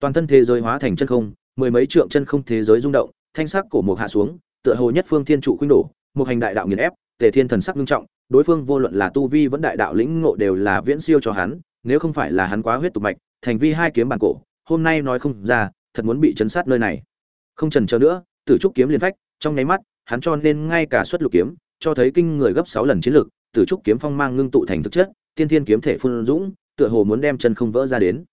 toàn thân thế giới hóa thành chân không, mười mấy trượng chân không thế giới rung động, thanh sắc cổ mục hạ xuống, tựa hồ nhất phương thiên trụ khuynh đổ, một hành đại đạo nghiền ép, tề thiên thần sắc nghiêm trọng, đối phương vô luận là tu vi vẫn đại đạo lĩnh ngộ đều là viễn siêu cho hắn, nếu không phải là hắn quá huyết tục mạch, thành vi hai kiếm bản cổ, hôm nay nói không ra, thật muốn bị chấn sát nơi này. Không trần chờ nữa, tử trúc kiếm liên phách, trong nháy mắt, hắn cho nên ngay cả xuất lục kiếm, cho thấy kinh người gấp sáu lần chiến lực tử trúc kiếm phong mang ngưng tụ thành thực chất, tiên thiên kiếm thể phun dũng, tựa hồ muốn đem chân không vỡ ra đến.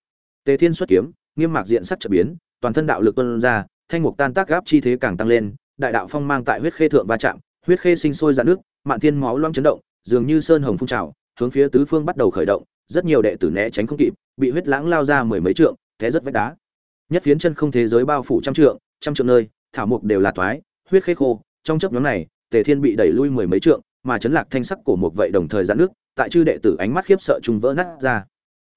Tề thiên xuất kiếm nghiêm mạc diện sắc trở biến, toàn thân đạo lực tuôn ra, thanh mục tan tác gáp chi thế càng tăng lên, đại đạo phong mang tại huyết khê thượng va chạm, huyết khê sinh sôi ra nước, mạn thiên máu loang chấn động, dường như sơn hồng phun trào, hướng phía tứ phương bắt đầu khởi động, rất nhiều đệ tử né tránh không kịp, bị huyết lãng lao ra mười mấy trượng, té rất vách đá. Nhất phiến chân không thế giới bao phủ trăm trượng trăm trượng nơi, thảo mục đều là toái, huyết khê khô, trong chớp nhóm này, tề thiên bị đẩy lui mười mấy trượng, mà chấn lạc thanh sắc của mục vậy đồng thời giãn nước, tại chư đệ tử ánh mắt khiếp sợ trùng vỡ nát ra.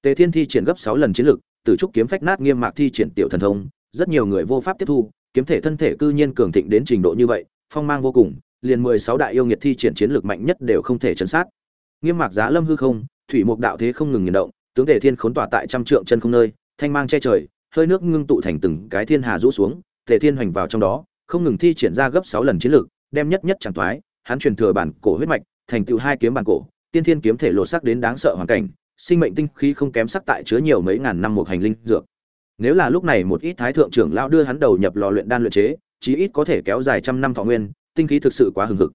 Tề thiên thi triển gấp sáu lần chiến lực tử trúc kiếm phách nát nghiêm mạc thi triển tiểu thần thông, rất nhiều người vô pháp tiếp thu, kiếm thể thân thể cư nhiên cường thịnh đến trình độ như vậy, phong mang vô cùng, liền mười sáu đại yêu nghiệt thi triển chiến lược mạnh nhất đều không thể chấn sát. Nghiêm mạc giá lâm hư không, thủy mục đạo thế không ngừng nghiền động, tướng thể thiên khốn tỏa tại trăm trượng chân không nơi, thanh mang che trời, hơi nước ngưng tụ thành từng cái thiên hà rũ xuống thể thiên hoành vào trong đó, không ngừng thi triển ra gấp sáu lần chiến lược, đem nhất nhất chẳng toái, hắn truyền thừa bản cổ huyết mạch, thành tựu hai kiếm bản cổ, tiên thiên kiếm thể lột sắc đến đáng sợ hoàn cảnh sinh mệnh tinh khí không kém sắc tại chứa nhiều mấy ngàn năm một hành linh dược. Nếu là lúc này một ít thái thượng trưởng lão đưa hắn đầu nhập lò luyện đan luyện chế, chí ít có thể kéo dài trăm năm thọ nguyên, tinh khí thực sự quá hừng hực.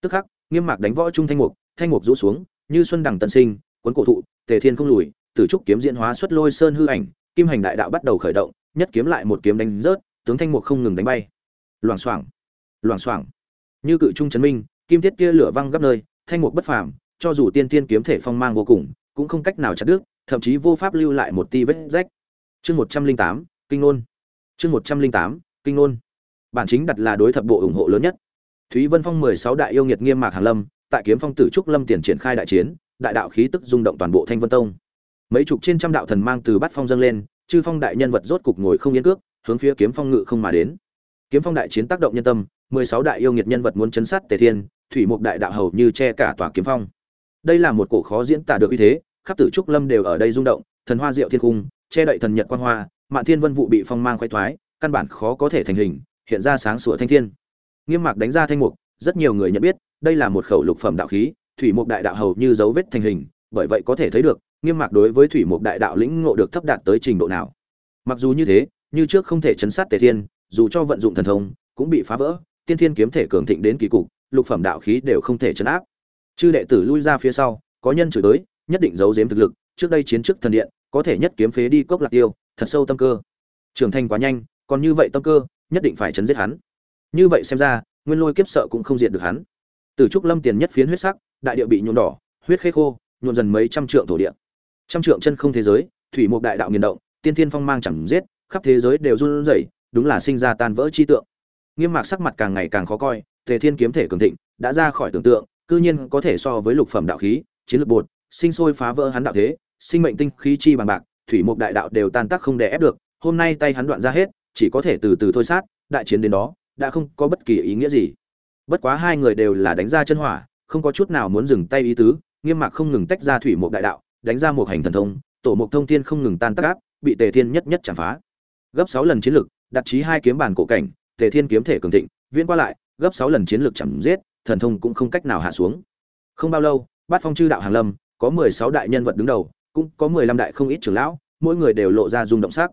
Tức khắc, nghiêm mạc đánh võ trung thanh mục thanh mục rũ xuống, như xuân đằng tân sinh, cuốn cổ thụ, tề thiên không lùi, tử trúc kiếm diễn hóa xuất lôi sơn hư ảnh, kim hành đại đạo bắt đầu khởi động, nhất kiếm lại một kiếm đánh rớt, tướng thanh mục không ngừng đánh bay. Loảng xoảng loảng xoảng. Như cự trung chấn minh, kim thiết kia lửa văng gấp nơi, thanh mục bất phàm, cho dù tiên tiên kiếm thể phong mang vô cùng cũng không cách nào chặt đứt, thậm chí vô pháp lưu lại một ti vết rách. Chương một trăm linh tám, kinh ngôn chương một trăm linh tám, kinh ngôn bản chính đặt là đối thập bộ ủng hộ lớn nhất. Thúy vân phong mười sáu đại yêu nghiệt nghiêm mạc hàng lâm, tại kiếm phong tử trúc lâm tiền triển khai đại chiến, đại đạo khí tức rung động toàn bộ thanh vân tông. Mấy chục trên trăm đạo thần mang từ bát phong dâng lên, chư phong đại nhân vật rốt cục ngồi không yên cước, hướng phía kiếm phong ngự không mà đến. Kiếm phong đại chiến tác động nhân tâm, mười sáu đại yêu nghiệt nhân vật muốn chấn sát tề thiên, thủy mục đại đạo hầu như che cả tòa kiếm phong. Đây là một cổ khó diễn tả được uy thế khắp tử trúc lâm đều ở đây rung động, thần hoa diệu thiên cung che đậy thần nhật quan hoa, mạn thiên vân vụ bị phong mang khoái thoái, căn bản khó có thể thành hình, hiện ra sáng sủa thanh thiên. Nghiêm mạc đánh ra thanh mục, rất nhiều người nhận biết, đây là một khẩu lục phẩm đạo khí, thủy mục đại đạo hầu như dấu vết thành hình, bởi vậy có thể thấy được, nghiêm mạc đối với thủy mục đại đạo lĩnh ngộ được thấp đạt tới trình độ nào. Mặc dù như thế, như trước không thể chấn sát tề thiên, dù cho vận dụng thần thông, cũng bị phá vỡ, tiên thiên kiếm thể cường thịnh đến kỳ cục, lục phẩm đạo khí đều không thể chấn áp. Chư đệ tử lui ra phía sau, có nhân chửi tới nhất định giấu giếm thực lực, trước đây chiến trước thần điện, có thể nhất kiếm phế đi cốc lạc tiêu, thật sâu tâm cơ. Trưởng thành quá nhanh, còn như vậy tâm cơ, nhất định phải chấn giết hắn. Như vậy xem ra, nguyên lôi kiếp sợ cũng không diệt được hắn. Từ trúc lâm tiền nhất phiến huyết sắc, đại địa bị nhuộm đỏ, huyết khê khô, nhuộm dần mấy trăm trượng thổ địa. Trăm trượng chân không thế giới, thủy mục đại đạo nghiền động, tiên thiên phong mang chẳng giết, khắp thế giới đều run rẩy, đúng là sinh ra tan vỡ chi tượng. Nghiêm mạc sắc mặt càng ngày càng khó coi, tề thiên kiếm thể cường thịnh, đã ra khỏi tưởng tượng, cư nhiên có thể so với lục phẩm đạo khí, chiến lược bột sinh sôi phá vỡ hắn đạo thế, sinh mệnh tinh khí chi bằng bạc, thủy mục đại đạo đều tan tác không đè ép được, hôm nay tay hắn đoạn ra hết, chỉ có thể từ từ thôi sát, đại chiến đến đó, đã không có bất kỳ ý nghĩa gì. Bất quá hai người đều là đánh ra chân hỏa, không có chút nào muốn dừng tay ý tứ, nghiêm mạc không ngừng tách ra thủy mục đại đạo, đánh ra một hành thần thông, tổ mục thông thiên không ngừng tan tác áp, bị tề thiên nhất nhất chạm phá. Gấp sáu lần chiến lực, đặt chí hai kiếm bản cổ cảnh, tề thiên kiếm thể cường thịnh, viễn qua lại, gấp sáu lần chiến lực chẳng giết, thần thông cũng không cách nào hạ xuống. Không bao lâu, bát phong chư đạo hàng lâm có mười sáu đại nhân vật đứng đầu, cũng có mười lăm đại không ít trưởng lão, mỗi người đều lộ ra rung động sắc.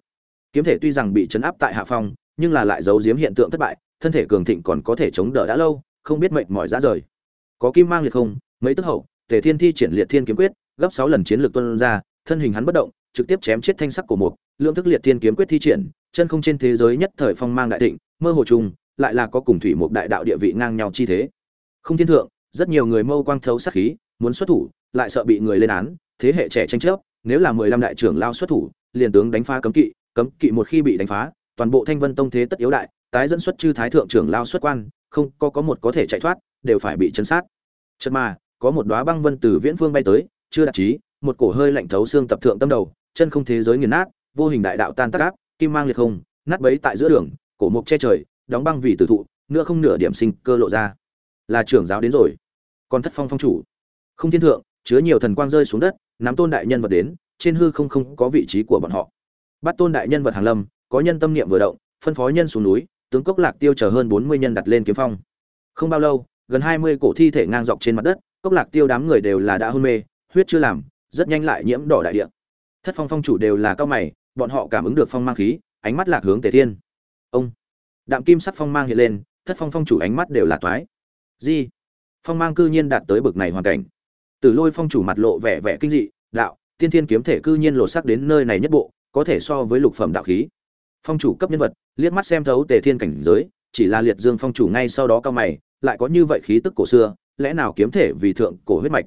Kiếm thể tuy rằng bị chấn áp tại hạ phong, nhưng là lại giấu giếm hiện tượng thất bại, thân thể cường thịnh còn có thể chống đỡ đã lâu, không biết mệnh mỏi ra rời. Có kim mang liệt không, mấy tức hậu, tề thiên thi triển liệt thiên kiếm quyết, gấp sáu lần chiến lược tuôn ra, thân hình hắn bất động, trực tiếp chém chết thanh sắc của một lượng thức liệt thiên kiếm quyết thi triển, chân không trên thế giới nhất thời phong mang đại thịnh, mơ hồ trùng, lại là có cùng thủy một đại đạo địa vị ngang nhau chi thế. Không thiên thượng, rất nhiều người mâu quang thấu sát khí, muốn xuất thủ lại sợ bị người lên án, thế hệ trẻ tranh chấp, nếu là mười lăm đại trưởng lao xuất thủ, liền tướng đánh phá cấm kỵ cấm kỵ một khi bị đánh phá, toàn bộ thanh vân tông thế tất yếu đại, tái dẫn xuất chư thái thượng trưởng lao xuất quan, không có có một có thể chạy thoát, đều phải bị chấn sát. Chật mà, có một đóa băng vân từ viễn phương bay tới, chưa đạt chí một cổ hơi lạnh thấu xương tập thượng tâm đầu, chân không thế giới nghiền nát, vô hình đại đạo tan tác áp, kim mang liệt không, nát bấy tại giữa đường, cổ mục che trời, đóng băng vì tử thụ nữa không nửa điểm sinh cơ lộ ra. Là trưởng giáo đến rồi. Còn thất phong phong chủ. Không thiên thượng chứa nhiều thần quang rơi xuống đất, nắm tôn đại nhân vật đến, trên hư không không có vị trí của bọn họ. Bắt tôn đại nhân vật hàng lâm, có nhân tâm niệm vừa động, phân phó nhân xuống núi, tướng cốc lạc tiêu chờ hơn bốn mươi nhân đặt lên kiếm phong. Không bao lâu, gần hai mươi cổ thi thể ngang dọc trên mặt đất, cốc lạc tiêu đám người đều là đã hôn mê, huyết chưa làm, rất nhanh lại nhiễm đỏ đại địa. Thất phong phong chủ đều là cao mày, bọn họ cảm ứng được phong mang khí, ánh mắt lạc hướng tề thiên. Ông, đạm kim sắc phong mang hiện lên, thất phong phong chủ ánh mắt đều là toái. Di, phong mang cư nhiên đạt tới bực này hoàn cảnh từ lôi phong chủ mặt lộ vẻ vẻ kinh dị, đạo, tiên thiên kiếm thể cư nhiên lộ sắc đến nơi này nhất bộ, có thể so với lục phẩm đạo khí. Phong chủ cấp nhân vật, liếc mắt xem thấu tề thiên cảnh giới, chỉ là liệt dương phong chủ ngay sau đó cao mày, lại có như vậy khí tức cổ xưa, lẽ nào kiếm thể vì thượng cổ huyết mạch?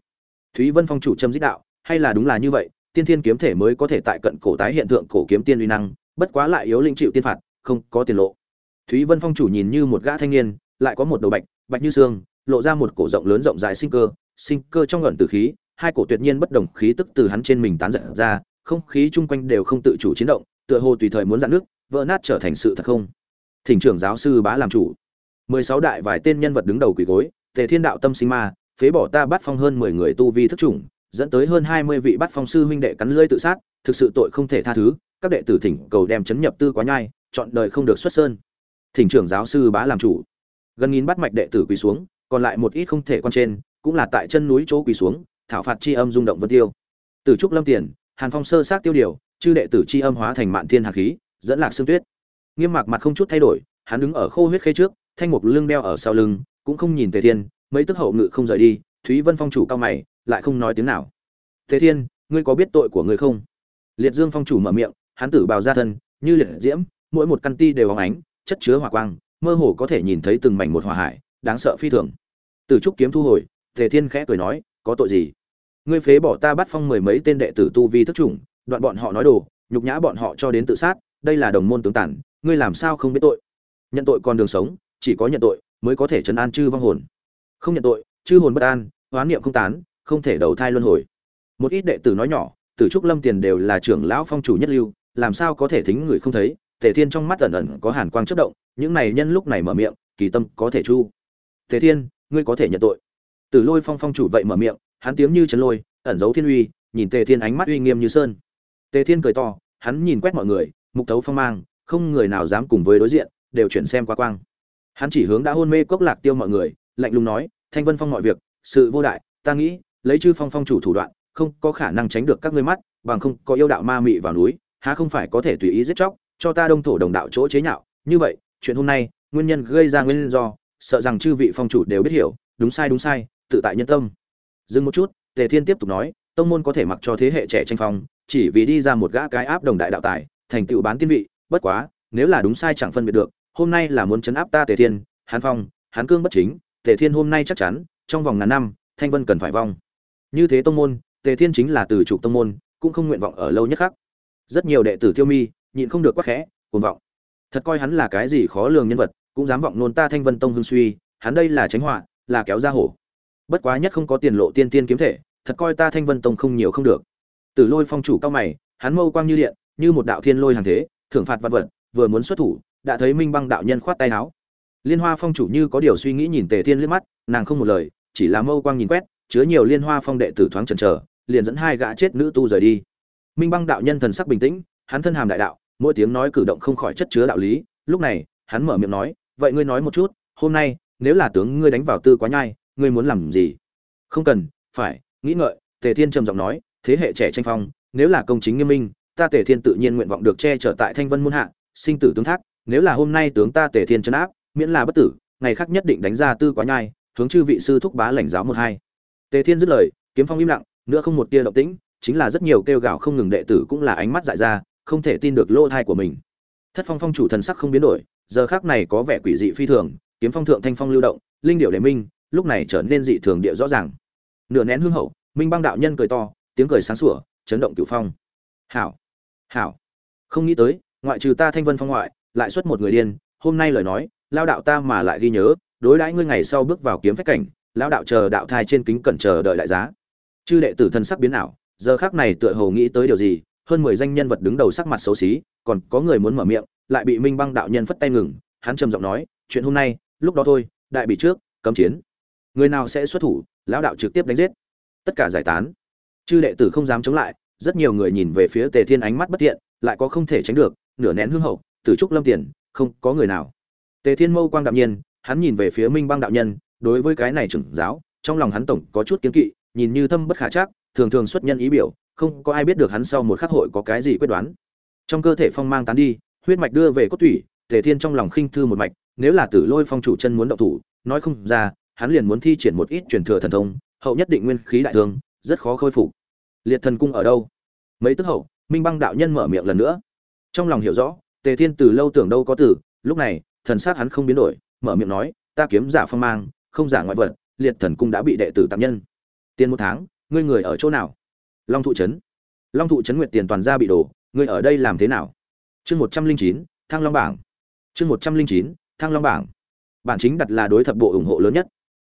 Thúy vân phong chủ châm dích đạo, hay là đúng là như vậy, tiên thiên kiếm thể mới có thể tại cận cổ tái hiện tượng cổ kiếm tiên uy năng, bất quá lại yếu linh chịu tiên phạt, không có tiền lộ. Thúy vân phong chủ nhìn như một gã thanh niên, lại có một đầu bạch bạch như xương, lộ ra một cổ rộng lớn rộng rãi sinh cơ sinh cơ trong ngẩn từ khí, hai cổ tuyệt nhiên bất đồng khí tức từ hắn trên mình tán dật ra, không khí chung quanh đều không tự chủ chiến động, tựa hồ tùy thời muốn dạn nước, vỡ nát trở thành sự thật không? Thỉnh trưởng giáo sư bá làm chủ. Mười sáu đại vài tên nhân vật đứng đầu quỷ gối, tề thiên đạo tâm sinh ma, phế bỏ ta bắt phong hơn mười người tu vi thức chủng, dẫn tới hơn hai mươi vị bắt phong sư huynh đệ cắn lưỡi tự sát, thực sự tội không thể tha thứ, các đệ tử thỉnh cầu đem chấn nhập tư quá nhai, chọn đời không được xuất sơn. Thỉnh trưởng giáo sư bá làm chủ. Gần nghìn bắt mạch đệ tử quỳ xuống, còn lại một ít không thể quan trên cũng là tại chân núi chỗ quỳ xuống, thảo phạt chi âm rung động vân tiêu. Từ trúc lâm tiền, hàn phong sơ sát tiêu điều, chư đệ tử chi âm hóa thành mạn thiên hạt khí, dẫn lạc xương tuyết. Nghiêm mạc mặt không chút thay đổi, hắn đứng ở khô huyết khê trước, thanh mục lưng đeo ở sau lưng, cũng không nhìn tề thiên, mấy tức hậu ngự không rời đi, thúy vân phong chủ cao mày, lại không nói tiếng nào. Tề thiên, ngươi có biết tội của ngươi không? Liệt dương phong chủ mở miệng, hắn tử bào ra thân, như liệt diễm, mỗi một căn ti đều óng ánh, chất chứa hỏa quang, mơ hồ có thể nhìn thấy từng mảnh một hỏa hải, đáng sợ phi thường. Từ trúc kiếm thu hồi tề thiên khẽ cười nói, có tội gì? Ngươi phế bỏ ta bắt phong mười mấy tên đệ tử tu vi thức chủng, đoạn bọn họ nói đồ, nhục nhã bọn họ cho đến tự sát, đây là đồng môn tướng tản, ngươi làm sao không biết tội? Nhận tội còn đường sống, chỉ có nhận tội mới có thể trấn an chư vong hồn. Không nhận tội, chư hồn bất an hoán niệm không tán, không thể đầu thai luân hồi. Một ít đệ tử nói nhỏ tử trúc lâm tiền đều là trưởng lão phong chủ nhất lưu, làm sao có thể thính người không thấy? Tề thiên trong mắt ẩn ẩn có hàn quang chớp động, những này nhân lúc này mở miệng, kỳ tâm có thể chu. Tề thiên, ngươi có thể nhận tội tử lôi phong phong chủ vậy mở miệng, hắn tiếng như chấn lôi, ẩn giấu thiên uy, nhìn tề thiên ánh mắt uy nghiêm như sơn. Tề thiên cười to, hắn nhìn quét mọi người, mục tấu phong mang, không người nào dám cùng với đối diện, đều chuyển xem qua quang. Hắn chỉ hướng đã hôn mê cốc lạc tiêu mọi người, lạnh lùng nói, thanh vân phong mọi việc, sự vô đại, ta nghĩ, lấy chư phong phong chủ thủ đoạn, không có khả năng tránh được các ngươi mắt, bằng không có yêu đạo ma mị vào núi, há không phải có thể tùy ý giết chóc, cho ta đông thổ đồng đạo chỗ chế nhạo. Như vậy, chuyện hôm nay, nguyên nhân gây ra nguyên do, sợ rằng chư vị phong chủ đều biết hiểu, đúng sai đúng sai tự tại nhân tâm. Dừng một chút, tề thiên tiếp tục nói, tông môn có thể mặc cho thế hệ trẻ tranh phong, chỉ vì đi ra một gã cái áp đồng đại đạo tài, thành tựu bán tiên vị, bất quá, nếu là đúng sai chẳng phân biệt được, hôm nay là muốn chấn áp ta tề thiên, hán phong, hán cương bất chính, tề thiên hôm nay chắc chắn, trong vòng ngàn năm, thanh vân cần phải vong. Như thế tông môn, tề thiên chính là từ chủ tông môn, cũng không nguyện vọng ở lâu nhất khắc. Rất nhiều đệ tử tiêu mi, nhịn không được quắc khẽ, cuồng vọng. Thật coi hắn là cái gì khó lường nhân vật, cũng dám vọng nôn ta thanh vân tông hưng suy, hắn đây là tránh họa, là kéo ra hổ bất quá nhất không có tiền lộ tiên tiên kiếm thể, thật coi ta thanh vân tông không nhiều không được. Tử lôi phong chủ cao mày, hắn mâu quang như điện, như một đạo thiên lôi hàng thế, thưởng phạt vật vật, vừa muốn xuất thủ, đã thấy minh băng đạo nhân khoát tay áo. Liên hoa phong chủ như có điều suy nghĩ nhìn tề thiên liếc mắt, nàng không một lời, chỉ là mâu quang nhìn quét, chứa nhiều liên hoa phong đệ tử thoáng chần chờ, liền dẫn hai gã chết nữ tu rời đi. Minh băng đạo nhân thần sắc bình tĩnh, hắn thân hàm đại đạo, mỗi tiếng nói cử động không khỏi chất chứa đạo lý, lúc này, hắn mở miệng nói, vậy ngươi nói một chút, hôm nay, nếu là tướng ngươi đánh vào tư quá nhai ngươi muốn làm gì? Không cần, phải, nghĩ ngợi, tề thiên trầm giọng nói, thế hệ trẻ tranh phong, nếu là công chính nghiêm minh, ta tề thiên tự nhiên nguyện vọng được che chở tại thanh vân muôn hạ, sinh tử tướng thác, nếu là hôm nay tướng ta tề thiên chấn áp, miễn là bất tử, ngày khác nhất định đánh ra tư quá nhai, hướng chư vị sư thúc bá lãnh giáo một hai. Tề thiên dứt lời, kiếm phong im lặng, nữa không một tia động tĩnh, chính là rất nhiều kêu gào không ngừng đệ tử cũng là ánh mắt dại ra, không thể tin được lỗ thai của mình. Thất phong phong chủ thần sắc không biến đổi, giờ khác này có vẻ quỷ dị phi thường, kiếm phong thượng thanh phong lưu động, linh điệu đề minh lúc này trở nên dị thường địa rõ ràng. Nửa nén hương hậu, minh băng đạo nhân cười to, tiếng cười sáng sủa, chấn động cửu phong. Hảo hảo. Không nghĩ tới, ngoại trừ ta thanh vân phong ngoại, lại xuất một người điên, hôm nay lời nói, lao đạo ta mà lại ghi nhớ, đối đãi ngươi ngày sau bước vào kiếm phách cảnh, lao đạo chờ đạo thai trên kính cẩn chờ đợi đại giá. Chư đệ tử thân sắc biến ảo, giờ khác này tựa hồ nghĩ tới điều gì, hơn mười danh nhân vật đứng đầu sắc mặt xấu xí, còn có người muốn mở miệng, lại bị minh băng đạo nhân phất tay ngừng, hắn trầm giọng nói, chuyện hôm nay, lúc đó thôi, đại bị trước, cấm chiến người nào sẽ xuất thủ, lão đạo trực tiếp đánh giết. Tất cả giải tán. Chư đệ tử không dám chống lại, rất nhiều người nhìn về phía tề thiên ánh mắt bất thiện, lại có không thể tránh được, nửa nén hương hậu tử trúc lâm tiền, không có người nào. Tề thiên mâu quang đạm nhiên, hắn nhìn về phía minh băng đạo nhân, đối với cái này trưởng giáo, trong lòng hắn tổng có chút kiến kỵ, nhìn như thâm bất khả chắc, thường thường xuất nhân ý biểu, không có ai biết được hắn sau một khắc hội có cái gì quyết đoán. Trong cơ thể phong mang tán đi, huyết mạch đưa về cốt thủy tề thiên trong lòng khinh thư một mạch, nếu là tử lôi phong chủ chân muốn động thủ, nói không ra hắn liền muốn thi triển một ít truyền thừa thần thông, hậu nhất định nguyên khí đại thương, rất khó khôi phục. Liệt thần cung ở đâu? Mấy tức hậu, minh băng đạo nhân mở miệng lần nữa. Trong lòng hiểu rõ, tề thiên từ lâu tưởng đâu có tử lúc này, thần sát hắn không biến đổi, mở miệng nói, ta kiếm giả phong mang, không giả ngoại vật, liệt thần cung đã bị đệ tử tạm nhân. Tiền một tháng, ngươi người ở chỗ nào? Long thụ trấn. Long thụ trấn nguyệt tiền toàn gia bị đổ, ngươi ở đây làm thế nào? Chương một trăm linh chín, thăng long bảng. Chương một trăm linh chín, thăng long bảng. Bản chính đặt là đối thập bộ ủng hộ lớn nhất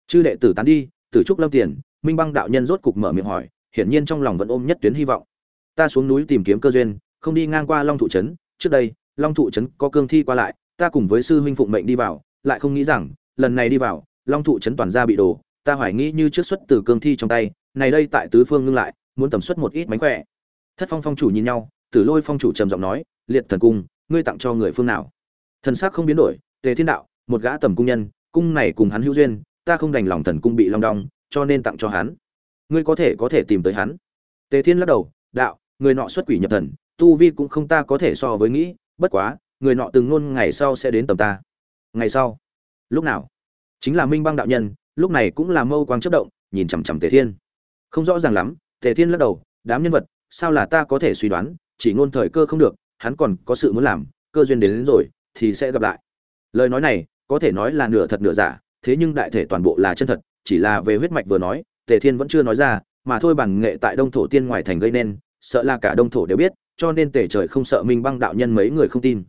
chư đệ tử tán đi, tử trúc lâm tiền, minh băng đạo nhân rốt cục mở miệng hỏi, hiển nhiên trong lòng vẫn ôm nhất tuyến hy vọng. Ta xuống núi tìm kiếm cơ duyên, không đi ngang qua long thụ trấn, trước đây, long thụ trấn có cương thi qua lại, ta cùng với sư huynh phụng mệnh đi vào, lại không nghĩ rằng, lần này đi vào, long thụ trấn toàn ra bị đổ, ta hoài nghĩ như trước xuất từ cương thi trong tay, này đây tại tứ phương ngưng lại, muốn tầm xuất một ít mánh khỏe. Thất phong phong chủ nhìn nhau, tử lôi phong chủ trầm giọng nói, liệt thần cung, ngươi tặng cho người phương nào? Thần sắc không biến đổi, tề thiên đạo, một gã tầm cung nhân, cung này cùng hắn hữu duyên ta không đành lòng thần cung bị long đong cho nên tặng cho hắn. Ngươi có thể có thể tìm tới hắn. Tề thiên lắc đầu đạo người nọ xuất quỷ nhập thần tu vi cũng không ta có thể so với nghĩ bất quá người nọ từng ngôn ngày sau sẽ đến tầm ta. Ngày sau? Lúc nào? Chính là minh băng đạo nhân lúc này cũng là mâu quang chất động nhìn chằm chằm tề thiên. Không rõ ràng lắm tề thiên lắc đầu đám nhân vật sao là ta có thể suy đoán chỉ ngôn thời cơ không được hắn còn có sự muốn làm cơ duyên đến, đến rồi thì sẽ gặp lại. Lời nói này có thể nói là nửa thật nửa giả thế nhưng đại thể toàn bộ là chân thật, chỉ là về huyết mạch vừa nói, tề thiên vẫn chưa nói ra, mà thôi bằng nghệ tại đông thổ tiên ngoài thành gây nên, sợ là cả đông thổ đều biết, cho nên tề trời không sợ minh băng đạo nhân mấy người không tin.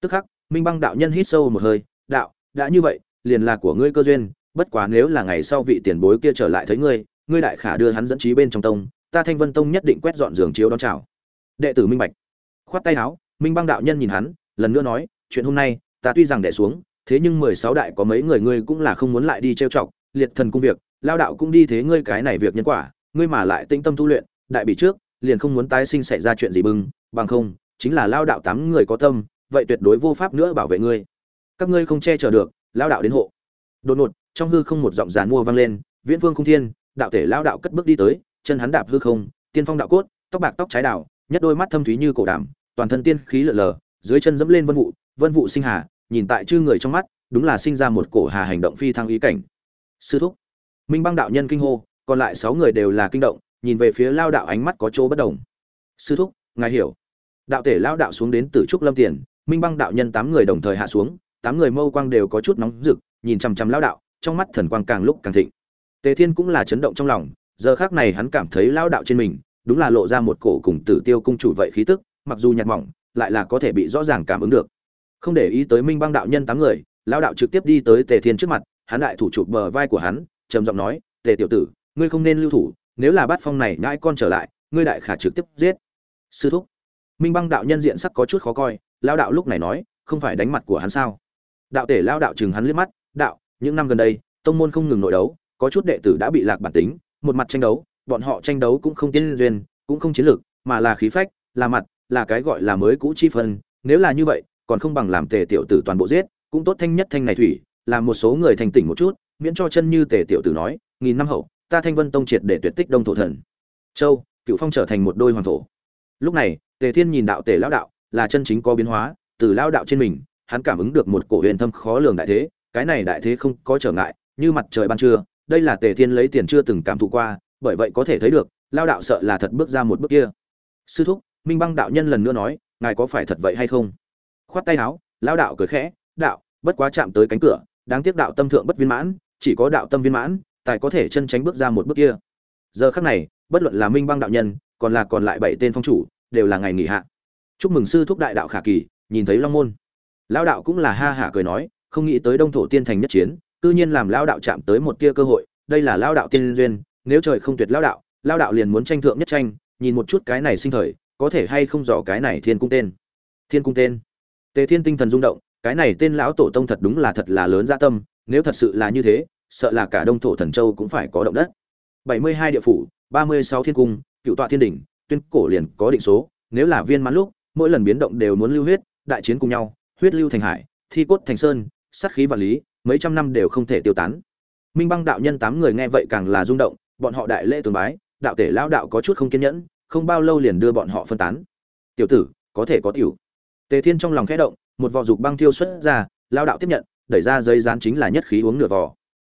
Tức khắc, minh băng đạo nhân hít sâu một hơi, đạo, đã như vậy, liền là của ngươi cơ duyên, bất quá nếu là ngày sau vị tiền bối kia trở lại thấy ngươi ngươi đại khả đưa hắn dẫn trí bên trong tông, ta thanh vân tông nhất định quét dọn giường chiếu đón chào. Đệ tử minh bạch khoát tay áo, minh băng đạo nhân nhìn hắn, lần nữa nói, chuyện hôm nay, ta tuy rằng đẻ xuống thế nhưng mười sáu đại có mấy người ngươi cũng là không muốn lại đi trêu chọc, liệt thần cung việc, lao đạo cũng đi thế ngươi cái này việc nhân quả, ngươi mà lại tĩnh tâm tu luyện, đại bị trước, liền không muốn tái sinh xảy ra chuyện gì bưng, bằng không, chính là lao đạo tám người có tâm, vậy tuyệt đối vô pháp nữa bảo vệ ngươi. Các ngươi không che chở được, lao đạo đến hộ. Đột ngột, trong hư không một giọng giàn mua vang lên, viễn vương không thiên, đạo thể lao đạo cất bước đi tới, chân hắn đạp hư không, tiên phong đạo cốt, tóc bạc tóc trái đạo nhất đôi mắt thâm thúy như cổ đảm toàn thân tiên khí lở lờ, dưới chân dẫm lên vân vụ vân vụ sinh hà nhìn tại chư người trong mắt, đúng là sinh ra một cổ hà hành động phi thăng ý cảnh. Sư thúc, minh băng đạo nhân kinh hô, còn lại sáu người đều là kinh động, nhìn về phía lao đạo ánh mắt có chỗ bất đồng. Sư thúc, ngài hiểu. Đạo thể lao đạo xuống đến từ trúc lâm tiền, minh băng đạo nhân tám người đồng thời hạ xuống, tám người mâu quang đều có chút nóng rực, nhìn chằm chằm lao đạo, trong mắt thần quang càng lúc càng thịnh. Tề thiên cũng là chấn động trong lòng, giờ khác này hắn cảm thấy lao đạo trên mình, đúng là lộ ra một cổ cùng tử tiêu cung chủ vậy khí tức, mặc dù nhạt mỏng, lại là có thể bị rõ ràng cảm ứng được không để ý tới minh băng đạo nhân tám người lao đạo trực tiếp đi tới tề thiên trước mặt, hắn đại thủ chụp bờ vai của hắn, trầm giọng nói, tề tiểu tử, ngươi không nên lưu thủ, nếu là bát phong này nhãi con trở lại, ngươi đại khả trực tiếp giết. Sư thúc. Minh băng đạo nhân diện sắc có chút khó coi lao đạo lúc này nói, không phải đánh mặt của hắn sao? Đạo tể lao đạo chừng hắn liếc mắt, đạo, những năm gần đây, tông môn không ngừng nội đấu, có chút đệ tử đã bị lạc bản tính, một mặt tranh đấu, bọn họ tranh đấu cũng không tiến duyên, cũng không chiến lược, mà là khí phách, là mặt, là cái gọi là mới cũ chi phân, nếu là như vậy còn không bằng làm tề tiểu tử toàn bộ giết, cũng tốt thanh nhất thanh này thủy làm một số người thành tỉnh một chút, miễn cho chân như tề tiểu tử nói, nghìn năm hậu, ta thanh vân tông triệt để tuyệt tích đông thổ thần. Châu, cựu phong trở thành một đôi hoàng thổ. Lúc này, tề thiên nhìn đạo tề lão đạo, là chân chính có biến hóa, từ lao đạo trên mình, hắn cảm ứng được một cổ huyền thâm khó lường đại thế, cái này đại thế không có trở ngại, như mặt trời ban trưa, đây là tề thiên lấy tiền chưa từng cảm thụ qua, bởi vậy có thể thấy được lao đạo sợ là thật bước ra một bước kia. Sư thúc, minh băng đạo nhân lần nữa nói, ngài có phải thật vậy hay không? Khoát tay áo, lao đạo cười khẽ, đạo, bất quá chạm tới cánh cửa, đáng tiếc đạo tâm thượng bất viên mãn, chỉ có đạo tâm viên mãn, tài có thể chân tránh bước ra một bước kia. Giờ khắc này, bất luận là minh băng đạo nhân, còn là còn lại bảy tên phong chủ, đều là ngày nghỉ hạ. Chúc mừng sư thúc đại đạo khả kỳ, nhìn thấy long môn. Lão đạo cũng là ha hả cười nói, không nghĩ tới đông thổ tiên thành nhất chiến tự nhiên làm lão đạo chạm tới một tia cơ hội, đây là lão đạo tiên duyên, nếu trời không tuyệt lão đạo lão đạo liền muốn tranh thượng nhất tranh, nhìn một chút cái này sinh thời, có thể hay không dò cái này thiên cung tên. Thiên cung tên tề thiên tinh thần rung động, cái này tên lão tổ tông thật đúng là thật là lớn dạ tâm, nếu thật sự là như thế, sợ là cả đông thổ thần châu cũng phải có động đất. Bảy mươi hai địa phủ, ba mươi sáu thiên cung, cựu tọa thiên đỉnh, tuyên cổ liền có định số, nếu là viên mãn lúc, mỗi lần biến động đều muốn lưu huyết, đại chiến cùng nhau, huyết lưu thành hải, thi cốt thành sơn, sát khí và lý, mấy trăm năm đều không thể tiêu tán. Minh băng đạo nhân tám người nghe vậy càng là rung động, bọn họ đại lễ tường bái, đạo tể lão đạo có chút không kiên nhẫn, không bao lâu liền đưa bọn họ phân tán. Tiểu tử, có thể có tiểu tề thiên trong lòng khẽ động, một vò dục băng thiêu xuất ra lão đạo tiếp nhận, đẩy ra giấy dán chính là nhất khí uống nửa vò.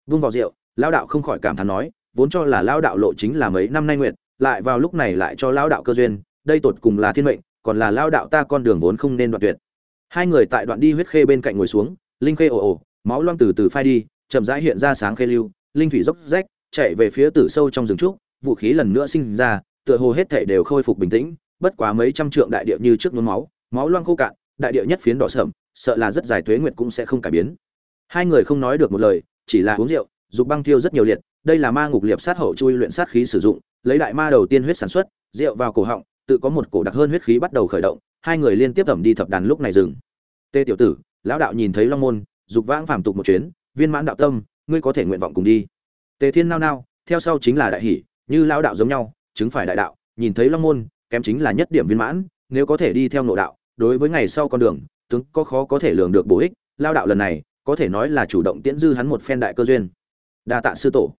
Vung vào rượu lão đạo không khỏi cảm thán nói, vốn cho là lão đạo lộ chính là mấy năm nay nguyện lại vào lúc này lại cho lão đạo cơ duyên, đây tột cùng là thiên mệnh, còn là lão đạo ta con đường vốn không nên đoạn tuyệt. Hai người tại đoạn đi huyết khê bên cạnh ngồi xuống, linh khê ồ ồ, máu loang từ từ phai đi, chậm rãi hiện ra sáng khê lưu, linh thủy dốc rách, chạy về phía tử sâu trong rừng trúc, vũ khí lần nữa sinh ra, tựa hồ hết thể đều khôi phục bình tĩnh, bất quá mấy trăm trượng đại địa như trước nhuốm máu máu loang khô cạn, đại địa nhất phiến đỏ sởm sợ là rất dài tuế nguyệt cũng sẽ không cải biến. Hai người không nói được một lời, chỉ là uống rượu, dục băng thiêu rất nhiều liệt, đây là ma ngục liệp sát hậu chui luyện sát khí sử dụng, lấy đại ma đầu tiên huyết sản xuất, rượu vào cổ họng, tự có một cổ đặc hơn huyết khí bắt đầu khởi động, hai người liên tiếp ẩm đi thập đàn lúc này dừng. Tê tiểu tử, lão đạo nhìn thấy long môn, dục vãng phàm tục một chuyến, viên mãn đạo tâm, ngươi có thể nguyện vọng cùng đi. Tề thiên nao nao, theo sau chính là đại hỷ, như lão đạo giống nhau, chứng phải đại đạo, nhìn thấy long môn, kém chính là nhất điểm viên mãn, nếu có thể đi theo nội đạo đối với ngày sau con đường, tướng có khó có thể lường được bổ ích, lao đạo lần này, có thể nói là chủ động tiễn dư hắn một phen đại cơ duyên. Đa tạ sư tổ.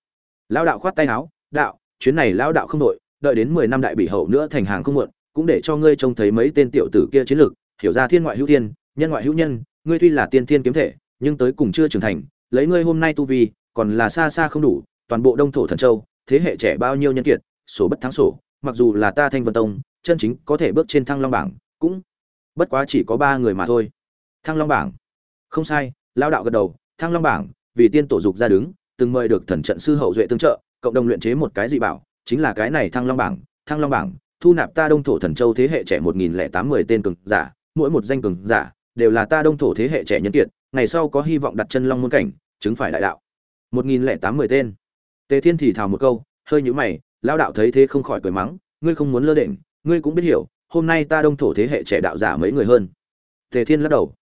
Lao đạo khoát tay áo, đạo, chuyến này lao đạo không đội, đợi đến mười năm đại bị hậu nữa thành hàng không muộn, cũng để cho ngươi trông thấy mấy tên tiểu tử kia chiến lược, hiểu ra thiên ngoại hữu thiên, nhân ngoại hữu nhân, ngươi tuy là tiên thiên kiếm thể, nhưng tới cùng chưa trưởng thành, lấy ngươi hôm nay tu vi, còn là xa xa không đủ, toàn bộ đông thổ thần châu, thế hệ trẻ bao nhiêu nhân kiệt, sổ bất thắng sổ, mặc dù là ta thanh vân tông, chân chính có thể bước trên thăng long bảng, cũng bất quá chỉ có ba người mà thôi. Thăng long bảng. Không sai lao đạo gật đầu, thăng long bảng, vì tiên tổ dục ra đứng, từng mời được thần trận sư hậu duệ tương trợ, cộng đồng luyện chế một cái dị bảo, chính là cái này thăng long bảng. Thăng long bảng, thu nạp ta đông thổ thần châu thế hệ trẻ một nghìn lẻ tám mươi tên cường giả, mỗi một danh cường giả đều là ta đông thổ thế hệ trẻ nhân kiệt, ngày sau có hy vọng đặt chân long môn cảnh, chứng phải đại đạo. một nghìn lẻ tám mươi tên. Tề thiên thì thào một câu, hơi nhũ mày lao đạo thấy thế không khỏi cười mắng, ngươi không muốn lơ đễnh, ngươi cũng biết hiểu hôm nay ta đông thổ thế hệ trẻ đạo giả mấy người hơn. Tề thiên lắc đầu.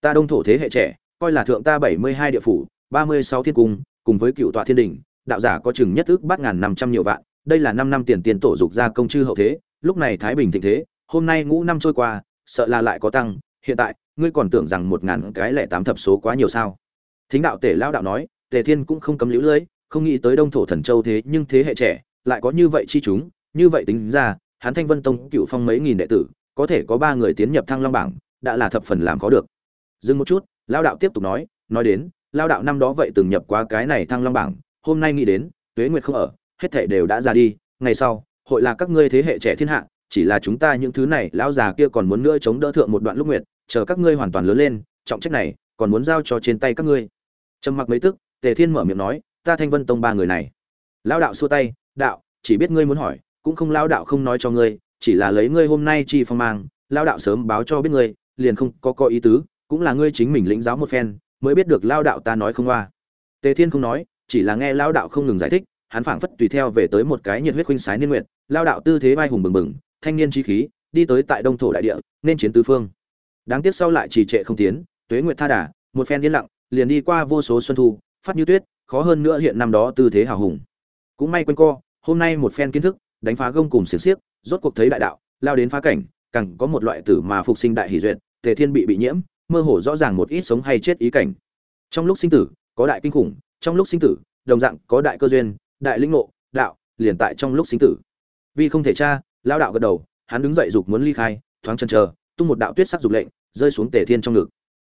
Ta đông thổ thế hệ trẻ, coi là thượng ta bảy mươi hai địa phủ, ba mươi sáu thiên cung, cùng với cựu tọa thiên đình, đạo giả có chừng nhất ước bát ngàn năm trăm nhiều vạn, đây là năm năm tiền tiền tổ dục ra công chư hậu thế, lúc này thái bình thịnh thế, hôm nay ngũ năm trôi qua, sợ là lại có tăng, hiện tại, ngươi còn tưởng rằng một ngàn cái lẻ tám thập số quá nhiều sao? Thính đạo tể lao đạo nói, tề thiên cũng không cấm lũ lưỡi không nghĩ tới đông thổ thần châu thế nhưng thế hệ trẻ, lại có như vậy chi chúng, như vậy tính ra hắn thanh vân tông cựu phong mấy nghìn đệ tử, có thể có ba người tiến nhập thăng long bảng, đã là thập phần làm khó được. Dừng một chút, lao đạo tiếp tục nói nói đến, lao đạo năm đó vậy từng nhập qua cái này thăng long bảng, hôm nay nghĩ đến, tuế nguyệt không ở, hết thể đều đã ra đi, ngày sau, hội là các ngươi thế hệ trẻ thiên hạ, chỉ là chúng ta những thứ này, lão già kia còn muốn nữa chống đỡ thượng một đoạn lúc nguyệt, chờ các ngươi hoàn toàn lớn lên, trọng trách này, còn muốn giao cho trên tay các ngươi. Trầm mặc mấy tức, tề thiên mở miệng nói, ta thanh vân tông ba người này. Lão đạo xua tay, đạo, chỉ biết ngươi muốn hỏi cũng không lao đạo không nói cho ngươi, chỉ là lấy ngươi hôm nay chi phong mang lao đạo sớm báo cho biết ngươi, liền không có có ý tứ, cũng là ngươi chính mình lĩnh giáo một phen, mới biết được lao đạo ta nói không qua. Tề thiên không nói, chỉ là nghe lao đạo không ngừng giải thích, hắn phảng phất tùy theo về tới một cái nhiệt huyết khuynh sái niên nguyện lao đạo tư thế vai hùng bừng bừng, thanh niên chi khí, đi tới tại đông thổ đại địa, nên chiến tứ phương. Đáng tiếc sau lại trì trệ không tiến, tuế nguyệt tha đà, một phen yên lặng, liền đi qua vô số xuân thu, phát như tuyết, khó hơn nữa hiện năm đó tư thế hào hùng. Cũng may quanh co, hôm nay một phen kiến thức đánh phá gông cùng xiềng xiếc, rốt cuộc thấy đại đạo, lao đến phá cảnh, càng có một loại tử mà phục sinh đại hỷ duyệt, tề thiên bị bị nhiễm, mơ hồ rõ ràng một ít sống hay chết ý cảnh. Trong lúc sinh tử, có đại kinh khủng, trong lúc sinh tử, đồng dạng có đại cơ duyên, đại linh ngộ, đạo, liền tại trong lúc sinh tử. Vì không thể tra, lao đạo gật đầu, hắn đứng dậy dục muốn ly khai, thoáng chân chờ, tung một đạo tuyết sắc dục lệnh, rơi xuống tề thiên trong ngực.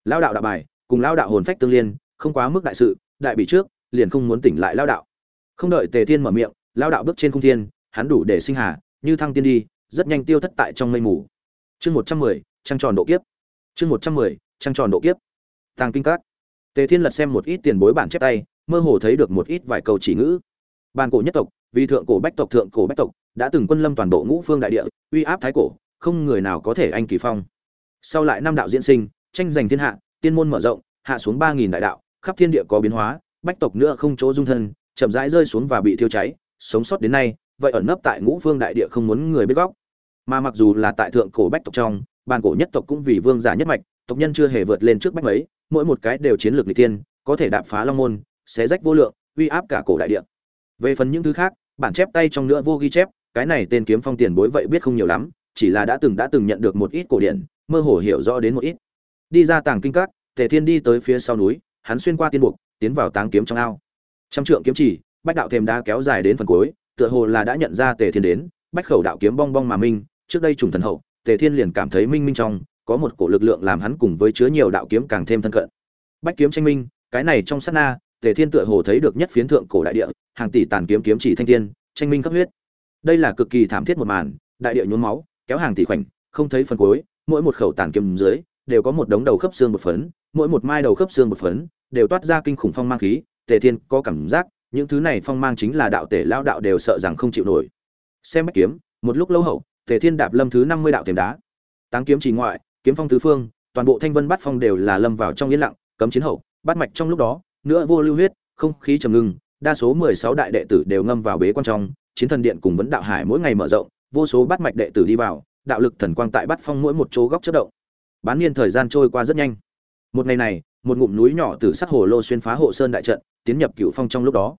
Lao đạo đạo bài, cùng lao đạo hồn phách tương liên, không quá mức đại sự, đại bị trước, liền không muốn tỉnh lại lao đạo. Không đợi tề thiên mở miệng, lao đạo bước trên không thiên hắn đủ để sinh hà, như thăng tiên đi, rất nhanh tiêu thất tại trong mây mù. Chương một trăm mười, trăng tròn độ kiếp. Chương một trăm mười, trăng tròn độ kiếp. Tàng kinh các. Tề thiên lật xem một ít tiền bối bản chép tay, mơ hồ thấy được một ít vài câu chỉ ngữ. Bàn cổ nhất tộc, vì thượng cổ bách tộc, thượng cổ bách tộc, đã từng quân lâm toàn bộ ngũ phương đại địa, uy áp thái cổ, không người nào có thể anh kỳ phong. Sau lại năm đạo diễn sinh, tranh giành thiên hạ, tiên môn mở rộng, hạ xuống ba nghìn đại đạo, khắp thiên địa có biến hóa, bách tộc nữa không chỗ dung thân, chậm rãi rơi xuống và bị thiêu cháy, sống sót đến nay vậy ẩn nấp tại ngũ phương đại địa không muốn người biết góc. Mà mặc dù là tại thượng cổ bách tộc trong, bàn cổ nhất tộc cũng vì vương giả nhất mạch, tộc nhân chưa hề vượt lên trước bách mấy, mỗi một cái đều chiến lược lịch tiên có thể đạp phá long môn, xé rách vô lượng, uy áp cả cổ đại địa. Về phần những thứ khác, bản chép tay trong nữa vô ghi chép, cái này tên kiếm phong tiền bối vậy biết không nhiều lắm, chỉ là đã từng đã từng nhận được một ít cổ điển, mơ hồ hiểu rõ đến một ít. Đi ra tàng kinh các, tề thiên đi tới phía sau núi, hắn xuyên qua tiên buộc, tiến vào táng kiếm trong ao. Trăm trượng kiếm chỉ, bách đạo thềm đá kéo dài đến phần cuối tựa hồ là đã nhận ra tề thiên đến, bách khẩu đạo kiếm bong bong mà minh, trước đây trùng thần hậu, tề thiên liền cảm thấy minh minh trong, có một cổ lực lượng làm hắn cùng với chứa nhiều đạo kiếm càng thêm thân cận. Bách kiếm tranh minh, cái này trong sát na, tề thiên tựa hồ thấy được nhất phiến thượng cổ đại địa, hàng tỷ tàn kiếm kiếm chỉ thanh thiên, tranh minh cấp huyết. Đây là cực kỳ thảm thiết một màn, đại địa nhuốm máu, kéo hàng tỷ khoảnh, không thấy phần cuối, mỗi một khẩu tàn kiếm dưới, đều có một đống đầu khớp xương một phấn, mỗi một mai đầu khớp xương một phấn, đều toát ra kinh khủng phong mang khí, tề thiên có cảm giác những thứ này phong mang chính là đạo tể lao đạo đều sợ rằng không chịu nổi. Xem bách kiếm, một lúc lâu hậu, tề thiên đạp lâm thứ năm mươi đạo tiềm đá. Táng kiếm chỉ ngoại, kiếm phong tứ phương, toàn bộ thanh vân bát phong đều là lâm vào trong yên lặng, cấm chiến hậu, bát mạch trong lúc đó, nữa vô lưu huyết, không khí trầm ngưng, đa số mười sáu đại đệ tử đều ngâm vào bế quan trong, chiến thần điện cùng vấn đạo hải mỗi ngày mở rộng, vô số bát mạch đệ tử đi vào, đạo lực thần quang tại bát phong mỗi một chỗ góc chất động. Bán niên thời gian trôi qua rất nhanh. Một ngày này, một ngụm núi nhỏ từ sắc hồ lô xuyên phá hộ sơn đại trận, tiến nhập cựu phong trong lúc đó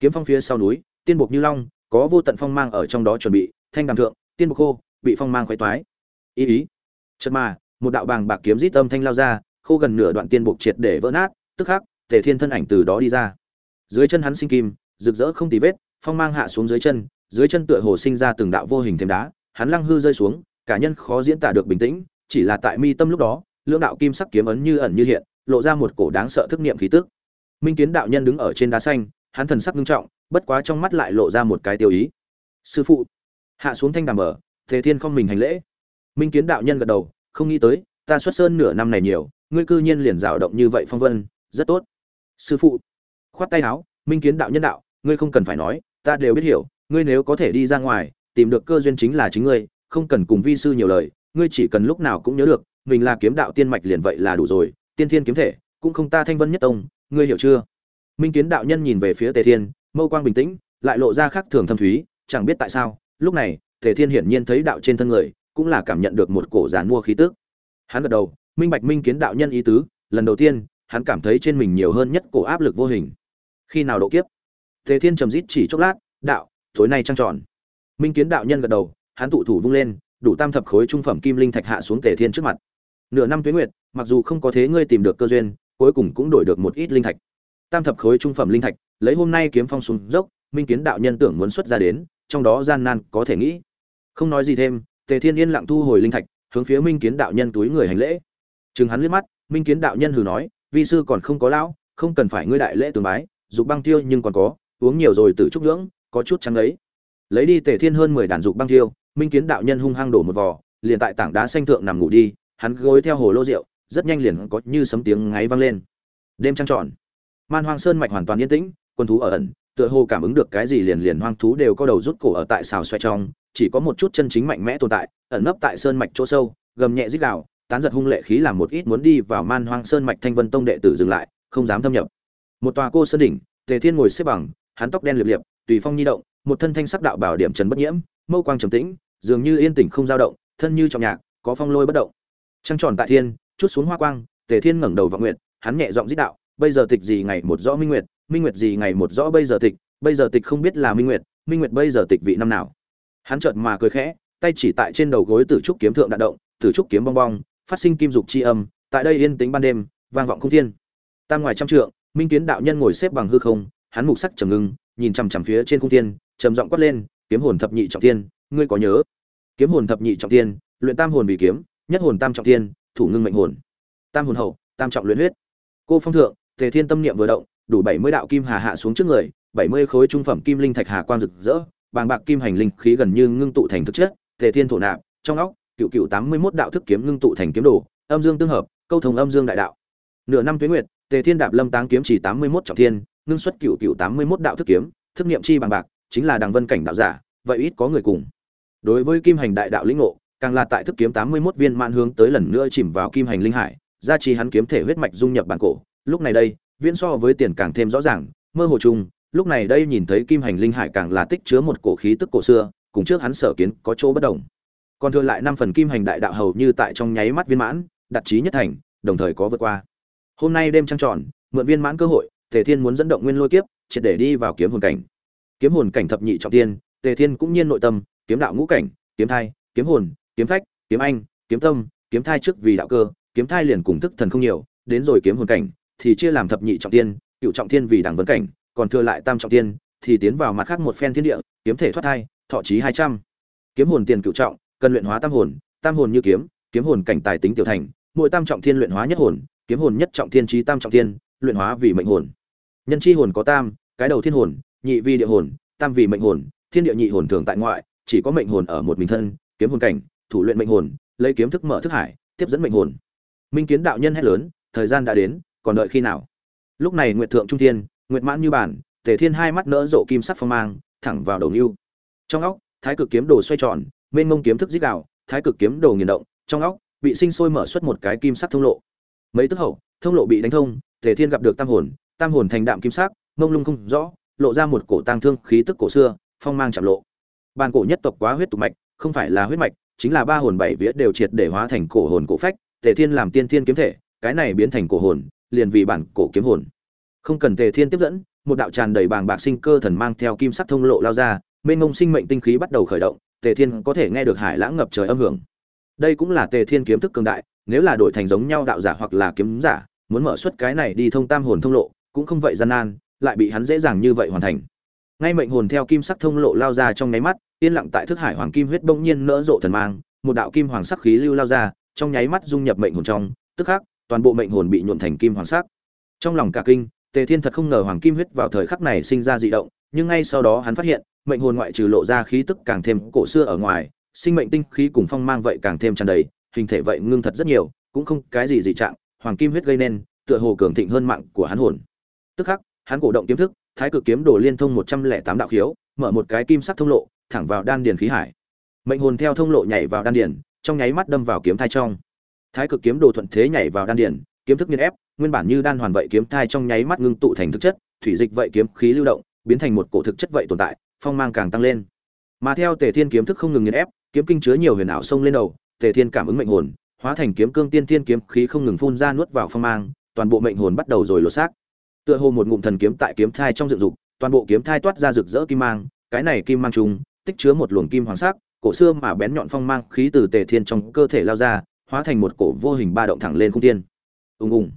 kiếm phong phía sau núi, tiên bục như long, có vô tận phong mang ở trong đó chuẩn bị, thanh đàm thượng, tiên bục khô, bị phong mang khoái toái. Ý ý. Chật mà, một đạo bàng bạc kiếm rít âm thanh lao ra, khô gần nửa đoạn tiên bục triệt để vỡ nát, tức khắc, tề thiên thân ảnh từ đó đi ra. Dưới chân hắn sinh kim, rực rỡ không tì vết, phong mang hạ xuống dưới chân dưới chân tựa hồ sinh ra từng đạo vô hình thêm đá, hắn lăng hư rơi xuống, cả nhân khó diễn tả được bình tĩnh, chỉ là tại mi tâm lúc đó, lưỡng đạo kim sắc kiếm ấn như ẩn như hiện, lộ ra một cổ đáng sợ thức niệm khí tức. Minh kiến đạo nhân đứng ở trên đá xanh hắn thần sắc nghiêm trọng, bất quá trong mắt lại lộ ra một cái tiêu ý. Sư phụ. Hạ xuống thanh đàm ở thế thiên không mình hành lễ. Minh kiến đạo nhân gật đầu, không nghĩ tới, ta xuất sơn nửa năm này nhiều, ngươi cư nhiên liền dạo động như vậy phong vân, rất tốt. Sư phụ. Khoát tay áo, minh kiến đạo nhân đạo, ngươi không cần phải nói, ta đều biết hiểu, ngươi nếu có thể đi ra ngoài, tìm được cơ duyên chính là chính ngươi, không cần cùng vi sư nhiều lời, ngươi chỉ cần lúc nào cũng nhớ được, mình là kiếm đạo tiên mạch liền vậy là đủ rồi, tiên thiên kiếm thể, cũng không ta thanh vân nhất tông, ngươi hiểu chưa? Minh kiến đạo nhân nhìn về phía tề thiên, mâu quang bình tĩnh, lại lộ ra khác thường thâm thúy, chẳng biết tại sao, lúc này, tề thiên hiển nhiên thấy đạo trên thân người, cũng là cảm nhận được một cổ giàn mua khí tức. Hắn gật đầu, minh bạch minh kiến đạo nhân ý tứ, lần đầu tiên, hắn cảm thấy trên mình nhiều hơn nhất cổ áp lực vô hình. Khi nào độ kiếp? Tề thiên trầm rít chỉ chốc lát, đạo, tối nay trăng tròn. Minh kiến đạo nhân gật đầu, hắn tụ thủ vung lên, đủ tam thập khối trung phẩm kim linh thạch hạ xuống tề thiên trước mặt. Nửa năm tuế nguyệt, mặc dù không có thế ngươi tìm được cơ duyên, cuối cùng cũng đổi được một ít linh thạch tam thập khối trung phẩm linh thạch, lấy hôm nay kiếm phong xuống dốc, minh kiến đạo nhân tưởng muốn xuất ra đến, trong đó gian nan có thể nghĩ. Không nói gì thêm, tề thiên yên lặng thu hồi linh thạch, hướng phía minh kiến đạo nhân túi người hành lễ. Chừng hắn liếc mắt, minh kiến đạo nhân hừ nói, vi sư còn không có lão, không cần phải ngươi đại lễ tường bái, dục băng tiêu nhưng còn có, uống nhiều rồi tự trúc lưỡng có chút trắng ấy. Lấy đi tề thiên hơn mười đàn dục băng tiêu minh kiến đạo nhân hung hăng đổ một vò, liền tại tảng đá xanh thượng nằm ngủ đi, hắn gối theo hồ lô rượu, rất nhanh liền có như sấm tiếng ngáy vang lên. Đêm trăng tròn man hoang sơn mạch hoàn toàn yên tĩnh, quân thú ở ẩn, tựa hồ cảm ứng được cái gì liền liền hoang thú đều có đầu rút cổ ở tại xào xoay trong, chỉ có một chút chân chính mạnh mẽ tồn tại, ẩn nấp tại sơn mạch chỗ sâu, gầm nhẹ dích đạo tán giật hung lệ khí làm một ít muốn đi vào man hoang sơn mạch thanh vân tông đệ tử dừng lại, không dám thâm nhập. Một tòa cô sơn đỉnh, tề thiên ngồi xếp bằng, hắn tóc đen liệp liệp, tùy phong nhi động, một thân thanh sắc đạo bảo điểm trần bất nhiễm, mâu quang trầm tĩnh, dường như yên tĩnh không dao động, thân như trong nhạc, có phong lôi bất động. Trăng tròn tại thiên, chút xuống hoa quang, tề thiên ngẩng đầu vọng nguyện hắn nhẹ giọng dích đạo bây giờ tịch gì ngày một rõ minh nguyệt minh nguyệt gì ngày một rõ bây giờ tịch, bây giờ tịch không biết là minh nguyệt minh nguyệt bây giờ tịch vị năm nào. Hắn chợt mà cười khẽ, tay chỉ tại trên đầu gối tử trúc kiếm thượng đạn động, tử trúc kiếm bong bong, phát sinh kim dục chi âm, tại đây yên tĩnh ban đêm, vang vọng không thiên. Tam ngoài trăm trượng, minh kiến đạo nhân ngồi xếp bằng hư không, hắn mục sắc trầm ngưng, nhìn chằm chằm phía trên cung thiên, trầm giọng quát lên, kiếm hồn thập nhị trọng thiên, ngươi có nhớ? Kiếm hồn thập nhị trọng thiên, luyện tam hồn vì kiếm, nhất hồn tam trọng thiên, thủ ngưng mệnh hồn. Tam hồn hậu, tam trọng luyện huyết. Cô phong thượng tề thiên tâm niệm vừa động, đủ bảy mươi đạo kim hà hạ xuống trước người, bảy mươi khối trung phẩm kim linh thạch hà quang rực rỡ, bàng bạc kim hành linh khí gần như ngưng tụ thành thực chất, tề thiên thổ nạp, trong óc, cựu cựu tám mươi mốt đạo thức kiếm ngưng tụ thành kiếm đồ, âm dương tương hợp, câu thông âm dương đại đạo. Nửa năm tuyết nguyệt, tề thiên đạp lâm táng kiếm chỉ tám mươi mốt trọng thiên, ngưng xuất cựu cựu tám mươi mốt đạo thức kiếm, thức niệm chi bằng bạc, chính là đằng vân cảnh đạo giả, vậy ít có người cùng. Đối với kim hành đại đạo lĩnh ngộ, càng là tại thức kiếm tám mươi mốt viên mãn hướng tới lần nữa chìm vào kim hành linh hải, gia trì hắn kiếm thể huyết mạch dung nhập bản cổ lúc này đây, viễn so với tiền càng thêm rõ ràng, mơ hồ chung, lúc này đây nhìn thấy kim hành linh hải càng là tích chứa một cổ khí tức cổ xưa, cùng trước hắn sở kiến có chỗ bất đồng. Còn thừa lại năm phần kim hành đại đạo hầu như tại trong nháy mắt viên mãn, đặt trí nhất thành, đồng thời có vượt qua. Hôm nay đêm trăng tròn, mượn viên mãn cơ hội, tề thiên muốn dẫn động nguyên lôi kiếp, triệt để đi vào kiếm hồn cảnh. Kiếm hồn cảnh thập nhị trọng tiên, tề thiên cũng nhiên nội tâm, kiếm đạo ngũ cảnh, kiếm thai, kiếm hồn, kiếm phách, kiếm anh, kiếm tâm, kiếm thai trước vì đạo cơ, kiếm thai liền cùng thức thần không nhiều, đến rồi kiếm hồn cảnh thì chia làm thập nhị trọng tiên, cựu trọng tiên vì đẳng vấn cảnh, còn thừa lại tam trọng tiên, thì tiến vào mặt khác một phen thiên địa, kiếm thể thoát thai, thọ trí hai trăm. Kiếm hồn tiền cựu trọng, cần luyện hóa tam hồn tam hồn như kiếm kiếm hồn cảnh tài tính tiểu thành, mỗi tam trọng thiên luyện hóa nhất hồn, kiếm hồn nhất trọng thiên trí tam trọng thiên, luyện hóa vì mệnh hồn. Nhân chi hồn có tam, cái đầu thiên hồn, nhị vi địa hồn, tam vì mệnh hồn, thiên địa nhị hồn thường tại ngoại, chỉ có mệnh hồn ở một mình thân, kiếm hồn cảnh, thủ luyện mệnh hồn, lấy kiếm thức mở thức hải, tiếp dẫn mệnh hồn. Minh kiến đạo nhân hét lớn, thời gian đã đến còn đợi khi nào? Lúc này nguyệt thượng trung thiên, nguyệt mãn như bản, tề thiên hai mắt nỡ rộ kim sắc phong mang, thẳng vào đầu lưu trong óc, thái cực kiếm đồ xoay tròn, mênh mông kiếm thức dích đạo thái cực kiếm đồ nghiền động, trong óc, bị sinh sôi mở xuất một cái kim sắc thông lộ. Mấy tức hậu, thông lộ bị đánh thông, tề thiên gặp được tam hồn tam hồn thành đạm kim sắc, mông lung không rõ, lộ ra một cổ tang thương khí tức cổ xưa, phong mang chạm lộ. Bàn cổ nhất tộc quá huyết tục mạch, không phải là huyết mạch, chính là ba hồn bảy vía đều triệt để hóa thành cổ hồn cổ phách, tề thiên làm tiên thiên kiếm thể, cái này biến thành cổ hồn liền vì bản cổ kiếm hồn. Không cần tề thiên tiếp dẫn, một đạo tràn đầy bàng bạc sinh cơ thần mang theo kim sắc thông lộ lao ra, mênh mông sinh mệnh tinh khí bắt đầu khởi động, tề thiên có thể nghe được hải lãng ngập trời âm hưởng. Đây cũng là tề thiên kiếm thức cường đại, nếu là đổi thành giống nhau đạo giả hoặc là kiếm giả, muốn mở xuất cái này đi thông tam hồn thông lộ, cũng không vậy gian nan, lại bị hắn dễ dàng như vậy hoàn thành. Ngay mệnh hồn theo kim sắc thông lộ lao ra trong nháy mắt, yên lặng tại thức hải hoàng kim huyết bỗng nhiên nỡ rộ thần mang, một đạo kim hoàng sắc khí lưu lao ra, trong nháy mắt dung nhập mệnh hồn trong, tức khắc toàn bộ mệnh hồn bị nhuộm thành kim hoàng sắc. Trong lòng cả kinh, tề thiên thật không ngờ hoàng kim huyết vào thời khắc này sinh ra dị động, nhưng ngay sau đó hắn phát hiện, mệnh hồn ngoại trừ lộ ra khí tức càng thêm cổ xưa ở ngoài, sinh mệnh tinh khí cùng phong mang vậy càng thêm tràn đầy, hình thể vậy ngưng thật rất nhiều, cũng không cái gì dị trạng, hoàng kim huyết gây nên, tựa hồ cường thịnh hơn mạng của hắn hồn. Tức khắc, hắn cổ động kiếm thức, thái cực kiếm đồ liên thông một trăm lẻ tám đạo khiếu, mở một cái kim sắc thông lộ, thẳng vào đan điền khí hải. Mệnh hồn theo thông lộ nhảy vào đan điền, trong nháy mắt đâm vào kiếm thai trong thái cực kiếm đồ thuận thế nhảy vào đan điền, kiếm thức nghiên ép, nguyên bản như đan hoàn vậy kiếm thai trong nháy mắt ngưng tụ thành thực chất, thủy dịch vậy kiếm khí lưu động, biến thành một cổ thực chất vậy tồn tại, phong mang càng tăng lên. Mà theo tề thiên kiếm thức không ngừng nghiên ép, kiếm kinh chứa nhiều huyền ảo sông lên đầu, tề thiên cảm ứng mệnh hồn, hóa thành kiếm cương tiên thiên kiếm khí không ngừng phun ra nuốt vào phong mang, toàn bộ mệnh hồn bắt đầu rồi lột xác. Tựa hồ một ngụm thần kiếm tại kiếm thai trong dựng dục, toàn bộ kiếm thai toát ra rực rỡ kim mang, cái này kim mang trùng, tích chứa một luồng kim hoàng sắc, cổ xưa mà bén nhọn phong mang khí từ tề thiên trong cơ thể lao ra hóa thành một cổ vô hình ba động thẳng lên không thiên. Ùng ùng.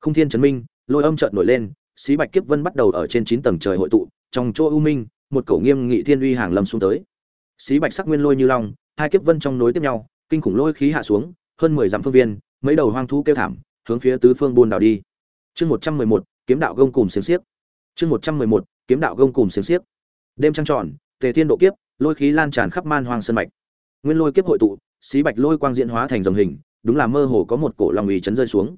Không thiên chấn minh, lôi âm chợt nổi lên, xí bạch kiếp vân bắt đầu ở trên chín tầng trời hội tụ, trong chỗ u minh, một cổ nghiêm nghị thiên uy hàng lâm xuống tới. Xí bạch sắc nguyên lôi như long, hai kiếp vân trong nối tiếp nhau, kinh khủng lôi khí hạ xuống, hơn mười dặm phương viên, mấy đầu hoang thú kêu thảm, hướng phía tứ phương buôn đảo đi. Chương một trăm mười một, kiếm đạo gông cùng xiềng xiếc. Chương một trăm mười một, kiếm đạo gông cùng xiềng xiếc. Đêm trăng tròn, tề thiên độ kiếp, lôi khí lan tràn khắp man hoang sơn mạch. Nguyên lôi kiếp hội tụ xí bạch lôi quang diễn hóa thành dòng hình, đúng là mơ hồ có một cổ lòng ý chấn rơi xuống.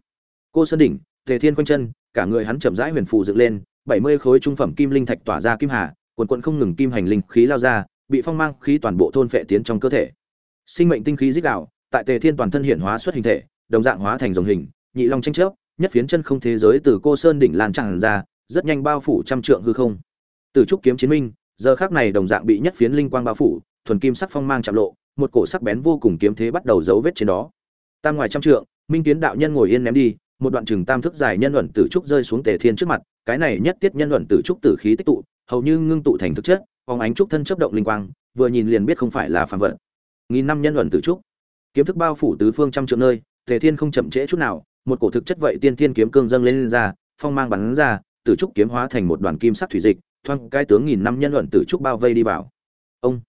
Cô sơn đỉnh, tề thiên quanh chân, cả người hắn chậm rãi huyền phù dựng lên, bảy mươi khối trung phẩm kim linh thạch tỏa ra kim hà quần quận không ngừng kim hành linh khí lao ra, bị phong mang khí toàn bộ thôn phệ tiến trong cơ thể. Sinh mệnh tinh khí dích đạo, tại tề thiên toàn thân hiện hóa xuất hình thể, đồng dạng hóa thành dòng hình, nhị long tranh chớp, nhất phiến chân không thế giới từ cô sơn đỉnh lan tràn ra, rất nhanh bao phủ trăm trượng hư không. Từ trúc kiếm chiến minh, giờ khác này đồng dạng bị nhất phiến linh quang bao phủ, thuần kim sắc phong mang chạm lộ một cổ sắc bén vô cùng kiếm thế bắt đầu dấu vết trên đó. Tam ngoài trăm trượng minh kiến đạo nhân ngồi yên ném đi một đoạn chừng tam thức dài nhân luận tử trúc rơi xuống tề thiên trước mặt cái này nhất tiết nhân luận tử trúc tử khí tích tụ hầu như ngưng tụ thành thực chất phóng ánh trúc thân chấp động linh quang vừa nhìn liền biết không phải là phàm vật. Nghìn năm nhân luận tử trúc. Kiếm thức bao phủ tứ phương trăm trượng nơi tề thiên không chậm trễ chút nào một cổ thực chất vậy tiên thiên kiếm cương dâng lên, lên ra phong mang bắn ra tử trúc kiếm hóa thành một đoàn kim sắc thủy dịch thoang cái tướng nghìn năm nhân luận tử trúc bao vây đi vào. Ông.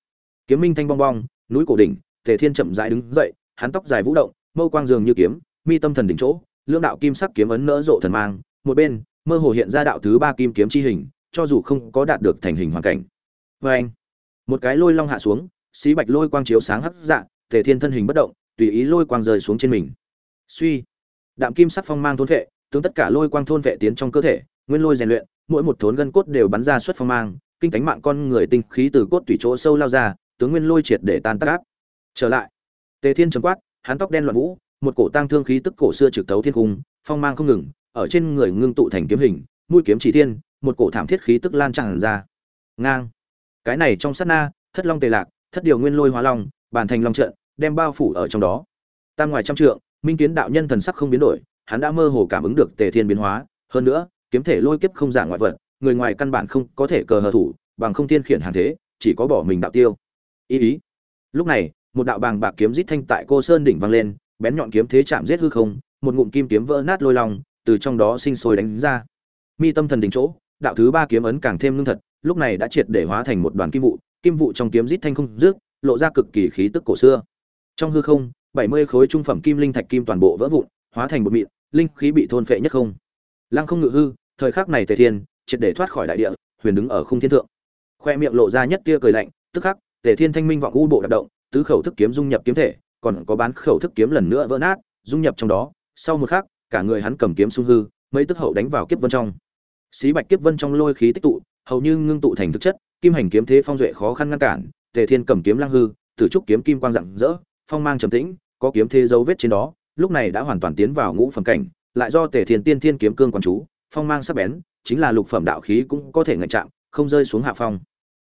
Kiếm minh thanh bong bong núi cổ đỉnh, tề thiên chậm rãi đứng dậy, hắn tóc dài vũ động, mâu quang dường như kiếm, mi tâm thần đỉnh chỗ, lưỡng đạo kim sắc kiếm ấn nỡ rộ thần mang, một bên, mơ hồ hiện ra đạo thứ ba kim kiếm chi hình, cho dù không có đạt được thành hình hoàn cảnh. Vê anh, một cái lôi long hạ xuống, xí bạch lôi quang chiếu sáng hấp dạ tề thiên thân hình bất động, tùy ý lôi quang rơi xuống trên mình. Suy, đạm kim sắc phong mang thôn vệ, tướng tất cả lôi quang thôn vệ tiến trong cơ thể, nguyên lôi rèn luyện, mỗi một thốn gân cốt đều bắn ra xuất phong mang, kinh cánh mạng con người tinh khí từ cốt tủy chỗ sâu lao ra tướng nguyên lôi triệt để tan tác áp. Trở lại, tề thiên trầm quát, hắn tóc đen loạn vũ, một cổ tăng thương khí tức cổ xưa trực tấu thiên cung phong mang không ngừng, ở trên người ngưng tụ thành kiếm hình, mũi kiếm chỉ thiên, một cổ thảm thiết khí tức lan tràn ra. Ngang. Cái này trong sát na, thất long tề lạc, thất điều nguyên lôi hóa long, bàn thành long trận, đem bao phủ ở trong đó. Tam ngoài trăm trượng, minh kiến đạo nhân thần sắc không biến đổi, hắn đã mơ hồ cảm ứng được tề thiên biến hóa, hơn nữa, kiếm thể lôi kiếp không giả ngoại vật, người ngoài căn bản không có thể cờ hờ thủ, bằng không thiên khiển hàng thế, chỉ có bỏ mình đạo tiêu ý ý. Lúc này, một đạo bàng bạc kiếm rít thanh tại cô sơn đỉnh vang lên, bén nhọn kiếm thế chạm giết hư không, một ngụm kim kiếm vỡ nát lôi long, từ trong đó sinh sôi đánh ra. Mi tâm thần đỉnh chỗ, đạo thứ ba kiếm ấn càng thêm lương thật, lúc này đã triệt để hóa thành một đoàn kim vụ kim vụ trong kiếm rít thanh không rước lộ ra cực kỳ khí tức cổ xưa. Trong hư không, bảy mươi khối trung phẩm kim linh thạch kim toàn bộ vỡ vụn, hóa thành một mịn, linh khí bị thôn phệ nhất không. Lăng không ngự hư, thời khắc này tề thiên, triệt để thoát khỏi đại địa, huyền đứng ở khung thiên thượng. Khoe miệng lộ ra nhất tia cười lạnh, tức khắc tề thiên thanh minh vọng u bộ đạp động, tứ khẩu thức kiếm dung nhập kiếm thể, còn có bán khẩu thức kiếm lần nữa vỡ nát, dung nhập trong đó. Sau một khắc, cả người hắn cầm kiếm xung hư, mấy tức hậu đánh vào kiếp vân trong. Xí bạch kiếp vân trong lôi khí tích tụ, hầu như ngưng tụ thành thực chất, kim hành kiếm thế phong duệ khó khăn ngăn cản, tề thiên cầm kiếm lang hư, tử trúc kiếm kim quang rạng rỡ, phong mang trầm tĩnh, có kiếm thế dấu vết trên đó, lúc này đã hoàn toàn tiến vào ngũ phẩm cảnh, lại do tề thiên tiên thiên kiếm cương quan chú, phong mang sắc bén, chính là lục phẩm đạo khí cũng có thể ngạnh chạm, không rơi xuống hạ phong.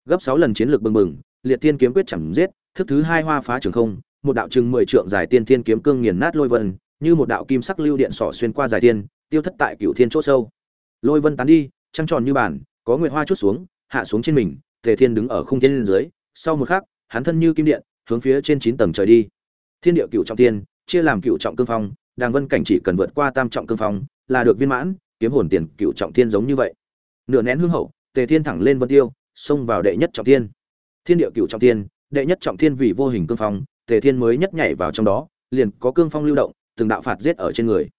Gấp sáu lần chiến lược bừng bừng liệt tiên kiếm quyết chẳng giết thức thứ hai hoa phá trường không một đạo chừng mười trượng dài tiên thiên kiếm cương nghiền nát lôi vân như một đạo kim sắc lưu điện sỏ xuyên qua dài tiên tiêu thất tại cựu thiên chỗ sâu. Lôi vân tán đi trăng tròn như bàn, có nguyệt hoa chút xuống hạ xuống trên mình tề thiên đứng ở khung thiên lên dưới sau một khắc hắn thân như kim điện hướng phía trên chín tầng trời đi. Thiên địa cựu trọng tiên chia làm cựu trọng cương phong đàng vân cảnh chỉ cần vượt qua tam trọng cương phong là được viên mãn kiếm hồn tiền cựu trọng thiên giống như vậy. Nửa nén hương hậu tề thiên thẳng lên vân tiêu xông vào đệ nhất trọng thiên thiên địa cựu trọng thiên, đệ nhất trọng thiên vì vô hình cương phong, tề thiên mới nhất nhảy vào trong đó, liền có cương phong lưu động, từng đạo phạt giết ở trên người.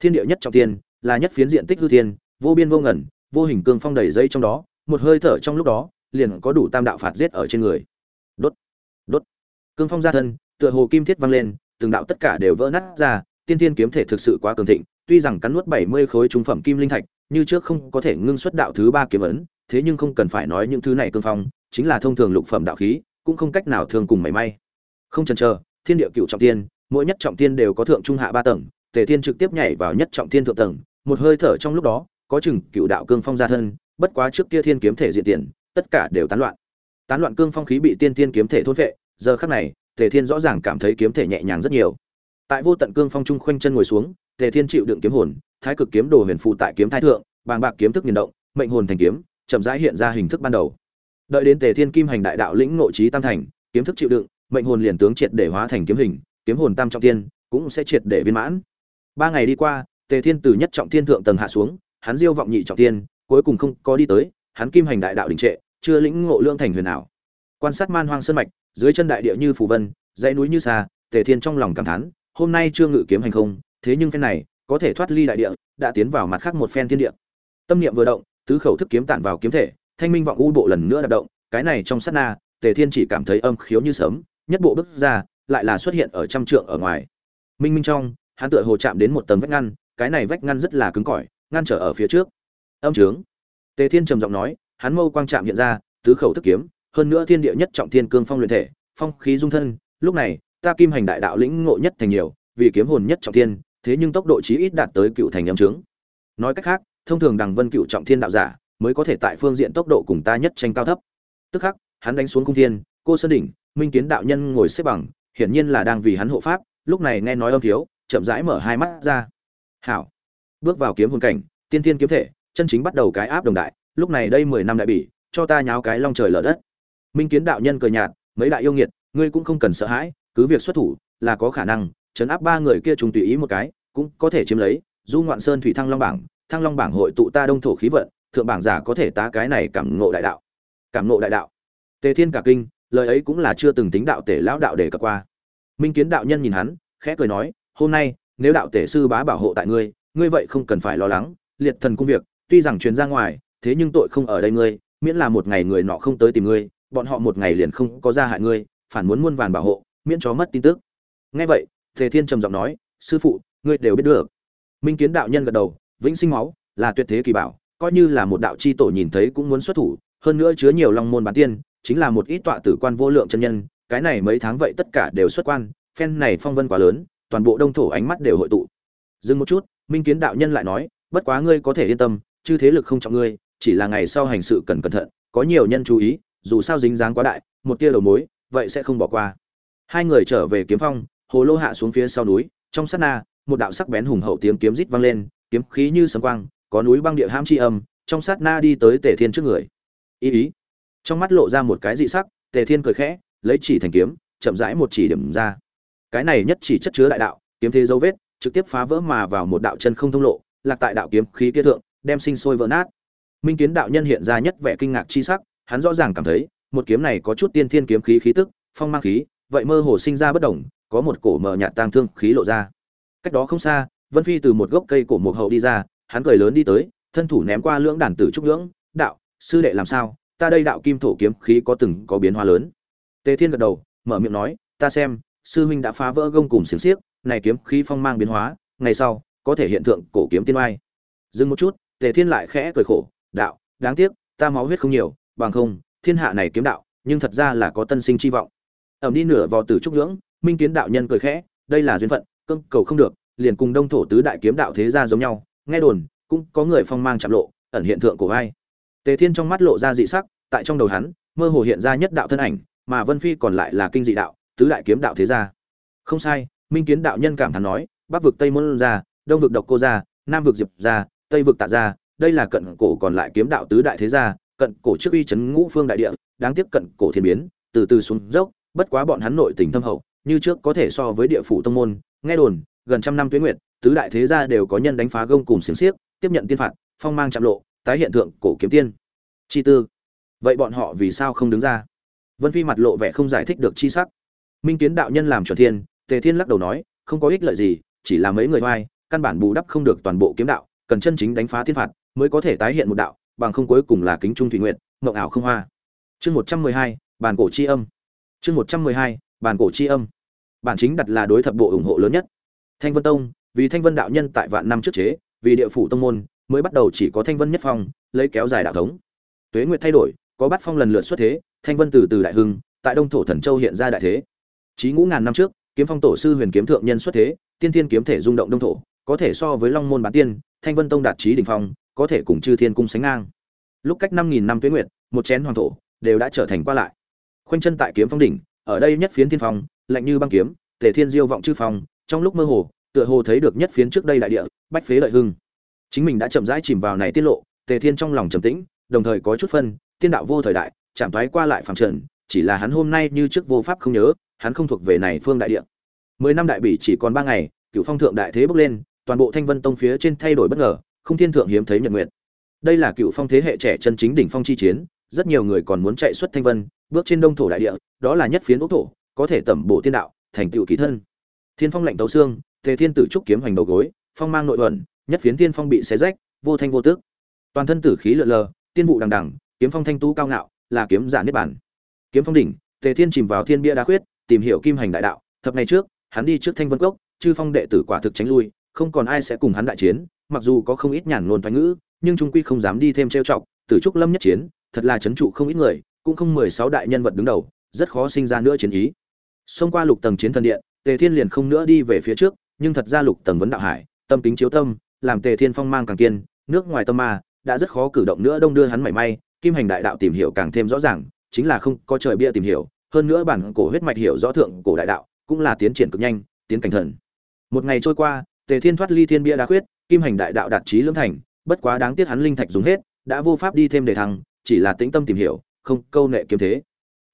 Thiên địa nhất trọng thiên, là nhất phiến diện tích hư thiên, vô biên vô ngẩn vô hình cương phong đầy dây trong đó, một hơi thở trong lúc đó, liền có đủ tam đạo phạt giết ở trên người. Đốt đốt. Cương phong ra thân, tựa hồ kim thiết văng lên, từng đạo tất cả đều vỡ nát ra, tiên thiên kiếm thể thực sự quá cường thịnh, tuy rằng cắn nuốt bảy mươi khối trung phẩm kim linh thạch, như trước không có thể ngưng xuất đạo thứ ba kiếm ấn, thế nhưng không cần phải nói những thứ này cương phong chính là thông thường lục phẩm đạo khí, cũng không cách nào thường cùng mảy may. Không chần chờ, thiên địa cửu trọng thiên, mỗi nhất trọng thiên đều có thượng trung hạ ba tầng, tề thiên trực tiếp nhảy vào nhất trọng thiên thượng tầng, một hơi thở trong lúc đó, có chừng cựu đạo cương phong ra thân, bất quá trước kia thiên kiếm thể diện tiền, tất cả đều tán loạn. Tán loạn cương phong khí bị tiên tiên kiếm thể thôn vệ giờ khắc này, tề thiên rõ ràng cảm thấy kiếm thể nhẹ nhàng rất nhiều. Tại vô tận cương phong trung khoanh chân ngồi xuống, tề thiên chịu đựng kiếm hồn, thái cực kiếm đồ huyền phụ tại kiếm thái thượng, bàng bạc kiếm thức nghiền động, mệnh hồn thành kiếm, chậm rãi hiện ra hình thức ban đầu đợi đến tề thiên kim hành đại đạo lĩnh ngộ trí tam thành, kiếm thức chịu đựng, mệnh hồn liền tướng triệt để hóa thành kiếm hình, kiếm hồn tam trọng tiên cũng sẽ triệt để viên mãn. Ba ngày đi qua, tề thiên từ nhất trọng thiên thượng tầng hạ xuống, hắn diêu vọng nhị trọng tiên, cuối cùng không có đi tới, hắn kim hành đại đạo đình trệ, chưa lĩnh ngộ lương thành huyền ảo. Quan sát man hoang sơn mạch, dưới chân đại địa như phù vân, dãy núi như xa, tề thiên trong lòng cảm thán, hôm nay chưa ngự kiếm hành không, thế nhưng phen này, có thể thoát ly đại địa, đã tiến vào mặt khác một phen thiên địa. Tâm niệm vừa động, tứ khẩu thức kiếm tản vào kiếm thể thanh minh vọng u bộ lần nữa đạp động, cái này trong sát na, tề thiên chỉ cảm thấy âm khiếu như sớm nhất bộ bước ra, lại là xuất hiện ở trăm trượng ở ngoài. Minh minh trong, hắn tựa hồ chạm đến một tấm vách ngăn, cái này vách ngăn rất là cứng cỏi, ngăn trở ở phía trước. Âm trướng. Tề thiên trầm giọng nói, hắn mâu quang chạm hiện ra, tứ khẩu thức kiếm, hơn nữa thiên địa nhất trọng thiên cương phong luyện thể, phong khí dung thân, lúc này, ta kim hành đại đạo lĩnh ngộ nhất thành nhiều, vì kiếm hồn nhất trọng thiên, thế nhưng tốc độ chí ít đạt tới cựu thành âm trướng. Nói cách khác, thông thường đằng vân cựu trọng thiên đạo giả mới có thể tại phương diện tốc độ cùng ta nhất tranh cao thấp. Tức khắc, hắn đánh xuống cung thiên, cô sơn đỉnh, minh kiến đạo nhân ngồi xếp bằng, hiển nhiên là đang vì hắn hộ pháp, lúc này nghe nói âm thiếu, chậm rãi mở hai mắt ra. Hảo. Bước vào kiếm hồn cảnh, tiên thiên kiếm thể, chân chính bắt đầu cái áp đồng đại, lúc này đây mười năm đại bỉ, cho ta nháo cái long trời lở đất. Minh kiến đạo nhân cười nhạt, mấy đại yêu nghiệt, ngươi cũng không cần sợ hãi, cứ việc xuất thủ, là có khả năng, chấn áp ba người kia trùng tùy ý một cái, cũng có thể chiếm lấy, du ngoạn sơn thủy thăng long bảng, thăng long bảng hội tụ ta đông thổ khí vận thượng bảng giả có thể tá cái này cảm ngộ đại đạo. Cảm ngộ đại đạo. Tề thiên cả kinh, lời ấy cũng là chưa từng tính đạo tể lão đạo để cập qua. Minh kiến đạo nhân nhìn hắn, khẽ cười nói, hôm nay, nếu đạo tể sư bá bảo hộ tại ngươi ngươi vậy không cần phải lo lắng, liệt thần công việc, tuy rằng truyền ra ngoài, thế nhưng tội không ở đây ngươi, miễn là một ngày người nọ không tới tìm ngươi, bọn họ một ngày liền không có ra hại ngươi, phản muốn muôn vàn bảo hộ, miễn cho mất tin tức. Nghe vậy, tề thiên trầm giọng nói, sư phụ, ngươi đều biết được. Minh kiến đạo nhân gật đầu, vĩnh sinh máu là tuyệt thế kỳ bảo coi như là một đạo chi tổ nhìn thấy cũng muốn xuất thủ, hơn nữa chứa nhiều long môn bán tiên, chính là một ít tọa tử quan vô lượng chân nhân, cái này mấy tháng vậy tất cả đều xuất quan, phen này phong vân quá lớn, toàn bộ đông thổ ánh mắt đều hội tụ. Dừng một chút, minh kiến đạo nhân lại nói, bất quá ngươi có thể yên tâm, chư thế lực không trọng ngươi, chỉ là ngày sau hành sự cần cẩn thận, có nhiều nhân chú ý, dù sao dính dáng quá đại, một tia đầu mối, vậy sẽ không bỏ qua. Hai người trở về kiếm phong, hồ lô hạ xuống phía sau núi, trong sát na, một đạo sắc bén hùng hậu tiếng kiếm rít vang lên, kiếm khí như sấm quang có núi băng địa ham chi âm, trong sát na đi tới tề thiên trước người. Ý ý. Trong mắt lộ ra một cái dị sắc, tề thiên cười khẽ, lấy chỉ thành kiếm, chậm rãi một chỉ điểm ra. Cái này nhất chỉ chất chứa đại đạo, kiếm thế dấu vết, trực tiếp phá vỡ mà vào một đạo chân không thông lộ, lạc tại đạo kiếm khí kia thượng, đem sinh sôi vỡ nát. Minh kiến đạo nhân hiện ra nhất vẻ kinh ngạc chi sắc, hắn rõ ràng cảm thấy, một kiếm này có chút tiên thiên kiếm khí khí tức, phong mang khí, vậy mơ hồ sinh ra bất động có một cổ mờ nhạt tang thương khí lộ ra. Cách đó không xa, vân phi từ một gốc cây cổ mục hậu đi ra hắn cười lớn đi tới, thân thủ ném qua lưỡng đàn tử trúc lưỡng đạo, sư đệ làm sao? Ta đây đạo kim thổ kiếm khí có từng có biến hóa lớn. Tề thiên gật đầu, mở miệng nói, ta xem, sư huynh đã phá vỡ gông cùng xiềng xiếc, này kiếm khí phong mang biến hóa, ngày sau, có thể hiện tượng cổ kiếm tiên oai. Dừng một chút, tề thiên lại khẽ cười khổ, đạo, đáng tiếc, ta máu huyết không nhiều, bằng không, thiên hạ này kiếm đạo, nhưng thật ra là có tân sinh chi vọng. Ẩm đi nửa vào tử trúc ngưỡng minh kiến đạo nhân cười khẽ, đây là duyên phận cưng cầu không được, liền cùng đông thổ tứ đại kiếm đạo thế gia giống nhau nghe đồn, cũng có người phong mang chạm lộ, ẩn hiện tượng của ai tề thiên trong mắt lộ ra dị sắc, tại trong đầu hắn, mơ hồ hiện ra nhất đạo thân ảnh, mà vân phi còn lại là kinh dị đạo, tứ đại kiếm đạo thế gia. Không sai, minh kiến đạo nhân cảm thán nói, bắc vực tây môn gia, đông vực độc cô gia, nam vực diệp gia, tây vực tạ gia, đây là cận cổ còn lại kiếm đạo tứ đại thế gia, cận cổ trước uy chấn ngũ phương đại địa, đáng tiếc cận cổ thiên biến, từ từ xuống dốc, bất quá bọn hắn nội tình thâm hậu, như trước có thể so với địa phủ tông môn, nghe đồn, gần trăm năm tuyến nguyệt tứ đại thế gia đều có nhân đánh phá gông cùng xiềng xiếc, tiếp nhận tiên phạt, phong mang chạm lộ, tái hiện tượng cổ kiếm tiên. Chi tư. Vậy bọn họ vì sao không đứng ra? Vân phi mặt lộ vẻ không giải thích được chi sắc. Minh kiến đạo nhân làm chuẩn thiên, tề thiên lắc đầu nói, không có ích lợi gì, chỉ là mấy người oai, căn bản bù đắp không được toàn bộ kiếm đạo, cần chân chính đánh phá thiên phạt mới có thể tái hiện một đạo, bằng không cuối cùng là kính trung thủy nguyện mộng ảo không hoa. Chương một trăm mười hai bàn cổ chi âm. Chương một trăm mười hai bàn cổ chi âm. Bản chính đặt là đối thập bộ ủng hộ lớn nhất. Thanh vân tông vì thanh vân đạo nhân tại vạn năm trước chế, vì địa phủ tông môn, mới bắt đầu chỉ có thanh vân nhất phong, lấy kéo dài đạo thống. Tuế nguyệt thay đổi, có bắt phong lần lượt xuất thế, thanh vân từ từ đại hưng, tại đông thổ thần châu hiện ra đại thế. Chí ngũ ngàn năm trước, kiếm phong tổ sư huyền kiếm thượng nhân xuất thế, tiên thiên kiếm thể rung động đông thổ, có thể so với long môn bán tiên, thanh vân tông đạt trí đỉnh phong, có thể cùng chư thiên cung sánh ngang. Lúc cách năm nghìn năm tuế nguyệt, một chén hoàng thổ đều đã trở thành qua lại. Khoanh chân tại kiếm phong đỉnh, ở đây nhất phiến thiên phong, lạnh như băng kiếm, tề thiên diêu vọng chư phong, trong lúc mơ hồ tựa hồ thấy được nhất phiến trước đây đại địa, bách phế lợi hưng. Chính mình đã chậm rãi chìm vào này tiết lộ, tề thiên trong lòng trầm tĩnh, đồng thời có chút phân, tiên đạo vô thời đại, chạm thoái qua lại phàm trần, chỉ là hắn hôm nay như trước vô pháp không nhớ, hắn không thuộc về này phương đại địa. Mười năm đại bỉ chỉ còn ba ngày cựu phong thượng đại thế bước lên, toàn bộ thanh vân tông phía trên thay đổi bất ngờ, không thiên thượng hiếm thấy nhật nguyện đây là cựu phong thế hệ trẻ chân chính đỉnh phong chi chiến, rất nhiều người còn muốn chạy xuất thanh vân, bước trên đông thổ đại địa, đó là nhất phiến ốc thổ, có thể tẩm bổ tiên đạo, thành tựu kỳ thân. Thiên phong lạnh tấu xương tề thiên tử trúc kiếm hành đầu gối, phong mang nội ẩn nhất phiến thiên phong bị xé rách, vô thanh vô tức. toàn thân tử khí lượn lờ, tiên vụ đằng đằng, kiếm phong thanh tú cao ngạo, là kiếm giả niết bản kiếm phong đỉnh, tề thiên chìm vào thiên bia đá khuyết, tìm hiểu kim hành đại đạo. Thập ngày trước, hắn đi trước thanh vân cốc, chư phong đệ tử quả thực tránh lui, không còn ai sẽ cùng hắn đại chiến, mặc dù có không ít nhàn ngôn thoái ngữ, nhưng trung quy không dám đi thêm trêu chọc. Tử trúc lâm nhất chiến, thật là chấn trụ không ít người, cũng không mười sáu đại nhân vật đứng đầu, rất khó sinh ra nữa chiến ý. Xông qua lục tầng chiến thần điện, tề thiên liền không nữa đi về phía trước nhưng thật ra lục tầng vấn đạo hải, tâm kính chiếu tâm, làm tề thiên phong mang càng kiên, nước ngoài tâm ma, đã rất khó cử động nữa đông đưa hắn mảy may, kim hành đại đạo tìm hiểu càng thêm rõ ràng, chính là không có trời bia tìm hiểu, hơn nữa bản cổ huyết mạch hiểu rõ thượng cổ đại đạo, cũng là tiến triển cực nhanh, tiến cảnh thần. Một ngày trôi qua, tề thiên thoát ly thiên bia đá khuyết, kim hành đại đạo đạt trí lưỡng thành, bất quá đáng tiếc hắn linh thạch dùng hết, đã vô pháp đi thêm đề thăng, chỉ là tĩnh tâm tìm hiểu, không câu nệ kiếm thế.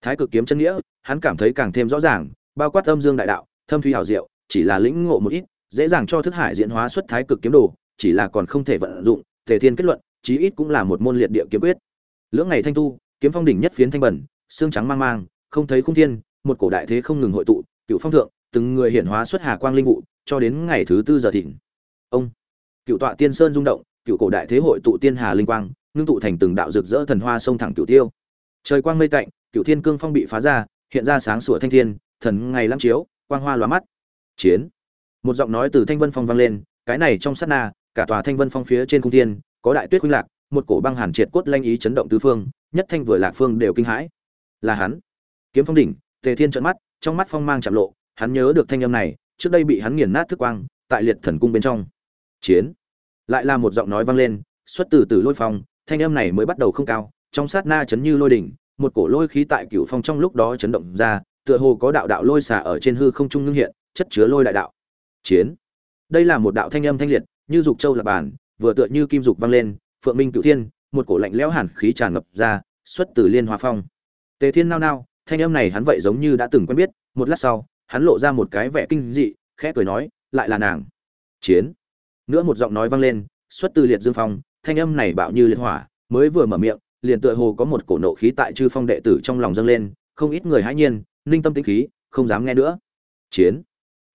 Thái cực kiếm chân nghĩa, hắn cảm thấy càng thêm rõ ràng, bao quát âm dương đại đạo, thâm thủy hảo diệu chỉ là lĩnh ngộ một ít, dễ dàng cho thức hải diễn hóa xuất thái cực kiếm đồ, chỉ là còn không thể vận dụng, tề thiên kết luận, chí ít cũng là một môn liệt địa kiếm quyết. Lưỡng ngày thanh tu, kiếm phong đỉnh nhất phiến thanh bẩn, xương trắng mang mang, không thấy khung thiên, một cổ đại thế không ngừng hội tụ, cựu phong thượng, từng người hiển hóa xuất hà quang linh vụ, cho đến ngày thứ tư giờ thịnh. Ông, cựu tọa tiên sơn rung động, cựu cổ đại thế hội tụ tiên hà linh quang, ngưng tụ thành từng đạo rực rỡ thần hoa sông thẳng cựu tiêu. Trời quang mây tạnh, cựu thiên cương phong bị phá ra, hiện ra sáng sủa thanh thiên, thần ngày lắm chiếu, quang hoa lóa mắt chiến. Một giọng nói từ thanh vân phong vang lên, cái này trong sát na, cả tòa thanh vân phong phía trên cung thiên, có đại tuyết khuynh lạc, một cổ băng hàn triệt cốt lanh ý chấn động tứ phương, nhất thanh vừa lạc phương đều kinh hãi. Là hắn. Kiếm phong đỉnh, tề thiên trợn mắt, trong mắt phong mang chạm lộ, hắn nhớ được thanh âm này, trước đây bị hắn nghiền nát thức quang, tại liệt thần cung bên trong. Chiến. Lại là một giọng nói vang lên, xuất từ từ lôi phong, thanh âm này mới bắt đầu không cao, trong sát na chấn như lôi đỉnh, một cổ lôi khí tại cửu phong trong lúc đó chấn động ra, tựa hồ có đạo đạo lôi xả ở trên hư không trung ngưng hiện chất chứa lôi đại đạo. Chiến. Đây là một đạo thanh âm thanh liệt, như dục châu lập bản vừa tựa như kim dục vang lên, phượng minh cửu thiên, một cổ lạnh lẽo hàn khí tràn ngập ra, xuất từ liên hoa phong. Tề thiên nao nao, thanh âm này hắn vậy giống như đã từng quen biết, một lát sau, hắn lộ ra một cái vẻ kinh dị, khẽ cười nói, lại là nàng. Chiến. Nữa một giọng nói vang lên, xuất từ liệt dương phong, thanh âm này bạo như liệt hỏa, mới vừa mở miệng, liền tựa hồ có một cổ nộ khí tại chư phong đệ tử trong lòng dâng lên, không ít người hãi nhiên, ninh tâm tĩnh khí, không dám nghe nữa. Chiến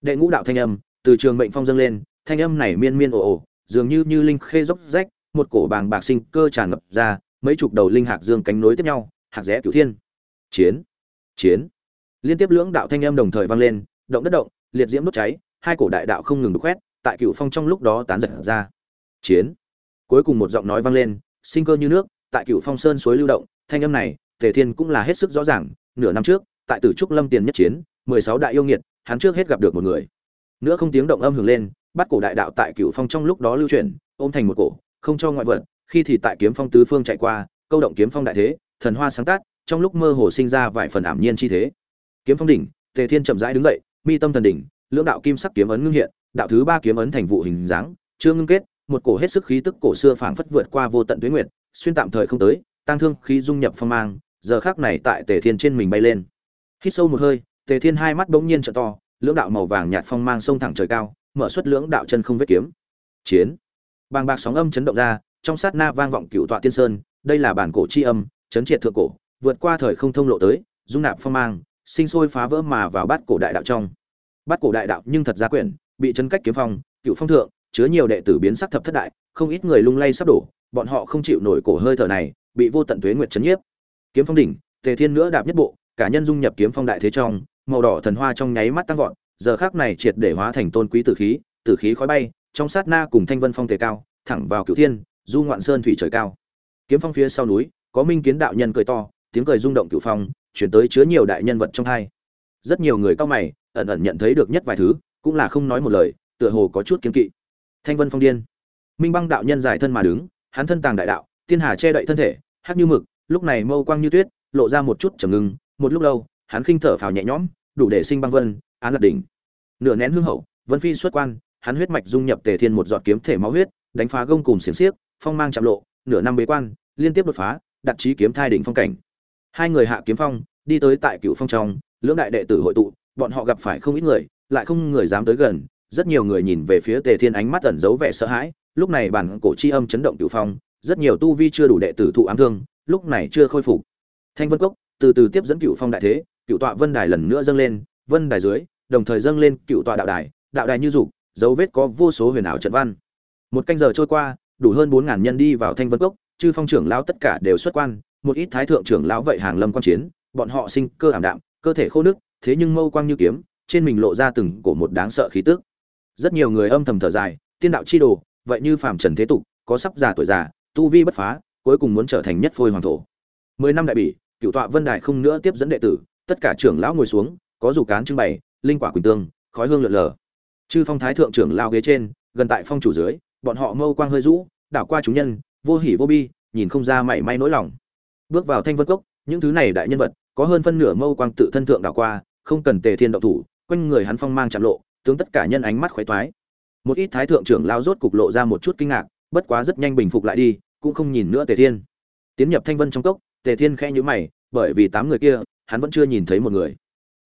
đệ ngũ đạo thanh âm, từ trường mệnh phong dâng lên, thanh âm này miên miên ồ ồ, dường như như linh khê dốc rách, một cổ bàng bạc sinh cơ tràn ngập ra, mấy chục đầu linh hạc dương cánh nối tiếp nhau, hạc rẽ cửu thiên. Chiến chiến. Liên tiếp lưỡng đạo thanh âm đồng thời vang lên, động đất động, liệt diễm đốt cháy, hai cổ đại đạo không ngừng đục khoét, tại cửu phong trong lúc đó tán giật ra. Chiến. Cuối cùng một giọng nói vang lên, sinh cơ như nước, tại cửu phong sơn suối lưu động, thanh âm này, tề thiên cũng là hết sức rõ ràng, nửa năm trước, tại tử trúc lâm tiền nhất chiến, mười sáu đại yêu nghiệt hắn trước hết gặp được một người. Nữa không tiếng động âm hưởng lên, bắt cổ đại đạo tại cựu phong trong lúc đó lưu chuyển, ôm thành một cổ, không cho ngoại vật, khi thì tại kiếm phong tứ phương chạy qua, câu động kiếm phong đại thế, thần hoa sáng tác, trong lúc mơ hồ sinh ra vài phần ảm nhiên chi thế. Kiếm phong đỉnh, tề thiên chậm rãi đứng dậy, mi tâm thần đỉnh, lưỡng đạo kim sắc kiếm ấn ngưng hiện, đạo thứ ba kiếm ấn thành vụ hình dáng, chưa ngưng kết, một cổ hết sức khí tức cổ xưa phảng phất vượt qua vô tận tuyến nguyệt, xuyên tạm thời không tới, tăng thương khí dung nhập phong mang, giờ khác này tại tề thiên trên mình bay lên. Hít sâu một hơi tề thiên hai mắt bỗng nhiên trợ to, lưỡng đạo màu vàng nhạt phong mang sông thẳng trời cao, mở xuất lưỡng đạo chân không vết kiếm. Chiến. Bàng bạc sóng âm chấn động ra, trong sát na vang vọng cửu tọa tiên sơn, đây là bản cổ chi âm, chấn triệt thượng cổ, vượt qua thời không thông lộ tới, dung nạp phong mang, sinh sôi phá vỡ mà vào bát cổ đại đạo trong. Bát cổ đại đạo nhưng thật ra quyển, bị chấn cách kiếm phong, cửu phong thượng, chứa nhiều đệ tử biến sắc thập thất đại, không ít người lung lay sắp đổ, bọn họ không chịu nổi cổ hơi thở này, bị vô tận tuế nguyệt chấn nhiếp. Kiếm phong đỉnh, tề thiên nữa đạp nhất bộ, cả nhân dung nhập kiếm phong đại thế trong màu đỏ thần hoa trong nháy mắt tăng vọt, giờ khắc này triệt để hóa thành tôn quý tử khí tử khí khói bay, trong sát na cùng thanh vân phong tề cao, thẳng vào cửu thiên, du ngoạn sơn thủy trời cao. Kiếm phong phía sau núi, có minh kiến đạo nhân cười to, tiếng cười rung động cửu phong, chuyển tới chứa nhiều đại nhân vật trong hai. Rất nhiều người cao mày, ẩn ẩn nhận thấy được nhất vài thứ, cũng là không nói một lời, tựa hồ có chút kiêng kỵ. Thanh vân phong điên. Minh băng đạo nhân dài thân mà đứng, hắn thân tàng đại đạo, tiên hà che đậy thân thể, hắc như mực, lúc này mâu quang như tuyết, lộ ra một chút trầm ngưng, một lúc lâu, hắn khinh thở phào nhẹ nhõm đủ để sinh băng vân, án lạc đỉnh. Nửa nén hương hậu, vân phi xuất quan, hắn huyết mạch dung nhập tề thiên một giọt kiếm thể máu huyết, đánh phá gông cùng xiềng xiếc, phong mang chạm lộ, nửa năm bế quan, liên tiếp đột phá, đặt trí kiếm thai đỉnh phong cảnh. Hai người hạ kiếm phong, đi tới tại cựu phong trong, lưỡng đại đệ tử hội tụ, bọn họ gặp phải không ít người, lại không người dám tới gần, rất nhiều người nhìn về phía tề thiên ánh mắt ẩn giấu vẻ sợ hãi, lúc này bản cổ chi âm chấn động cựu phong, rất nhiều tu vi chưa đủ đệ tử thụ ám thương, lúc này chưa khôi phục. Thanh vân cốc, từ từ tiếp dẫn cựu phong đại thế cựu tọa vân đài lần nữa dâng lên, vân đài dưới, đồng thời dâng lên cựu tọa đạo đài đạo đài như dục, dấu vết có vô số huyền ảo trận văn. Một canh giờ trôi qua, đủ hơn bốn ngàn nhân đi vào thanh vân cốc, chư phong trưởng lão tất cả đều xuất quan, một ít thái thượng trưởng lão vậy hàng lâm quan chiến, bọn họ sinh cơ ảm đạm, cơ thể khô nước thế nhưng mâu quang như kiếm, trên mình lộ ra từng cổ một đáng sợ khí tức. Rất nhiều người âm thầm thở dài, tiên đạo chi đồ, vậy như phàm trần thế tục, có sắp già tuổi già, tu vi bất phá, cuối cùng muốn trở thành nhất phôi hoàng thổ. Mười năm đại bỉ, cựu tọa vân đài không nữa tiếp dẫn đệ tử tất cả trưởng lão ngồi xuống, có rủ cán trưng bày, linh quả quỳnh tương, khói hương lượn lờ. Chư phong thái thượng trưởng lao ghế trên, gần tại phong chủ dưới, bọn họ mâu quang hơi rũ, đảo qua chúng nhân, vô hỉ vô bi, nhìn không ra mảy may nỗi lòng. Bước vào thanh vân cốc, những thứ này đại nhân vật, có hơn phân nửa mâu quang tự thân thượng đảo qua, không cần tề thiên động thủ, quanh người hắn phong mang chạm lộ, tướng tất cả nhân ánh mắt khoái toái. Một ít thái thượng trưởng lao rốt cục lộ ra một chút kinh ngạc, bất quá rất nhanh bình phục lại đi, cũng không nhìn nữa tề thiên. Tiến nhập thanh vân trong cốc, tề thiên khẽ nhíu mày, bởi vì tám người kia hắn vẫn chưa nhìn thấy một người.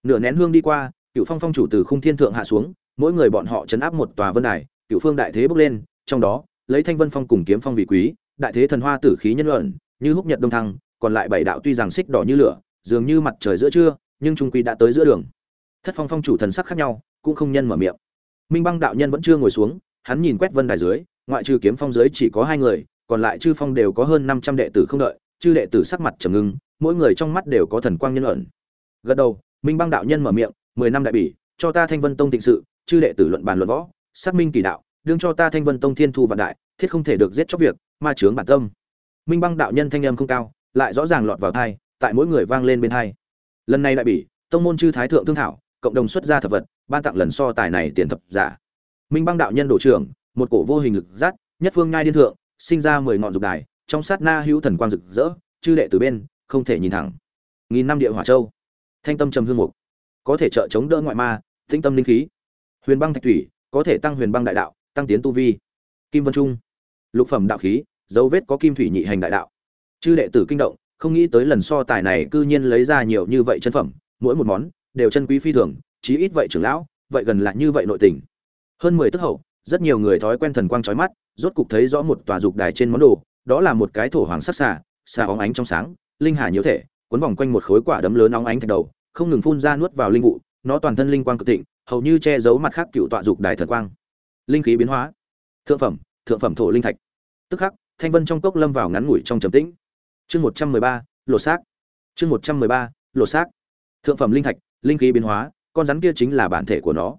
Nửa nén hương đi qua cựu phong phong chủ từ khung thiên thượng hạ xuống, mỗi người bọn họ chấn áp một tòa vân đài cựu phương đại thế bốc lên, trong đó, lấy thanh vân phong cùng kiếm phong vị quý, đại thế thần hoa tử khí nhân luận, như húc nhật đông thăng, còn lại bảy đạo tuy rằng xích đỏ như lửa, dường như mặt trời giữa trưa, nhưng trung quy đã tới giữa đường. Thất phong phong chủ thần sắc khác nhau, cũng không nhân mở miệng. Minh băng đạo nhân vẫn chưa ngồi xuống, hắn nhìn quét vân đài dưới, ngoại trừ kiếm phong dưới chỉ có hai người, còn lại chư phong đều có hơn năm trăm đệ tử không đợi, chư đệ tử sắc mặt trầm ngưng mỗi người trong mắt đều có thần quang nhân luận. Gật đầu, minh băng đạo nhân mở miệng, mười năm đại bỉ, cho ta thanh vân tông tịnh sự, chư đệ tử luận bàn luận võ, xác minh kỳ đạo, đương cho ta thanh vân tông thiên thu vạn đại, thiết không thể được giết chóc việc, ma chướng bản tâm. Minh băng đạo nhân thanh âm không cao, lại rõ ràng lọt vào thai tại mỗi người vang lên bên thai lần này đại bỉ, tông môn chư thái thượng thương thảo, cộng đồng xuất ra thập vật, ban tặng lần so tài này tiền thập giả. Minh băng đạo nhân đổ trưởng, một cổ vô hình lực giác nhất phương nhai điên thượng, sinh ra mười ngọn dục đài, trong sát na hữu thần quang rực rỡ, chư đệ từ bên không thể nhìn thẳng. Nghìn năm địa hỏa châu. Thanh tâm trầm hương mục. Có thể trợ chống đỡ ngoại ma, tĩnh tâm linh khí. Huyền băng thạch thủy, có thể tăng huyền băng đại đạo, tăng tiến tu vi. Kim vân trung. Lục phẩm đạo khí, dấu vết có kim thủy nhị hành đại đạo. Chư đệ tử kinh động, không nghĩ tới lần so tài này cư nhiên lấy ra nhiều như vậy chân phẩm, mỗi một món đều chân quý phi thường, chí ít vậy trưởng lão, vậy gần là như vậy nội tình. Hơn mười tức hậu, rất nhiều người thói quen thần quang chói mắt, rốt cục thấy rõ một tòa dục đài trên món đồ, đó là một cái thổ hoàng sắc xà xà óng ánh trong sáng linh hà nhiễu thể, cuốn vòng quanh một khối quả đấm lớn óng ánh thạch đầu, không ngừng phun ra nuốt vào linh vụ, nó toàn thân linh quang cực thịnh, hầu như che giấu mặt khác cựu tọa dục đài thần quang. Linh khí biến hóa. Thượng phẩm thượng phẩm thổ linh thạch. Tức khắc, thanh vân trong cốc lâm vào ngắn ngủi trong trầm tĩnh. Chương một trăm mười ba, lột xác. Chương một trăm mười ba, lột xác. Thượng phẩm linh thạch, linh khí biến hóa, con rắn kia chính là bản thể của nó.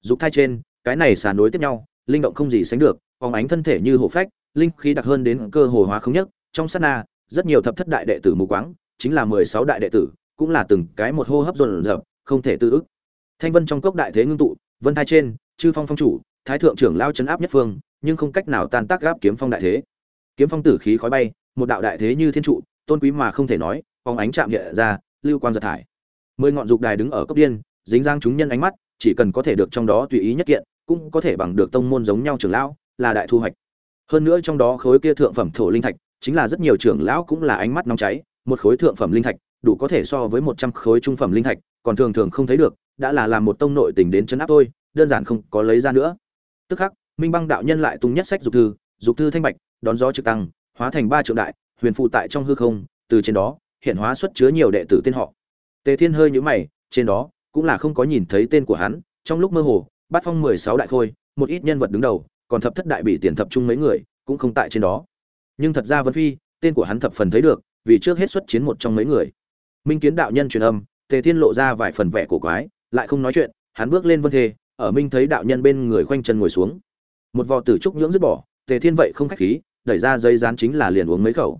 Dục thai trên, cái này xà nối tiếp nhau, linh động không gì sánh được phóng ánh thân thể như hổ phách, linh khí đặc hơn đến cơ hồ hóa không nhất, trong sát na rất nhiều thập thất đại đệ tử mù quáng, chính là mười sáu đại đệ tử, cũng là từng cái một hô hấp dồn dập, không thể tư ức. Thanh vân trong cốc đại thế ngưng tụ, vân thai trên, chư phong phong chủ, thái thượng trưởng lao chấn áp nhất phương, nhưng không cách nào tan tác gáp kiếm phong đại thế. Kiếm phong tử khí khói bay, một đạo đại thế như thiên trụ, tôn quý mà không thể nói phóng ánh chạm nhẹ ra, lưu quang giật thải. Mười ngọn dục đài đứng ở cấp điên, dính dáng chúng nhân ánh mắt, chỉ cần có thể được trong đó tùy ý nhất kiện, cũng có thể bằng được tông môn giống nhau trưởng lão, là đại thu hoạch. Hơn nữa trong đó khối kia thượng phẩm thổ linh thạch chính là rất nhiều trưởng lão cũng là ánh mắt nóng cháy, một khối thượng phẩm linh thạch, đủ có thể so với một trăm khối trung phẩm linh thạch, còn thường thường không thấy được, đã là làm một tông nội tình đến chấn áp thôi, đơn giản không có lấy ra nữa. Tức khắc, minh băng đạo nhân lại tung nhất sách dục thư dục thư thanh bạch, đón gió trực tăng, hóa thành ba trượng đại, huyền phụ tại trong hư không, từ trên đó, hiện hóa xuất chứa nhiều đệ tử tên họ. Tề thiên hơi nhíu mày, trên đó cũng là không có nhìn thấy tên của hắn, trong lúc mơ hồ, bát phong mười sáu đại khôi, một ít nhân vật đứng đầu, còn thập thất đại bị tiền thập trung mấy người, cũng không tại trên đó nhưng thật ra vân phi, tên của hắn thập phần thấy được, vì trước hết xuất chiến một trong mấy người. Minh kiến đạo nhân truyền âm, tề thiên lộ ra vài phần vẻ cổ quái, lại không nói chuyện, hắn bước lên vân thê, ở minh thấy đạo nhân bên người khoanh chân ngồi xuống. Một vò tử trúc nhưỡng dứt bỏ, tề thiên vậy không khách khí, đẩy ra dây dán chính là liền uống mấy khẩu.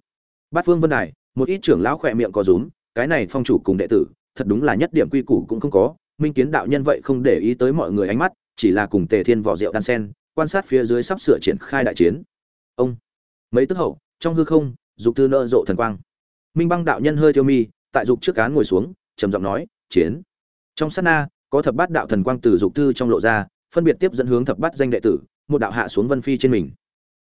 Bát phương vân đài, một ít trưởng lão khỏe miệng có rúm, cái này phong chủ cùng đệ tử, thật đúng là nhất điểm quy củ cũng không có, minh kiến đạo nhân vậy không để ý tới mọi người ánh mắt, chỉ là cùng tề thiên vỏ rượu đan sen, quan sát phía dưới sắp sửa triển khai đại chiến. Ông! Mấy tức hậu, trong hư không, dục thư nợ rộ thần quang. Minh băng đạo nhân hơi tiêu mi, tại dục trước cán ngồi xuống, trầm giọng nói, chiến. Trong sát na, có thập bát đạo thần quang từ dục thư trong lộ ra, phân biệt tiếp dẫn hướng thập bát danh đệ tử, một đạo hạ xuống vân phi trên mình.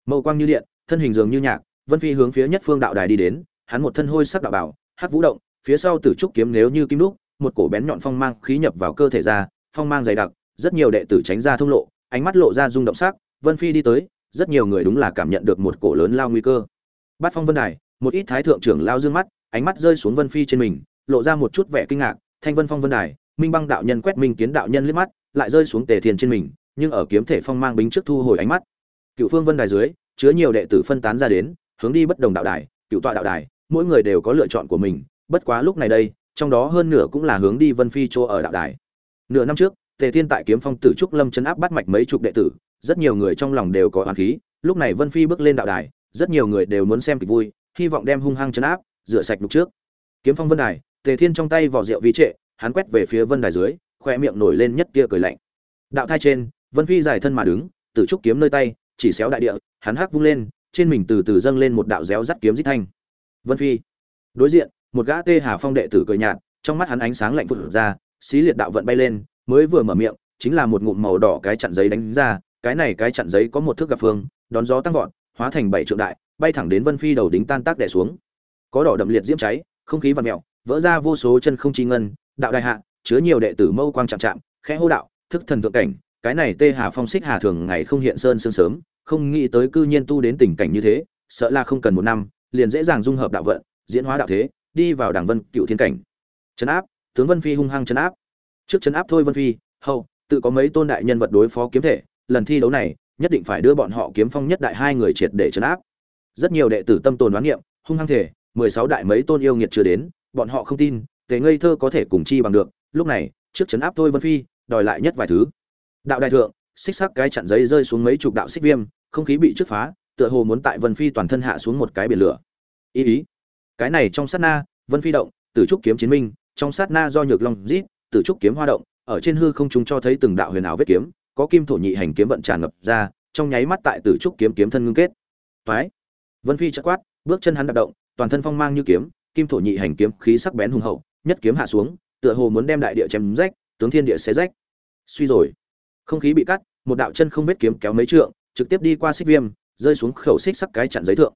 Mâu quang như điện, thân hình dường như nhạc, vân phi hướng phía nhất phương đạo đài đi đến, hắn một thân hôi sắc đạo bảo hát vũ động, phía sau tử trúc kiếm nếu như kim đúc, một cổ bén nhọn phong mang khí nhập vào cơ thể ra, phong mang dày đặc, rất nhiều đệ tử tránh ra thông lộ, ánh mắt lộ ra rung động sắc, vân phi đi tới rất nhiều người đúng là cảm nhận được một cổ lớn lao nguy cơ. Bát phong vân đài, một ít thái thượng trưởng lao dương mắt, ánh mắt rơi xuống vân phi trên mình, lộ ra một chút vẻ kinh ngạc, thanh vân phong vân đài, minh băng đạo nhân quét minh kiến đạo nhân liếc mắt, lại rơi xuống tề thiền trên mình, nhưng ở kiếm thể phong mang bính trước thu hồi ánh mắt. Cựu phương vân đài dưới, chứa nhiều đệ tử phân tán ra đến, hướng đi bất đồng đạo đài, cựu tọa đạo đài, mỗi người đều có lựa chọn của mình, bất quá lúc này đây, trong đó hơn nửa cũng là hướng đi vân phi chỗ ở đạo đài. Nửa năm trước, tề thiên tại kiếm phong tử trúc lâm chấn áp bắt mạch mấy chục đệ tử rất nhiều người trong lòng đều có oán khí, lúc này vân phi bước lên đạo đài, rất nhiều người đều muốn xem kịch vui, hy vọng đem hung hăng chấn áp, rửa sạch lúc trước. Kiếm phong vân đài, tề thiên trong tay vỏ rượu vi trệ, hắn quét về phía vân đài dưới, khoe miệng nổi lên nhất tia cười lạnh. Đạo thai trên, vân phi giải thân mà đứng tự trúc kiếm nơi tay, chỉ xéo đại địa, hắn hắc vung lên, trên mình từ từ dâng lên một đạo réo rắt kiếm rít thanh. Vân phi, đối diện, một gã tê hà phong đệ tử cười nhạt, trong mắt hắn ánh sáng lạnh phụt ra, xí liệt đạo vận bay lên, mới vừa mở miệng, chính là một ngụm màu đỏ cái chặn giấy đánh ra cái này cái chặn giấy có một thước gặp phương, đón gió tăng vọt, hóa thành bảy trượng đại, bay thẳng đến vân phi đầu đính tan tác đẻ xuống. Có đỏ đậm liệt diễm cháy, không khí vằn mèo, vỡ ra vô số chân không chi ngân, đạo đại hạ, chứa nhiều đệ tử mâu quang chạm chạm, khẽ hô đạo, thức thần thượng cảnh, cái này tê hà phong xích hà thường ngày không hiện sơn sương sớm, không nghĩ tới cư nhiên tu đến tình cảnh như thế, sợ là không cần một năm, liền dễ dàng dung hợp đạo vận, diễn hóa đạo thế, đi vào đảng vân cựu thiên cảnh. Trấn áp, tướng vân phi hung hăng trấn áp. Trước trấn áp thôi vân phi, hậu, tự có mấy tôn đại nhân vật đối phó kiếm thể lần thi đấu này, nhất định phải đưa bọn họ kiếm phong nhất đại hai người triệt để chấn áp. Rất nhiều đệ tử tâm tồn đoán niệm, hung hăng thể mười sáu đại mấy tôn yêu nghiệt chưa đến, bọn họ không tin, tề ngây thơ có thể cùng chi bằng được, lúc này, trước chấn áp thôi vân phi, đòi lại nhất vài thứ. Đạo đại thượng, xích sắc cái chặn giấy rơi xuống mấy chục đạo xích viêm, không khí bị trước phá, tựa hồ muốn tại vân phi toàn thân hạ xuống một cái biển lửa. Ý ý. Cái này trong sát na, vân phi động, tử trúc kiếm chiến minh, trong sát na do nhược long rít tử trúc kiếm hoa động, ở trên hư không chúng cho thấy từng đạo huyền ảo vết kiếm có kim thổ nhị hành kiếm vận tràn ngập ra, trong nháy mắt tại tử trúc kiếm kiếm thân ngưng kết. Phái vân phi chợt quát, bước chân hắn đạp động, toàn thân phong mang như kiếm, kim thổ nhị hành kiếm khí sắc bén hùng hậu, nhất kiếm hạ xuống, tựa hồ muốn đem đại địa chém rách, tướng thiên địa xé rách. Suy rồi. Không khí bị cắt, một đạo chân không vết kiếm kéo mấy trượng, trực tiếp đi qua xích viêm, rơi xuống khẩu xích sắc cái chặn giấy thượng.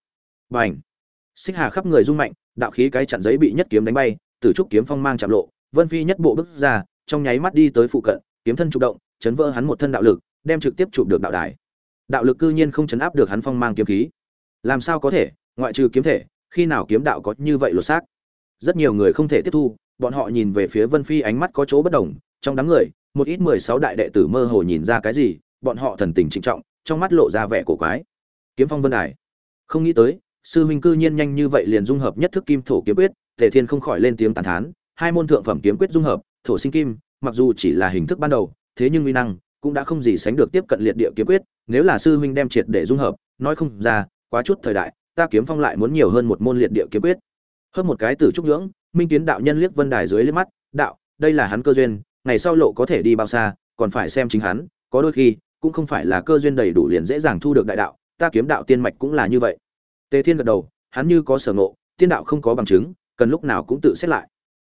Bành. Xích hà khắp người rung mạnh, đạo khí cái chặn giấy bị nhất kiếm đánh bay, tử trúc kiếm phong mang chạm lộ, vân phi nhất bộ bước ra, trong nháy mắt đi tới phụ cận, kiếm thân chụp động chấn vỡ hắn một thân đạo lực, đem trực tiếp chụp được đạo đài. Đạo lực cư nhiên không chấn áp được hắn phong mang kiếm khí. Làm sao có thể? Ngoại trừ kiếm thể, khi nào kiếm đạo có như vậy lột xác? Rất nhiều người không thể tiếp thu, bọn họ nhìn về phía vân phi ánh mắt có chỗ bất đồng, trong đám người, một ít mười sáu đại đệ tử mơ hồ nhìn ra cái gì, bọn họ thần tình trịnh trọng, trong mắt lộ ra vẻ cổ quái. Kiếm phong vân đài. Không nghĩ tới, sư huynh cư nhiên nhanh như vậy liền dung hợp nhất thức kim thổ kiếm quyết, tề thiên không khỏi lên tiếng tán thán, hai môn thượng phẩm kiếm quyết dung hợp, thổ sinh kim, mặc dù chỉ là hình thức ban đầu thế nhưng uy năng cũng đã không gì sánh được tiếp cận liệt địa kiếm quyết, nếu là sư huynh đem triệt để dung hợp, nói không ra, quá chút thời đại, ta kiếm phong lại muốn nhiều hơn một môn liệt địa kiếm quyết. Hơn một cái tử trúc nhưỡng, minh kiến đạo nhân liếc vân đài dưới liếc mắt, đạo, đây là hắn cơ duyên, ngày sau lộ có thể đi bao xa, còn phải xem chính hắn, có đôi khi cũng không phải là cơ duyên đầy đủ liền dễ dàng thu được đại đạo, ta kiếm đạo tiên mạch cũng là như vậy. Tề thiên gật đầu, hắn như có sở ngộ, tiên đạo không có bằng chứng, cần lúc nào cũng tự xét lại.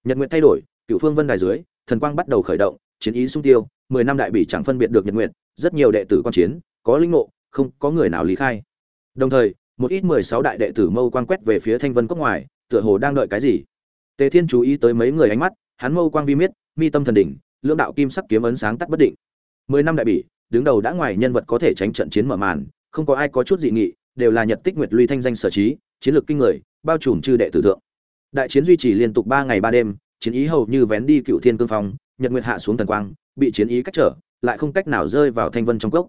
Nhật nguyện thay đổi cựu phương vân đài dưới, thần quang bắt đầu khởi động, chiến ý sung tiêu mười năm đại bỉ chẳng phân biệt được nhật nguyện rất nhiều đệ tử quan chiến, có linh ngộ, không có người nào lý khai. Đồng thời, một ít mười sáu đại đệ tử mâu quang quét về phía thanh vân cốc ngoài, tựa hồ đang đợi cái gì. Tề thiên chú ý tới mấy người ánh mắt, hắn mâu quang vi miết, mi tâm thần đỉnh, lưỡng đạo kim sắc kiếm ấn sáng tắt bất định. Mười năm đại bỉ, đứng đầu đã ngoài nhân vật có thể tránh trận chiến mở màn, không có ai có chút dị nghị, đều là nhật tích nguyệt luy thanh danh sở trí, chiến lược kinh người, bao trùm chư đệ tử thượng. Đại chiến duy trì liên tục ba ngày ba đêm, chiến ý hầu như vén đi cựu thiên cương phong, nhật nguyệt hạ xuống thần quang bị chiến ý cách trở, lại không cách nào rơi vào thanh vân trong cốc.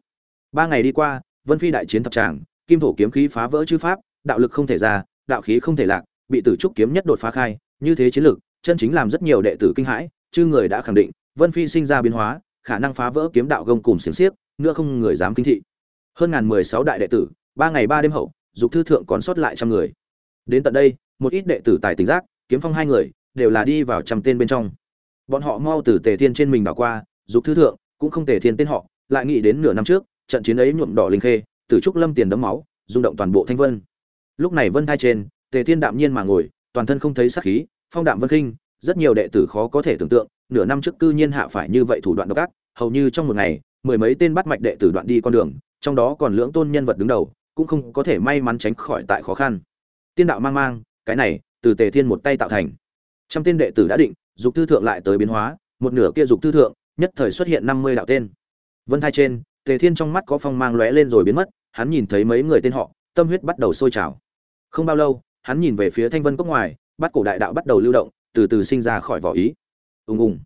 Ba ngày đi qua, vân phi đại chiến thập tràng, kim thổ kiếm khí phá vỡ chư pháp, đạo lực không thể ra, đạo khí không thể lạc, bị tử trúc kiếm nhất đột phá khai, như thế chiến lực, chân chính làm rất nhiều đệ tử kinh hãi, chư người đã khẳng định, vân phi sinh ra biến hóa, khả năng phá vỡ kiếm đạo gông cùng xiềng xiếc, nữa không người dám kinh thị. Hơn ngàn mười sáu đại đệ tử, ba ngày ba đêm hậu, dục thư thượng còn sót lại trăm người. Đến tận đây, một ít đệ tử tài tình giác, kiếm phong hai người, đều là đi vào trăm tên bên trong. Bọn họ mau từ tề thiên trên mình đảo qua dục thư thượng, cũng không thể thiên tên họ, lại nghĩ đến nửa năm trước, trận chiến ấy nhuộm đỏ linh khê tử trúc lâm tiền đấm máu, rung động toàn bộ thanh vân. Lúc này vân thai trên, tề thiên đạm nhiên mà ngồi, toàn thân không thấy sát khí, phong đạm vân kinh rất nhiều đệ tử khó có thể tưởng tượng, nửa năm trước cư nhiên hạ phải như vậy thủ đoạn độc ác, hầu như trong một ngày, mười mấy tên bắt mạch đệ tử đoạn đi con đường, trong đó còn lưỡng tôn nhân vật đứng đầu, cũng không có thể may mắn tránh khỏi tại khó khăn. Tiên đạo mang mang, cái này, từ tề thiên một tay tạo thành. Trăm tên đệ tử đã định, dục thư thượng lại tới biến hóa, một nửa kia dục thư thượng nhất thời xuất hiện năm mươi đạo tên. Vân thai trên, tề thiên trong mắt có phong mang lóe lên rồi biến mất, hắn nhìn thấy mấy người tên họ, tâm huyết bắt đầu sôi trào. Không bao lâu, hắn nhìn về phía thanh vân cốc ngoài, bắt cổ đại đạo bắt đầu lưu động, từ từ sinh ra khỏi vỏ ý. Ùng ùng.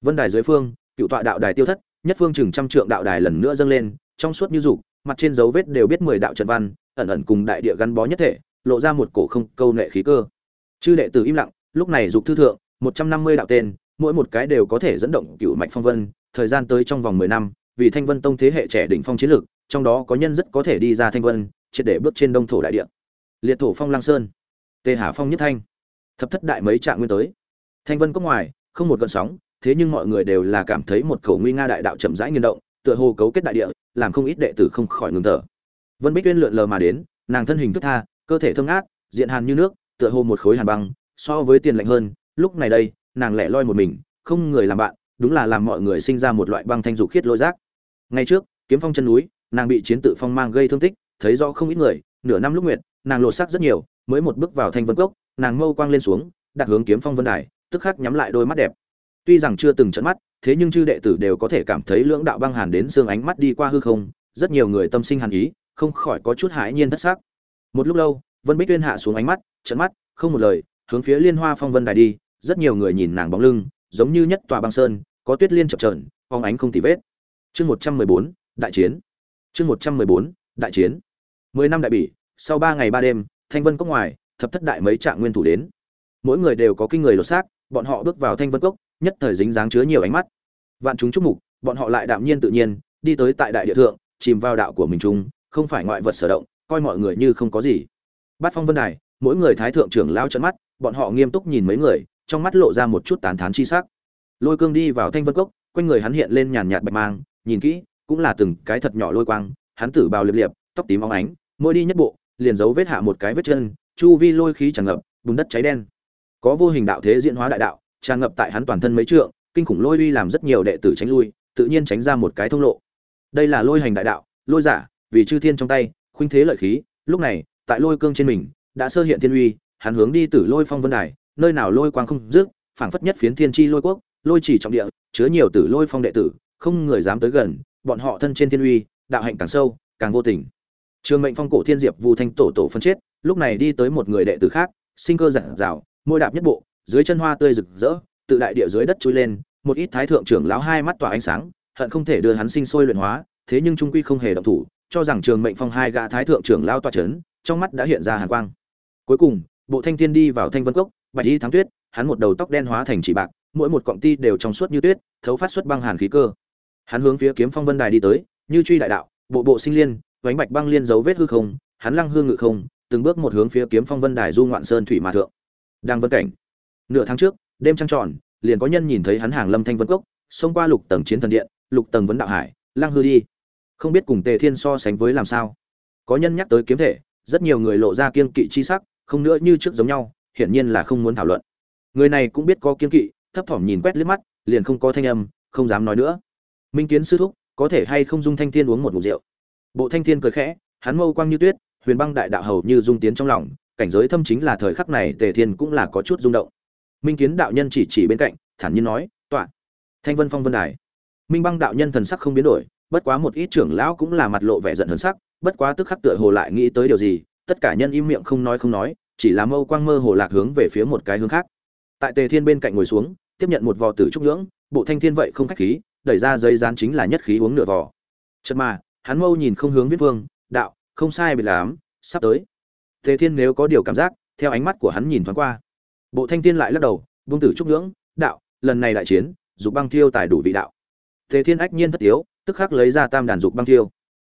Vân đài dưới phương, cựu tọa đạo đài tiêu thất, nhất phương chừng trăm trượng đạo đài lần nữa dâng lên, trong suốt như dục, mặt trên dấu vết đều biết mười đạo trận văn, ẩn ẩn cùng đại địa gắn bó nhất thể, lộ ra một cổ không câu nệ khí cơ. Chư đệ tử im lặng, lúc này dục thư thượng, một trăm năm mươi đạo tên mỗi một cái đều có thể dẫn động cựu mạch phong vân, thời gian tới trong vòng mười năm, vì thanh vân tông thế hệ trẻ đỉnh phong chiến lược, trong đó có nhân rất có thể đi ra thanh vân, triệt để bước trên đông thổ đại địa. Liệt thổ phong lang sơn tề hà phong nhất thanh, thập thất đại mấy trạng nguyên tới. Thanh vân có ngoài, không một gợn sóng, thế nhưng mọi người đều là cảm thấy một khẩu nguy nga đại đạo chậm rãi nghiền động, tựa hồ cấu kết đại địa, làm không ít đệ tử không khỏi ngừng thở. Vân bích tuyên lượn lờ mà đến, nàng thân hình thức tha, cơ thể thương ác diện hàn như nước, tựa hồ một khối hàn băng, so với tiền lạnh hơn, lúc này đây nàng lẻ loi một mình, không người làm bạn, đúng là làm mọi người sinh ra một loại băng thanh dục khiết lôi giác. Ngay trước, kiếm phong chân núi, nàng bị chiến tự phong mang gây thương tích, thấy rõ không ít người, nửa năm lúc nguyệt, nàng lột xác rất nhiều, mới một bước vào thanh vân cốc, nàng mâu quang lên xuống, đặt hướng kiếm phong vân đài, tức khắc nhắm lại đôi mắt đẹp. Tuy rằng chưa từng trận mắt, thế nhưng chư đệ tử đều có thể cảm thấy lưỡng đạo băng hàn đến xương ánh mắt đi qua hư không, rất nhiều người tâm sinh hàn ý, không khỏi có chút hãi nhiên thất xác một lúc lâu, vân bích tuyên hạ xuống ánh mắt trận mắt, không một lời, hướng phía liên hoa phong vân đài đi rất nhiều người nhìn nàng bóng lưng giống như nhất tòa băng sơn có tuyết liên chập chờn, phóng ánh không tì vết. Chương một trăm mười bốn đại chiến. Chương một trăm mười bốn đại chiến. Mười năm đại bỉ sau ba ngày ba đêm thanh vân cốc ngoài thập thất đại mấy trạng nguyên thủ đến. Mỗi người đều có kinh người lột xác bọn họ bước vào thanh vân cốc nhất thời dính dáng chứa nhiều ánh mắt. Vạn chúng chúc mục bọn họ lại đạm nhiên tự nhiên đi tới tại đại địa thượng chìm vào đạo của mình chung không phải ngoại vật sở động coi mọi người như không có gì. Bát phong vân đài mỗi người thái thượng trưởng lao trận mắt bọn họ nghiêm túc nhìn mấy người trong mắt lộ ra một chút tán thán chi sắc. Lôi cương đi vào thanh vân cốc, quanh người hắn hiện lên nhàn nhạt bạch mang, nhìn kỹ, cũng là từng cái thật nhỏ lôi quang, hắn tử bào liệp liệp, tóc tím óng ánh, mỗi đi nhất bộ, liền giấu vết hạ một cái vết chân, chu vi lôi khí tràn ngập, bùn đất cháy đen. Có vô hình đạo thế diễn hóa đại đạo, tràn ngập tại hắn toàn thân mấy trượng, kinh khủng lôi uy làm rất nhiều đệ tử tránh lui, tự nhiên tránh ra một cái thông lộ. Đây là lôi hành đại đạo, lôi giả, vì chư thiên trong tay, khuynh thế lợi khí, lúc này, tại lôi cương trên mình, đã sơ hiện thiên uy, hắn hướng đi tử lôi phong vân đài nơi nào lôi quang không dứt phảng phất nhất phiến thiên chi lôi quốc lôi chỉ trọng địa chứa nhiều tử lôi phong đệ tử không người dám tới gần bọn họ thân trên thiên uy đạo hạnh càng sâu càng vô tình. Trường mệnh phong cổ thiên diệp vu thanh tổ tổ phân chết lúc này đi tới một người đệ tử khác sinh cơ giản dào, môi đạp nhất bộ dưới chân hoa tươi rực rỡ tự đại địa dưới đất chui lên một ít thái thượng trưởng lão hai mắt tỏa ánh sáng hận không thể đưa hắn sinh sôi luyện hóa thế nhưng trung quy không hề động thủ cho rằng trường mệnh phong hai gã thái thượng trưởng lão tỏa chấn trong mắt đã hiện ra hàn quang. Cuối cùng bộ thanh thiên đi vào thanh vân cốc bạch y thắng tuyết, hắn một đầu tóc đen hóa thành chỉ bạc, mỗi một cọng ti đều trong suốt như tuyết, thấu phát xuất băng hàn khí cơ. Hắn hướng phía kiếm phong vân đài đi tới, như truy đại đạo, bộ bộ sinh liên, vánh bạch băng liên dấu vết hư không, hắn lăng hương ngự không, từng bước một hướng phía kiếm phong vân đài du ngoạn sơn thủy mà thượng. Đang vân cảnh, nửa tháng trước, đêm trăng tròn, liền có nhân nhìn thấy hắn hàng lâm thanh vân cốc, xông qua lục tầng chiến thần điện, lục tầng vấn đạo hải, lăng hư đi. Không biết cùng tề thiên so sánh với làm sao. Có nhân nhắc tới kiếm thể, rất nhiều người lộ ra kiên kỵ chi sắc, không nữa như trước giống nhau hiển nhiên là không muốn thảo luận. Người này cũng biết có kiên kỵ, thấp thỏm nhìn quét liếc mắt, liền không có thanh âm, không dám nói nữa. Minh kiến sư thúc, có thể hay không dung thanh thiên uống một ngụm rượu? Bộ thanh thiên cười khẽ, hắn mâu quang như tuyết, huyền băng đại đạo hầu như dung tiến trong lòng, cảnh giới thâm chính là thời khắc này, tề thiên cũng là có chút rung động. Minh kiến đạo nhân chỉ chỉ bên cạnh, thản nhiên nói, tọa. Thanh vân phong vân đài. Minh băng đạo nhân thần sắc không biến đổi, bất quá một ít trưởng lão cũng là mặt lộ vẻ giận hờn sắc, bất quá tức khắc tựa hồ lại nghĩ tới điều gì, tất cả nhân im miệng không nói không nói chỉ là mâu quang mơ hồ lạc hướng về phía một cái hướng khác. Tại tề thiên bên cạnh ngồi xuống, tiếp nhận một vò tử trúc nhưỡng, bộ thanh thiên vậy không khách khí, đẩy ra giấy dán chính là nhất khí uống nửa vò. Chật mà, hắn mâu nhìn không hướng viết vương, đạo, không sai bị lắm, sắp tới. Tề thiên nếu có điều cảm giác, theo ánh mắt của hắn nhìn thoáng qua. Bộ thanh thiên lại lắc đầu vương tử trúc nhưỡng, đạo, lần này đại chiến, dục băng thiêu tài đủ vị đạo. Tề thiên ách nhiên thất yếu tức khắc lấy ra tam đàn dục băng thiêu.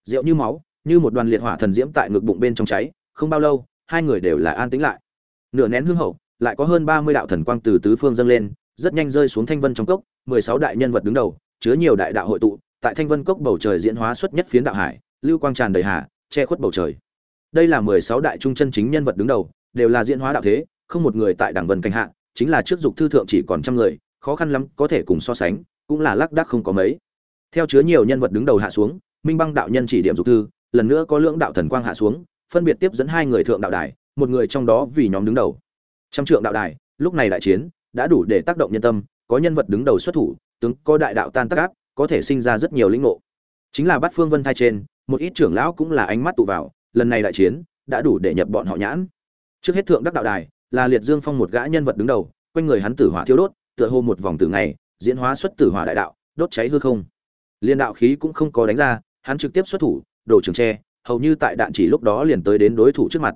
Rượu như máu, như một đoàn liệt hỏa thần diễm tại ngực bụng bên trong cháy, không bao lâu hai người đều là an tĩnh lại. Nửa nén hương hậu, lại có hơn ba mươi đạo thần quang từ tứ phương dâng lên, rất nhanh rơi xuống thanh vân trong cốc, mười sáu đại nhân vật đứng đầu, chứa nhiều đại đạo hội tụ, tại thanh vân cốc bầu trời diễn hóa xuất nhất phiến đạo hải, lưu quang tràn đầy hạ che khuất bầu trời. Đây là mười sáu đại trung chân chính nhân vật đứng đầu, đều là diễn hóa đạo thế, không một người tại đảng vân cảnh hạ, chính là trước dục thư thượng chỉ còn trăm người, khó khăn lắm có thể cùng so sánh, cũng là lác đác không có mấy. Theo chứa nhiều nhân vật đứng đầu hạ xuống, minh băng đạo nhân chỉ điểm dục thư, lần nữa có lưỡng đạo thần quang hạ xuống phân biệt tiếp dẫn hai người thượng đạo đài, một người trong đó vì nhóm đứng đầu. Trăm trượng đạo đài, lúc này đại chiến, đã đủ để tác động nhân tâm, có nhân vật đứng đầu xuất thủ, tướng có đại đạo tan tác áp, có thể sinh ra rất nhiều lĩnh ngộ. Chính là bát phương vân thai trên, một ít trưởng lão cũng là ánh mắt tụ vào, lần này đại chiến, đã đủ để nhập bọn họ nhãn. Trước hết thượng đắc đạo đài, là liệt dương phong một gã nhân vật đứng đầu, quanh người hắn tử hỏa thiêu đốt, tựa hồ một vòng tử ngày, diễn hóa xuất tử hỏa đại đạo, đốt cháy hư không. Liên đạo khí cũng không có đánh ra, hắn trực tiếp xuất thủ, đổ trường tre hầu như tại đạn chỉ lúc đó liền tới đến đối thủ trước mặt.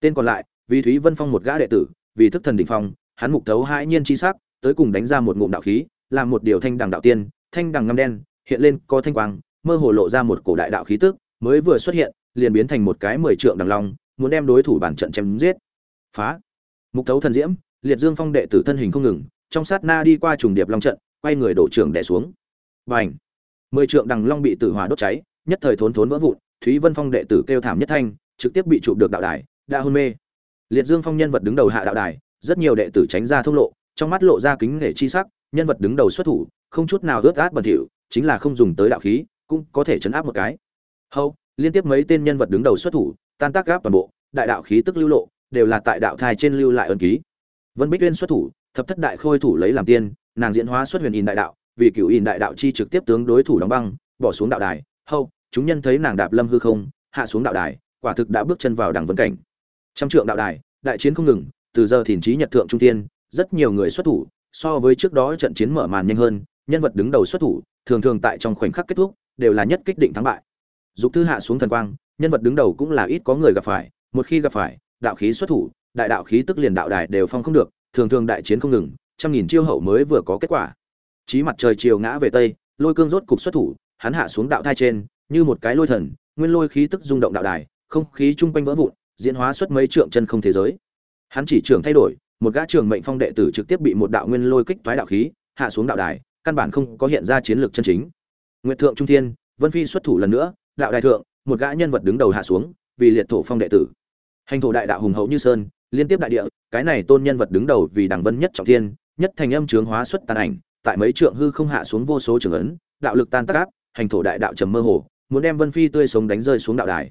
Tên còn lại vì thúy vân phong một gã đệ tử, vì thức thần đỉnh phong, hắn mục thấu hãi nhiên chi sắc, tới cùng đánh ra một ngụm đạo khí, làm một điều thanh đằng đạo tiên, thanh đằng ngăm đen, hiện lên có thanh quang, mơ hồ lộ ra một cổ đại đạo khí tức, mới vừa xuất hiện, liền biến thành một cái mười trượng đằng long, muốn đem đối thủ bản trận chém giết. Phá! Mục thấu thần diễm, liệt dương phong đệ tử thân hình không ngừng, trong sát na đi qua trùng điệp long trận, quay người đổ trưởng đè xuống. Bành! Mười trượng đằng long bị tử hỏa đốt cháy, nhất thời thốn thốn vỡ vụn thúy vân phong đệ tử kêu thảm nhất thanh, trực tiếp bị chụp được đạo đài, đã hôn mê. Liệt dương phong nhân vật đứng đầu hạ đạo đài, rất nhiều đệ tử tránh ra thông lộ, trong mắt lộ ra kính nể chi sắc, nhân vật đứng đầu xuất thủ, không chút nào rớt át bẩn thỉu, chính là không dùng tới đạo khí, cũng có thể chấn áp một cái. Hầu, liên tiếp mấy tên nhân vật đứng đầu xuất thủ, tan tác gáp toàn bộ, đại đạo khí tức lưu lộ, đều là tại đạo thai trên lưu lại ân ký. Vân bích uyên xuất thủ, thập thất đại khôi thủ lấy làm tiên, nàng diễn hóa xuất huyền in đại đạo, vì cửu in đại đạo chi trực tiếp tướng đối thủ đóng băng, bỏ xuống đạo đài. Hầu chúng nhân thấy nàng đạp lâm hư không, hạ xuống đạo đài, quả thực đã bước chân vào đẳng vân cảnh. Trăm trượng đạo đài, đại chiến không ngừng, từ giờ thìn trí nhật thượng trung tiên, rất nhiều người xuất thủ, so với trước đó trận chiến mở màn nhanh hơn, nhân vật đứng đầu xuất thủ, thường thường tại trong khoảnh khắc kết thúc, đều là nhất kích định thắng bại. Dục thư hạ xuống thần quang, nhân vật đứng đầu cũng là ít có người gặp phải, một khi gặp phải, đạo khí xuất thủ, đại đạo khí tức liền đạo đài đều phong không được, thường thường đại chiến không ngừng, trăm nghìn chiêu hậu mới vừa có kết quả. Chí mặt trời chiều ngã về tây, lôi cương rốt cục xuất thủ, hắn hạ xuống đạo thai trên như một cái lôi thần, nguyên lôi khí tức rung động đạo đài, không khí chung quanh vỡ vụn, diễn hóa xuất mấy trượng chân không thế giới. Hắn chỉ trường thay đổi, một gã trường mệnh phong đệ tử trực tiếp bị một đạo nguyên lôi kích toái đạo khí, hạ xuống đạo đài, căn bản không có hiện ra chiến lược chân chính. Nguyệt thượng trung thiên, vân phi xuất thủ lần nữa, đạo đài thượng, một gã nhân vật đứng đầu hạ xuống, vì liệt thổ phong đệ tử. Hành thổ đại đạo hùng hậu như sơn, liên tiếp đại địa, cái này tôn nhân vật đứng đầu vì đẳng vân nhất trọng thiên, nhất thành âm trướng hóa xuất tàn ảnh, tại mấy trượng hư không hạ xuống vô số trường ấn, đạo lực tan tác áp, hành thổ đại đạo trầm mơ hồ muốn đem vân phi tươi sống đánh rơi xuống đạo đài.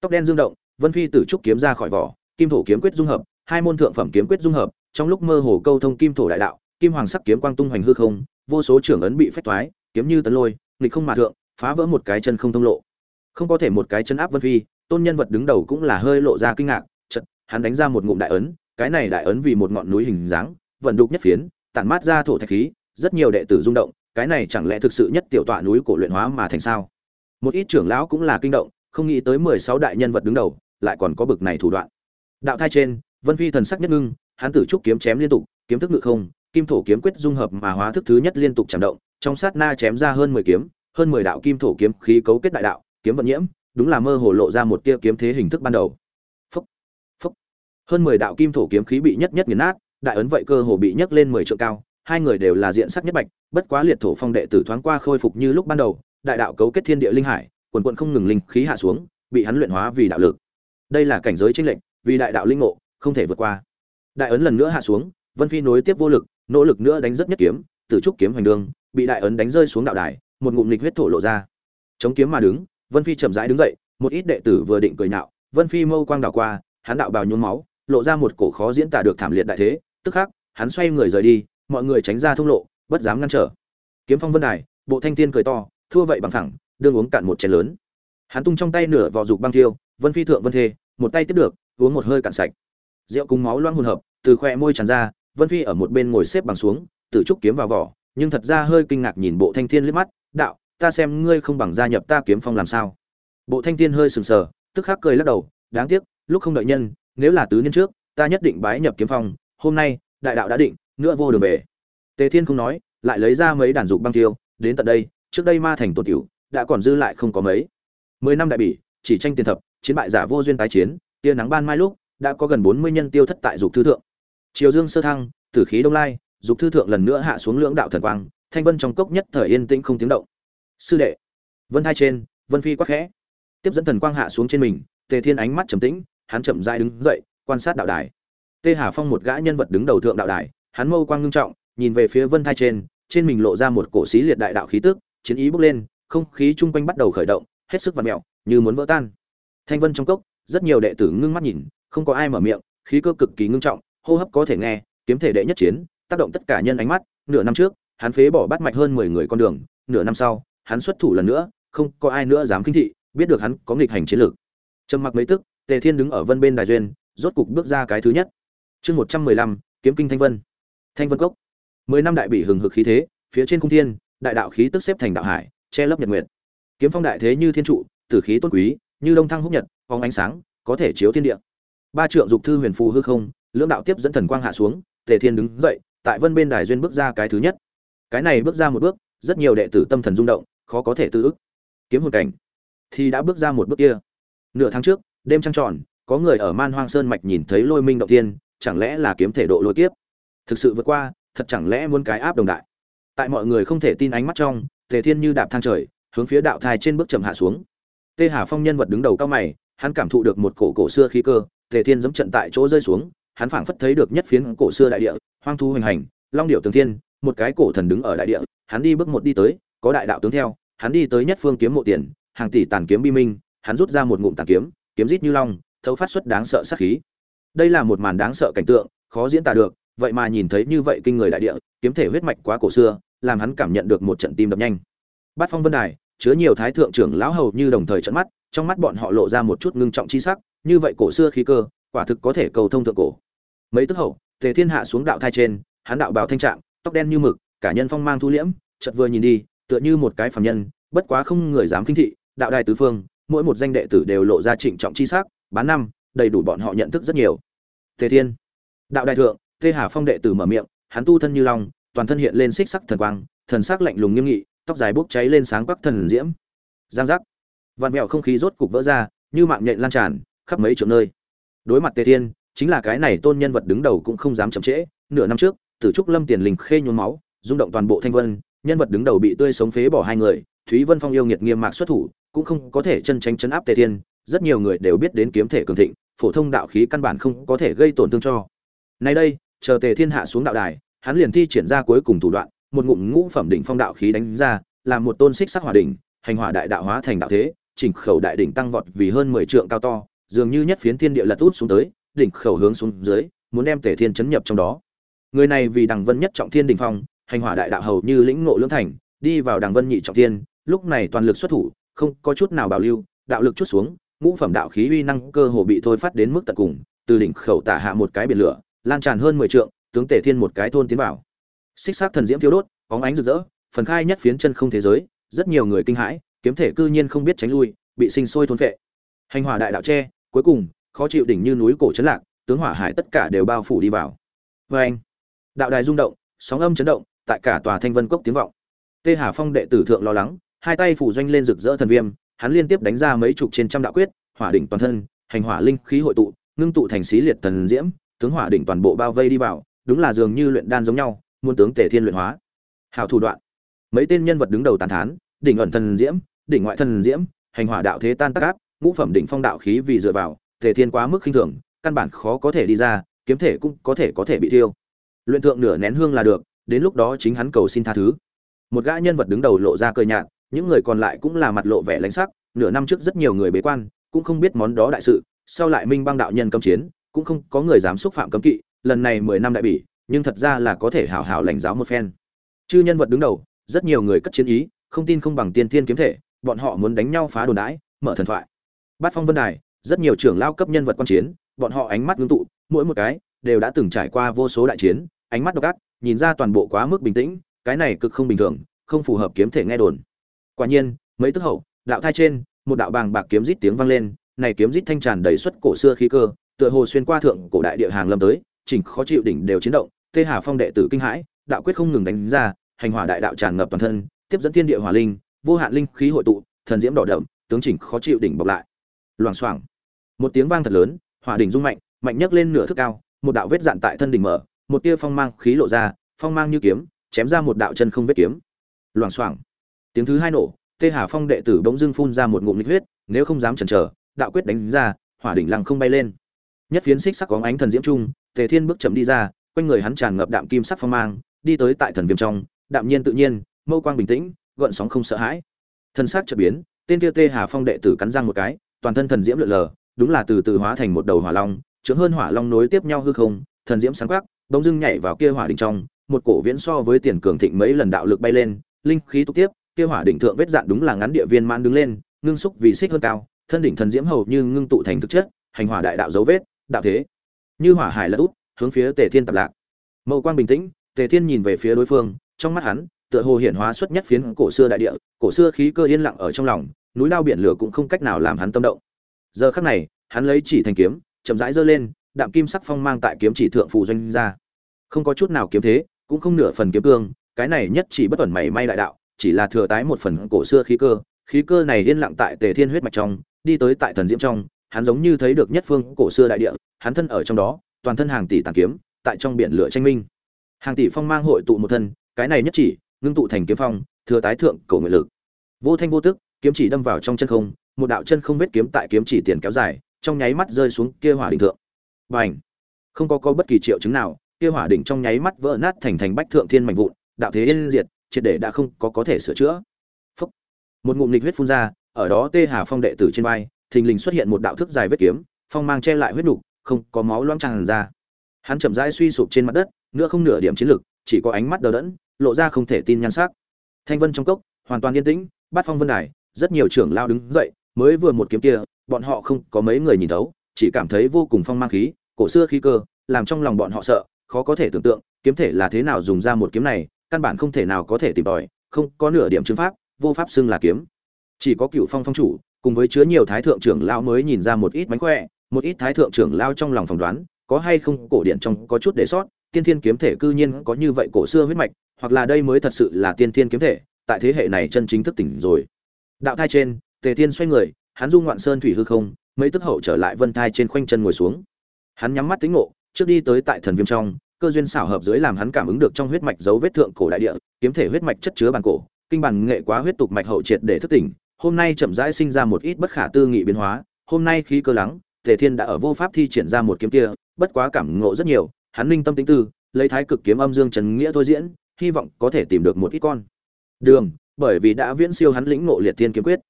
Tóc đen dương động vân phi tử trúc kiếm ra khỏi vỏ kim thổ kiếm quyết dung hợp hai môn thượng phẩm kiếm quyết dung hợp trong lúc mơ hồ câu thông kim thổ đại đạo kim hoàng sắc kiếm quang tung hoành hư không vô số trưởng ấn bị phách thoái kiếm như tấn lôi nghịch không mà thượng phá vỡ một cái chân không thông lộ. Không có thể một cái chân áp vân phi tôn nhân vật đứng đầu cũng là hơi lộ ra kinh ngạc chợt, hắn đánh ra một ngụm đại ấn cái này đại ấn vì một ngọn núi hình dáng vận đục nhất phiến tản mát ra thổ thạch khí rất nhiều đệ tử rung động cái này chẳng lẽ thực sự nhất tiểu tọa núi cổ luyện hóa mà thành sao? Một ít trưởng lão cũng là kinh động, không nghĩ tới mười sáu đại nhân vật đứng đầu, lại còn có bực này thủ đoạn. Đạo thai trên, vân phi thần sắc nhất ngưng, hắn tử trúc kiếm chém liên tục, kiếm thức ngự không, kim thổ kiếm quyết dung hợp mà hóa thức thứ nhất liên tục chạm động, trong sát na chém ra hơn mười kiếm, hơn mười đạo kim thổ kiếm khí cấu kết đại đạo, kiếm vận nhiễm, đúng là mơ hồ lộ ra một tia kiếm thế hình thức ban đầu. Phúc phúc. Hơn mười đạo kim thổ kiếm khí bị nhất nhất nghiền nát, đại ấn vậy cơ hồ bị nhấc lên mười trượng cao, hai người đều là diện sắc nhất bạch, bất quá liệt thổ phong đệ tử thoáng qua khôi phục như lúc ban đầu đại đạo cấu kết thiên địa linh hải, quần quần không ngừng linh khí hạ xuống, bị hắn luyện hóa vì đạo lực. Đây là cảnh giới tranh lệnh vì đại đạo linh ngộ, không thể vượt qua. Đại ấn lần nữa hạ xuống, vân phi nối tiếp vô lực, nỗ lực nữa đánh rất nhất kiếm, tử trúc kiếm hoành đường, bị đại ấn đánh rơi xuống đạo đài, một ngụm lịch huyết thổ lộ ra. Chống kiếm mà đứng, vân phi chậm rãi đứng dậy, một ít đệ tử vừa định cười nhạo vân phi mâu quang đảo qua, hắn đạo bào nhuốm máu, lộ ra một cổ khó diễn tả được thảm liệt đại thế, tức khắc, hắn xoay người rời đi, mọi người tránh ra thông lộ, bất dám ngăn trở. Kiếm phong vân đài, bộ thanh tiên cười to thua vậy bằng thẳng đương uống cạn một chén lớn. Hắn tung trong tay nửa vò dục băng thiêu, vân phi thượng vân thê, một tay tiếp được, uống một hơi cạn sạch. Rượu cùng máu loang hỗn hợp, từ khoe môi tràn ra, vân phi ở một bên ngồi xếp bằng xuống tự trúc kiếm vào vỏ, nhưng thật ra hơi kinh ngạc nhìn bộ thanh thiên liếc mắt, đạo, ta xem ngươi không bằng gia nhập ta kiếm phong làm sao? Bộ thanh thiên hơi sừng sờ, tức khắc cười lắc đầu, đáng tiếc, lúc không đợi nhân, nếu là tứ niên trước, ta nhất định bái nhập kiếm phong, hôm nay, đại đạo đã định, nữa vô đường về. Tề thiên không nói, lại lấy ra mấy đàn dục băng tiêu đến tận đây trước đây ma thành tổ tiểu, đã còn dư lại không có mấy. Mười năm đại bỉ, chỉ tranh tiền thập, chiến bại giả vô duyên tái chiến, tia nắng ban mai lúc, đã có gần bốn mươi nhân tiêu thất tại dục thư thượng. Triều dương sơ thăng, tử khí đông lai, dục thư thượng lần nữa hạ xuống lưỡng đạo thần quang, thanh vân trong cốc nhất thời yên tĩnh không tiếng động. Sư đệ, vân hai trên, vân phi quắc khẽ. Tiếp dẫn thần quang hạ xuống trên mình, tề thiên ánh mắt trầm tĩnh, hắn chậm rãi đứng dậy, quan sát đạo đài. Tê hà phong một gã nhân vật đứng đầu thượng đạo đài, hắn mâu quang ngưng trọng, nhìn về phía vân thai trên trên mình lộ ra một cổ xí liệt đại đạo khí tức chiến ý bốc lên, không khí chung quanh bắt đầu khởi động, hết sức vặn mẹo, như muốn vỡ tan. Thanh vân trong cốc, rất nhiều đệ tử ngưng mắt nhìn, không có ai mở miệng, khí cơ cực kỳ ngưng trọng, hô hấp có thể nghe, kiếm thể đệ nhất chiến, tác động tất cả nhân ánh mắt, nửa năm trước, hắn phế bỏ bắt mạch hơn mười người con đường, nửa năm sau, hắn xuất thủ lần nữa, không có ai nữa dám khinh thị, biết được hắn có nghịch hành chiến lược. Trầm mặc mấy tức, tề thiên đứng ở vân bên đài duyên, rốt cục bước ra cái thứ nhất. Chương một trăm mười lăm, kiếm kinh thanh vân. Thanh vân cốc. Mười năm đại bị hừng hực khí thế, phía trên cung thiên đại đạo khí tức xếp thành đạo hải, che lấp nhật nguyệt. Kiếm phong đại thế như thiên trụ, tử khí tôn quý, như đông thăng húc nhật, phóng ánh sáng, có thể chiếu thiên địa. Ba trượng dục thư huyền phù hư không, lưỡng đạo tiếp dẫn thần quang hạ xuống, tề thiên đứng dậy, tại vân bên đài duyên bước ra cái thứ nhất. Cái này bước ra một bước, rất nhiều đệ tử tâm thần rung động, khó có thể tư ức. Kiếm hồn cảnh thì đã bước ra một bước kia. Nửa tháng trước, đêm trăng tròn, có người ở man hoang sơn mạch nhìn thấy lôi minh động tiên chẳng lẽ là kiếm thể độ lôi kiếp? Thực sự vượt qua, thật chẳng lẽ muốn cái áp đồng đại? Tại mọi người không thể tin ánh mắt trong, tề thiên như đạp thang trời, hướng phía đạo thai trên bước chậm hạ xuống. Tê hà phong nhân vật đứng đầu cao mày, hắn cảm thụ được một cổ cổ xưa khí cơ, tề thiên giẫm trận tại chỗ rơi xuống, hắn phảng phất thấy được nhất phiến cổ xưa đại địa, hoang thu hoành hành, long điệu tường thiên, một cái cổ thần đứng ở đại địa, hắn đi bước một đi tới, có đại đạo tướng theo, hắn đi tới nhất phương kiếm mộ tiền, hàng tỷ tàn kiếm bi minh, hắn rút ra một ngụm tàn kiếm kiếm rít như long, thấu phát xuất đáng sợ sát khí. Đây là một màn đáng sợ cảnh tượng, khó diễn tả được, vậy mà nhìn thấy như vậy kinh người đại địa, kiếm thể huyết mạch quá cổ xưa làm hắn cảm nhận được một trận tim đập nhanh. Bát phong vân đài, chứa nhiều thái thượng trưởng lão hầu như đồng thời trận mắt, trong mắt bọn họ lộ ra một chút ngưng trọng chi sắc, như vậy cổ xưa khí cơ, quả thực có thể cầu thông thượng cổ. Mấy tức hậu, tề thiên hạ xuống đạo thai trên, hắn đạo bào thanh trạng, tóc đen như mực, cả nhân phong mang thu liễm, chợt vừa nhìn đi, tựa như một cái phàm nhân, bất quá không người dám kinh thị, đạo đài tứ phương, mỗi một danh đệ tử đều lộ ra trịnh trọng chi sắc, bán năm, đầy đủ bọn họ nhận thức rất nhiều. Tề thiên, đạo đại thượng, tê hà phong đệ tử mở miệng, hắn tu thân như long toàn thân hiện lên xích sắc thần quang, thần sắc lạnh lùng nghiêm nghị, tóc dài bốc cháy lên sáng quắc thần diễm. Giang giác. Vạn mèo không khí rốt cục vỡ ra, như mạng nhện lan tràn, khắp mấy chỗ nơi. Đối mặt tề thiên, chính là cái này tôn nhân vật đứng đầu cũng không dám chậm trễ. Nửa năm trước, tử trúc lâm tiền linh khê nhuốm máu, rung động toàn bộ thanh vân, nhân vật đứng đầu bị tươi sống phế bỏ hai người, thúy vân phong yêu nghiệt nghiêm mạc xuất thủ, cũng không có thể chân tránh chấn áp tề thiên, rất nhiều người đều biết đến kiếm thể cường thịnh, phổ thông đạo khí căn bản không có thể gây tổn thương cho. Nay đây, chờ tề thiên hạ xuống đạo đài hắn liền thi triển ra cuối cùng thủ đoạn, một ngụm ngũ phẩm đỉnh phong đạo khí đánh ra làm một tôn xích sắc hỏa đỉnh, hành hỏa đại đạo hóa thành đạo thế, chỉnh khẩu đại đỉnh tăng vọt vì hơn mười trượng cao to, dường như nhất phiến thiên địa lật út xuống tới, đỉnh khẩu hướng xuống dưới, muốn đem tề thiên chấn nhập trong đó. Người này vì đằng vân nhất trọng thiên đỉnh phong, hành hỏa đại đạo hầu như lĩnh ngộ lưỡng thành, đi vào đằng vân nhị trọng thiên, lúc này toàn lực xuất thủ, không có chút nào bảo lưu, đạo lực chút xuống, ngũ phẩm đạo khí uy năng cơ hồ bị thôi phát đến mức tận cùng, từ đỉnh khẩu tả hạ một cái biển lửa, lan tràn hơn mười trượng tướng tể thiên một cái thôn tiến vào. Xích xác thần diễm thiếu đốt, bóng ánh rực rỡ, phần khai nhất phiến chân không thế giới, rất nhiều người kinh hãi, kiếm thể cư nhiên không biết tránh lui, bị sinh sôi thôn phệ. Hành hỏa đại đạo tre cuối cùng, khó chịu đỉnh như núi cổ chấn lạc, tướng hỏa hải tất cả đều bao phủ đi vào. Vê anh, đạo đài rung động, sóng âm chấn động, tại cả tòa thanh vân cốc tiếng vọng. Tê hà phong đệ tử thượng lo lắng, hai tay phủ doanh lên rực rỡ thần viêm, hắn liên tiếp đánh ra mấy chục trên trăm đạo quyết, hỏa đỉnh toàn thân, hành hỏa linh khí hội tụ, ngưng tụ thành xí liệt thần diễm, tướng hỏa đỉnh toàn bộ bao vây đi vào đúng là dường như luyện đan giống nhau muôn tướng tề thiên luyện hóa. Hảo thủ đoạn. Mấy tên nhân vật đứng đầu tàn thán, đỉnh ẩn thần diễm, đỉnh ngoại thần diễm, hành hỏa đạo thế tan tác áp, ngũ phẩm đỉnh phong đạo khí vì dựa vào, tề thiên quá mức khinh thường, căn bản khó có thể đi ra, kiếm thể cũng có thể có thể bị thiêu. Luyện thượng nửa nén hương là được, đến lúc đó chính hắn cầu xin tha thứ. Một gã nhân vật đứng đầu lộ ra cười nhạt, những người còn lại cũng là mặt lộ vẻ lãnh sắc, nửa năm trước rất nhiều người bế quan, cũng không biết món đó đại sự, sau lại minh bang đạo nhân cấm chiến, cũng không có người dám xúc phạm cấm kỵ lần này mười năm đại bỉ, nhưng thật ra là có thể hảo hảo lãnh giáo một phen. Chư nhân vật đứng đầu, rất nhiều người cất chiến ý, không tin không bằng tiên thiên kiếm thể, bọn họ muốn đánh nhau phá đồn đãi, mở thần thoại. Bát phong vân đài, rất nhiều trưởng lao cấp nhân vật quan chiến, bọn họ ánh mắt ngưng tụ, mỗi một cái đều đã từng trải qua vô số đại chiến, ánh mắt độc ác, nhìn ra toàn bộ quá mức bình tĩnh, cái này cực không bình thường, không phù hợp kiếm thể nghe đồn. Quả nhiên, mấy tức hậu, đạo thai trên, một đạo bàng bạc kiếm rít tiếng vang lên, này kiếm rít thanh tràn đầy xuất cổ xưa khí cơ, tựa hồ xuyên qua thượng cổ đại địa hàng lâm tới chỉnh khó chịu đỉnh đều chiến động, tê hà phong đệ tử kinh hãi, đạo quyết không ngừng đánh ra, hành hỏa đại đạo tràn ngập toàn thân, tiếp dẫn thiên địa hỏa linh, vô hạn linh khí hội tụ, thần diễm đỏ đậm, tướng chỉnh khó chịu đỉnh bọc lại. Loảng xoảng. Một tiếng vang thật lớn, hỏa đỉnh rung mạnh mạnh nhất lên nửa thước cao, một đạo vết dạn tại thân đỉnh mở, một tia phong mang khí lộ ra, phong mang như kiếm, chém ra một đạo chân không vết kiếm. Loảng xoảng. Tiếng thứ hai nổ, tê hà phong đệ tử bỗng dưng phun ra một ngụm lịch huyết, nếu không dám chần chờ, đạo quyết đánh ra, hỏa đỉnh lăng không bay lên. Nhất phiến xích sắc có ánh thần diễm trung tề thiên bước chậm đi ra, quanh người hắn tràn ngập đạm kim sắc phong mang, đi tới tại thần viêm trong, đạm nhiên tự nhiên, mâu quang bình tĩnh, gợn sóng không sợ hãi. Thân sắc chợt biến, tên kia tê hà phong đệ tử cắn răng một cái, toàn thân thần diễm lượn lờ, đúng là từ từ hóa thành một đầu hỏa long, trưởng hơn hỏa long nối tiếp nhau hư không, thần diễm sáng quắc, bỗng dưng nhảy vào kia hỏa đỉnh trong, một cổ viễn so với tiền cường thịnh mấy lần đạo lực bay lên, linh khí tụ tiếp, kia hỏa đỉnh thượng vết dạn đúng là ngắn địa viên mãn đứng lên, ngưng xúc vì xích hơn cao, thân đỉnh thần diễm hầu như ngưng tụ thành thực chất, hành hỏa đại đạo dấu vết, đạo thế như hỏa hải lật út hướng phía tề thiên tập lạc. Mậu quang bình tĩnh, tề thiên nhìn về phía đối phương, trong mắt hắn, tựa hồ hiển hóa xuất nhất phiến cổ xưa đại địa, cổ xưa khí cơ yên lặng ở trong lòng, núi lao biển lửa cũng không cách nào làm hắn tâm động. Giờ khắc này, hắn lấy chỉ thành kiếm, chậm rãi giơ lên, đạm kim sắc phong mang tại kiếm chỉ thượng phù doanh ra. Không có chút nào kiếm thế, cũng không nửa phần kiếm cương, cái này nhất chỉ bất ẩn mảy may đại đạo, chỉ là thừa tái một phần cổ xưa khí cơ khí cơ này yên lặng tại tề thiên huyết mạch trong, đi tới tại thần diễm trong hắn giống như thấy được nhất phương cổ xưa đại địa, hắn thân ở trong đó, toàn thân hàng tỷ tàn kiếm, tại trong biển lửa tranh minh. Hàng tỷ phong mang hội tụ một thân, cái này nhất chỉ, ngưng tụ thành kiếm phong, thừa tái thượng cổ nguyện lực. Vô thanh vô tức, kiếm chỉ đâm vào trong chân không, một đạo chân không vết kiếm tại kiếm chỉ tiền kéo dài, trong nháy mắt rơi xuống kia hỏa đỉnh thượng. Bành! Không có có bất kỳ triệu chứng nào, kia hỏa đỉnh trong nháy mắt vỡ nát thành thành bách thượng thiên mảnh vụn, đạo thế yên diệt, triệt để đã không có có thể sửa chữa. Phúc. một ngụm lịch huyết phun ra, ở đó tê hà phong đệ tử trên vai thình lình xuất hiện một đạo thức dài vết kiếm, phong mang che lại huyết nục, không có máu loang tràn ra. Hắn chậm rãi suy sụp trên mặt đất nữa không nửa điểm chiến lực, chỉ có ánh mắt đờ đẫn, lộ ra không thể tin nhan sắc. Thanh vân trong cốc, hoàn toàn yên tĩnh, bát phong vân đài, rất nhiều trưởng lao đứng dậy, mới vừa một kiếm kia, bọn họ không có mấy người nhìn thấu, chỉ cảm thấy vô cùng phong mang khí, cổ xưa khí cơ, làm trong lòng bọn họ sợ, khó có thể tưởng tượng, kiếm thể là thế nào dùng ra một kiếm này, căn bản không thể nào có thể tìm tòi, không có nửa điểm chứng pháp, vô pháp xưng là kiếm. Chỉ có cựu phong phong chủ cùng với chứa nhiều thái thượng trưởng lao mới nhìn ra một ít mánh khỏe, một ít thái thượng trưởng lao trong lòng phỏng đoán, có hay không cổ điện trong có chút để sót, tiên thiên kiếm thể cư nhiên có như vậy cổ xưa huyết mạch, hoặc là đây mới thật sự là tiên thiên kiếm thể, tại thế hệ này chân chính thức tỉnh rồi. Đạo thai trên, tề thiên xoay người, hắn dung ngoạn sơn thủy hư không, mấy tức hậu trở lại vân thai trên khoanh chân ngồi xuống. Hắn nhắm mắt tính ngộ, trước đi tới tại thần viêm trong, cơ duyên xảo hợp dưới làm hắn cảm ứng được trong huyết mạch dấu vết thượng cổ đại địa, kiếm thể huyết mạch chất chứa bàn cổ, kinh bản nghệ quá huyết tục mạch hậu triệt để thức tỉnh hôm nay chậm rãi sinh ra một ít bất khả tư nghị biến hóa, hôm nay khí cơ lắng, tề thiên đã ở vô pháp thi triển ra một kiếm kia, bất quá cảm ngộ rất nhiều, hắn linh tâm tính tư, lấy thái cực kiếm âm dương trần nghĩa thôi diễn, hy vọng có thể tìm được một ít con. Đường, bởi vì đã viễn siêu hắn lĩnh ngộ liệt thiên kiếm quyết.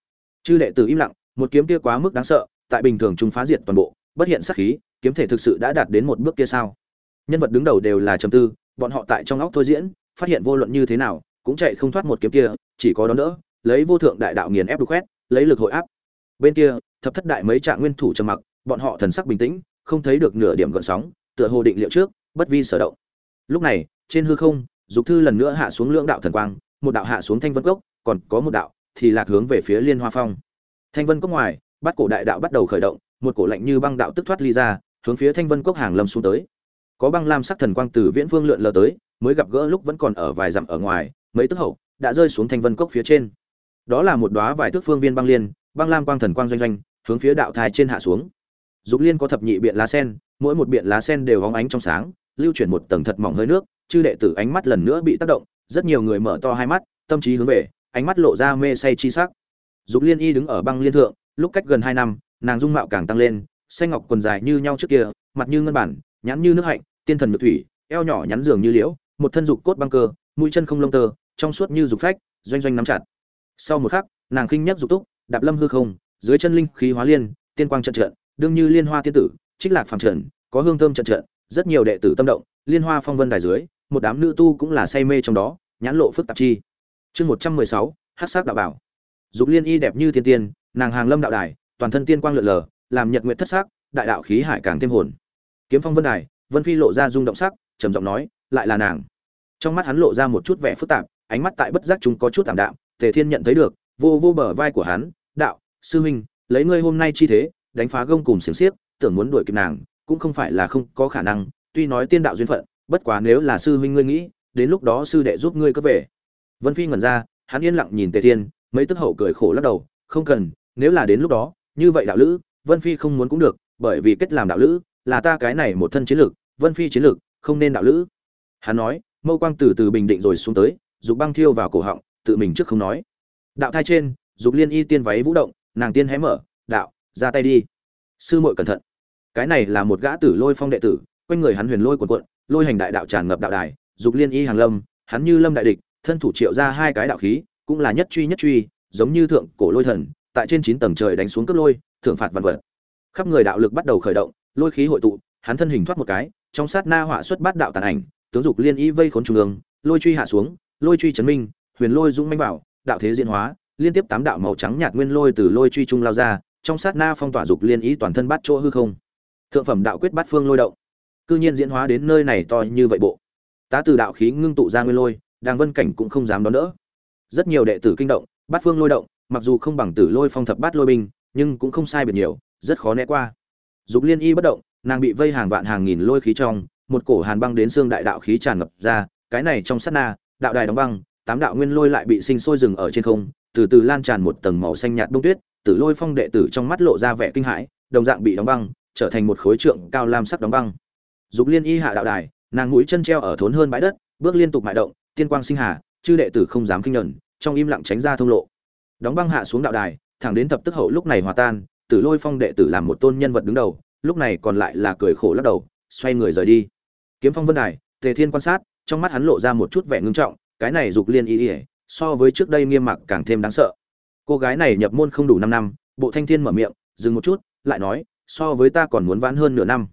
Chư đệ tử im lặng, một kiếm kia quá mức đáng sợ, tại bình thường chúng phá diệt toàn bộ, bất hiện sát khí, kiếm thể thực sự đã đạt đến một bước kia sao? Nhân vật đứng đầu đều là trầm tư, bọn họ tại trong óc thôi diễn, phát hiện vô luận như thế nào, cũng chạy không thoát một kiếm kia, chỉ có đón đỡ lấy vô thượng đại đạo nghiền ép đục khoét, lấy lực hội áp. Bên kia, thập thất đại mấy trạng nguyên thủ trầm mặc, bọn họ thần sắc bình tĩnh, không thấy được nửa điểm gợn sóng, tựa hồ định liệu trước, bất vi sở động. Lúc này, trên hư không, dục thư lần nữa hạ xuống lưỡng đạo thần quang, một đạo hạ xuống thanh vân cốc, còn có một đạo thì lạc hướng về phía liên hoa phong. Thanh vân cốc ngoài bắt cổ đại đạo bắt đầu khởi động, một cổ lạnh như băng đạo tức thoát ly ra, hướng phía thanh vân cốc hàng lâm xuống tới. Có băng lam sắc thần quang từ viễn phương lượn lờ tới, mới gặp gỡ lúc vẫn còn ở vài dặm ở ngoài, mấy tức hậu, đã rơi xuống thanh vân cốc phía trên đó là một đóa vài thước phương viên băng liên, băng lam quang thần quang doanh doanh, hướng phía đạo thai trên hạ xuống. Dục liên có thập nhị biện lá sen, mỗi một biện lá sen đều hóng ánh trong sáng, lưu chuyển một tầng thật mỏng hơi nước, chư đệ tử ánh mắt lần nữa bị tác động, rất nhiều người mở to hai mắt, tâm trí hướng về, ánh mắt lộ ra mê say chi sắc. Dục liên y đứng ở băng liên thượng, lúc cách gần hai năm, nàng dung mạo càng tăng lên, xanh ngọc quần dài như nhau trước kia, mặt như ngân bản, nhãn như nước hạnh, tiên thần nhược thủy, eo nhỏ nhắn dường như liễu, một thân dục cốt băng cơ, mũi chân không lông tơ, trong suốt như dục phách, doanh doanh nắm chặt sau một khắc, nàng khinh nhất dục túc, đạp lâm hư không, dưới chân linh khí hóa liên, tiên quang trận trận, đương như liên hoa tiên tử, trích lạc phàm trần, có hương thơm trận trận, rất nhiều đệ tử tâm động, liên hoa phong vân đài dưới, một đám nữ tu cũng là say mê trong đó, nhãn lộ phức tạp chi. Chương một trăm mười sáu hát sắc đạo bảo. Dục liên y đẹp như thiên tiên, nàng hàng lâm đạo đài, toàn thân tiên quang lượn lờ, làm nhật nguyện thất sắc, đại đạo khí hải càng thêm hồn. Kiếm phong vân đài, vân phi lộ ra rung động sắc, trầm giọng nói, lại là nàng. Trong mắt hắn lộ ra một chút vẻ phức tạp, ánh mắt tại bất giác chúng có chút tạm đạm tề thiên nhận thấy được, vô vô bờ vai của hắn, đạo, sư huynh, lấy ngươi hôm nay chi thế, đánh phá gông cùng xiềng xiếc, tưởng muốn đuổi kịp nàng, cũng không phải là không có khả năng, tuy nói tiên đạo duyên phận, bất quá nếu là sư huynh ngươi nghĩ, đến lúc đó sư đệ giúp ngươi có về. Vân phi ngẩn ra, hắn yên lặng nhìn tề thiên, mấy tức hậu cười khổ lắc đầu, không cần, nếu là đến lúc đó, như vậy đạo lữ, vân phi không muốn cũng được, bởi vì kết làm đạo lữ, là ta cái này một thân chiến lược vân phi chiến lược không nên đạo lữ. Hắn nói, mâu quang từ từ bình định rồi xuống tới, dục băng thiêu vào cổ họng tự mình trước không nói. Đạo thai trên, dục liên y tiên váy vũ động, nàng tiên hé mở, đạo, ra tay đi. Sư muội cẩn thận. Cái này là một gã tử lôi phong đệ tử, quanh người hắn huyền lôi cuộn cuộn, lôi hành đại đạo tràn ngập đạo đài, dục liên y hàng lâm, hắn như lâm đại địch, thân thủ triệu ra hai cái đạo khí, cũng là nhất truy nhất truy, giống như thượng cổ lôi thần, tại trên chín tầng trời đánh xuống cướp lôi, thượng phạt vạn vật. Khắp người đạo lực bắt đầu khởi động, lôi khí hội tụ, hắn thân hình thoát một cái, trong sát na họa xuất bát đạo tàn ảnh, tướng dục liên y vây khốn trung ương, lôi truy hạ xuống, lôi truy chấn minh huyền lôi dũng manh bảo đạo thế diễn hóa, liên tiếp tám đạo màu trắng nhạt nguyên lôi từ lôi truy trung lao ra, trong sát na phong tỏa dục liên ý toàn thân bát chỗ hư không. Thượng phẩm đạo quyết bát phương lôi động. Cư nhiên diễn hóa đến nơi này to như vậy bộ. Tá từ đạo khí ngưng tụ ra nguyên lôi đang vân cảnh cũng không dám đón đỡ. Rất nhiều đệ tử kinh động bát phương lôi động, mặc dù không bằng tử lôi phong thập bát lôi binh, nhưng cũng không sai biệt nhiều, rất khó né qua. Dục liên y bất động, nàng bị vây hàng vạn hàng nghìn lôi khí trong, một cổ hàn băng đến xương đại đạo khí tràn ngập ra, cái này trong sát na, đạo đài đóng băng tám đạo nguyên lôi lại bị sinh sôi rừng ở trên không, từ từ lan tràn một tầng màu xanh nhạt đông tuyết tử lôi phong đệ tử trong mắt lộ ra vẻ kinh hãi, đồng dạng bị đóng băng, trở thành một khối trượng cao lam sắc đóng băng. Dục liên y hạ đạo đài, nàng mũi chân treo ở thốn hơn bãi đất, bước liên tục mại động, tiên quang sinh hà, chư đệ tử không dám kinh nhẫn trong im lặng tránh ra thông lộ. Đóng băng hạ xuống đạo đài, thẳng đến thập tức hậu lúc này hòa tan tử lôi phong đệ tử làm một tôn nhân vật đứng đầu, lúc này còn lại là cười khổ lắc đầu, xoay người rời đi. Kiếm phong vân đài, tề thiên quan sát, trong mắt hắn lộ ra một chút vẻ ngưng trọng cái này dục liên y ỉa, so với trước đây nghiêm mặc càng thêm đáng sợ. Cô gái này nhập môn không đủ năm năm, bộ thanh thiên mở miệng, dừng một chút, lại nói, so với ta còn muốn vãn hơn nửa năm.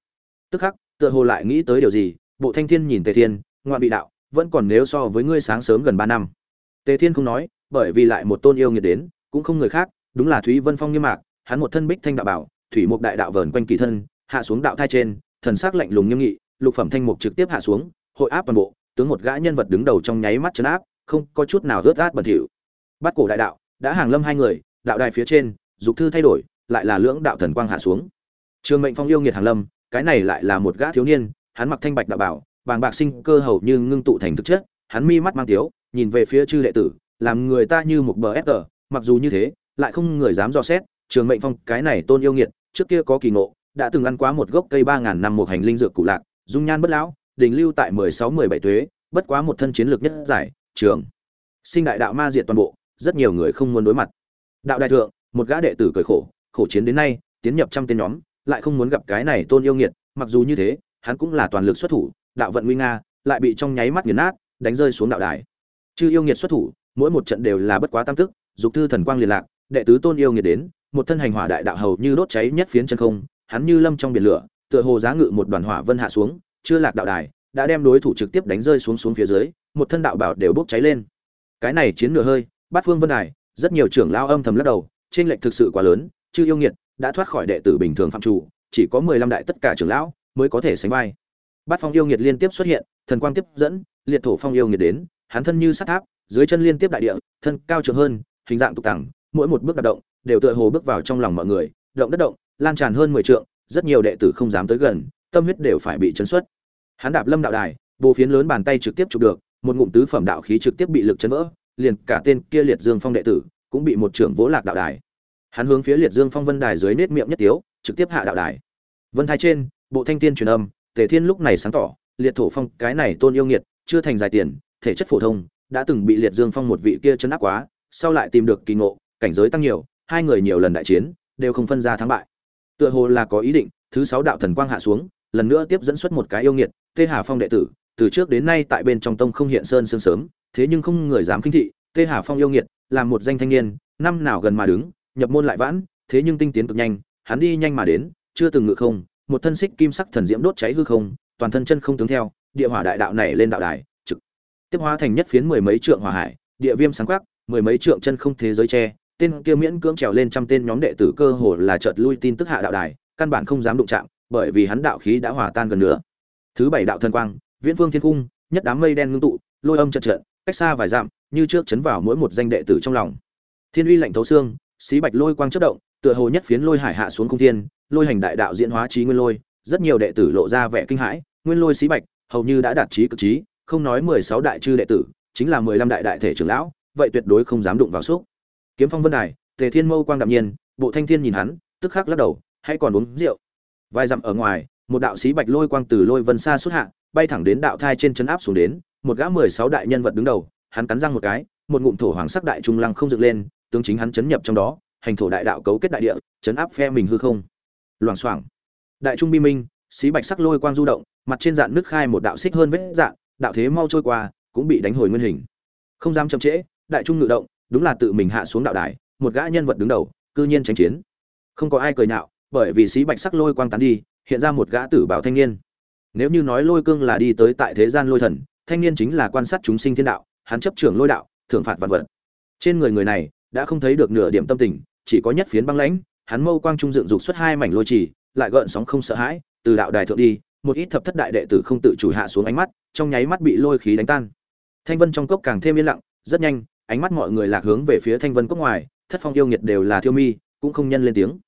Tức khắc, tựa hồ lại nghĩ tới điều gì, bộ thanh thiên nhìn tề thiên, ngoạn bị đạo, vẫn còn nếu so với ngươi sáng sớm gần ba năm. Tề thiên không nói, bởi vì lại một tôn yêu nghiệt đến, cũng không người khác, đúng là thúy vân phong nghiêm mạc, hắn một thân bích thanh đạo bảo, thủy mục đại đạo vờn quanh kỳ thân, hạ xuống đạo thai trên, thần sắc lạnh lùng nghiêm nghị, lục phẩm thanh mục trực tiếp hạ xuống, hội áp toàn bộ tướng một gã nhân vật đứng đầu trong nháy mắt chấn áp, không có chút nào rớt át bẩn thỉu. Bắt cổ đại đạo đã hàng lâm hai người, đạo đài phía trên, dục thư thay đổi, lại là lưỡng đạo thần quang hạ xuống. Trường mệnh phong yêu nghiệt hàng lâm, cái này lại là một gã thiếu niên, hắn mặc thanh bạch đạo bảo, bàng bạc sinh cơ hầu như ngưng tụ thành thực chất, hắn mi mắt mang tiếu, nhìn về phía chư đệ tử, làm người ta như một bờ ép tờ, mặc dù như thế, lại không người dám dò xét, trường mệnh phong, cái này tôn yêu nghiệt, trước kia có kỳ ngộ, đã từng ăn quá một gốc cây ba ngàn năm một hành linh dược cụ lạc, dung nhan bất lão đình lưu tại mười sáu, mười bảy tuế, bất quá một thân chiến lược nhất giải, trường. Sinh đại đạo ma diệt toàn bộ, rất nhiều người không muốn đối mặt. Đạo đại thượng, một gã đệ tử cười khổ khổ chiến đến nay, tiến nhập trăm tên nhóm, lại không muốn gặp cái này tôn yêu nghiệt, mặc dù như thế, hắn cũng là toàn lực xuất thủ, đạo vận nguy nga, lại bị trong nháy mắt nghiền nát, đánh rơi xuống đạo đài. Chư yêu nghiệt xuất thủ, mỗi một trận đều là bất quá tam tức, dục thư thần quang liên lạc, đệ tứ tôn yêu nghiệt đến, một thân hành hỏa đại đạo hầu như đốt cháy nhất phiến chân không, hắn như lâm trong biển lửa, tựa hồ giá ngự một đoàn hỏa vân hạ xuống chưa lạc đạo đài, đã đem đối thủ trực tiếp đánh rơi xuống xuống phía dưới, một thân đạo bảo đều bốc cháy lên. Cái này chiến nửa hơi, bát phương vân đài, rất nhiều trưởng lao âm thầm lắc đầu trên lệnh thực sự quá lớn, chư yêu nghiệt đã thoát khỏi đệ tử bình thường phạm chủ, chỉ có mười lăm đại tất cả trưởng lão mới có thể sánh vai. Bát phong yêu nghiệt liên tiếp xuất hiện, thần quang tiếp dẫn, liệt thổ phong yêu nghiệt đến, hắn thân như sắt tháp, dưới chân liên tiếp đại địa, thân cao trường hơn, hình dạng tục tẳng, mỗi một bước đạp động, đều tựa hồ bước vào trong lòng mọi người, động đất động, lan tràn hơn mười trượng, rất nhiều đệ tử không dám tới gần, tâm huyết đều phải bị chấn xuất hắn đạp lâm đạo đài bộ phiến lớn bàn tay trực tiếp chụp được, một ngụm tứ phẩm đạo khí trực tiếp bị lực chấn vỡ, liền cả tên kia liệt dương phong đệ tử cũng bị một trưởng vỗ lạc đạo đài. Hắn hướng phía liệt dương phong vân đài dưới nết miệng nhất tiếu, trực tiếp hạ đạo đài. Vân thai trên, bộ thanh tiên truyền âm, tề thiên lúc này sáng tỏ, liệt thổ phong, cái này tôn yêu nghiệt, chưa thành dài tiền, thể chất phổ thông, đã từng bị liệt dương phong một vị kia chấn áp quá, sau lại tìm được kỳ ngộ, cảnh giới tăng nhiều, hai người nhiều lần đại chiến, đều không phân ra thắng bại. Tựa hồ là có ý định, thứ sáu đạo thần quang hạ xuống, lần nữa tiếp dẫn xuất một cái yêu nghiệt tê hà phong đệ tử, từ trước đến nay tại bên trong tông không hiện sơn sương sớm, thế nhưng không người dám kinh thị, tê hà phong yêu nghiệt, là một danh thanh niên, năm nào gần mà đứng, nhập môn lại vãn, thế nhưng tinh tiến cực nhanh, hắn đi nhanh mà đến, chưa từng ngự không, một thân xích kim sắc thần diễm đốt cháy hư không, toàn thân chân không tướng theo, địa hỏa đại đạo này lên đạo đài, trực tiếp hóa thành nhất phiến mười mấy trượng hỏa hải, địa viêm sáng quắc, mười mấy trượng chân không thế giới che, tên kia miễn cưỡng trèo lên trăm tên nhóm đệ tử cơ hồ là chợt lui tin tức hạ đạo đài, căn bản không dám đụng chạm, bởi vì hắn đạo khí đã hòa tan gần nữa thứ bảy đạo thần quang, viễn phương thiên cung, nhất đám mây đen ngưng tụ, lôi âm chật trận cách xa vài dặm, như trước chấn vào mỗi một danh đệ tử trong lòng. Thiên uy lạnh thấu xương, xí bạch lôi quang chất động, tựa hồ nhất phiến lôi hải hạ xuống không thiên, lôi hành đại đạo diễn hóa trí nguyên lôi, rất nhiều đệ tử lộ ra vẻ kinh hãi, nguyên lôi xí bạch, hầu như đã đạt trí cực trí, không nói mười sáu đại chư đệ tử, chính là mười lăm đại đại thể trưởng lão, vậy tuyệt đối không dám đụng vào xúc. Kiếm phong vân đài, tề thiên mâu quang đạm nhiên, bộ thanh thiên nhìn hắn, tức khắc lắc đầu hay còn uống rượu. Vài dặm ở ngoài một đạo sĩ bạch lôi quang từ lôi vân xa xuất hạ, bay thẳng đến đạo thai trên chấn áp xuống đến, một gã mười sáu đại nhân vật đứng đầu, hắn cắn răng một cái, một ngụm thổ hoàng sắc đại trung lăng không dựng lên, tướng chính hắn chấn nhập trong đó, hành thổ đại đạo cấu kết đại địa, chấn áp phe mình hư không. Loảng xoảng. Đại trung bi minh, sĩ bạch sắc lôi quang du động, mặt trên dạn nước khai một đạo xích hơn vết dạng đạo thế mau trôi qua, cũng bị đánh hồi nguyên hình. Không dám chậm trễ, đại trung ngự động, đúng là tự mình hạ xuống đạo đài, một gã nhân vật đứng đầu, cư nhiên tránh chiến. Không có ai cười nhạo, bởi vì sĩ bạch sắc lôi quang tán đi hiện ra một gã tử bảo thanh niên. Nếu như nói lôi cương là đi tới tại thế gian lôi thần, thanh niên chính là quan sát chúng sinh thiên đạo, hắn chấp trưởng lôi đạo, thưởng phạt vật vật. Trên người người này, đã không thấy được nửa điểm tâm tình, chỉ có nhất phiến băng lãnh, hắn mâu quang trung dựng dục xuất hai mảnh lôi trì, lại gợn sóng không sợ hãi, từ đạo đài thượng đi, một ít thập thất đại đệ tử không tự chủ hạ xuống ánh mắt, trong nháy mắt bị lôi khí đánh tan. Thanh vân trong cốc càng thêm yên lặng, rất nhanh, ánh mắt mọi người lạc hướng về phía thanh vân cốc ngoài, thất phong yêu nghiệt đều là thiêu mi, cũng không nhân lên tiếng.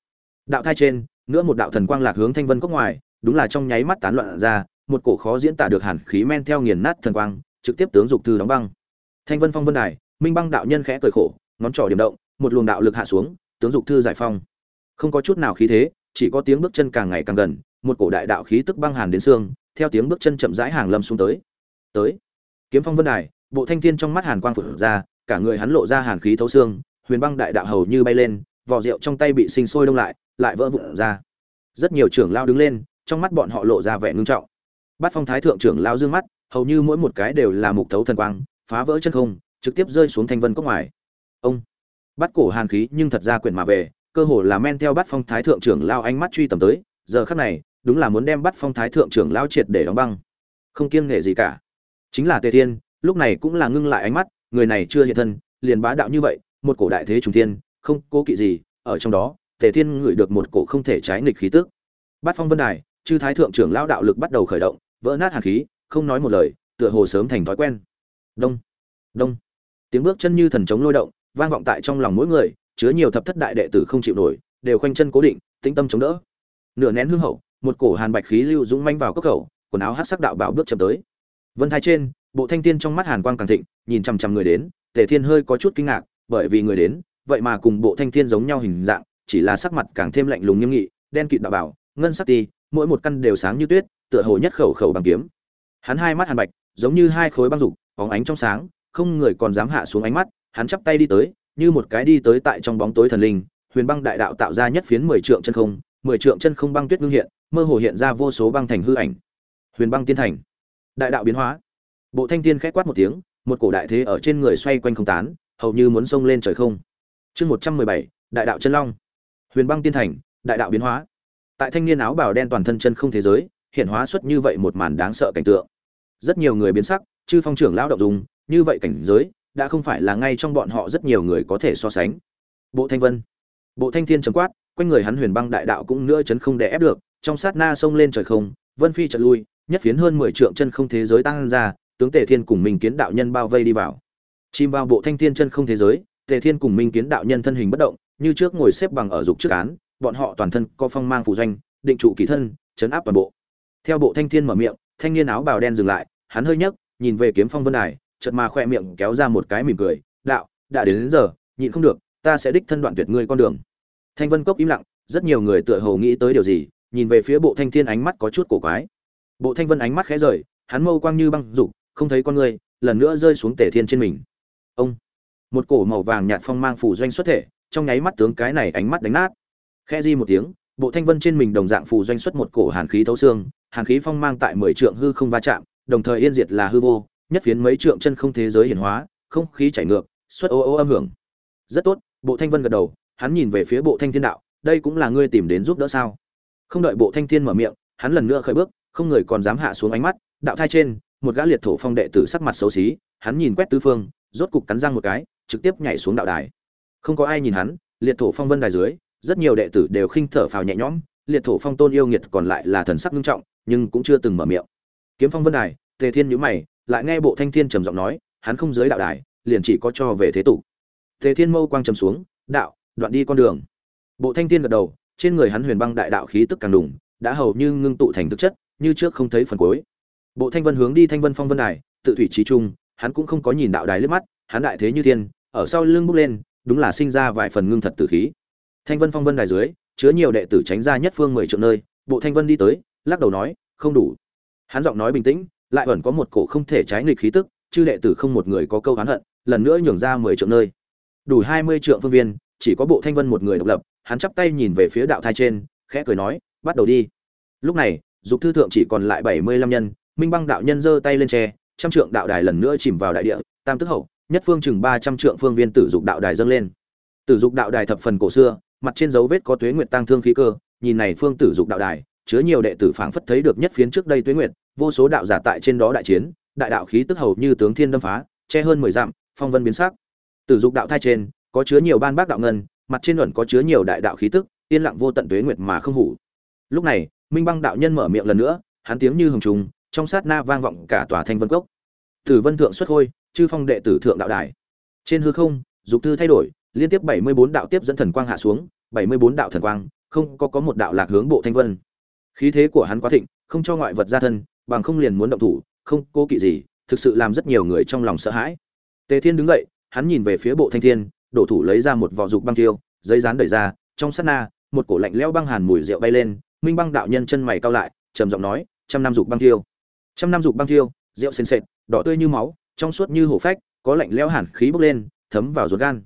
Đạo thai trên nữa một đạo thần quang lạc hướng thanh vân cốc ngoài, đúng là trong nháy mắt tán loạn ra, một cổ khó diễn tả được hàn khí men theo nghiền nát thần quang, trực tiếp tướng dục thư đóng băng. Thanh vân phong vân đài, minh băng đạo nhân khẽ cười khổ, ngón trỏ điểm động, một luồng đạo lực hạ xuống, tướng dục thư giải phong. Không có chút nào khí thế, chỉ có tiếng bước chân càng ngày càng gần, một cổ đại đạo khí tức băng hàn đến xương, theo tiếng bước chân chậm rãi hàng lâm xuống tới. Tới. Kiếm phong vân đài, bộ thanh thiên trong mắt hàn quang phượng ra, cả người hắn lộ ra hàn khí thấu xương, huyền băng đại đạo hầu như bay lên vỏ rượu trong tay bị sinh sôi đông lại lại vỡ vụn ra. Rất nhiều trưởng lao đứng lên, trong mắt bọn họ lộ ra vẻ ngưng trọng. Bát phong thái thượng trưởng lao dương mắt, hầu như mỗi một cái đều là mục thấu thần quang, phá vỡ chân không, trực tiếp rơi xuống thanh vân cốc ngoài. Ông! Bắt cổ hàn khí nhưng thật ra quyển mà về, cơ hồ là men theo bắt phong thái thượng trưởng lao ánh mắt truy tầm tới, giờ khắc này, đúng là muốn đem bắt phong thái thượng trưởng lao triệt để đóng băng. Không kiêng nghệ gì cả. Chính là tề thiên, lúc này cũng là ngưng lại ánh mắt, người này chưa hiện thân, liền bá đạo như vậy, một cổ đại thế trùng thiên không cố kỵ gì, ở trong đó, tề thiên ngửi được một cổ không thể trái nghịch khí tức. Bát phong vân đài, chư thái thượng trưởng lao đạo lực bắt đầu khởi động, vỡ nát hàn khí, không nói một lời, tựa hồ sớm thành thói quen. Đông đông. Tiếng bước chân như thần trống lôi động, vang vọng tại trong lòng mỗi người, chứa nhiều thập thất đại đệ tử không chịu nổi, đều khoanh chân cố định, tĩnh tâm chống đỡ. Nửa nén hương hậu, một cổ hàn bạch khí lưu dũng manh vào cốc khẩu, quần áo hát sắc đạo bảo bước chậm tới. Vân thái trên, bộ thanh tiên trong mắt hàn quang càng thịnh, nhìn chằm chằm người đến, tề thiên hơi có chút kinh ngạc, bởi vì người đến vậy mà cùng bộ thanh thiên giống nhau hình dạng, chỉ là sắc mặt càng thêm lạnh lùng nghiêm nghị, đen kịt đạo bảo, ngân sắc ti, mỗi một căn đều sáng như tuyết, tựa hồ nhất khẩu khẩu bằng kiếm. Hắn hai mắt hàn bạch, giống như hai khối băng rục bóng ánh trong sáng, không người còn dám hạ xuống ánh mắt, hắn chắp tay đi tới, như một cái đi tới tại trong bóng tối thần linh, huyền băng đại đạo tạo ra nhất phiến mười trượng chân không, mười trượng chân không băng tuyết ngưng hiện, mơ hồ hiện ra vô số băng thành hư ảnh. Huyền băng tiên thành. Đại đạo biến hóa. Bộ thanh thiên khẽ quát một tiếng, một cổ đại thế ở trên người xoay quanh không tán, hầu như muốn xông lên trời không chương một trăm mười bảy, đại đạo chân long. Huyền băng tiên thành, đại đạo biến hóa. Tại thanh niên áo bào đen toàn thân chân không thế giới, hiện hóa xuất như vậy một màn đáng sợ cảnh tượng. Rất nhiều người biến sắc, chư phong trưởng lão động dùng, như vậy cảnh giới, đã không phải là ngay trong bọn họ rất nhiều người có thể so sánh. Bộ thanh vân. Bộ thanh thiên trầm quát, quanh người hắn huyền băng đại đạo cũng nữa chấn không để ép được, trong sát na sông lên trời không, vân phi trật lui, nhất phiến hơn mười trượng chân không thế giới tăng ra, tướng tề thiên cùng mình kiến đạo nhân bao vây đi vào. Chìm vào bộ thanh thiên chân không thế giới tề thiên cùng minh kiến đạo nhân thân hình bất động như trước ngồi xếp bằng ở dục trước án bọn họ toàn thân có phong mang phù doanh định trụ kỳ thân chấn áp toàn bộ. Theo bộ thanh thiên mở miệng thanh niên áo bào đen dừng lại hắn hơi nhấc nhìn về kiếm phong vân đài chợt mà khoe miệng kéo ra một cái mỉm cười đạo đã đến, đến giờ nhịn không được ta sẽ đích thân đoạn tuyệt ngươi con đường. Thanh vân cốc im lặng rất nhiều người tựa hồ nghĩ tới điều gì nhìn về phía bộ thanh thiên ánh mắt có chút cổ quái. Bộ thanh vân ánh mắt khẽ rời hắn mâu quang như băng dục không thấy con người lần nữa rơi xuống Tề thiên trên mình. Ông một cổ màu vàng nhạt phong mang phủ doanh xuất thể, trong nháy mắt tướng cái này ánh mắt đánh nát. Khe di một tiếng, bộ thanh vân trên mình đồng dạng phủ doanh xuất một cổ hàn khí thấu xương, hàn khí phong mang tại mười trượng hư không va chạm, đồng thời yên diệt là hư vô, nhất phiến mấy trượng chân không thế giới hiển hóa, không khí chảy ngược, xuất ô ô âm hưởng. Rất tốt, bộ thanh vân gật đầu, hắn nhìn về phía bộ thanh thiên đạo, đây cũng là ngươi tìm đến giúp đỡ sao? Không đợi bộ thanh thiên mở miệng, hắn lần nữa khởi bước, không người còn dám hạ xuống ánh mắt, đạo thai trên, một gã liệt thổ phong đệ tử sắc mặt xấu xí, hắn nhìn quét tứ phương, rốt cục cắn răng một cái trực tiếp nhảy xuống đạo đài. Không có ai nhìn hắn, liệt thổ phong vân đài dưới, rất nhiều đệ tử đều khinh thở phào nhẹ nhõm, liệt thổ phong tôn yêu nghiệt còn lại là thần sắc nghiêm trọng, nhưng cũng chưa từng mở miệng. Kiếm phong vân đài, tề thiên nhíu mày, lại nghe bộ thanh thiên trầm giọng nói, hắn không giới đạo đài, liền chỉ có cho về thế tục. Tề thiên mâu quang trầm xuống, đạo, đoạn đi con đường. Bộ thanh thiên gật đầu, trên người hắn huyền băng đại đạo khí tức càng đùng, đã hầu như ngưng tụ thành thực chất, như trước không thấy phần cuối. Bộ thanh vân hướng đi thanh vân phong vân đài, tự thủy trí trung, hắn cũng không có nhìn đạo đài liếc mắt, hắn đại thế như thiên ở sau lưng bước lên, đúng là sinh ra vài phần ngưng thật tử khí. Thanh vân phong vân đài dưới, chứa nhiều đệ tử tránh ra nhất phương mười triệu nơi, bộ thanh vân đi tới, lắc đầu nói, không đủ. Hắn giọng nói bình tĩnh, lại ẩn có một cổ không thể trái nghịch khí tức, chư đệ tử không một người có câu oán hận, lần nữa nhường ra mười triệu nơi. Đủ hai mươi triệu phương viên, chỉ có bộ thanh vân một người độc lập, hắn chắp tay nhìn về phía đạo thai trên, khẽ cười nói, bắt đầu đi. Lúc này, dục thư thượng chỉ còn lại bảy mươi lăm nhân, minh băng đạo nhân giơ tay lên tre, trăm trượng đạo đài lần nữa chìm vào đại địa, tam tức hậu nhất phương chừng ba trăm trượng phương viên tử dục đạo đài dâng lên. Tử dục đạo đài thập phần cổ xưa, mặt trên dấu vết có tuế nguyệt tăng thương khí cơ, nhìn này phương tử dục đạo đài, chứa nhiều đệ tử phảng phất thấy được nhất phiến trước đây tuế nguyệt, vô số đạo giả tại trên đó đại chiến, đại đạo khí tức hầu như tướng thiên đâm phá, che hơn mười dặm, phong vân biến sắc. Tử dục đạo thai trên, có chứa nhiều ban bác đạo ngân, mặt trên ẩn có chứa nhiều đại đạo khí tức, yên lặng vô tận tuế nguyệt mà không hủ. Lúc này, minh băng đạo nhân mở miệng lần nữa, hắn tiếng như hồng trùng, trong sát na vang vọng cả tòa thanh vân cốc. Tử vân thượng xuất khôi chư phong đệ tử thượng đạo đài. Trên hư không, dục thư thay đổi, liên tiếp bảy mươi bốn đạo tiếp dẫn thần quang hạ xuống, bảy mươi bốn đạo thần quang, không có có một đạo lạc hướng bộ thanh vân. Khí thế của hắn quá thịnh, không cho ngoại vật ra thân, bằng không liền muốn động thủ, không cố kỵ gì, thực sự làm rất nhiều người trong lòng sợ hãi. Tề thiên đứng dậy, hắn nhìn về phía bộ thanh thiên, đổ thủ lấy ra một vỏ dục băng tiêu giấy dán đẩy ra, trong sát na, một cổ lạnh lẽo băng hàn mùi rượu bay lên, minh băng đạo nhân chân mày cao lại, trầm giọng nói, trăm năm dục băng tiêu trăm năm dục băng tiêu rượu sền sệt, đỏ tươi như máu trong suốt như hổ phách, có lạnh lẽo hàn khí bốc lên, thấm vào ruột gan.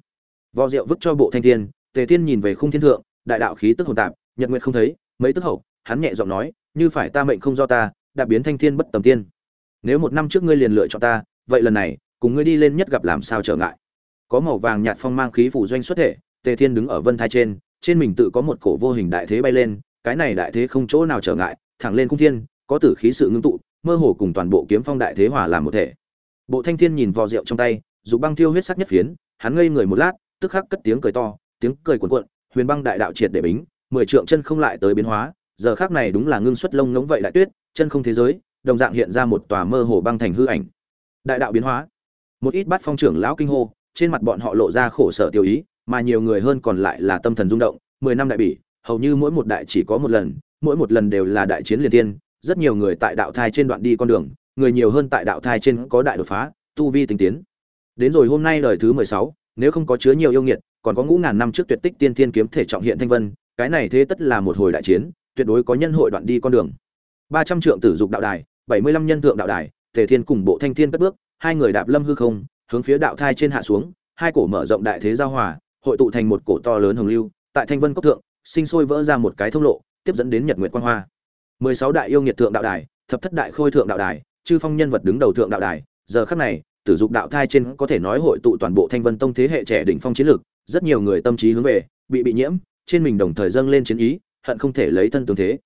Vò rượu vứt cho bộ thanh thiên, tề thiên nhìn về khung thiên thượng, đại đạo khí tức hồn tạp, nhật nguyệt không thấy, mấy tức hậu, hắn nhẹ giọng nói, như phải ta mệnh không do ta, đã biến thanh thiên bất tầm tiên. Nếu một năm trước ngươi liền lựa chọn ta, vậy lần này, cùng ngươi đi lên nhất gặp làm sao trở ngại. Có màu vàng nhạt phong mang khí phủ doanh xuất thể, tề thiên đứng ở vân thai trên trên mình tự có một cổ vô hình đại thế bay lên, cái này đại thế không chỗ nào trở ngại, thẳng lên cung thiên, có tử khí sự ngưng tụ, mơ hồ cùng toàn bộ kiếm phong đại thế hòa làm một thể bộ thanh thiên nhìn vò rượu trong tay dù băng thiêu huyết sắc nhất phiến hắn ngây người một lát tức khắc cất tiếng cười to tiếng cười cuồn cuộn huyền băng đại đạo triệt để bính mười trượng chân không lại tới biến hóa giờ khắc này đúng là ngưng xuất lông ngỗng vậy đại tuyết chân không thế giới đồng dạng hiện ra một tòa mơ hồ băng thành hư ảnh. Đại đạo biến hóa. Một ít bát phong trưởng lão kinh hô trên mặt bọn họ lộ ra khổ sở tiêu ý mà nhiều người hơn còn lại là tâm thần rung động mười năm đại bỉ hầu như mỗi một đại chỉ có một lần mỗi một lần đều là đại chiến liên thiên, rất nhiều người tại đạo thai trên đoạn đi con đường người nhiều hơn tại đạo thai trên có đại đột phá, tu vi tinh tiến. Đến rồi hôm nay đời thứ mười sáu, nếu không có chứa nhiều yêu nghiệt, còn có ngũ ngàn năm trước tuyệt tích tiên tiên kiếm thể trọng hiện thanh vân, cái này thế tất là một hồi đại chiến, tuyệt đối có nhân hội đoạn đi con đường. ba trăm trượng tử dục đạo đài, bảy mươi lăm nhân thượng đạo đài tề thiên cùng bộ thanh thiên cất bước, hai người đạp lâm hư không, hướng phía đạo thai trên hạ xuống, hai cổ mở rộng đại thế giao hòa, hội tụ thành một cổ to lớn hồng lưu, tại thanh vân cốc thượng, sinh sôi vỡ ra một cái thông lộ, tiếp dẫn đến nhật nguyệt quang hoa. mười sáu đại yêu nghiệt thượng đạo đài, thập thất đại khôi thượng đạo đài chư phong nhân vật đứng đầu thượng đạo đài, giờ khắc này, tử dục đạo thai trên có thể nói hội tụ toàn bộ thanh vân tông thế hệ trẻ đỉnh phong chiến lược, rất nhiều người tâm trí hướng về, bị bị nhiễm, trên mình đồng thời dâng lên chiến ý, hận không thể lấy thân tương thế.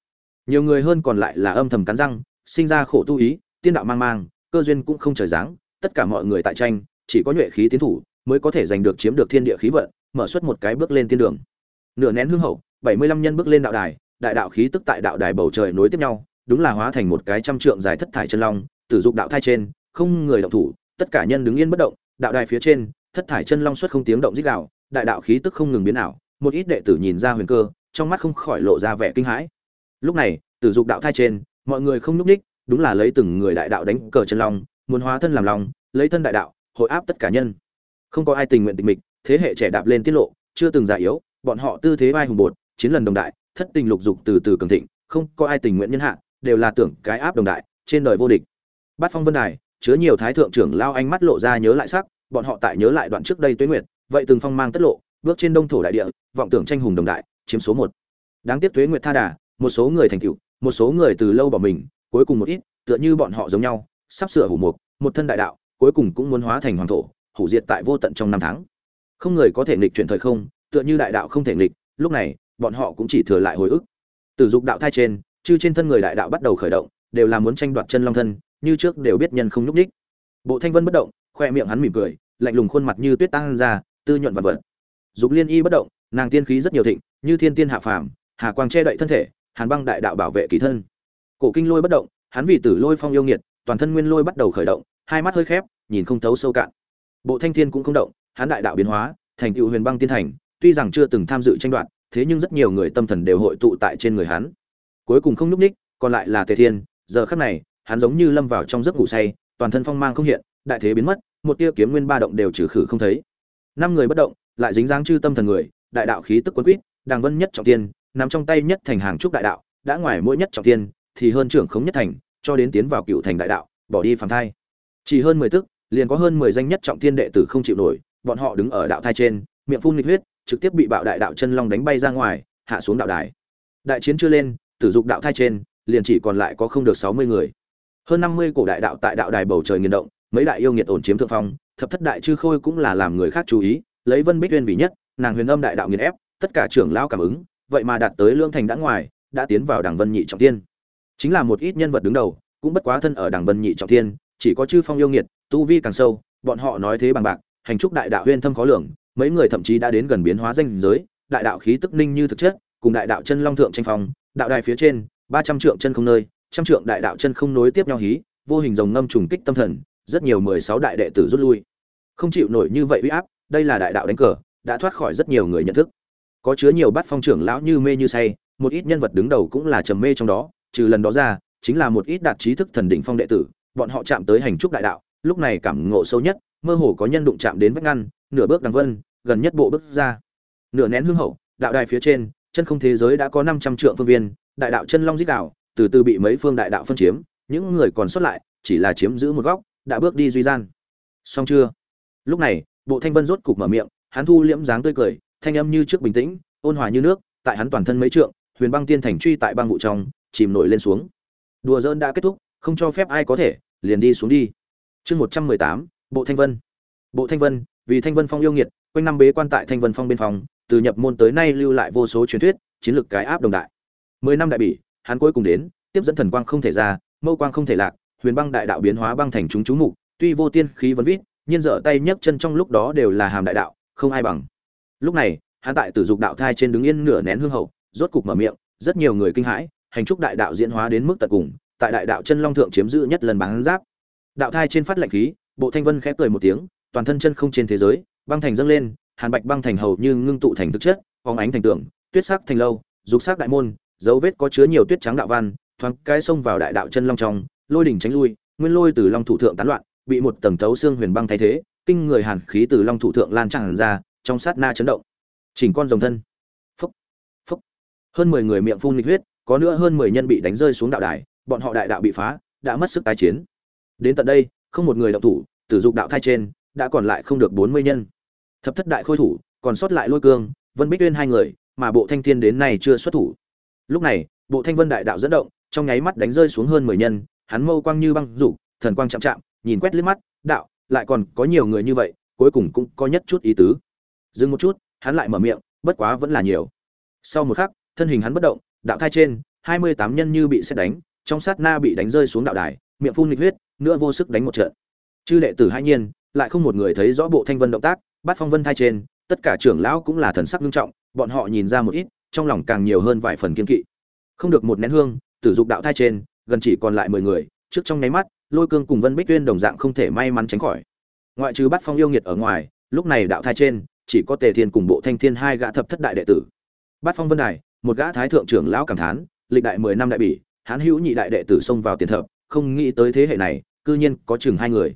Nhiều người hơn còn lại là âm thầm cắn răng, sinh ra khổ tu ý, tiên đạo mang mang, cơ duyên cũng không trời dáng tất cả mọi người tại tranh, chỉ có nhuệ khí tiến thủ mới có thể giành được chiếm được thiên địa khí vận, mở xuất một cái bước lên tiên đường. Nửa nén hương hậu, bảy mươi lăm nhân bước lên đạo đài, đại đạo khí tức tại đạo đài bầu trời nối tiếp nhau đúng là hóa thành một cái trăm trượng dài thất thải chân long tử dục đạo thai trên không người động thủ tất cả nhân đứng yên bất động đạo đài phía trên thất thải chân long xuất không tiếng động rít gào đại đạo khí tức không ngừng biến ảo một ít đệ tử nhìn ra huyền cơ trong mắt không khỏi lộ ra vẻ kinh hãi. Lúc này tử dục đạo thai trên mọi người không núp ních đúng là lấy từng người đại đạo đánh cờ chân long muốn hóa thân làm long, lấy thân đại đạo hội áp tất cả nhân. Không có ai tình nguyện tịch mịch thế hệ trẻ đạp lên tiết lộ chưa từng già yếu bọn họ tư thế vai hùng bột chiến lần đồng đại thất tình lục dục từ từ cường thịnh không có ai tình nguyện nhân hạ đều là tưởng cái áp đồng đại, trên đời vô địch. Bát phong vân đài, chứa nhiều thái thượng trưởng lao ánh mắt lộ ra nhớ lại sắc, bọn họ tại nhớ lại đoạn trước đây tuế nguyệt, vậy từng phong mang tất lộ, bước trên đông thổ đại địa, vọng tưởng tranh hùng đồng đại, chiếm số một. Đáng tiếc tuế nguyệt tha đà, một số người thành tựu, một số người từ lâu bỏ mình, cuối cùng một ít, tựa như bọn họ giống nhau, sắp sửa hủ mục, một thân đại đạo, cuối cùng cũng muốn hóa thành hoàng thổ, hủ diệt tại vô tận trong năm tháng. Không người có thể nghịch chuyển thời không, tựa như đại đạo không thể nghịch, lúc này, bọn họ cũng chỉ thừa lại hồi ức. Từ dục đạo thai trên chư trên thân người đại đạo bắt đầu khởi động, đều là muốn tranh đoạt chân long thân, như trước đều biết nhân không nhúc ních bộ thanh vân bất động, khoe miệng hắn mỉm cười, lạnh lùng khuôn mặt như tuyết tăng ra, tư nhuận vật vật. Dục liên y bất động, nàng tiên khí rất nhiều thịnh, như thiên tiên hạ phàm, hà quang che đậy thân thể, hàn băng đại đạo bảo vệ kỳ thân. Cổ kinh lôi bất động, hắn vì tử lôi phong yêu nghiệt, toàn thân nguyên lôi bắt đầu khởi động, hai mắt hơi khép, nhìn không thấu sâu cạn. Bộ thanh thiên cũng không động, hắn đại đạo biến hóa, thành tựu huyền băng tiên thành, tuy rằng chưa từng tham dự tranh đoạt, thế nhưng rất nhiều người tâm thần đều hội tụ tại trên người hắn cuối cùng không nhúc ních còn lại là tề thiên, giờ khắc này, hắn giống như lâm vào trong giấc ngủ say, toàn thân phong mang không hiện, đại thế biến mất, một tia kiếm nguyên ba động đều trừ khử không thấy. Năm người bất động, lại dính dáng chư tâm thần người, đại đạo khí tức cuốn quýt, đàng vân nhất trọng tiên, nằm trong tay nhất thành hàng trúc đại đạo, đã ngoài mỗi nhất trọng tiên, thì hơn trưởng khống nhất thành, cho đến tiến vào cựu thành đại đạo, bỏ đi phàm thai. Chỉ hơn mười tức, liền có hơn mười danh nhất trọng tiên đệ tử không chịu nổi, bọn họ đứng ở đạo thai trên, miệng phun nghịch huyết, trực tiếp bị bạo đại đạo chân long đánh bay ra ngoài, hạ xuống đạo đài. Đại chiến chưa lên tử dục đạo thai trên, liền chỉ còn lại có không được sáu mươi người. Hơn năm mươi cổ đại đạo tại đạo đài bầu trời nghiền động, mấy đại yêu nghiệt ổn chiếm thượng phong, thập thất đại chư khôi cũng là làm người khác chú ý, lấy vân bích tuyên vì nhất, nàng huyền âm đại đạo nghiền ép, tất cả trưởng lão cảm ứng, vậy mà đạt tới lương thành đã ngoài, đã tiến vào đảng vân nhị trọng tiên chính là một ít nhân vật đứng đầu, cũng bất quá thân ở đảng vân nhị trọng tiên chỉ có chư phong yêu nghiệt, tu vi càng sâu, bọn họ nói thế bằng bạc, hành trúc đại đạo huyên thâm khó lường, mấy người thậm chí đã đến gần biến hóa danh giới, đại đạo khí tức ninh như thực chất, cùng đại đạo chân long thượng tranh phong đạo đài phía trên, ba trăm trượng chân không nơi, trăm trượng đại đạo chân không nối tiếp nhau hí, vô hình rồng ngâm trùng kích tâm thần, rất nhiều mười sáu đại đệ tử rút lui. Không chịu nổi như vậy uy áp, đây là đại đạo đánh cờ, đã thoát khỏi rất nhiều người nhận thức. Có chứa nhiều bát phong trưởng lão như mê như say, một ít nhân vật đứng đầu cũng là trầm mê trong đó, trừ lần đó ra, chính là một ít đạt trí thức thần đỉnh phong đệ tử, bọn họ chạm tới hành trúc đại đạo, lúc này cảm ngộ sâu nhất, mơ hồ có nhân đụng chạm đến vách ngăn, nửa bước đằng vân, gần nhất bộ bước ra. Nửa nén hương hậu, đạo đài phía trên chân không thế giới đã có năm trăm trượng phương viên đại đạo chân long giết đảo, từ từ bị mấy phương đại đạo phân chiếm những người còn sót lại chỉ là chiếm giữ một góc đã bước đi duy gian. Xong chưa? Lúc này bộ thanh vân rốt cục mở miệng hắn thu liễm dáng tươi cười thanh âm như trước bình tĩnh ôn hòa như nước tại hắn toàn thân mấy trượng huyền băng tiên thành truy tại băng vụ trong chìm nổi lên xuống. Đùa giỡn đã kết thúc không cho phép ai có thể liền đi xuống đi. Chương một trăm mười tám bộ thanh vân. Bộ thanh vân vì thanh vân phong yêu nghiệt quanh năm bế quan tại thanh vân phong bên phòng từ nhập môn tới nay lưu lại vô số truyền thuyết, chiến lược cái áp đồng đại. Mười năm đại bỉ, hắn cuối cùng đến, tiếp dẫn thần quang không thể ra, mâu quang không thể lạc, huyền băng đại đạo biến hóa băng thành chúng chú mục, tuy vô tiên khí vấn vít nhiên dở tay nhấc chân trong lúc đó đều là hàm đại đạo, không ai bằng. Lúc này, hắn tại tử dục đạo thai trên đứng yên nửa nén hương hậu, rốt cục mở miệng, rất nhiều người kinh hãi, hành trúc đại đạo diễn hóa đến mức tận cùng, tại đại đạo chân long thượng chiếm giữ nhất lần bán giáp. Đạo thai trên phát lệnh khí, bộ thanh vân khẽ cười một tiếng, toàn thân chân không trên thế giới, băng thành dâng lên hàn bạch băng thành hầu như ngưng tụ thành thực chất phóng ánh thành tượng, tuyết sắc thành lâu, dục sắc đại môn, dấu vết có chứa nhiều tuyết trắng đạo văn, thoáng cái xông vào đại đạo chân long trong, lôi đỉnh tránh lui, nguyên lôi từ long thủ thượng tán loạn, bị một tầng thấu xương huyền băng thay thế, kinh người hàn khí từ long thủ thượng lan tràn ra, trong sát na chấn động. Chỉnh con rồng thân. Phúc phúc. Hơn mười người miệng phun nghịch huyết, có nữa hơn mười nhân bị đánh rơi xuống đạo đài, bọn họ đại đạo bị phá, đã mất sức tái chiến. Đến tận đây, không một người động thủ, tử dục đạo thai trên, đã còn lại không được bốn mươi nhân thập thất đại khôi thủ, còn sót lại lôi cương, vân bích tuyên hai người, mà bộ thanh thiên đến nay chưa xuất thủ. Lúc này, bộ thanh vân đại đạo dẫn động, trong nháy mắt đánh rơi xuống hơn mười nhân, hắn mâu quang như băng rủ thần quang chạm chạm, nhìn quét liếc mắt, đạo, lại còn có nhiều người như vậy, cuối cùng cũng có nhất chút ý tứ. Dừng một chút, hắn lại mở miệng, bất quá vẫn là nhiều. Sau một khắc, thân hình hắn bất động, đạo thai trên, hai mươi tám nhân như bị xét đánh, trong sát na bị đánh rơi xuống đạo đài, miệng phun nghịch huyết, nữa vô sức đánh một trận. Chư đệ tử hai nhiên, lại không một người thấy rõ bộ thanh vân động tác Bát phong vân thai trên, tất cả trưởng lão cũng là thần sắc nghiêm trọng, bọn họ nhìn ra một ít, trong lòng càng nhiều hơn vài phần kiên kỵ. Không được một nén hương, tử dục đạo thai trên, gần chỉ còn lại mười người, trước trong nháy mắt, lôi cương cùng vân bích tuyên đồng dạng không thể may mắn tránh khỏi. Ngoại trừ Bát phong yêu nghiệt ở ngoài, lúc này đạo thai trên, chỉ có tề thiên cùng bộ thanh thiên hai gã thập thất đại đệ tử. Bát phong vân đài, một gã thái thượng trưởng lão cảm thán, lịch đại mười năm đại bỉ, hán hữu nhị đại đệ tử xông vào tiền thập, không nghĩ tới thế hệ này, cư nhiên có chừng hai người.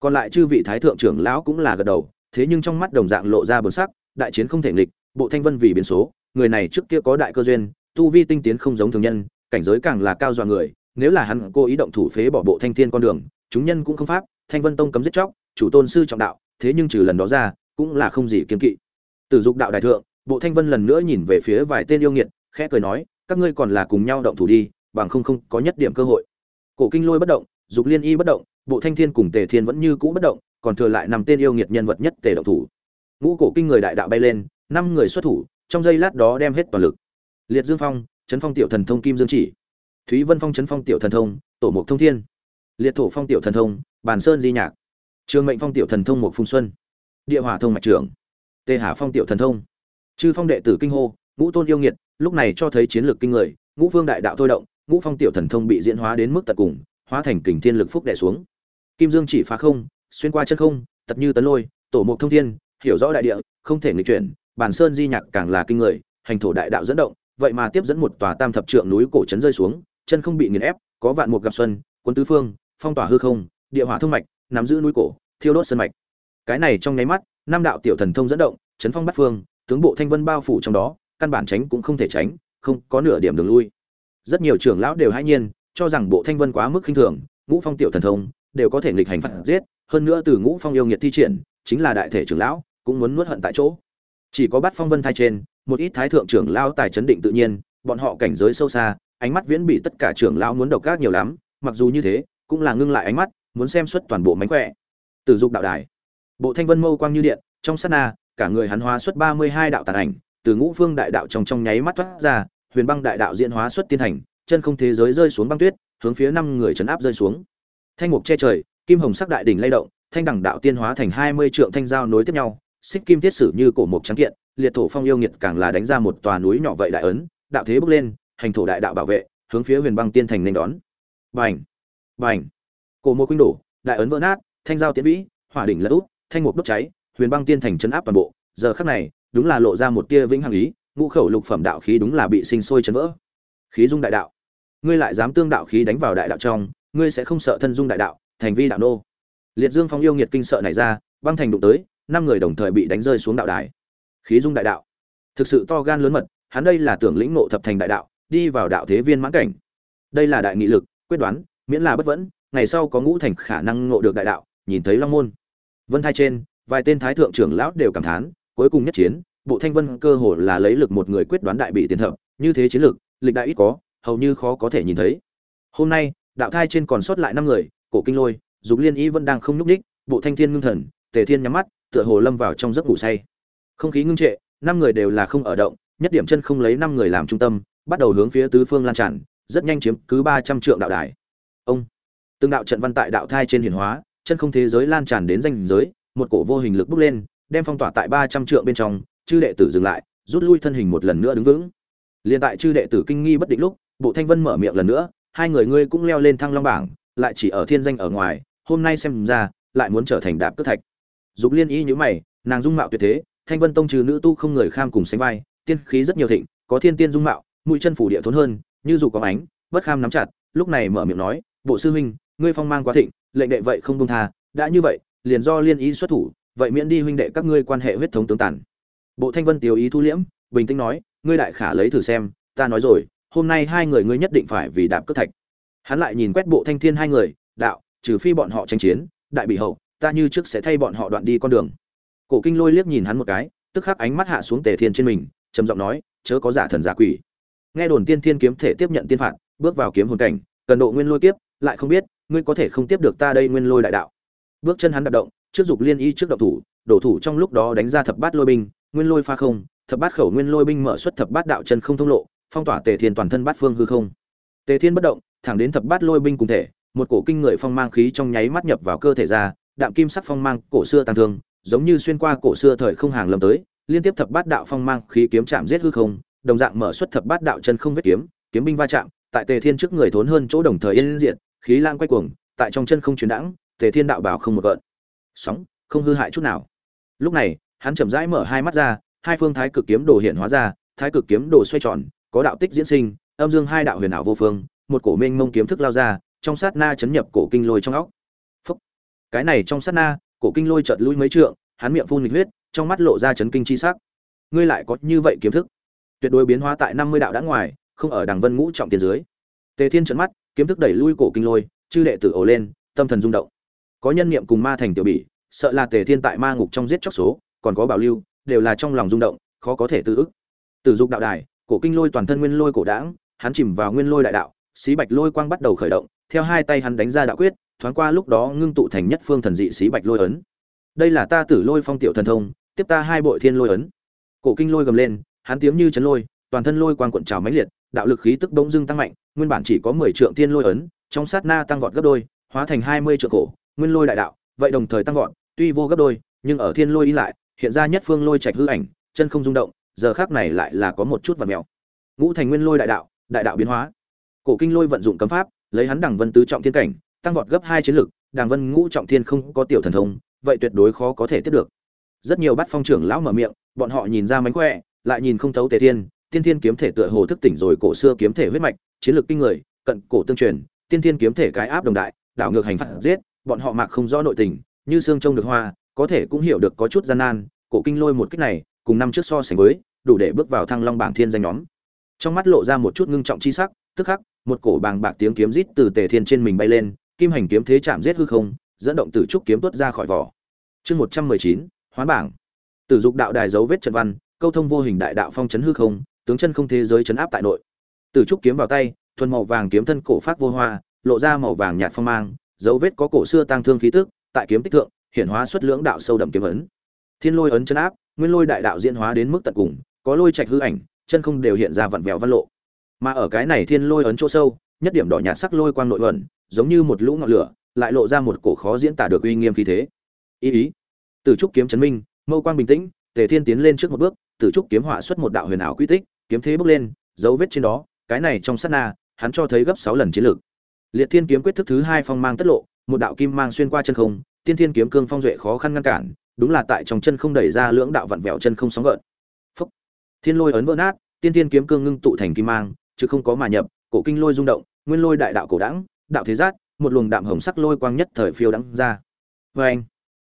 Còn lại chư vị thái thượng trưởng lão cũng là gật đầu thế nhưng trong mắt đồng dạng lộ ra bờ sắc, đại chiến không thể nghịch, bộ thanh vân vì biến số, người này trước kia có đại cơ duyên, tu vi tinh tiến không giống thường nhân, cảnh giới càng là cao dọa người, nếu là hắn cố ý động thủ phế bỏ bộ thanh thiên con đường, chúng nhân cũng không pháp, thanh vân tông cấm giết chóc, chủ tôn sư trọng đạo, thế nhưng trừ lần đó ra, cũng là không gì kiên kỵ. Tử dục đạo đại thượng, bộ thanh vân lần nữa nhìn về phía vài tên yêu nghiệt, khẽ cười nói, các ngươi còn là cùng nhau động thủ đi, bằng không không có nhất điểm cơ hội. Cổ kinh lôi bất động, dục liên y bất động, bộ thanh thiên cùng tề thiên vẫn như cũ bất động còn thừa lại năm tên yêu nghiệt nhân vật nhất tề động thủ. Ngũ cổ kinh người đại đạo bay lên, năm người xuất thủ, trong giây lát đó đem hết toàn lực. Liệt dương phong chấn phong tiểu thần thông kim dương chỉ. Thúy vân phong chấn phong tiểu thần thông, tổ mục thông thiên. Liệt thổ phong tiểu thần thông, bàn sơn di nhạc. Trường mệnh phong tiểu thần thông mục phùng xuân. Địa hỏa thông mạch trưởng. Tê hà phong tiểu thần thông. Chư phong đệ tử kinh hô, ngũ tôn yêu nghiệt, lúc này cho thấy chiến lược kinh người, ngũ phương đại đạo thôi động, ngũ phong tiểu thần thông bị diễn hóa đến mức tận cùng, hóa thành kình thiên lực phúc đè xuống. Kim dương chỉ phá không xuyên qua chân không, tật như tấn lôi, tổ mục thông thiên, hiểu rõ đại địa, không thể nghịch chuyển, bản sơn di nhạc càng là kinh người, hành thổ đại đạo dẫn động, vậy mà tiếp dẫn một tòa tam thập trượng núi cổ trấn rơi xuống, chân không bị nghiền ép, có vạn mục gặp xuân, quân tứ phương, phong tỏa hư không, địa hỏa thông mạch, nắm giữ núi cổ, thiêu đốt sơn mạch. Cái này trong nháy mắt, năm đạo tiểu thần thông dẫn động, chấn phong bắt phương, tướng bộ thanh vân bao phủ trong đó, căn bản tránh cũng không thể tránh, không có nửa điểm đường lui. Rất nhiều trưởng lão đều hãi nhiên, cho rằng bộ thanh vân quá mức khinh thường, ngũ phong tiểu thần thông, đều có thể nghịch hành phạt giết hơn nữa từ ngũ phong yêu nghiệt thi triển, chính là đại thể trưởng lão, cũng muốn nuốt hận tại chỗ. Chỉ có bắt phong vân thai trên, một ít thái thượng trưởng lão tài chấn định tự nhiên, bọn họ cảnh giới sâu xa, ánh mắt viễn bị tất cả trưởng lão muốn độc ác nhiều lắm, mặc dù như thế, cũng là ngưng lại ánh mắt, muốn xem xuất toàn bộ mánh khỏe. Tử dục đạo đài. Bộ thanh vân mâu quang như điện, trong sát na, cả người hắn hóa xuất ba mươi hai đạo tàn ảnh, từ ngũ phương đại đạo trong trong nháy mắt thoát ra, huyền băng đại đạo diễn hóa xuất tiên hành, chân không thế giới rơi xuống băng tuyết, hướng phía năm người trấn áp rơi xuống. Thanh mục che trời kim hồng sắc đại đỉnh lay động, thanh đẳng đạo tiên hóa thành hai mươi trượng thanh giao nối tiếp nhau, xích kim thiết sử như cổ mộc trắng kiện, liệt thổ phong yêu nghiệt càng là đánh ra một tòa núi nhỏ vậy đại ấn, đạo thế bước lên, hành thổ đại đạo bảo vệ, hướng phía huyền băng tiên thành nên đón. Bành! Bành! Cổ mộc quynh đổ, đại ấn vỡ nát, thanh giao tiến vĩ, hỏa đỉnh lật úp, thanh mục đốt cháy, huyền băng tiên thành chấn áp toàn bộ. Giờ khắc này, đúng là lộ ra một tia vĩnh hằng ý, ngũ khẩu lục phẩm đạo khí đúng là bị sinh sôi chấn vỡ. Khí dung đại đạo. Ngươi lại dám tương đạo khí đánh vào đại đạo trong, ngươi sẽ không sợ thân dung đại đạo thành vi đạo nô. Liệt dương phong yêu nghiệt kinh sợ này ra, băng thành đụng tới, năm người đồng thời bị đánh rơi xuống đạo đài. Khí dung đại đạo. Thực sự to gan lớn mật, hắn đây là tưởng lĩnh nộ thập thành đại đạo, đi vào đạo thế viên mãn cảnh. Đây là đại nghị lực, quyết đoán, miễn là bất vẫn, ngày sau có ngũ thành khả năng ngộ được đại đạo, nhìn thấy long môn. Vân thai trên, vài tên thái thượng trưởng lão đều cảm thán, cuối cùng nhất chiến, bộ thanh vân cơ hồ là lấy lực một người quyết đoán đại bị tiền thập như thế chiến lực, lịch đại ít có, hầu như khó có thể nhìn thấy. Hôm nay, đạo thai trên còn sót lại năm người cổ kinh lôi, dục liên ý vẫn đang không nhúc ních bộ thanh thiên ngưng thần, tề thiên nhắm mắt, tựa hồ lâm vào trong giấc ngủ say. Không khí ngưng trệ, năm người đều là không ở động, nhất điểm chân không lấy năm người làm trung tâm, bắt đầu hướng phía tứ phương lan tràn, rất nhanh chiếm cứ ba trăm trượng đạo đài. Ông, từng đạo trận văn tại đạo thai trên hiển hóa, chân không thế giới lan tràn đến danh giới, một cổ vô hình lực bốc lên, đem phong tỏa tại ba trăm trượng bên trong, chư đệ tử dừng lại, rút lui thân hình một lần nữa đứng vững. Liền tại chư đệ tử kinh nghi bất định lúc, bộ thanh vân mở miệng lần nữa, hai người ngươi cũng leo lên thăng long bảng lại chỉ ở thiên danh ở ngoài, hôm nay xem ra, lại muốn trở thành đạp cất thạch. Dục liên y nhữ mày, nàng dung mạo tuyệt thế, thanh vân tông trừ nữ tu không người kham cùng sánh vai, tiên khí rất nhiều thịnh, có thiên tiên dung mạo, mũi chân phủ địa thốn hơn, như dù có ánh, bất kham nắm chặt, lúc này mở miệng nói, bộ sư huynh, ngươi phong mang quá thịnh, lệnh đệ vậy không công tha, đã như vậy, liền do liên ý xuất thủ, vậy miễn đi huynh đệ các ngươi quan hệ huyết thống tướng tàn bộ thanh vân tiêu ý thu liễm, bình tĩnh nói, ngươi đại khả lấy thử xem, ta nói rồi, hôm nay hai người ngươi nhất định phải vì đạp cất thạch hắn lại nhìn quét bộ thanh thiên hai người, đạo, trừ phi bọn họ tranh chiến, đại bị hậu, ta như trước sẽ thay bọn họ đoạn đi con đường. Cổ kinh lôi liếc nhìn hắn một cái, tức khắc ánh mắt hạ xuống tề thiên trên mình, trầm giọng nói, chớ có giả thần giả quỷ. Nghe đồn tiên thiên kiếm thể tiếp nhận tiên phạt, bước vào kiếm hồn cảnh, cần độ nguyên lôi kiếp, lại không biết, ngươi có thể không tiếp được ta đây nguyên lôi đại đạo. Bước chân hắn đạp động, trước dục liên y trước độc thủ, đổ thủ trong lúc đó đánh ra thập bát lôi binh, nguyên lôi pha không, thập bát khẩu nguyên lôi binh mở xuất thập bát đạo chân không thông lộ, phong tỏa tề thiên toàn thân bát phương hư không. Tề thiên bất động thẳng đến thập bát lôi binh cùng thể, một cổ kinh người phong mang khí trong nháy mắt nhập vào cơ thể ra, đạm kim sắc phong mang cổ xưa tăng thương, giống như xuyên qua cổ xưa thời không hàng lâm tới, liên tiếp thập bát đạo phong mang khí kiếm chạm giết hư không, đồng dạng mở xuất thập bát đạo chân không vết kiếm kiếm binh va chạm, tại tề thiên trước người thốn hơn chỗ đồng thời yên diện khí lang quay cuồng, tại trong chân không chuyển đãng, tề thiên đạo bảo không một gợn. Sóng, không hư hại chút nào. Lúc này, hắn chậm rãi mở hai mắt ra, hai phương thái cực kiếm đồ hiện hóa ra, thái cực kiếm đồ xoay tròn, có đạo tích diễn sinh, âm dương hai đạo huyền ảo vô phương một cổ mênh mông kiếm thức lao ra, trong sát na chấn nhập cổ kinh lôi trong óc. Phúc. Cái này trong sát na, cổ kinh lôi chợt lui mấy trượng, hắn miệng phun nghịch huyết, trong mắt lộ ra chấn kinh chi sắc. Ngươi lại có như vậy kiếm thức? Tuyệt đối biến hóa tại năm mươi đạo đã ngoài, không ở đằng vân ngũ trọng tiền dưới. Tề thiên trợn mắt, kiếm thức đẩy lui cổ kinh lôi, chư đệ tử ổ lên, tâm thần rung động. Có nhân niệm cùng ma thành tiểu bỉ, sợ là tề thiên tại ma ngục trong giết chóc số, còn có bảo lưu, đều là trong lòng rung động, khó có thể tự ức. Từ dục đạo đài, cổ kinh lôi toàn thân nguyên lôi cổ đãng, hắn chìm vào nguyên lôi đại đạo xí bạch lôi quang bắt đầu khởi động, theo hai tay hắn đánh ra đạo quyết, thoáng qua lúc đó ngưng tụ thành nhất phương thần dị xí bạch lôi ấn. Đây là ta tử lôi phong tiểu thần thông, tiếp ta hai bội thiên lôi ấn. Cổ kinh lôi gầm lên, hắn tiếng như chấn lôi, toàn thân lôi quang cuộn trào mãnh liệt, đạo lực khí tức bỗng dưng tăng mạnh, nguyên bản chỉ có mười trượng thiên lôi ấn, trong sát na tăng vọt gấp đôi, hóa thành hai mươi trượng cổ, nguyên lôi đại đạo, vậy đồng thời tăng vọt, tuy vô gấp đôi, nhưng ở thiên lôi y lại, hiện ra nhất phương lôi trạch hư ảnh, chân không rung động, giờ khác này lại là có một chút vật mèo. Ngũ thành nguyên lôi đại đạo đại đạo biến hóa cổ kinh lôi vận dụng cấm pháp, lấy hắn đẳng vân tứ trọng thiên cảnh, tăng vọt gấp hai chiến lực đàng vân ngũ trọng thiên không có tiểu thần thông, vậy tuyệt đối khó có thể tiếp được. Rất nhiều bát phong trưởng lão mở miệng, bọn họ nhìn ra mánh khỏe, lại nhìn không thấu tề thiên, tiên thiên kiếm thể tựa hồ thức tỉnh rồi cổ xưa kiếm thể huyết mạch, chiến lược kinh người, cận cổ tương truyền, tiên thiên kiếm thể cái áp đồng đại, đảo ngược hành phạt giết, bọn họ mạc không rõ nội tình, như xương trông được hoa, có thể cũng hiểu được có chút gian nan, cổ kinh lôi một kích này, cùng năm trước so sánh với, đủ để bước vào thăng long bảng thiên danh nhóm. Trong mắt lộ ra một chút ngưng trọng chi sắc tức khắc, một cổ bàng bạc tiếng kiếm rít từ tề thiên trên mình bay lên, kim hành kiếm thế chạm giết hư không, dẫn động tử trúc kiếm tuốt ra khỏi vỏ. Chương một trăm mười chín, hoán bảng. Tử dục đạo đài dấu vết trận văn, câu thông vô hình đại đạo phong chấn hư không, tướng chân không thế giới chấn áp tại nội. Tử trúc kiếm vào tay, thuần màu vàng kiếm thân cổ phát vô hoa, lộ ra màu vàng nhạt phong mang, dấu vết có cổ xưa tăng thương khí tức, tại kiếm tích thượng hiện hóa xuất lưỡng đạo sâu đậm kiếm ấn. Thiên lôi ấn chấn áp, nguyên lôi đại đạo diễn hóa đến mức tận cùng, có lôi trạch hư ảnh, chân không đều hiện ra vặn vẹo văn lộ mà ở cái này thiên lôi ấn chỗ sâu, nhất điểm đỏ nhạt sắc lôi quang nội ẩn, giống như một lũ ngọn lửa, lại lộ ra một cổ khó diễn tả được uy nghiêm khí thế. Ý ý. Từ trúc kiếm chấn minh, mâu quang bình tĩnh, tề thiên tiến lên trước một bước từ trúc kiếm họa xuất một đạo huyền ảo quy tích, kiếm thế bước lên, dấu vết trên đó, cái này trong sát na, hắn cho thấy gấp sáu lần chiến lược. Liệt thiên kiếm quyết thức thứ hai phong mang tất lộ, một đạo kim mang xuyên qua chân không, tiên thiên kiếm cương phong duệ khó khăn ngăn cản, đúng là tại trong chân không đẩy ra lưỡng đạo vặn vẹo chân không sóng gợn. Phúc. Thiên lôi ấn vỡ nát, tiên thiên kiếm cương ngưng tụ thành kim mang chứ không có mà nhập, cổ kinh lôi rung động, nguyên lôi đại đạo cổ đẳng đạo thế giác, một luồng đạm hồng sắc lôi quang nhất thời phiêu đắng ra. Vê anh,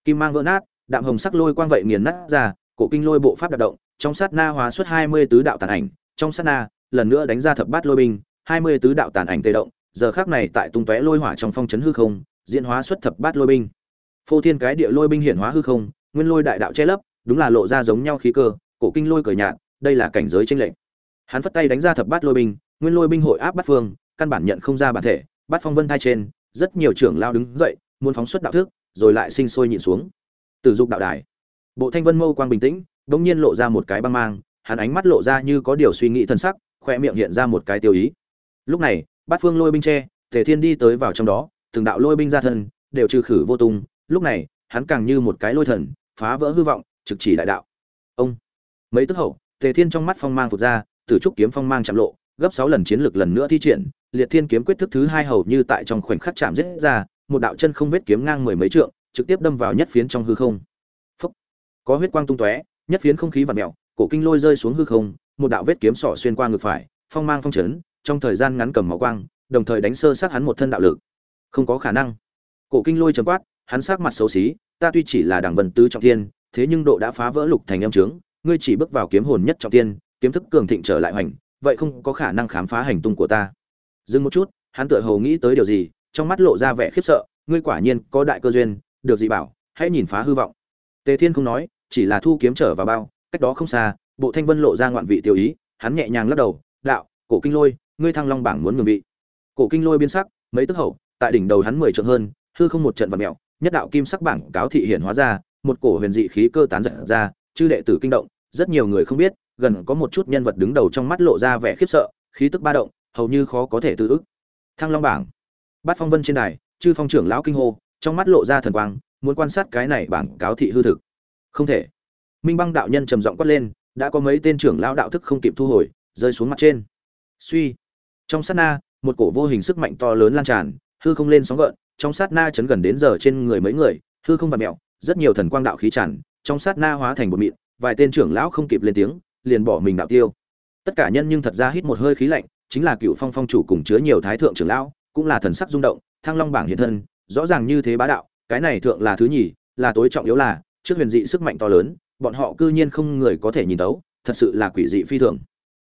kim mang vỡ nát, đạm hồng sắc lôi quang vậy nghiền nát ra, cổ kinh lôi bộ pháp đạt động, trong sát na hóa xuất hai mươi tứ đạo tàn ảnh, trong sát na, lần nữa đánh ra thập bát lôi binh, hai mươi tứ đạo tàn ảnh tê động, giờ khác này tại tung tóe lôi hỏa trong phong chấn hư không, diễn hóa xuất thập bát lôi binh. Phô thiên cái địa lôi binh hiển hóa hư không, nguyên lôi đại đạo che lấp, đúng là lộ ra giống nhau khí cơ, cổ kinh lôi cởi nhạt, đây là cảnh giới tranh lệch hắn phất tay đánh ra thập bát lôi binh, nguyên lôi binh hội áp bắt phương, căn bản nhận không ra bản thể bắt phong vân thai trên, rất nhiều trưởng lao đứng dậy, muốn phóng xuất đạo thức, rồi lại sinh sôi nhịn xuống. Tử dục đạo đài. Bộ thanh vân mâu quang bình tĩnh, bỗng nhiên lộ ra một cái băng mang, hắn ánh mắt lộ ra như có điều suy nghĩ thân sắc, khoe miệng hiện ra một cái tiêu ý. Lúc này, bát phương lôi binh tre thể thiên đi tới vào trong đó, từng đạo lôi binh ra thân, đều trừ khử vô tung. Lúc này, hắn càng như một cái lôi thần, phá vỡ hư vọng, trực chỉ đại đạo. Ông. Mấy tức hậu, tề thiên trong mắt phong mang phục ra tử trúc kiếm phong mang chạm lộ, gấp sáu lần chiến lược lần nữa thi triển, liệt thiên kiếm quyết thức thứ hai hầu như tại trong khoảnh khắc chạm giết ra, một đạo chân không vết kiếm ngang mười mấy trượng, trực tiếp đâm vào nhất phiến trong hư không. Phúc. có huyết quang tung tóe, nhất phiến không khí vặn mèo, cổ kinh lôi rơi xuống hư không, một đạo vết kiếm sỏ xuyên qua ngực phải, phong mang phong chấn, trong thời gian ngắn cầm máu quang, đồng thời đánh sơ sát hắn một thân đạo lực. Không có khả năng. Cổ kinh lôi chấm quát, hắn sát mặt xấu xí, ta tuy chỉ là đảng vân tứ trọng thiên, thế nhưng độ đã phá vỡ lục thành âm trướng, ngươi chỉ bước vào kiếm hồn nhất trọng thiên kiếm thức cường thịnh trở lại hoành, vậy không có khả năng khám phá hành tung của ta. Dừng một chút, hắn tựa hồ nghĩ tới điều gì, trong mắt lộ ra vẻ khiếp sợ, ngươi quả nhiên có đại cơ duyên, được gì bảo, hãy nhìn phá hư vọng. Tề thiên không nói, chỉ là thu kiếm trở vào bao, cách đó không xa, bộ thanh vân lộ ra ngoạn vị tiêu ý, hắn nhẹ nhàng lắc đầu, đạo, cổ kinh lôi, ngươi thăng long bảng muốn ngừng vị. Cổ kinh lôi biến sắc, mấy tức hậu, tại đỉnh đầu hắn mười trượng hơn, hư không một trận vật mèo, nhất đạo kim sắc bảng cáo thị hiển hóa ra, một cổ huyền dị khí cơ tán giật ra, chư đệ tử kinh động, rất nhiều người không biết gần có một chút nhân vật đứng đầu trong mắt lộ ra vẻ khiếp sợ, khí tức ba động, hầu như khó có thể tự ức. Thăng long bảng. Bát phong vân trên đài, chư phong trưởng lão kinh hô, trong mắt lộ ra thần quang, muốn quan sát cái này bảng cáo thị hư thực. Không thể. Minh băng đạo nhân trầm giọng quát lên, đã có mấy tên trưởng lão đạo thức không kịp thu hồi, rơi xuống mặt trên. Suy. Trong sát na, một cổ vô hình sức mạnh to lớn lan tràn, hư không lên sóng gợn, trong sát na chấn gần đến giờ trên người mấy người, hư không vặt mẹo rất nhiều thần quang đạo khí tràn, trong sát na hóa thành một mịn, vài tên trưởng lão không kịp lên tiếng liền bỏ mình đạo tiêu. Tất cả nhân nhưng thật ra hít một hơi khí lạnh, chính là cựu phong phong chủ cùng chứa nhiều thái thượng trưởng lão, cũng là thần sắc rung động, thăng long bảng hiện thân, rõ ràng như thế bá đạo, cái này thượng là thứ nhì, là tối trọng yếu là, trước huyền dị sức mạnh to lớn, bọn họ cư nhiên không người có thể nhìn tấu, thật sự là quỷ dị phi thường.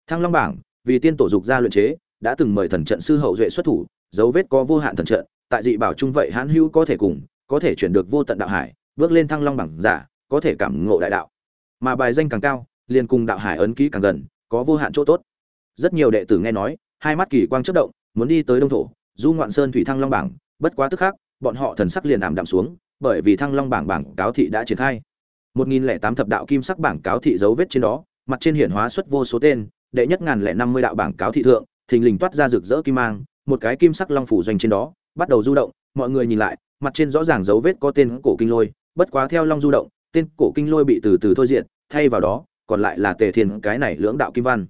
Thăng long bảng, vì tiên tổ dục gia luyện chế, đã từng mời thần trận sư hậu duệ xuất thủ, dấu vết có vô hạn thần trận, tại dị bảo trung vậy hãn hữu có thể cùng, có thể chuyển được vô tận đạo hải, bước lên thăng long bảng giả, có thể cảm ngộ đại đạo. Mà bài danh càng cao liền cùng đạo hải ấn ký càng gần, có vô hạn chỗ tốt. Rất nhiều đệ tử nghe nói, hai mắt kỳ quang chớp động, muốn đi tới đông thổ, du ngoạn sơn thủy thăng long bảng, bất quá tức khắc, bọn họ thần sắc liền ảm đạm xuống, bởi vì thăng long bảng bảng cáo thị đã triển khai. Một nghìn lẻ tám thập đạo kim sắc bảng cáo thị dấu vết trên đó, mặt trên hiển hóa xuất vô số tên, đệ nhất ngàn lẻ năm mươi đạo bảng cáo thị thượng, thình lình toát ra rực rỡ kim mang, một cái kim sắc long phủ doanh trên đó, bắt đầu du động, mọi người nhìn lại, mặt trên rõ ràng dấu vết có tên cổ kinh lôi, bất quá theo long du động, tên cổ kinh lôi bị từ từ thôi diện thay vào đó còn lại là tề thiên, cái này lưỡng đạo kim văn.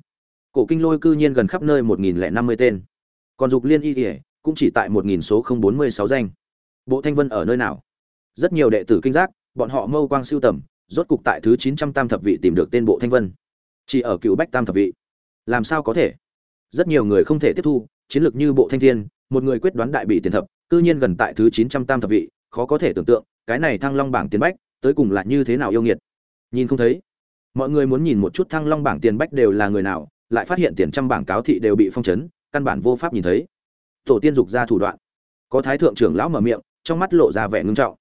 Cổ kinh lôi cư nhiên gần khắp nơi một nghìn lẻ năm mươi tên. Còn dục liên y ỉa cũng chỉ tại một nghìn số không bốn mươi sáu danh. Bộ thanh vân ở nơi nào? Rất nhiều đệ tử kinh giác, bọn họ mâu quang siêu tầm, rốt cục tại thứ chín trăm tam thập vị tìm được tên bộ thanh vân. Chỉ ở cựu bách tam thập vị. Làm sao có thể? Rất nhiều người không thể tiếp thu, chiến lược như bộ thanh thiên, một người quyết đoán đại bị tiền thập, cư nhiên gần tại thứ chín trăm tam thập vị, khó có thể tưởng tượng, cái này thăng long bảng tiền bách, tới cùng là như thế nào yêu nghiệt. Nhìn không thấy mọi người muốn nhìn một chút thăng long bảng tiền bách đều là người nào, lại phát hiện tiền trăm bảng cáo thị đều bị phong chấn, căn bản vô pháp nhìn thấy. Tổ tiên dục ra thủ đoạn. Có thái thượng trưởng lão mở miệng, trong mắt lộ ra vẻ ngưng trọng.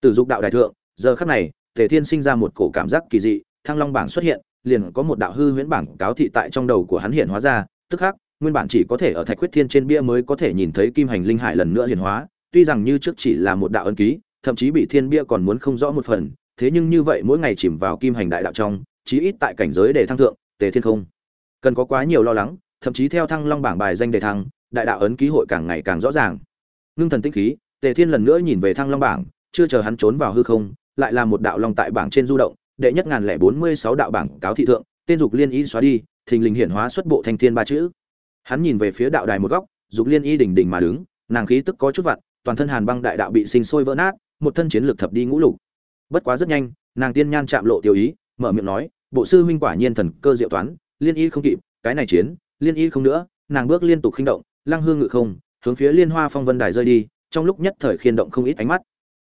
Từ dục đạo đại thượng, giờ khắc này, tề thiên sinh ra một cổ cảm giác kỳ dị, thăng long bảng xuất hiện, liền có một đạo hư huyễn bảng cáo thị tại trong đầu của hắn hiện hóa ra, tức khắc, nguyên bản chỉ có thể ở thạch quyết thiên trên bia mới có thể nhìn thấy kim hành linh hải lần nữa hiện hóa, tuy rằng như trước chỉ là một đạo ấn ký, thậm chí bị thiên bia còn muốn không rõ một phần, thế nhưng như vậy mỗi ngày chìm vào kim hành đại đạo trong chí ít tại cảnh giới để thăng thượng, tề thiên không cần có quá nhiều lo lắng, thậm chí theo thăng long bảng bài danh đề thăng, đại đạo ấn ký hội càng ngày càng rõ ràng. Ngưng thần tinh khí, tề thiên lần nữa nhìn về thăng long bảng, chưa chờ hắn trốn vào hư không, lại là một đạo long tại bảng trên du động, đệ nhất ngàn lẻ bốn mươi sáu đạo bảng cáo thị thượng, tên dục liên y xóa đi, thình lình hiển hóa xuất bộ thanh thiên ba chữ. Hắn nhìn về phía đạo đài một góc, dục liên y đỉnh đỉnh mà đứng, nàng khí tức có chút vặn, toàn thân hàn băng đại đạo bị sinh sôi vỡ nát, một thân chiến lực thập đi ngũ lục. Bất quá rất nhanh, nàng tiên nhan chạm lộ tiêu ý, mở miệng nói bộ sư huynh quả nhiên thần cơ diệu toán, liên y không kịp, cái này chiến, liên y không nữa, nàng bước liên tục khinh động, lăng hương ngự không, hướng phía liên hoa phong vân đài rơi đi, trong lúc nhất thời khiên động không ít ánh mắt.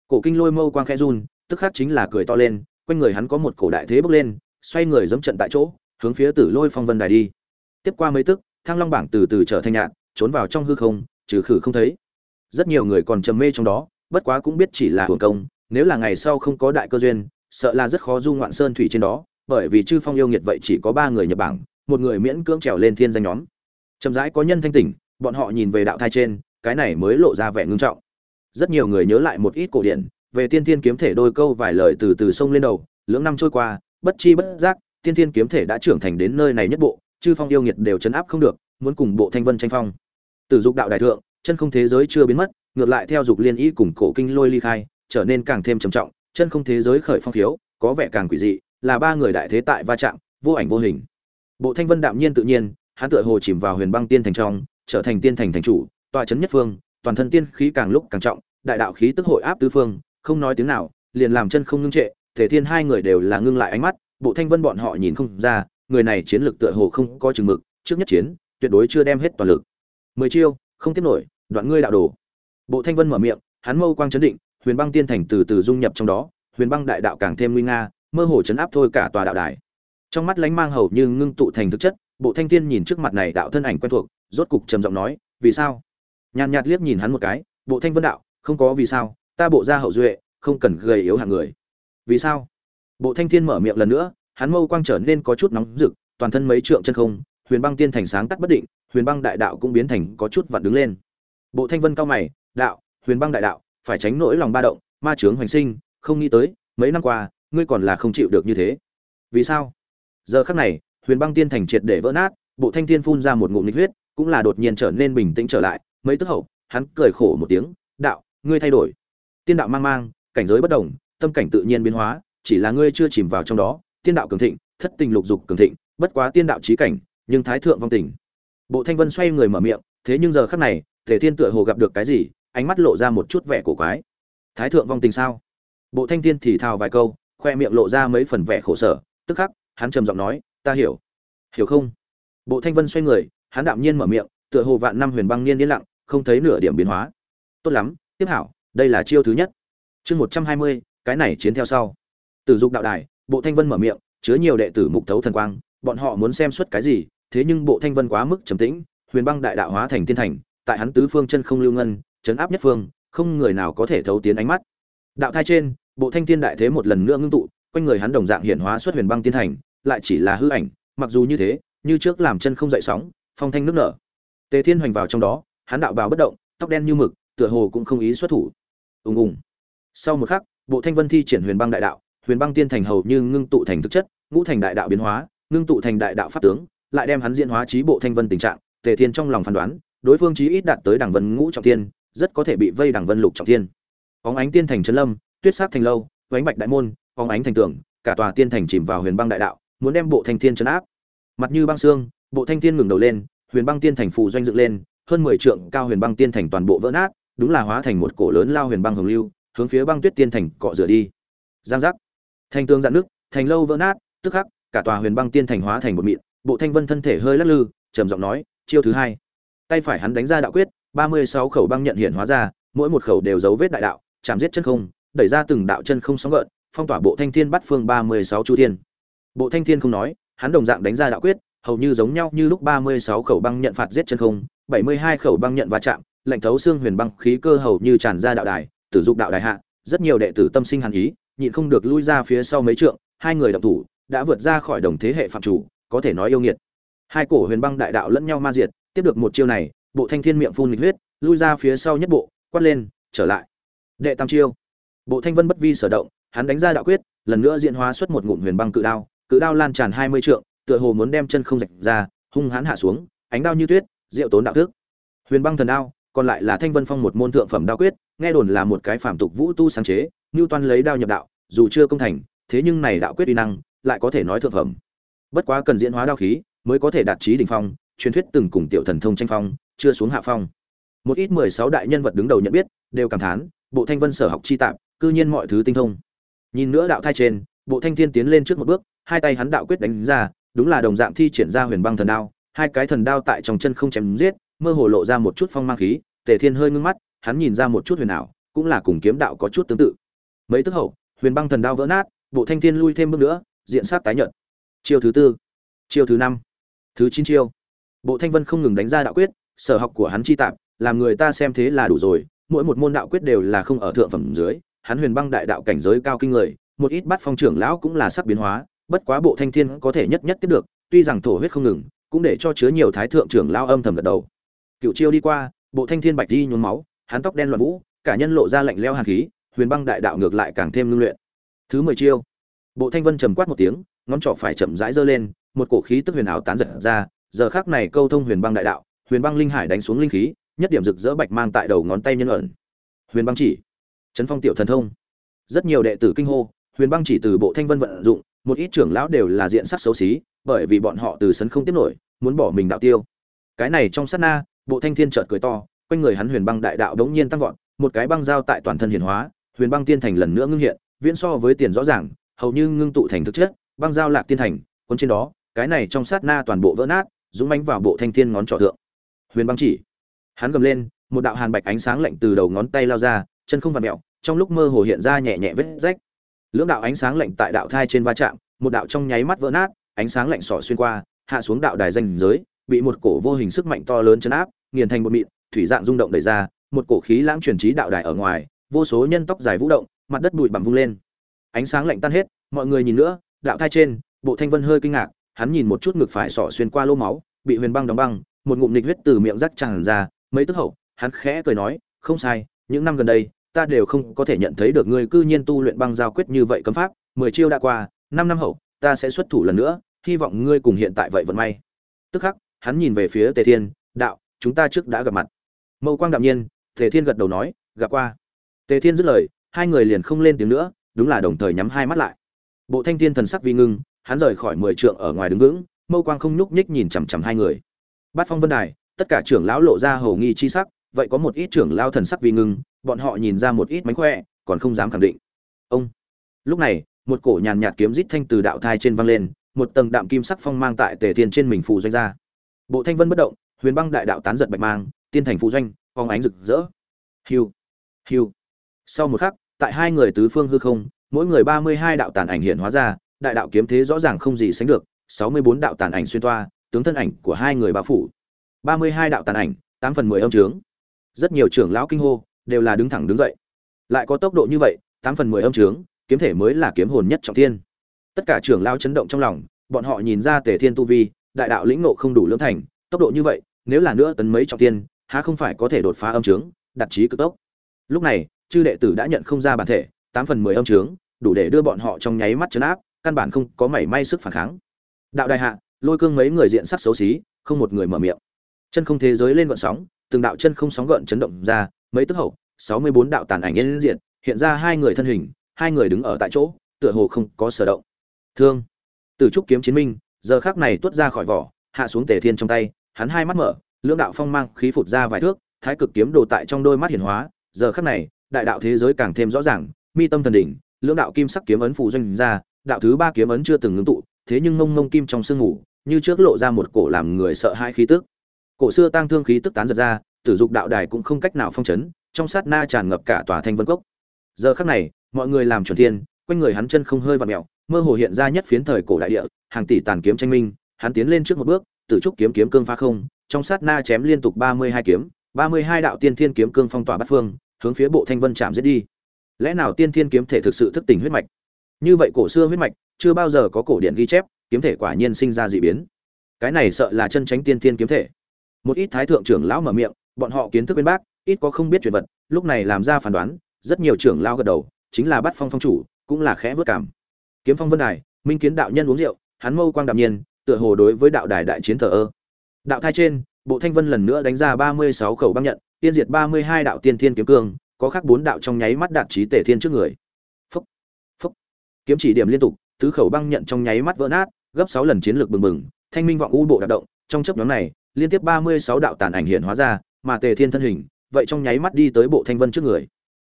Cổ kinh lôi mâu quang khẽ run, tức khắc chính là cười to lên, quanh người hắn có một cổ đại thế bước lên, xoay người dẫm trận tại chỗ, hướng phía tử lôi phong vân đài đi. Tiếp qua mấy tức, thăng long bảng từ từ trở thành nhạn, trốn vào trong hư không, trừ khử không thấy. Rất nhiều người còn trầm mê trong đó, bất quá cũng biết chỉ là hưởng công, nếu là ngày sau không có đại cơ duyên, sợ là rất khó du ngoạn sơn thủy trên đó bởi vì chư phong yêu nghiệt vậy chỉ có ba người nhập bảng, một người miễn cưỡng trèo lên thiên danh nhóm. Chậm rãi có nhân thanh tỉnh, bọn họ nhìn về đạo thai trên, cái này mới lộ ra vẻ ngưng trọng. Rất nhiều người nhớ lại một ít cổ điển, về tiên thiên kiếm thể đôi câu vài lời từ từ sông lên đầu, lưỡng năm trôi qua, bất chi bất giác, tiên thiên kiếm thể đã trưởng thành đến nơi này nhất bộ, chư phong yêu nghiệt đều chấn áp không được, muốn cùng bộ thanh vân tranh phong. Từ dục đạo đại thượng, chân không thế giới chưa biến mất, ngược lại theo dục liên y cùng cổ kinh lôi ly khai, trở nên càng thêm trầm trọng, chân không thế giới khởi phong khiếu có vẻ càng quỷ dị là ba người đại thế tại va chạm, vô ảnh vô hình. Bộ thanh vân đạm nhiên tự nhiên, hắn tựa hồ chìm vào huyền băng tiên thành trong, trở thành tiên thành thành chủ, tọa chấn nhất phương, toàn thân tiên khí càng lúc càng trọng, đại đạo khí tức hội áp tứ phương, không nói tiếng nào, liền làm chân không ngưng trệ, thể thiên hai người đều là ngưng lại ánh mắt, bộ thanh vân bọn họ nhìn không ra, người này chiến lược tựa hồ không có chừng mực, trước nhất chiến, tuyệt đối chưa đem hết toàn lực. Mười chiêu, không tiếp nổi, đoạn ngươi đạo đồ. Bộ thanh vân mở miệng, hắn mâu quang chấn định, huyền băng tiên thành từ từ dung nhập trong đó, huyền băng đại đạo càng thêm nguy nga mơ hồ chấn áp thôi cả tòa đạo đài. Trong mắt lánh mang hầu như ngưng tụ thành thực chất, bộ thanh thiên nhìn trước mặt này đạo thân ảnh quen thuộc, rốt cục trầm giọng nói, vì sao? Nhàn nhạt liếc nhìn hắn một cái, bộ thanh vân đạo, không có vì sao, ta bộ ra hậu duệ, không cần gầy yếu hạng người. Vì sao? Bộ thanh thiên mở miệng lần nữa, hắn mâu quang trở nên có chút nóng rực, toàn thân mấy trượng chân không, huyền băng tiên thành sáng tắt bất định, huyền băng đại đạo cũng biến thành có chút vặn đứng lên. Bộ thanh vân cao mày, đạo, huyền băng đại đạo, phải tránh nỗi lòng ba động, ma trướng hoành sinh, không nghĩ tới, mấy năm qua ngươi còn là không chịu được như thế. Vì sao? Giờ khắc này, huyền băng tiên thành triệt để vỡ nát, bộ thanh thiên phun ra một ngụm nghịch huyết, cũng là đột nhiên trở nên bình tĩnh trở lại, mấy tức hậu, hắn cười khổ một tiếng, đạo, ngươi thay đổi. Tiên đạo mang mang, cảnh giới bất đồng, tâm cảnh tự nhiên biến hóa, chỉ là ngươi chưa chìm vào trong đó, tiên đạo cường thịnh, thất tình lục dục cường thịnh, bất quá tiên đạo trí cảnh, nhưng thái thượng vong tình. Bộ thanh vân xoay người mở miệng, thế nhưng giờ khắc này thể thiên tựa hồ gặp được cái gì? Ánh mắt lộ ra một chút vẻ cổ quái. Thái thượng vong tình sao? Bộ thanh thiên thì thào vài câu khoe miệng lộ ra mấy phần vẻ khổ sở, tức khắc, hắn trầm giọng nói, ta hiểu. Hiểu không? Bộ thanh vân xoay người, hắn đạm nhiên mở miệng, tựa hồ vạn năm huyền băng niên yên lặng, không thấy nửa điểm biến hóa. Tốt lắm, tiếp hảo, đây là chiêu thứ nhất. Chương một trăm hai mươi, cái này chiến theo sau. Tử dục đạo đài, bộ thanh vân mở miệng, chứa nhiều đệ tử mục thấu thần quang, bọn họ muốn xem suất cái gì, thế nhưng bộ thanh vân quá mức trầm tĩnh, huyền băng đại đạo hóa thành tiên thành, tại hắn tứ phương chân không lưu ngân, chấn áp nhất phương, không người nào có thể thấu tiến ánh mắt. Đạo thai trên bộ thanh thiên đại thế một lần nữa ngưng tụ, quanh người hắn đồng dạng hiện hóa xuất huyền băng tiên thành, lại chỉ là hư ảnh, mặc dù như thế, như trước làm chân không dậy sóng, phong thanh nước nở. Tề thiên hoành vào trong đó, hắn đạo bào bất động, tóc đen như mực, tựa hồ cũng không ý xuất thủ. Ùng ùng. Sau một khắc, bộ thanh vân thi triển huyền băng đại đạo, huyền băng tiên thành hầu như ngưng tụ thành thực chất, ngũ thành đại đạo biến hóa, ngưng tụ thành đại đạo pháp tướng, lại đem hắn diễn hóa trí bộ thanh vân tình trạng, tề thiên trong lòng phán đoán, đối phương chí ít đạt tới đẳng vân ngũ trọng thiên, rất có thể bị vây đẳng vân lục trọng thiên. Óng ánh tiên thành trấn lâm tuyết sắc thành lâu, vánh bạch đại môn, phóng ánh thành tường, cả tòa tiên thành chìm vào huyền băng đại đạo, muốn đem bộ thanh thiên chấn áp. Mặt như băng xương, bộ thanh thiên ngừng đầu lên, huyền băng tiên thành phù doanh dựng lên, hơn mười trượng cao huyền băng tiên thành toàn bộ vỡ nát, đúng là hóa thành một cổ lớn lao huyền băng hồng lưu, hướng phía băng tuyết tiên thành cọ rửa đi. Giang giác. Thành tường dạn nước thành lâu vỡ nát, tức khắc, cả tòa huyền băng tiên thành hóa thành một mịn, bộ thanh vân thân thể hơi lắc lư, trầm giọng nói, chiêu thứ hai. Tay phải hắn đánh ra đạo quyết, ba mươi sáu khẩu băng nhận hiện hóa ra, mỗi một khẩu đều dấu vết đại đạo, chạm giết chân không đẩy ra từng đạo chân không sóng gợn, phong tỏa bộ thanh thiên bắt phương ba mươi sáu chu thiên. Bộ thanh thiên không nói, hắn đồng dạng đánh ra đạo quyết, hầu như giống nhau như lúc ba mươi sáu khẩu băng nhận phạt giết chân không, bảy mươi hai khẩu băng nhận va chạm, lạnh thấu xương huyền băng khí cơ hầu như tràn ra đạo đài, tử dục đạo đài hạ, rất nhiều đệ tử tâm sinh hàn ý, nhịn không được lui ra phía sau mấy trượng, hai người động thủ, đã vượt ra khỏi đồng thế hệ phạm chủ, có thể nói yêu nghiệt. Hai cổ huyền băng đại đạo lẫn nhau ma diệt, tiếp được một chiêu này, bộ thanh thiên miệng phun nghịch huyết, lui ra phía sau nhất bộ, quát lên, trở lại. Đệ tam chiêu bộ thanh vân bất vi sở động, hắn đánh ra đạo quyết, lần nữa diễn hóa xuất một ngụm huyền băng cự đao cự đao lan tràn hai mươi trượng, tựa hồ muốn đem chân không rạch ra, hung hãn hạ xuống, ánh đao như tuyết, diệu tốn đạo thức. Huyền băng thần đao, còn lại là thanh vân phong một môn thượng phẩm đao quyết, nghe đồn là một cái phạm tục vũ tu sáng chế ngưu toan lấy đao nhập đạo, dù chưa công thành, thế nhưng này đạo quyết uy năng, lại có thể nói thượng phẩm. Bất quá cần diễn hóa đao khí, mới có thể đạt trí đỉnh phong, truyền thuyết từng cùng tiểu thần thông tranh phong, chưa xuống hạ phong. Một ít mười sáu đại nhân vật đứng đầu nhận biết, đều cảm thán, bộ thanh vân sở học chi tạp cư nhiên mọi thứ tinh thông. Nhìn nữa đạo thai trên, bộ thanh thiên tiến lên trước một bước, hai tay hắn đạo quyết đánh ra, đúng là đồng dạng thi triển ra huyền băng thần đao, hai cái thần đao tại trong chân không chém giết, mơ hồ lộ ra một chút phong mang khí, tề thiên hơi ngưng mắt, hắn nhìn ra một chút huyền ảo, cũng là cùng kiếm đạo có chút tương tự. Mấy tức hậu, huyền băng thần đao vỡ nát, bộ thanh thiên lui thêm bước nữa, diện sát tái nhận chiêu thứ tư, chiêu thứ năm, thứ chín chiêu. Bộ thanh vân không ngừng đánh ra đạo quyết, sở học của hắn chi tạp, làm người ta xem thế là đủ rồi, mỗi một môn đạo quyết đều là không ở thượng phẩm dưới hắn huyền băng đại đạo cảnh giới cao kinh người, một ít bắt phong trưởng lão cũng là sắc biến hóa, bất quá bộ thanh thiên có thể nhất nhất tiếp được, tuy rằng thổ huyết không ngừng, cũng để cho chứa nhiều thái thượng trưởng lão âm thầm gật đầu. Cựu chiêu đi qua, bộ thanh thiên bạch đi nhuốm máu, hắn tóc đen loạn vũ, cả nhân lộ ra lạnh leo hàn khí, huyền băng đại đạo ngược lại càng thêm ngưng luyện. Thứ mười chiêu, bộ thanh vân trầm quát một tiếng, ngón trỏ phải chậm rãi giơ lên, một cổ khí tức huyền ảo tán giật ra, giờ khác này câu thông huyền băng đại đạo, huyền băng linh hải đánh xuống linh khí, nhất điểm rực rỡ bạch mang tại đầu ngón tay nhân ẩn. Huyền băng chỉ chấn phong tiểu thần thông. Rất nhiều đệ tử kinh hô, huyền băng chỉ từ bộ thanh vân vận dụng, một ít trưởng lão đều là diện sắc xấu xí, bởi vì bọn họ từ sấn không tiếp nổi, muốn bỏ mình đạo tiêu. Cái này trong sát na, bộ thanh thiên chợt cười to, quanh người hắn huyền băng đại đạo đống nhiên tăng vọt, một cái băng dao tại toàn thân hiển hóa, huyền băng tiên thành lần nữa ngưng hiện, viễn so với tiền rõ ràng, hầu như ngưng tụ thành thực chất, băng dao lạc tiên thành, cuốn trên đó, cái này trong sát na toàn bộ vỡ nát, dũng mãnh vào bộ thanh thiên ngón trỏ thượng. Huyền băng chỉ, hắn gầm lên, một đạo hàn bạch ánh sáng lạnh từ đầu ngón tay lao ra chân không vặn mẹo, trong lúc mơ hồ hiện ra nhẹ nhẹ vết rách. Lưỡng đạo ánh sáng lạnh tại đạo thai trên va chạm, một đạo trong nháy mắt vỡ nát, ánh sáng lạnh sỏ xuyên qua, hạ xuống đạo đài danh giới, bị một cổ vô hình sức mạnh to lớn chấn áp, nghiền thành một mịn, thủy dạng rung động đẩy ra, một cổ khí lãng truyền trí đạo đài ở ngoài, vô số nhân tóc dài vũ động, mặt đất bụi bặm vung lên. Ánh sáng lạnh tan hết, mọi người nhìn nữa, đạo thai trên, bộ thanh vân hơi kinh ngạc, hắn nhìn một chút ngực phải sỏ xuyên qua lỗ máu, bị huyền băng đóng băng, một ngụm nịch huyết từ miệng rắc tràn ra, mấy tức hậu, hắn khẽ cười nói, không sai, những năm gần đây ta đều không có thể nhận thấy được ngươi cư nhiên tu luyện băng giao quyết như vậy cấm pháp, mười chiêu đã qua, năm năm hậu, ta sẽ xuất thủ lần nữa, hy vọng ngươi cùng hiện tại vậy vận may. Tức khắc, hắn nhìn về phía tề thiên, đạo, chúng ta trước đã gặp mặt. Mâu quang đạm nhiên, tề thiên gật đầu nói, gặp qua. Tề thiên dứt lời, hai người liền không lên tiếng nữa, đúng là đồng thời nhắm hai mắt lại. Bộ thanh thiên thần sắc vi ngưng, hắn rời khỏi mười trượng ở ngoài đứng vững, mâu quang không nhúc nhích nhìn chằm chằm hai người. Bát phong vân đài, tất cả trưởng lão lộ ra hầu nghi chi sắc, vậy có một ít trưởng lao thần sắc vi ngưng bọn họ nhìn ra một ít mánh khỏe, còn không dám khẳng định. Ông. Lúc này, một cổ nhàn nhạt kiếm rít thanh từ đạo thai trên văng lên, một tầng đạm kim sắc phong mang tại tề thiên trên mình phù doanh ra. Bộ thanh vân bất động, huyền băng đại đạo tán giật bạch mang, tiên thành phù doanh phong ánh rực rỡ. Hiu hiu. Sau một khắc, tại hai người tứ phương hư không, mỗi người ba mươi hai đạo tàn ảnh hiện hóa ra, đại đạo kiếm thế rõ ràng không gì sánh được, sáu mươi bốn đạo tàn ảnh xuyên toa, tướng thân ảnh của hai người bao phủ. ba mươi hai đạo tàn ảnh, tám phần mười âm trướng. Rất nhiều trưởng lão kinh hô đều là đứng thẳng đứng dậy. Lại có tốc độ như vậy, tám phần mười âm trướng, kiếm thể mới là kiếm hồn nhất trọng thiên. Tất cả trưởng lão chấn động trong lòng, bọn họ nhìn ra tề thiên tu vi, đại đạo lĩnh ngộ không đủ lưỡng thành, tốc độ như vậy, nếu là nữa tấn mấy trọng thiên, há không phải có thể đột phá âm trướng đặt trí cực tốc. Lúc này, chư đệ tử đã nhận không ra bản thể, tám phần mười âm trướng, đủ để đưa bọn họ trong nháy mắt chấn áp, căn bản không có mảy may sức phản kháng. Đạo đại hạ, lôi cương mấy người diện sắc xấu xí, không một người mở miệng. Chân không thế giới lên gợn sóng, từng đạo chân không sóng gợn chấn động ra mấy tức hậu, sáu mươi bốn đạo tàn ảnh yên diện hiện ra hai người thân hình, hai người đứng ở tại chỗ, tựa hồ không có sở động. Thương. Từ trúc kiếm chiến minh, giờ khắc này tuốt ra khỏi vỏ, hạ xuống tề thiên trong tay, hắn hai mắt mở, lưỡng đạo phong mang khí phụt ra vài thước, thái cực kiếm đồ tại trong đôi mắt hiển hóa, giờ khắc này, đại đạo thế giới càng thêm rõ ràng, mi tâm thần đỉnh, lưỡng đạo kim sắc kiếm ấn phù doanh ra, đạo thứ ba kiếm ấn chưa từng ngưng tụ, thế nhưng ngông ngông kim trong sương ngủ, như trước lộ ra một cổ làm người sợ hai khí tức. Cổ xưa tăng thương khí tức tán giật ra tử dục đạo đài cũng không cách nào phong chấn, trong sát na tràn ngập cả tòa thanh vân cốc. Giờ khắc này, mọi người làm chuẩn thiên, quanh người hắn chân không hơi vặn mèo mơ hồ hiện ra nhất phiến thời cổ đại địa, hàng tỷ tàn kiếm tranh minh, hắn tiến lên trước một bước, tử trúc kiếm kiếm cương phá không, trong sát na chém liên tục ba mươi hai kiếm, ba mươi hai đạo tiên thiên kiếm cương phong tỏa bát phương, hướng phía bộ thanh vân chạm giết đi. Lẽ nào tiên thiên kiếm thể thực sự thức tỉnh huyết mạch? Như vậy cổ xưa huyết mạch, chưa bao giờ có cổ điện ghi chép, kiếm thể quả nhiên sinh ra dị biến. Cái này sợ là chân tránh tiên thiên kiếm thể. Một ít thái thượng trưởng lão mở miệng bọn họ kiến thức bên bác, ít có không biết chuyện vật, lúc này làm ra phán đoán, rất nhiều trưởng lao gật đầu, chính là bắt phong phong chủ, cũng là khẽ vớt cảm. Kiếm phong vân đài, minh kiến đạo nhân uống rượu, hắn mâu quang đạm nhiên, tựa hồ đối với đạo đài đại chiến thờ ơ. Đạo thai trên, bộ thanh vân lần nữa đánh ra ba mươi sáu khẩu băng nhận, tiên diệt ba mươi hai đạo tiên thiên kiếm cương, có khác bốn đạo trong nháy mắt đạt trí tể thiên trước người. Phúc phúc. Kiếm chỉ điểm liên tục, tứ khẩu băng nhận trong nháy mắt vỡ nát, gấp sáu lần chiến lược bừng bừng, thanh minh vọng u bộ đạp động, trong chấp nhóm này, liên tiếp ba mươi sáu đạo tàn ảnh hiện hóa ra mà tề thiên thân hình, vậy trong nháy mắt đi tới bộ thanh vân trước người.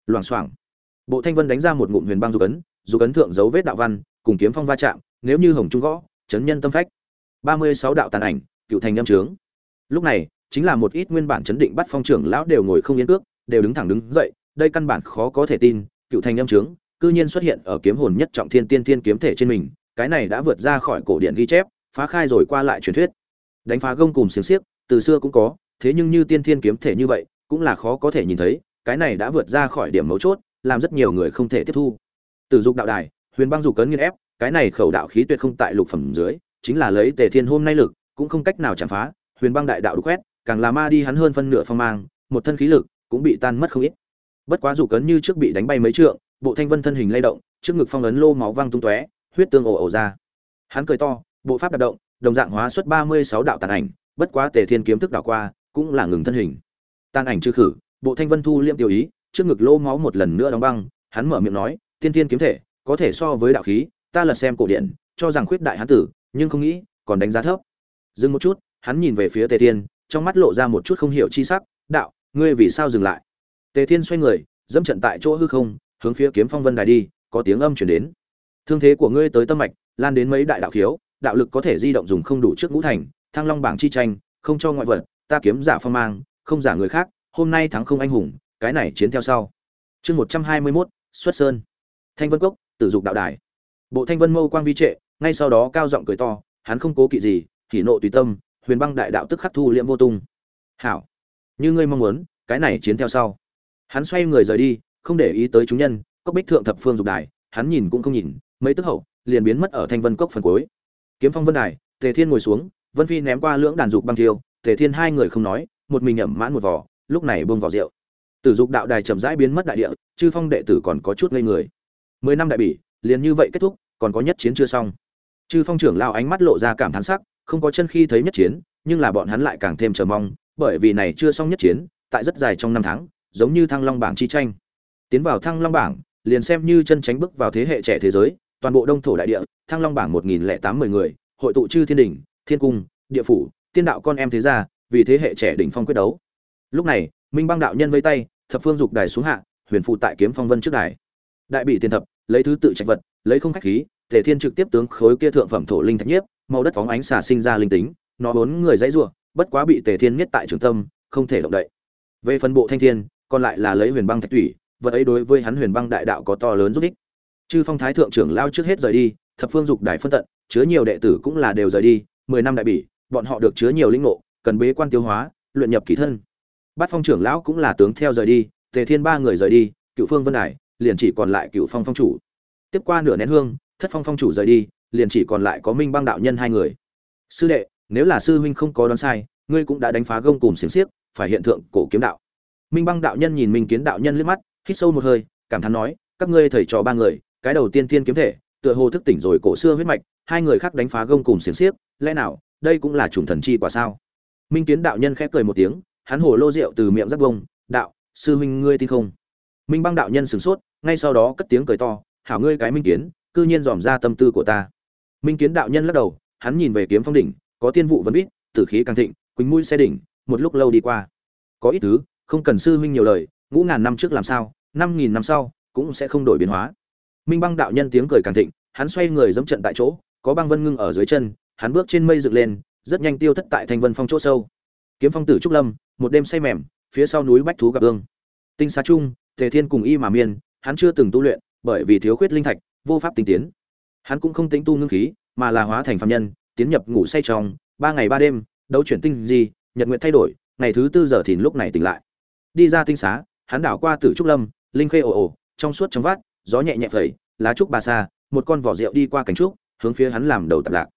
Loảng xoảng. Bộ thanh vân đánh ra một ngụm huyền băng dục ấn dục ấn thượng dấu vết đạo văn, cùng kiếm phong va chạm, nếu như hồng trung gõ, chấn nhân tâm phách. Ba mươi sáu đạo tàn ảnh, cựu thành nhâm trướng. Lúc này, chính là một ít nguyên bản chấn định bắt phong trưởng lão đều ngồi không yên cước, đều đứng thẳng đứng dậy, đây căn bản khó có thể tin, cựu thành nhâm trướng, cư nhiên xuất hiện ở kiếm hồn nhất trọng thiên tiên thiên kiếm thể trên mình, cái này đã vượt ra khỏi cổ điển ghi chép, phá khai rồi qua lại truyền thuyết. Đánh phá gông cùng xiềng xiếc, từ xưa cũng có thế nhưng như tiên thiên kiếm thể như vậy, cũng là khó có thể nhìn thấy, cái này đã vượt ra khỏi điểm mấu chốt, làm rất nhiều người không thể tiếp thu. Từ dục đạo đài, huyền băng dục cấn nghiên ép, cái này khẩu đạo khí tuyệt không tại lục phẩm dưới, chính là lấy tề thiên hôm nay lực, cũng không cách nào chạm phá, huyền băng đại đạo đục quét, càng là ma đi hắn hơn phân nửa phong mang, một thân khí lực cũng bị tan mất không ít. Bất quá dục cấn như trước bị đánh bay mấy trượng, bộ thanh vân thân hình lay động, trước ngực phong ấn lô máu văng tung tóe, huyết tương ồ ồ ra. Hắn cười to, bộ pháp đạp động, đồng dạng hóa xuất ba mươi sáu đạo tàn ảnh, bất quá tề thiên kiếm thức đảo qua cũng là ngừng thân hình. Tàn ảnh trừ khử, bộ thanh vân thu liêm tiêu ý, trước ngực lô máu một lần nữa đóng băng, hắn mở miệng nói tiên thiên kiếm thể, có thể so với đạo khí, ta lật xem cổ điển, cho rằng khuyết đại hán tử, nhưng không nghĩ, còn đánh giá thấp. Dừng một chút, hắn nhìn về phía tề thiên, trong mắt lộ ra một chút không hiểu chi sắc, đạo, ngươi vì sao dừng lại? Tề thiên xoay người, dẫm trận tại chỗ hư không, hướng phía kiếm phong vân đài đi, có tiếng âm chuyển đến. Thương thế của ngươi tới tâm mạch, lan đến mấy đại đạo khiếu, đạo lực có thể di động dùng không đủ trước ngũ thành, thăng long bảng chi tranh, không cho ngoại vật ta kiếm giả phong mang, không giả người khác, hôm nay thắng không anh hùng, cái này chiến theo sau. Chương một trăm hai mươi mốt, xuất sơn. Thanh vân cốc, tử dục đạo đài. Bộ thanh vân mâu quang vi trệ, ngay sau đó cao giọng cười to, hắn không cố kỵ gì, hỉ nộ tùy tâm, huyền băng đại đạo tức khắc thu liễm vô tung. Hảo. Như ngươi mong muốn, cái này chiến theo sau. Hắn xoay người rời đi, không để ý tới chúng nhân, cốc bích thượng thập phương dục đài, hắn nhìn cũng không nhìn, mấy tức hậu, liền biến mất ở thanh vân cốc phần cuối. Kiếm phong vân đài, tề thiên ngồi xuống, vân phi ném qua lưỡng đàn dục băng thiêu tề thiên hai người không nói một mình ẩm mãn một vỏ lúc này buông vào rượu. Tử dục đạo đài chậm rãi biến mất đại địa chư phong đệ tử còn có chút ngây người. Mười năm đại bỉ liền như vậy kết thúc còn có nhất chiến chưa xong. Chư phong trưởng lao ánh mắt lộ ra cảm thán sắc không có chân khi thấy nhất chiến nhưng là bọn hắn lại càng thêm chờ mong bởi vì này chưa xong nhất chiến tại rất dài trong năm tháng giống như thăng long bảng chi tranh. Tiến vào thăng long bảng liền xem như chân tránh bước vào thế hệ trẻ thế giới toàn bộ đông thổ đại địa thăng long bảng một nghìn lẻ tám mười người hội tụ chư thiên đỉnh, thiên cung địa phủ tiên đạo con em thế gia, vì thế hệ trẻ đỉnh phong quyết đấu. Lúc này, minh băng đạo nhân vây tay, thập phương dục đài xuống hạ, huyền phụ tại kiếm phong vân trước đài. Đại bị tiền thập, lấy thứ tự trạch vật, lấy không khách khí, tề thiên trực tiếp tướng khối kia thượng phẩm thổ linh thạch nhiếp, màu đất phóng ánh xà sinh ra linh tính, nó bốn người dãy rủa, bất quá bị tề thiên miết tại trường tâm, không thể động đậy. Về phần bộ thanh thiên, còn lại là lấy huyền băng thạch thủy, vật ấy đối với hắn huyền băng đại đạo có to lớn giúp ích. Chư phong thái thượng trưởng lao trước hết rời đi, thập phương dục đại phân tận, chứa nhiều đệ tử cũng là đều rời đi, mười năm đại bỉ bọn họ được chứa nhiều linh ngộ, cần bế quan tiêu hóa, luyện nhập kỳ thân. Bát phong trưởng lão cũng là tướng theo rời đi, tề thiên ba người rời đi cựu phương vân hải, liền chỉ còn lại cựu phong phong chủ. Tiếp qua nửa nén hương, thất phong phong chủ rời đi, liền chỉ còn lại có minh băng đạo nhân hai người. Sư đệ, nếu là sư huynh không có đoán sai, ngươi cũng đã đánh phá gông cùm xiềng xiếc, phải hiện tượng cổ kiếm đạo. Minh băng đạo nhân nhìn minh kiến đạo nhân liếc mắt, hít sâu một hơi, cảm thán nói, các ngươi thầy trò ba người, cái đầu tiên thiên kiếm thể, tựa hồ thức tỉnh rồi cổ xưa huyết mạch, hai người khác đánh phá gông cùm xiềng xiếc, lẽ nào đây cũng là chủng thần chi quả sao? Minh kiến đạo nhân khẽ cười một tiếng hắn hồ lô rượu từ miệng giáp bông đạo sư huynh ngươi tin không? Minh băng đạo nhân sửng sốt ngay sau đó cất tiếng cười to hảo ngươi cái minh kiến cư nhiên dòm ra tâm tư của ta. Minh kiến đạo nhân lắc đầu hắn nhìn về kiếm phong đỉnh có tiên vụ vẫn biết, tử khí càng thịnh quỳnh mũi xe đỉnh một lúc lâu đi qua. Có ít thứ không cần sư huynh nhiều lời ngũ ngàn năm trước làm sao năm nghìn năm sau cũng sẽ không đổi biến hóa. Minh băng đạo nhân tiếng cười càng thịnh hắn xoay người dẫm trận tại chỗ có băng vân ngưng ở dưới chân hắn bước trên mây dựng lên, rất nhanh tiêu thất tại thành vân phong chỗ sâu. Kiếm phong tử trúc lâm, một đêm say mềm, phía sau núi bách thú gặp ương tinh xá trung, tề thiên cùng y mà miên, hắn chưa từng tu luyện, bởi vì thiếu khuyết linh thạch, vô pháp tinh tiến. Hắn cũng không tính tu ngưng khí, mà là hóa thành phạm nhân, tiến nhập ngủ say trong, ba ngày ba đêm, đấu chuyển tinh gì nhật nguyện thay đổi, ngày thứ tư giờ thì lúc này tỉnh lại. Đi ra tinh xá, hắn đảo qua tử trúc lâm, linh khê ồ ồ, trong suốt trong vát gió nhẹ nhẹ phẩy, lá trúc bà xa một con vỏ rượu đi qua cánh trúc, hướng phía hắn làm đầu tập lạc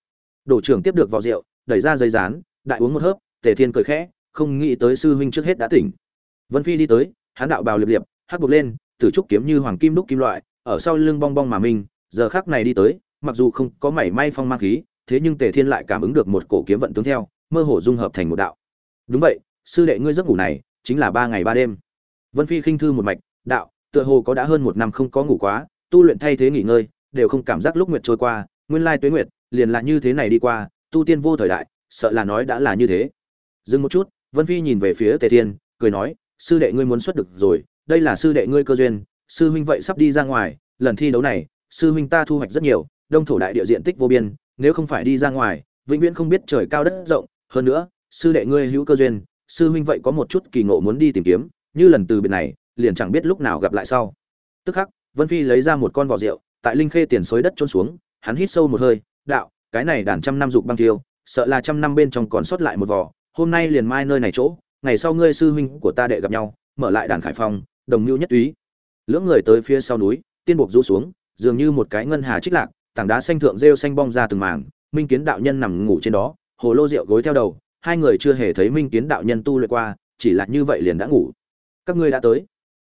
đổ trưởng tiếp được vỏ rượu, đẩy ra giấy rán đại uống một hớp, tề thiên cười khẽ, không nghĩ tới sư huynh trước hết đã tỉnh vân phi đi tới, hắn đạo bào liệp liệp, hắc buộc lên, tử trúc kiếm như hoàng kim đúc kim loại, ở sau lưng bong bong mà mình. giờ khắc này đi tới, mặc dù không có mảy may phong mang khí, thế nhưng tề thiên lại cảm ứng được một cổ kiếm vận tướng theo, mơ hồ dung hợp thành một đạo đúng vậy, sư đệ ngươi giấc ngủ này, chính là ba ngày ba đêm vân phi khinh thư một mạch, đạo, tựa hồ có đã hơn một năm không có ngủ quá, tu luyện thay thế nghỉ ngơi, đều không cảm giác lúc nguyệt trôi qua, nguyên lai tuế nguyệt liền là như thế này đi qua, tu tiên vô thời đại, sợ là nói đã là như thế. Dừng một chút, vân phi nhìn về phía tề thiên, cười nói, sư đệ ngươi muốn xuất được rồi, đây là sư đệ ngươi cơ duyên, sư huynh vậy sắp đi ra ngoài, lần thi đấu này, sư huynh ta thu hoạch rất nhiều, đông thổ đại địa diện tích vô biên, nếu không phải đi ra ngoài, vĩnh viễn không biết trời cao đất rộng. Hơn nữa, sư đệ ngươi hữu cơ duyên, sư huynh vậy có một chút kỳ ngộ muốn đi tìm kiếm, như lần từ biệt này, liền chẳng biết lúc nào gặp lại sau. Tức khắc, vân phi lấy ra một con vỏ rượu, tại linh khê tiền xối đất trôn xuống, hắn hít sâu một hơi đạo, cái này đàn trăm năm dục băng tiêu sợ là trăm năm bên trong còn sót lại một vỏ hôm nay liền mai nơi này chỗ, ngày sau ngươi sư huynh của ta đệ gặp nhau, mở lại đàn khải phong đồng mưu nhất túy. Lưỡng người tới phía sau núi, tiên buộc rũ xuống, dường như một cái ngân hà trích lạc, tảng đá xanh thượng rêu xanh bong ra từng mảng, minh kiến đạo nhân nằm ngủ trên đó, hồ lô rượu gối theo đầu, hai người chưa hề thấy minh kiến đạo nhân tu luyện qua, chỉ là như vậy liền đã ngủ. Các ngươi đã tới.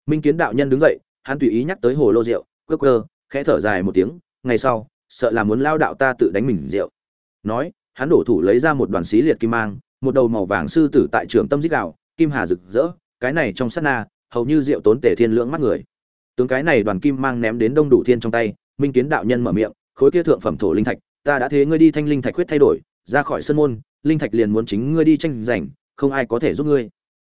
Minh kiến đạo nhân đứng dậy, hắn tùy ý nhắc tới hồ lô rượu cơ cơ khẽ thở dài một tiếng, ngày sau sợ là muốn lao đạo ta tự đánh mình rượu. Nói, hắn đổ thủ lấy ra một đoàn xí liệt kim mang, một đầu màu vàng sư tử tại trường tâm dích đạo kim hà rực rỡ, cái này trong sát na, hầu như rượu tốn tể thiên lưỡng mắt người. Tướng cái này đoàn kim mang ném đến đông đủ thiên trong tay, minh kiến đạo nhân mở miệng, khối kia thượng phẩm thổ linh thạch, ta đã thế ngươi đi thanh linh thạch quyết thay đổi, ra khỏi sân môn, linh thạch liền muốn chính ngươi đi tranh giành, không ai có thể giúp ngươi.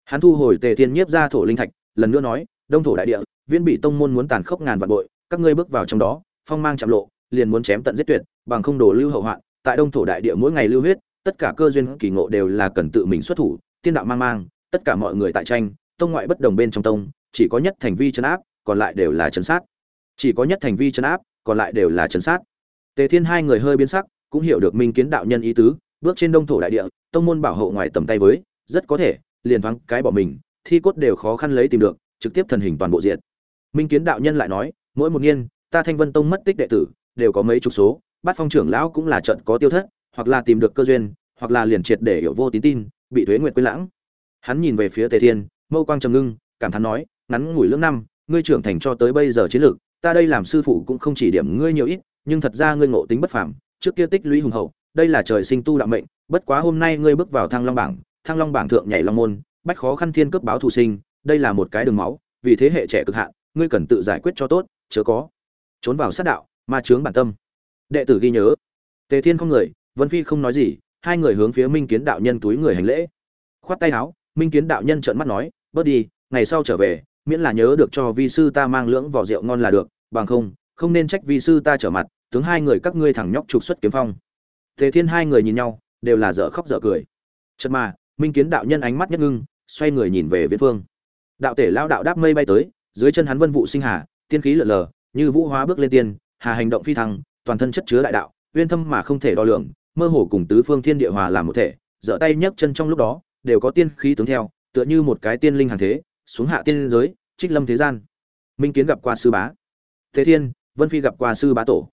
Hắn thu hồi tề thiên nhiếp ra thổ linh thạch, lần nữa nói, đông thổ đại địa viên bị tông môn muốn tàn khốc ngàn vạn bội, các ngươi bước vào trong đó, phong mang chạm lộ liền muốn chém tận giết tuyệt, bằng không đổ lưu hậu hoạn, tại đông thổ đại địa mỗi ngày lưu huyết, tất cả cơ duyên kỳ ngộ đều là cần tự mình xuất thủ, tiên đạo mang mang, tất cả mọi người tại tranh, tông ngoại bất đồng bên trong tông, chỉ có nhất thành vi chấn áp, còn lại đều là chấn sát. Chỉ có nhất thành vi chấn áp, còn lại đều là chấn sát. Tề thiên hai người hơi biến sắc, cũng hiểu được minh kiến đạo nhân ý tứ, bước trên đông thổ đại địa, tông môn bảo hộ ngoài tầm tay với, rất có thể, liền thoáng cái bỏ mình, thi cốt đều khó khăn lấy tìm được, trực tiếp thần hình toàn bộ diện minh kiến đạo nhân lại nói, mỗi một niên, ta thanh vân tông mất tích đệ tử đều có mấy chục số, bát phong trưởng lão cũng là trận có tiêu thất, hoặc là tìm được cơ duyên, hoặc là liền triệt để hiểu vô tín tin, bị thuế nguyệt quên lãng. Hắn nhìn về phía tề thiên, mâu quang trầm ngưng, cảm thán nói, ngắn ngủi lưỡng năm, ngươi trưởng thành cho tới bây giờ chiến lược, ta đây làm sư phụ cũng không chỉ điểm ngươi nhiều ít, nhưng thật ra ngươi ngộ tính bất phàm, trước kia tích lũy hùng hậu, đây là trời sinh tu đạo mệnh, bất quá hôm nay ngươi bước vào thăng long bảng, thăng long bảng thượng nhảy long môn, bách khó khăn thiên cướp báo thủ sinh, đây là một cái đường máu, vì thế hệ trẻ cực hạn, ngươi cần tự giải quyết cho tốt, chớ có trốn vào sát đạo ma chướng bản tâm. Đệ tử ghi nhớ. Tề thiên không người, vân phi không nói gì, hai người hướng phía minh kiến đạo nhân túi người hành lễ. Khoát tay áo, minh kiến đạo nhân trợn mắt nói, bớt đi, ngày sau trở về, miễn là nhớ được cho vi sư ta mang lưỡng vỏ rượu ngon là được, bằng không không nên trách vi sư ta trở mặt, tướng hai người các ngươi thẳng nhóc trục xuất kiếm phong. Tề thiên hai người nhìn nhau, đều là dở khóc dở cười. Chật mà, minh kiến đạo nhân ánh mắt nhất ngưng, xoay người nhìn về viễn phương. Đạo tể lao đạo đáp mây bay tới, dưới chân hắn vân vụ sinh hà, tiên khí lượn lờ, như vũ hóa bước lên tiên hà hành động phi thăng, toàn thân chất chứa đại đạo, uyên thâm mà không thể đo lường, mơ hồ cùng tứ phương thiên địa hòa làm một thể giở tay nhấc chân trong lúc đó, đều có tiên khí tướng theo, tựa như một cái tiên linh hàng thế, xuống hạ tiên giới, trích lâm thế gian. Minh kiến gặp qua sư bá. Thế thiên, vân phi gặp qua sư bá tổ.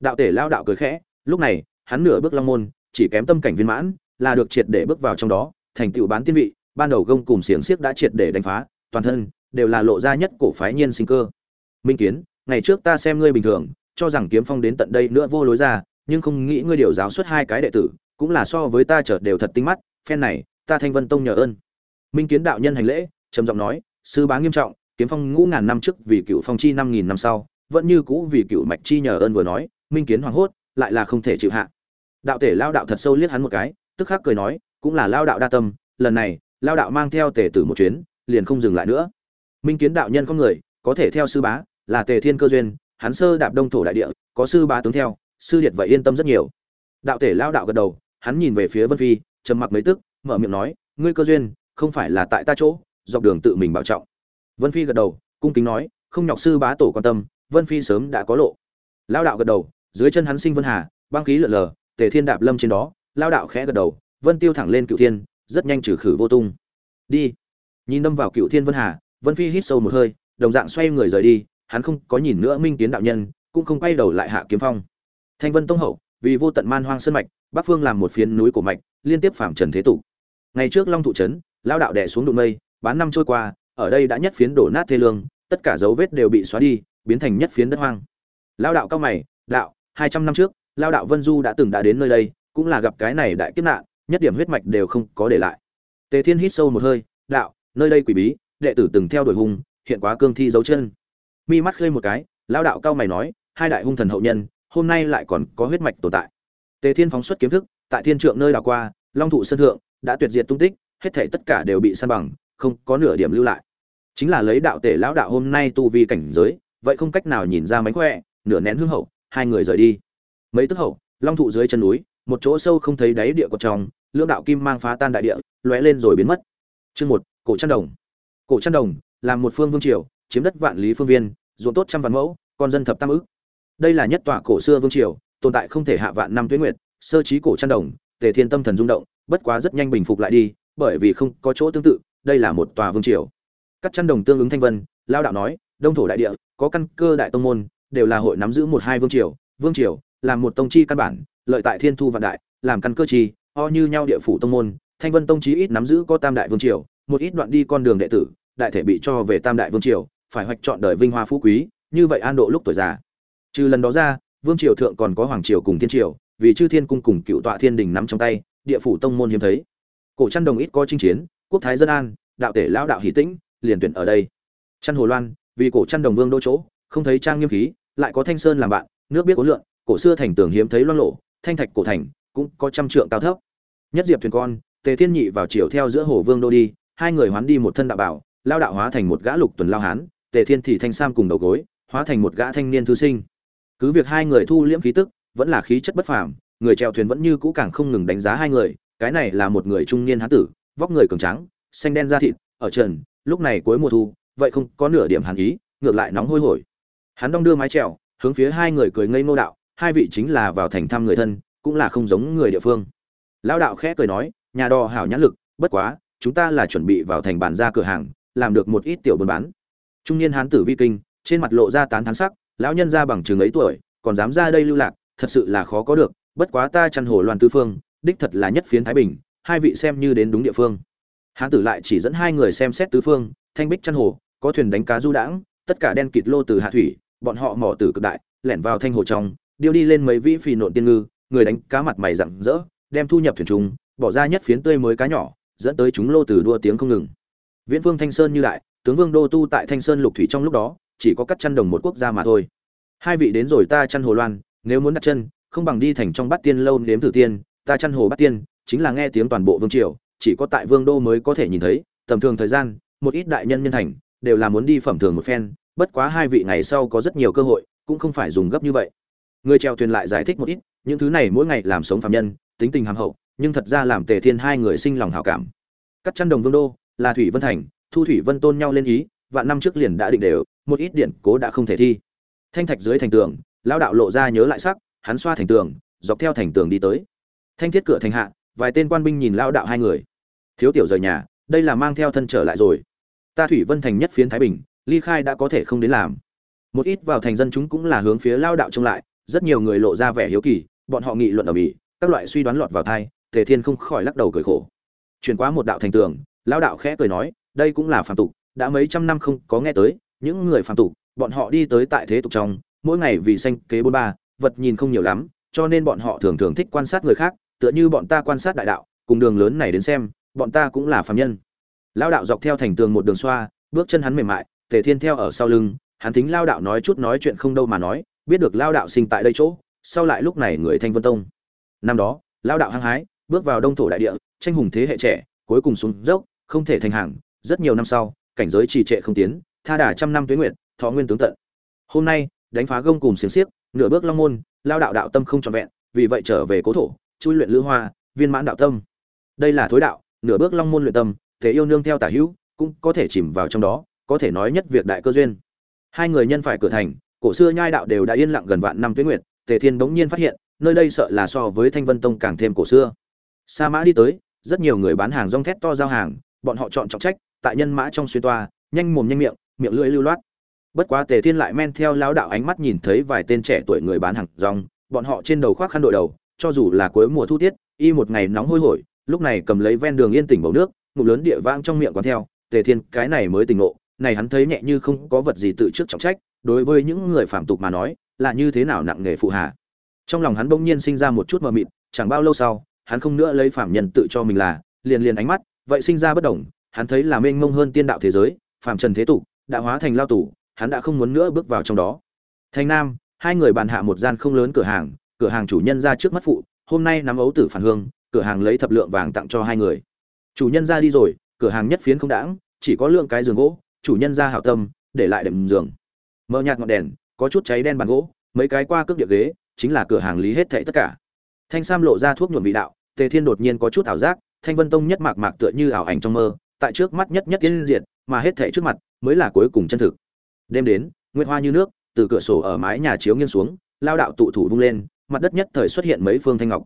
Đạo tể lao đạo cười khẽ, lúc này, hắn nửa bước long môn, chỉ kém tâm cảnh viên mãn, là được triệt để bước vào trong đó, thành tựu bán tiên vị, ban đầu gông cùng xiềng xiếc đã triệt để đánh phá, toàn thân đều là lộ ra nhất cổ phái nhiên sinh cơ. Minh kiến, ngày trước ta xem ngươi bình thường cho rằng kiếm phong đến tận đây nữa vô lối ra, nhưng không nghĩ ngươi điều giáo xuất hai cái đệ tử, cũng là so với ta chợt đều thật tinh mắt, phen này, ta thanh vân tông nhờ ơn. Minh kiến đạo nhân hành lễ, trầm giọng nói, sư bá nghiêm trọng, kiếm phong ngũ ngàn năm trước vì cựu phong chi năm nghìn năm sau, vẫn như cũ vì cựu mạch chi nhờ ơn vừa nói, minh kiến hoảng hốt, lại là không thể chịu hạ. Đạo tể lao đạo thật sâu liếc hắn một cái, tức khắc cười nói, cũng là lao đạo đa tâm, lần này, lao đạo mang theo tể tử một chuyến, liền không dừng lại nữa. Minh kiến đạo nhân có người, có thể theo sư bá, là tề thiên cơ duyên hắn sơ đạp đông thổ đại địa, có sư bá tướng theo, sư điệt vậy yên tâm rất nhiều. Đạo tể lao đạo gật đầu, hắn nhìn về phía vân phi, trầm mặc mấy tức, mở miệng nói, ngươi cơ duyên, không phải là tại ta chỗ, dọc đường tự mình bảo trọng. Vân phi gật đầu, cung kính nói, không nhọc sư bá tổ quan tâm, vân phi sớm đã có lộ. Lao đạo gật đầu, dưới chân hắn sinh vân hà, băng khí lượn lờ, tề thiên đạp lâm trên đó, lao đạo khẽ gật đầu, vân tiêu thẳng lên cựu thiên, rất nhanh trừ khử vô tung. Đi. Nhìn đâm vào cựu thiên vân hà, vân phi hít sâu một hơi, đồng dạng xoay người rời đi hắn không có nhìn nữa minh kiến đạo nhân, cũng không quay đầu lại hạ kiếm phong. Thanh vân tông hậu, vì vô tận man hoang sơn mạch, bắc phương làm một phiến núi cổ mạch, liên tiếp phạm trần thế tục. Ngày trước long thụ trấn lao đạo đẻ xuống đụng mây, bán năm trôi qua, ở đây đã nhất phiến đổ nát thê lương, tất cả dấu vết đều bị xóa đi, biến thành nhất phiến đất hoang. Lao đạo cao mày, đạo, hai trăm năm trước lao đạo vân du đã từng đã đến nơi đây, cũng là gặp cái này đại kiếp nạn, nhất điểm huyết mạch đều không có để lại. Tề thiên hít sâu một hơi, đạo, nơi đây quỷ bí, đệ tử từng theo đuổi hùng hiện quá cương thi dấu chân mi mắt khơi một cái lao đạo cao mày nói, hai đại hung thần hậu nhân, hôm nay lại còn có huyết mạch tồn tại. Tề thiên phóng xuất kiếm thức, tại thiên trượng nơi đảo qua, long thụ sân thượng, đã tuyệt diệt tung tích, hết thảy tất cả đều bị san bằng, không có nửa điểm lưu lại. Chính là lấy đạo tể lão đạo hôm nay tu vi cảnh giới, vậy không cách nào nhìn ra mánh khỏe, nửa nén hương hậu, hai người rời đi. Mấy tức hậu, long thụ dưới chân núi, một chỗ sâu không thấy đáy địa cột tròng lưỡng đạo kim mang phá tan đại địa, lóe lên rồi biến mất. Chương một, cổ trăn đồng. Cổ trăn đồng là một phương vương triều chiếm đất vạn lý phương viên, ruộng tốt trăm vạn mẫu, con dân thập tam ức. Đây là nhất tòa cổ xưa vương triều, tồn tại không thể hạ vạn năm tuyết nguyệt, sơ trí cổ chăn đồng, tề thiên tâm thần rung động, bất quá rất nhanh bình phục lại đi, bởi vì không có chỗ tương tự, đây là một tòa vương triều. Các chăn đồng tương ứng thanh vân lao đạo nói, đông thổ đại địa, có căn cơ đại tông môn, đều là hội nắm giữ một hai vương triều. Vương triều là một tông chi căn bản, lợi tại thiên thu vạn đại, làm căn cơ chi, o như nhau địa phủ tông môn. Thanh vân tông chí ít nắm giữ có tam đại vương triều, một ít đoạn đi con đường đệ tử, đại thể bị cho về tam đại vương triều phải hoạch chọn đời vinh hoa phú quý, như vậy an độ lúc tuổi già. Trừ lần đó ra, vương triều thượng còn có hoàng triều cùng thiên triều, vì chư thiên cung cùng cựu tọa thiên đình nắm trong tay, địa phủ tông môn hiếm thấy. Cổ chăn đồng ít có chinh chiến, quốc thái dân an, đạo tể lão đạo hỷ tĩnh, liền tuyển ở đây. Chăn hồ loan, vì cổ chăn đồng vương đô chỗ, không thấy trang nghiêm khí, lại có thanh sơn làm bạn, nước biết cố lượng cổ xưa thành tường hiếm thấy loan lộ thanh thạch cổ thành cũng có trăm trượng cao thấp. Nhất diệp thuyền con, tề thiên nhị vào chiều theo giữa hồ vương đô đi, hai người hoán đi một thân đạo bảo, lao đạo hóa thành một gã lục tuần lao hán tề thiên thì thanh sam cùng đầu gối, hóa thành một gã thanh niên thư sinh. Cứ việc hai người thu liễm khí tức, vẫn là khí chất bất phàm, người chèo thuyền vẫn như cũ càng không ngừng đánh giá hai người, cái này là một người trung niên hán tử, vóc người cường trắng xanh đen da thịt, ở trần, lúc này cuối mùa thu, vậy không có nửa điểm hàn ý, ngược lại nóng hôi hổi. Hắn đong đưa mái trèo hướng phía hai người cười ngây ngô đạo, hai vị chính là vào thành thăm người thân, cũng là không giống người địa phương. Lão đạo khẽ cười nói, nhà đò hảo nhãn lực, bất quá, chúng ta là chuẩn bị vào thành bản ra cửa hàng, làm được một ít tiểu buôn bán trung niên hán tử vi kinh, trên mặt lộ ra tán thán sắc, lão nhân ra bằng chừng ấy tuổi, còn dám ra đây lưu lạc, thật sự là khó có được, bất quá ta chăn hồ loan tư phương, đích thật là nhất phiến thái bình, hai vị xem như đến đúng địa phương. Hán tử lại chỉ dẫn hai người xem xét tứ phương, thanh bích chăn hồ, có thuyền đánh cá du đãng, tất cả đen kịt lô từ hạ thủy, bọn họ mò từ cực đại, lẻn vào thanh hồ trong, điêu đi lên mấy vĩ phì nộn tiên ngư, người đánh cá mặt mày rạng rỡ, đem thu nhập thuyền chúng bỏ ra nhất phiến tươi mới cá nhỏ, dẫn tới chúng lô từ đua tiếng không ngừng. Viễn vương thanh sơn như đại tướng vương đô tu tại thanh sơn lục thủy trong lúc đó, chỉ có cắt chăn đồng một quốc gia mà thôi. Hai vị đến rồi ta chăn hồ loan, nếu muốn đặt chân, không bằng đi thành trong bát tiên lâu nếm thử tiên. Ta chăn hồ bát tiên, chính là nghe tiếng toàn bộ vương triều, chỉ có tại vương đô mới có thể nhìn thấy. Tầm thường thời gian, một ít đại nhân nhân thành, đều là muốn đi phẩm thường một phen. Bất quá hai vị ngày sau có rất nhiều cơ hội, cũng không phải dùng gấp như vậy. Người trèo thuyền lại giải thích một ít, những thứ này mỗi ngày làm sống phạm nhân, tính tình hàm hậu, nhưng thật ra làm tề thiên hai người sinh lòng hảo cảm. Cắt chăn đồng vương đô, là thủy vân thành thu thủy vân tôn nhau lên ý, vạn năm trước liền đã định đều, một ít điện cố đã không thể thi. Thanh thạch dưới thành tường lao đạo lộ ra nhớ lại sắc, hắn xoa thành tường, dọc theo thành tường đi tới. Thanh thiết cửa thành hạ, vài tên quan binh nhìn lao đạo hai người. Thiếu tiểu rời nhà, đây là mang theo thân trở lại rồi. Ta thủy vân thành nhất phiến thái bình, ly khai đã có thể không đến làm. Một ít vào thành dân chúng cũng là hướng phía lao đạo trông lại, rất nhiều người lộ ra vẻ hiếu kỳ, bọn họ nghị luận ở mỹ các loại suy đoán lọt vào thai tề thiên không khỏi lắc đầu cười khổ. Chuyển qua một đạo thành tường lao đạo khẽ cười nói đây cũng là phàm tục, đã mấy trăm năm không có nghe tới, những người phàm tục, bọn họ đi tới tại thế tục trong, mỗi ngày vì sanh kế bốn ba, vật nhìn không nhiều lắm, cho nên bọn họ thường thường thích quan sát người khác, tựa như bọn ta quan sát đại đạo, cùng đường lớn này đến xem, bọn ta cũng là phàm nhân. Lao đạo dọc theo thành tường một đường xoa, bước chân hắn mềm mại, tề thiên theo ở sau lưng, hắn tính lao đạo nói chút nói chuyện không đâu mà nói, biết được lao đạo sinh tại đây chỗ, sau lại lúc này người thanh vân tông. Năm đó lao đạo hăng hái, bước vào đông thổ đại địa, tranh hùng thế hệ trẻ, cuối cùng xuống dốc, không thể thành hàng rất nhiều năm sau, cảnh giới trì trệ không tiến, tha đà trăm năm tuế nguyện thọ nguyên tướng tận. Hôm nay, đánh phá gông cùng xiềng xiếc, nửa bước long môn, lao đạo đạo tâm không trọn vẹn, vì vậy trở về cố thổ, chui luyện lữ hoa, viên mãn đạo tâm. Đây là thối đạo, nửa bước long môn luyện tâm, thế yêu nương theo tả hữu, cũng có thể chìm vào trong đó, có thể nói nhất việc đại cơ duyên. Hai người nhân phải cửa thành, cổ xưa nhai đạo đều đã yên lặng gần vạn năm tuế nguyệt, tề thiên bỗng nhiên phát hiện, nơi đây sợ là so với thanh vân tông càng thêm cổ xưa. Sa mã đi tới, rất nhiều người bán hàng rong thét to giao hàng, bọn họ chọn trọng trách tại nhân mã trong xuyên toa, nhanh mồm nhanh miệng miệng lưỡi lưu loát. Bất quá tề thiên lại men theo lão đạo ánh mắt nhìn thấy vài tên trẻ tuổi người bán hàng rong, bọn họ trên đầu khoác khăn đội đầu, cho dù là cuối mùa thu tiết, y một ngày nóng hôi hổi, lúc này cầm lấy ven đường yên tỉnh bầu nước, ngụm lớn địa vang trong miệng còn theo, tề thiên, cái này mới tỉnh ngộ, này hắn thấy nhẹ như không có vật gì tự trước trọng trách, đối với những người phạm tục mà nói, là như thế nào nặng nghề phụ hà. Trong lòng hắn bỗng nhiên sinh ra một chút mờ mịt, chẳng bao lâu sau, hắn không nữa lấy phạm nhân tự cho mình là, liền liền ánh mắt, vậy sinh ra bất đồng hắn thấy là mênh mông hơn tiên đạo thế giới, phạm trần thế tục đã hóa thành lao tù, hắn đã không muốn nữa bước vào trong đó. Thành nam, hai người bàn hạ một gian không lớn cửa hàng cửa hàng chủ nhân ra trước mắt phụ, hôm nay nắm ấu tử phản hương, cửa hàng lấy thập lượng vàng tặng cho hai người. Chủ nhân ra đi rồi, cửa hàng nhất phiến không đãng, chỉ có lượng cái giường gỗ, chủ nhân ra hảo tâm, để lại đệm giường. Mờ nhạt ngọn đèn, có chút cháy đen bàn gỗ, mấy cái qua cước địa ghế, chính là cửa hàng lý hết thảy tất cả. Thanh sam lộ ra thuốc nhuộm vị đạo, tề thiên đột nhiên có chút ảo giác, thanh vân tông nhất mạc mạc tựa như ảo ảnh trong mơ tại trước mắt nhất nhất tiến diệt, mà hết thảy trước mặt mới là cuối cùng chân thực. Đêm đến, nguyệt hoa như nước, từ cửa sổ ở mái nhà chiếu nghiêng xuống, lao đạo tụ thủ vung lên, mặt đất nhất thời xuất hiện mấy phương thanh ngọc.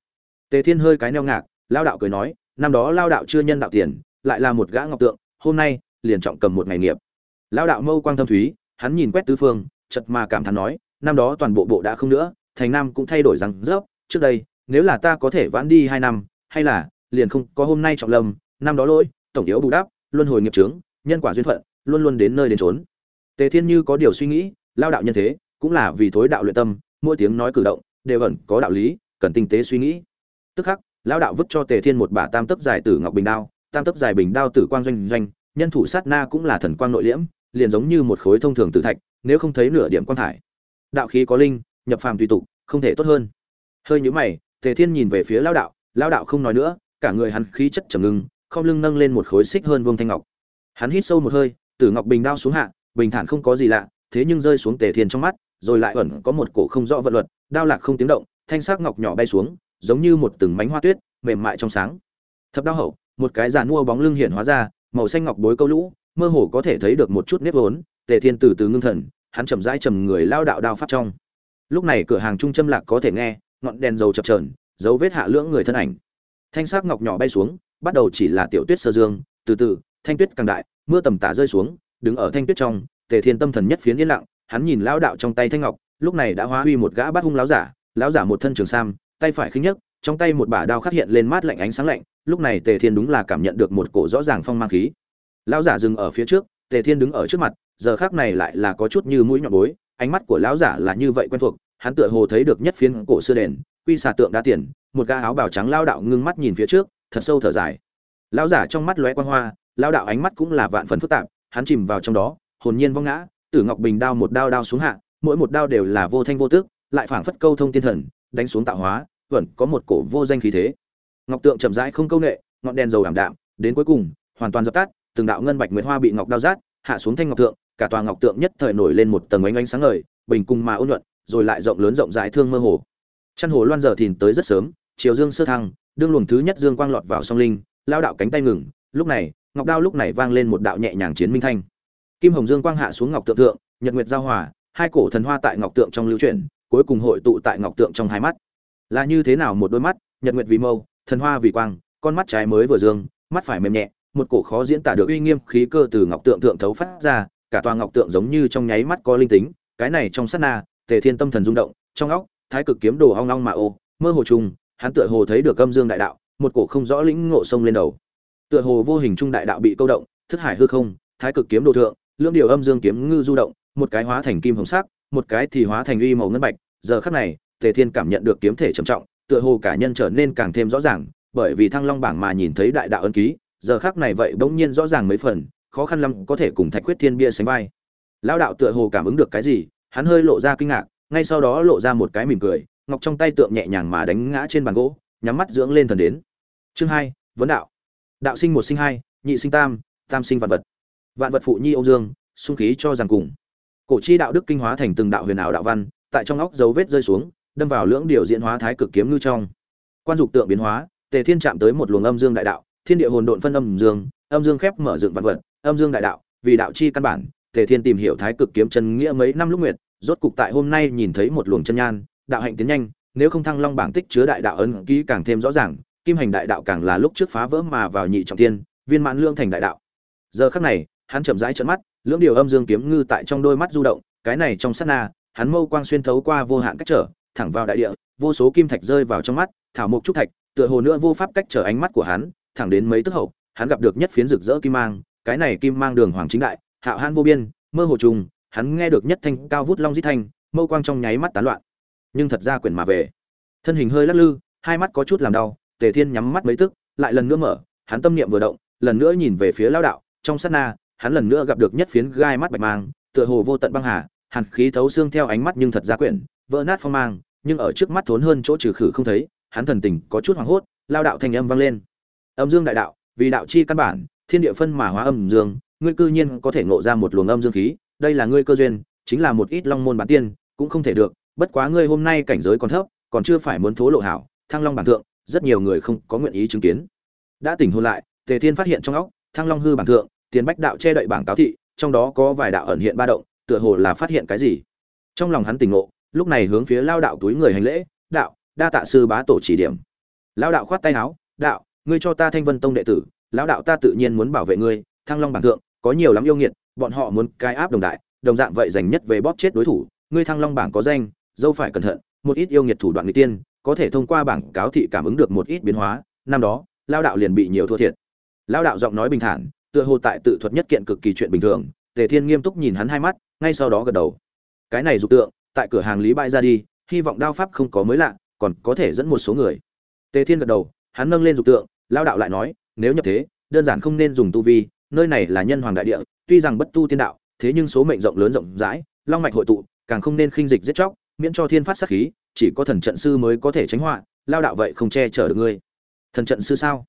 Tề thiên hơi cái neo ngạc, lao đạo cười nói, năm đó lao đạo chưa nhân đạo tiền, lại là một gã ngọc tượng, hôm nay liền trọng cầm một ngày nghiệp. Lao đạo mâu quang thâm thúy, hắn nhìn quét tứ phương, chợt mà cảm thán nói, năm đó toàn bộ bộ đã không nữa, thành nam cũng thay đổi rằng rớp, trước đây, nếu là ta có thể vãn đi hai năm, hay là liền không có hôm nay trọng lâm, năm đó lỗi tổng yếu bù đắp, luân hồi nghiệp trướng nhân quả duyên phận, luôn luôn đến nơi đến trốn tề thiên như có điều suy nghĩ, lao đạo nhân thế, cũng là vì thối đạo luyện tâm, mỗi tiếng nói cử động, đều ẩn có đạo lý, cần tinh tế suy nghĩ. Tức khắc, lao đạo vứt cho tề thiên một bả tam tấc dài tử ngọc bình đao, tam tấc dài bình đao tử quang doanh doanh, nhân thủ sát na cũng là thần quang nội liễm, liền giống như một khối thông thường tử thạch, nếu không thấy nửa điểm quang thải. Đạo khí có linh, nhập phàm tùy tục, không thể tốt hơn. Hơi nhũ mày, tề thiên nhìn về phía lao đạo lao đạo không nói nữa, cả người hắn khí chất trầm ngưng không lưng nâng lên một khối xích hơn vương thanh ngọc. Hắn hít sâu một hơi, tử ngọc bình đao xuống hạ, bình thản không có gì lạ, thế nhưng rơi xuống tề thiên trong mắt, rồi lại ẩn có một cổ không rõ vận luật, đao lạc không tiếng động, thanh sắc ngọc nhỏ bay xuống, giống như một từng mánh hoa tuyết, mềm mại trong sáng. Thập đao hậu, một cái giàn mua bóng lưng hiện hóa ra, màu xanh ngọc bối câu lũ, mơ hồ có thể thấy được một chút nếp vốn, tề thiên từ từ ngưng thần, hắn chậm rãi trầm người lao đạo đao pháp trong. Lúc này cửa hàng trung châm lạc có thể nghe, ngọn đèn dầu chập chờn, dấu vết hạ lưỡng người thân ảnh. Thanh sắc ngọc nhỏ bay xuống bắt đầu chỉ là tiểu tuyết sơ dương, từ từ, thanh tuyết càng đại, mưa tầm tả rơi xuống, đứng ở thanh tuyết trong, tề thiên tâm thần nhất phiến yên lặng, hắn nhìn lão đạo trong tay thanh ngọc, lúc này đã hóa huy một gã bắt hung láo giả láo giả một thân trường sam, tay phải khinh nhất trong tay một bả đao khắc hiện lên mát lạnh ánh sáng lạnh, lúc này tề thiên đúng là cảm nhận được một cổ rõ ràng phong mang khí. Lão giả dừng ở phía trước, tề thiên đứng ở trước mặt, giờ khác này lại là có chút như mũi nhọn bối, ánh mắt của lão giả là như vậy quen thuộc, hắn tựa hồ thấy được nhất phiến cổ xưa đền, quy xà tượng đá tiền, một ga áo bào trắng lao đạo ngưng mắt nhìn phía trước thật sâu thở dài. Lão giả trong mắt lóe quang hoa lao đạo ánh mắt cũng là vạn phần phức tạp, hắn chìm vào trong đó, hồn nhiên vong ngã, tử ngọc bình đao một đao đao xuống hạ, mỗi một đao đều là vô thanh vô tước lại phảng phất câu thông tiên thần, đánh xuống tạo hóa, vẫn có một cổ vô danh khí thế. Ngọc tượng chậm rãi không câu nệ, ngọn đèn dầu ảm đạm, đến cuối cùng, hoàn toàn dập tắt, từng đạo ngân bạch nguyệt hoa bị ngọc đao rát, hạ xuống thanh ngọc tượng, cả tòa ngọc tượng nhất thời nổi lên một tầng ánh ánh sáng ngời, bình cùng mà ôn nhuận, rồi lại rộng lớn rộng rãi thương mơ hồ. Chăn hồ loan giờ thìn tới rất sớm, chiều dương sơ thăng đương luồng thứ nhất dương quang lọt vào song linh, lao đạo cánh tay ngừng, lúc này, ngọc đao lúc này vang lên một đạo nhẹ nhàng chiến minh thanh. Kim hồng dương quang hạ xuống ngọc tượng tượng nhật nguyệt giao hòa, hai cổ thần hoa tại ngọc tượng trong lưu chuyển, cuối cùng hội tụ tại ngọc tượng trong hai mắt. Là như thế nào một đôi mắt, nhật nguyệt vì mâu, thần hoa vì quang, con mắt trái mới vừa dương, mắt phải mềm nhẹ, một cổ khó diễn tả được uy nghiêm khí cơ từ ngọc tượng tượng thấu phát ra, cả tòa ngọc tượng giống như trong nháy mắt có linh tính, cái này trong sát na, tề thiên tâm thần rung động, trong óc, thái cực kiếm đồ ong long mà ô, mơ hồ trùng hắn tựa hồ thấy được âm dương đại đạo, một cổ không rõ lĩnh ngộ sông lên đầu. Tựa hồ vô hình trung đại đạo bị câu động, thức hải hư không, thái cực kiếm đồ thượng, lưỡng điều âm dương kiếm ngư du động, một cái hóa thành kim hồng sắc, một cái thì hóa thành uy màu ngân bạch. Giờ khắc này, tề thiên cảm nhận được kiếm thể trầm trọng, tựa hồ cả nhân trở nên càng thêm rõ ràng, bởi vì thăng long bảng mà nhìn thấy đại đạo ân ký, giờ khắc này vậy bỗng nhiên rõ ràng mấy phần, khó khăn lắm có thể cùng thạch quyết thiên bia sánh vai. Lão đạo tựa hồ cảm ứng được cái gì, hắn hơi lộ ra kinh ngạc, ngay sau đó lộ ra một cái mỉm cười ngọc trong tay tượng nhẹ nhàng mà đánh ngã trên bàn gỗ, nhắm mắt dưỡng lên thần đến. Chương hai, vấn đạo. Đạo sinh một sinh hai, nhị sinh tam tam sinh vạn vật. Vạn vật phụ nhi ông dương, sung khí cho rằng cùng. Cổ chi đạo đức kinh hóa thành từng đạo huyền ảo đạo văn, tại trong óc dấu vết rơi xuống, đâm vào lưỡng điều diễn hóa thái cực kiếm ngư trong. Quan dục tượng biến hóa, tề thiên chạm tới một luồng âm dương đại đạo, thiên địa hồn độn phân âm dương âm dương khép mở dựng vạn vật, âm dương đại đạo, vì đạo chi căn bản, tề thiên tìm hiểu thái cực kiếm chân nghĩa mấy năm lúc nguyệt, rốt cục tại hôm nay nhìn thấy một luồng chân nhan đạo hạnh tiến nhanh, nếu không thăng long bảng tích chứa đại đạo ấn ký càng thêm rõ ràng, kim hành đại đạo càng là lúc trước phá vỡ mà vào nhị trọng tiên viên mãn lương thành đại đạo. Giờ khắc này, hắn chậm rãi trợn mắt, lưỡng điều âm dương kiếm ngư tại trong đôi mắt du động, cái này trong sát na, hắn mâu quang xuyên thấu qua vô hạn cách trở, thẳng vào đại địa, vô số kim thạch rơi vào trong mắt, thảo mộc trúc thạch, tựa hồ nữa vô pháp cách trở ánh mắt của hắn, thẳng đến mấy tức hậu, hắn gặp được nhất phiến rực rỡ kim mang, cái này kim mang đường hoàng chính đại, hạo han vô biên, mơ hồ trùng, hắn nghe được nhất thanh cao vút long di thanh, mâu quang trong nháy mắt tán loạn nhưng thật ra quyền mà về. Thân hình hơi lắc lư, hai mắt có chút làm đau, tề thiên nhắm mắt mấy tức, lại lần nữa mở, hắn tâm niệm vừa động, lần nữa nhìn về phía lao đạo, trong sát na, hắn lần nữa gặp được nhất phiến gai mắt bạch mang, tựa hồ vô tận băng hà, hàn khí thấu xương theo ánh mắt nhưng thật ra quyển, vỡ nát phong mang, nhưng ở trước mắt thốn hơn chỗ trừ khử không thấy, hắn thần tình có chút hoảng hốt lao đạo thành âm vang lên. Âm dương đại đạo, vì đạo chi căn bản, thiên địa phân mà hóa âm dương, ngươi cư nhiên có thể ngộ ra một luồng âm dương khí, đây là ngươi cơ duyên, chính là một ít long môn bản tiên, cũng không thể được bất quá ngươi hôm nay cảnh giới còn thấp, còn chưa phải muốn thố lộ hảo, thăng long bản thượng, rất nhiều người không có nguyện ý chứng kiến. Đã tỉnh hôn lại, tề thiên phát hiện trong óc, thăng long hư bản thượng, tiền bách đạo che đậy bảng cáo thị, trong đó có vài đạo ẩn hiện ba động, tựa hồ là phát hiện cái gì. Trong lòng hắn tỉnh ngộ, lúc này hướng phía lao đạo túi người hành lễ, đạo, đa tạ sư bá tổ chỉ điểm. Lao đạo khoát tay áo, đạo, ngươi cho ta thanh vân tông đệ tử, lão đạo ta tự nhiên muốn bảo vệ ngươi, thăng long bảng thượng, có nhiều lắm yêu nghiệt, bọn họ muốn cai áp đồng đại, đồng dạng vậy dành nhất về bóp chết đối thủ, ngươi thăng long bảng có danh dâu phải cẩn thận, một ít yêu nghiệt thủ đoạn người tiên, có thể thông qua bảng cáo thị cảm ứng được một ít biến hóa, năm đó, lao đạo liền bị nhiều thua thiệt. Lao đạo giọng nói bình thản, tựa hồ tại tự thuật nhất kiện cực kỳ chuyện bình thường, tề thiên nghiêm túc nhìn hắn hai mắt, ngay sau đó gật đầu. Cái này dục tượng, tại cửa hàng lý bại ra đi, hy vọng đao pháp không có mới lạ, còn có thể dẫn một số người. Tề thiên gật đầu, hắn nâng lên dục tượng, lao đạo lại nói, nếu nhập thế, đơn giản không nên dùng tu vi, nơi này là nhân hoàng đại địa, tuy rằng bất tu tiên đạo, thế nhưng số mệnh rộng lớn rộng rãi, long mạch hội tụ, càng không nên khinh dịch giết chóc miễn cho thiên phát sát khí, chỉ có thần trận sư mới có thể tránh họa, lao đạo vậy không che chở được ngươi. Thần trận sư sao?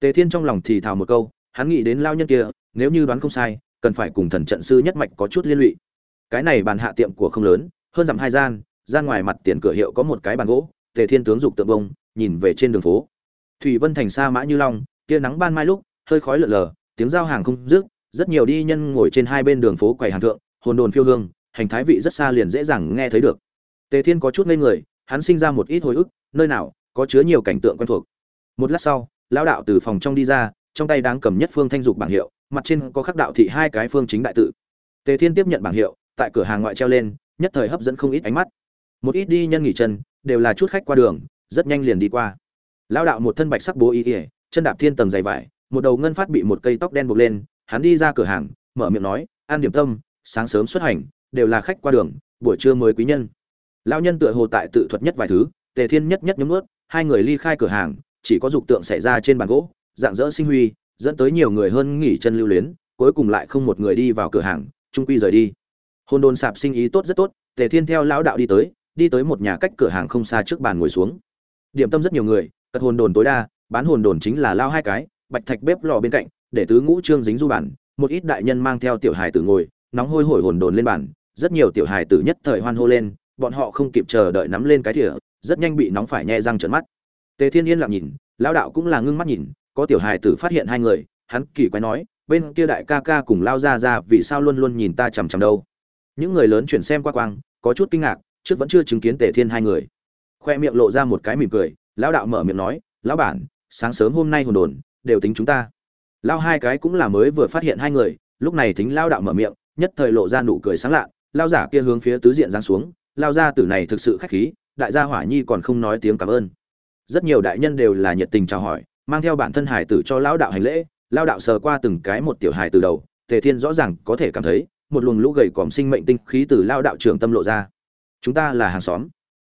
Tề thiên trong lòng thì thào một câu, hắn nghĩ đến lao nhân kia, nếu như đoán không sai, cần phải cùng thần trận sư nhất mạch có chút liên lụy. Cái này bàn hạ tiệm của không lớn, hơn dặm hai gian gian ngoài mặt tiền cửa hiệu có một cái bàn gỗ, tề thiên tướng dục tượng bông, nhìn về trên đường phố. Thủy vân thành sa mã như long, tia nắng ban mai lúc, hơi khói lở lờ tiếng giao hàng không dứt, rất nhiều đi nhân ngồi trên hai bên đường phố quầy hàng thượng, hồn đồn phiêu hương, hành thái vị rất xa liền dễ dàng nghe thấy được tề thiên có chút ngây người, hắn sinh ra một ít hồi ức, nơi nào có chứa nhiều cảnh tượng quen thuộc. Một lát sau, lão đạo từ phòng trong đi ra, trong tay đang cầm nhất phương thanh dục bảng hiệu, mặt trên có khắc đạo thị hai cái phương chính đại tự. Tề thiên tiếp nhận bảng hiệu, tại cửa hàng ngoại treo lên, nhất thời hấp dẫn không ít ánh mắt. Một ít đi nhân nghỉ chân, đều là chút khách qua đường, rất nhanh liền đi qua. Lão đạo một thân bạch sắc bố y, chân đạp thiên tầng dày vải, một đầu ngân phát bị một cây tóc đen buộc lên, hắn đi ra cửa hàng, mở miệng nói, An điểm tâm, sáng sớm xuất hành, đều là khách qua đường, buổi trưa mới quý nhân lão nhân tựa hồ tại tự thuật nhất vài thứ, tề thiên nhất nhất nhấm ướt hai người ly khai cửa hàng, chỉ có dục tượng xảy ra trên bàn gỗ, dạng dỡ sinh huy, dẫn tới nhiều người hơn nghỉ chân lưu luyến, cuối cùng lại không một người đi vào cửa hàng, trung quy rời đi. Hôn đồn sạp sinh ý tốt rất tốt, tề thiên theo lão đạo đi tới đi tới một nhà cách cửa hàng không xa trước bàn ngồi xuống. Điểm tâm rất nhiều người cật hồn đồn tối đa, bán hồn đồn chính là lao hai cái, bạch thạch bếp lò bên cạnh, để tứ ngũ trương dính du bản, một ít đại nhân mang theo tiểu hài tử ngồi, nóng hôi hổi hồn đồn lên bàn, rất nhiều tiểu hài tử nhất thời hoan hô lên bọn họ không kịp chờ đợi nắm lên cái thìa, rất nhanh bị nóng phải nhẹ răng trợn mắt. Tề thiên yên lặng nhìn, lão đạo cũng là ngưng mắt nhìn, có tiểu hài tử phát hiện hai người, hắn kỳ quái nói, bên kia đại ca ca cùng lao ra ra vì sao luôn luôn nhìn ta chằm chằm đâu? Những người lớn chuyển xem qua quang, có chút kinh ngạc, trước vẫn chưa chứng kiến tề thiên hai người. Khoe miệng lộ ra một cái mỉm cười, lão đạo mở miệng nói, lão bản, sáng sớm hôm nay hồn đồn, đều tính chúng ta. Lao hai cái cũng là mới vừa phát hiện hai người, lúc này tính lao đạo mở miệng, nhất thời lộ ra nụ cười sáng lạ lao giả kia hướng phía tứ diện giáng xuống lao gia tử này thực sự khách khí, đại gia hỏa nhi còn không nói tiếng cảm ơn. Rất nhiều đại nhân đều là nhiệt tình chào hỏi, mang theo bản thân hải tử cho lão đạo hành lễ lao đạo sờ qua từng cái một tiểu hài từ đầu, tề thiên rõ ràng có thể cảm thấy, một luồng lũ gầy còm sinh mệnh tinh khí từ lao đạo trưởng tâm lộ ra. Chúng ta là hàng xóm.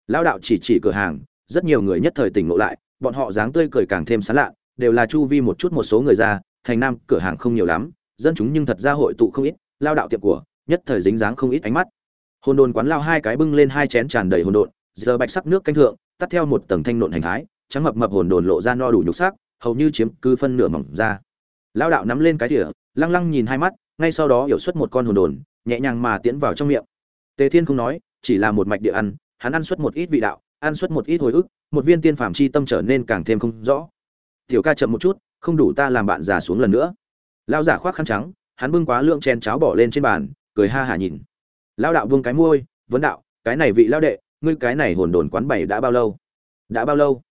Lao đạo chỉ chỉ cửa hàng, rất nhiều người nhất thời tỉnh ngộ lại, bọn họ dáng tươi cười càng thêm sán lạ, đều là chu vi một chút một số người ra, thành nam cửa hàng không nhiều lắm, dân chúng nhưng thật ra hội tụ không ít lao đạo tiệm của, nhất thời dính dáng không ít ánh mắt hồn đồn quán lao hai cái bưng lên hai chén tràn đầy hồn đồn giờ bạch sắc nước canh thượng, tắt theo một tầng thanh nộn hành thái, trắng mập mập hồn đồn lộ ra no đủ nhục sắc, hầu như chiếm cứ phân nửa mỏng ra. Lao đạo nắm lên cái thỉa lăng lăng nhìn hai mắt, ngay sau đó hiểu xuất một con hồn đồn, nhẹ nhàng mà tiến vào trong miệng. Tề thiên không nói, chỉ là một mạch địa ăn, hắn ăn xuất một ít vị đạo, ăn xuất một ít hồi ức, một viên tiên phàm chi tâm trở nên càng thêm không rõ. Tiểu ca chậm một chút, không đủ ta làm bạn già xuống lần nữa. Lao giả khoác khăn trắng, hắn bưng quá lượng chén cháo bỏ lên trên bàn, cười ha hả nhìn lao đạo vương cái môi, vấn đạo, cái này vị lao đệ, ngươi cái này hồn đồn quán bảy đã bao lâu? Đã bao lâu?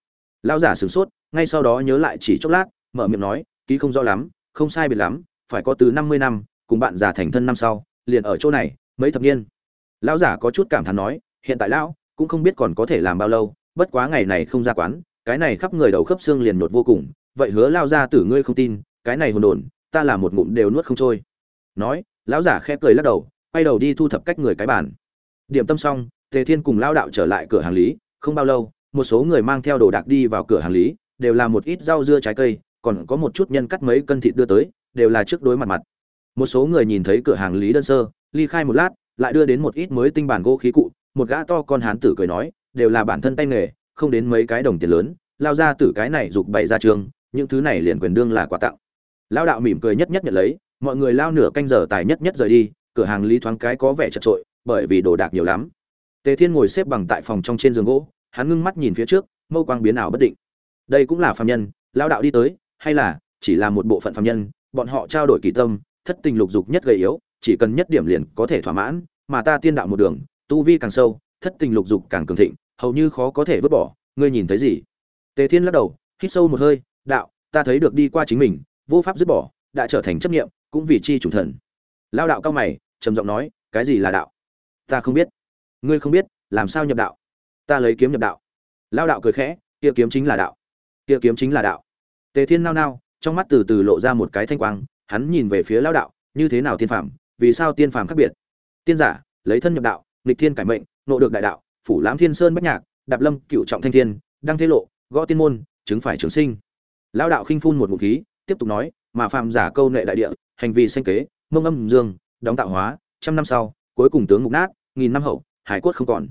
Lao giả sửng sốt, ngay sau đó nhớ lại chỉ chốc lát, mở miệng nói, ký không rõ lắm, không sai biệt lắm, phải có từ năm mươi năm, cùng bạn già thành thân năm sau, liền ở chỗ này, mấy thập niên. Lão giả có chút cảm thán nói, hiện tại lão, cũng không biết còn có thể làm bao lâu, bất quá ngày này không ra quán, cái này khắp người đầu khớp xương liền nhột vô cùng, vậy hứa lao ra tử ngươi không tin, cái này hồn đồn, ta là một ngụm đều nuốt không trôi. Nói, lão giả khẽ cười lắc đầu quay đầu đi thu thập cách người cái bản điểm tâm xong, tề thiên cùng lao đạo trở lại cửa hàng lý, không bao lâu, một số người mang theo đồ đạc đi vào cửa hàng lý, đều là một ít rau dưa trái cây, còn có một chút nhân cắt mấy cân thịt đưa tới, đều là trước đối mặt mặt. Một số người nhìn thấy cửa hàng lý đơn sơ, ly khai một lát, lại đưa đến một ít mới tinh bản gỗ khí cụ, một gã to con hán tử cười nói, đều là bản thân tay nghề, không đến mấy cái đồng tiền lớn, lao ra tử cái này giục bày ra trường, những thứ này liền quyền đương là quà tặng. Lao đạo mỉm cười nhất nhất nhận lấy, mọi người lao nửa canh giờ tài nhất nhất rời đi cửa hàng lý thoáng cái có vẻ chật trội bởi vì đồ đạc nhiều lắm. Tề thiên ngồi xếp bằng tại phòng trong trên giường gỗ, hắn ngưng mắt nhìn phía trước, mâu quang biến ảo bất định. Đây cũng là phạm nhân lao đạo đi tới, hay là chỉ là một bộ phận phạm nhân, bọn họ trao đổi kỳ tâm, thất tình lục dục nhất gầy yếu, chỉ cần nhất điểm liền có thể thỏa mãn, mà ta tiên đạo một đường, tu vi càng sâu, thất tình lục dục càng cường thịnh, hầu như khó có thể vứt bỏ, ngươi nhìn thấy gì? Tề thiên lắc đầu, hít sâu một hơi, đạo, ta thấy được đi qua chính mình, vô pháp dứt bỏ, đã trở thành chấp niệm, cũng vì chi chủ thần. Lao đạo cao mày trầm giọng nói, cái gì là đạo? Ta không biết. Ngươi không biết, làm sao nhập đạo? Ta lấy kiếm nhập đạo. Lao đạo cười khẽ, kia kiếm chính là đạo. Kia kiếm chính là đạo. Tề thiên nao nao, trong mắt từ từ lộ ra một cái thanh quang, hắn nhìn về phía lao đạo, như thế nào tiên phàm, vì sao tiên phàm khác biệt? Tiên giả, lấy thân nhập đạo, nghịch thiên cải mệnh nộ được đại đạo, phủ lãm thiên sơn bách nhạc, đạp lâm cựu trọng thanh thiên, đăng thế lộ, gõ tiên môn, chứng phải trường sinh. Lao đạo khinh phun một ngụm khí, tiếp tục nói, mà phàm giả câu nệ đại địa, hành vi sanh kế, mông âm dương đóng tạo hóa, trăm năm sau, cuối cùng tướng ngục nát, nghìn năm hậu, hải cốt không còn.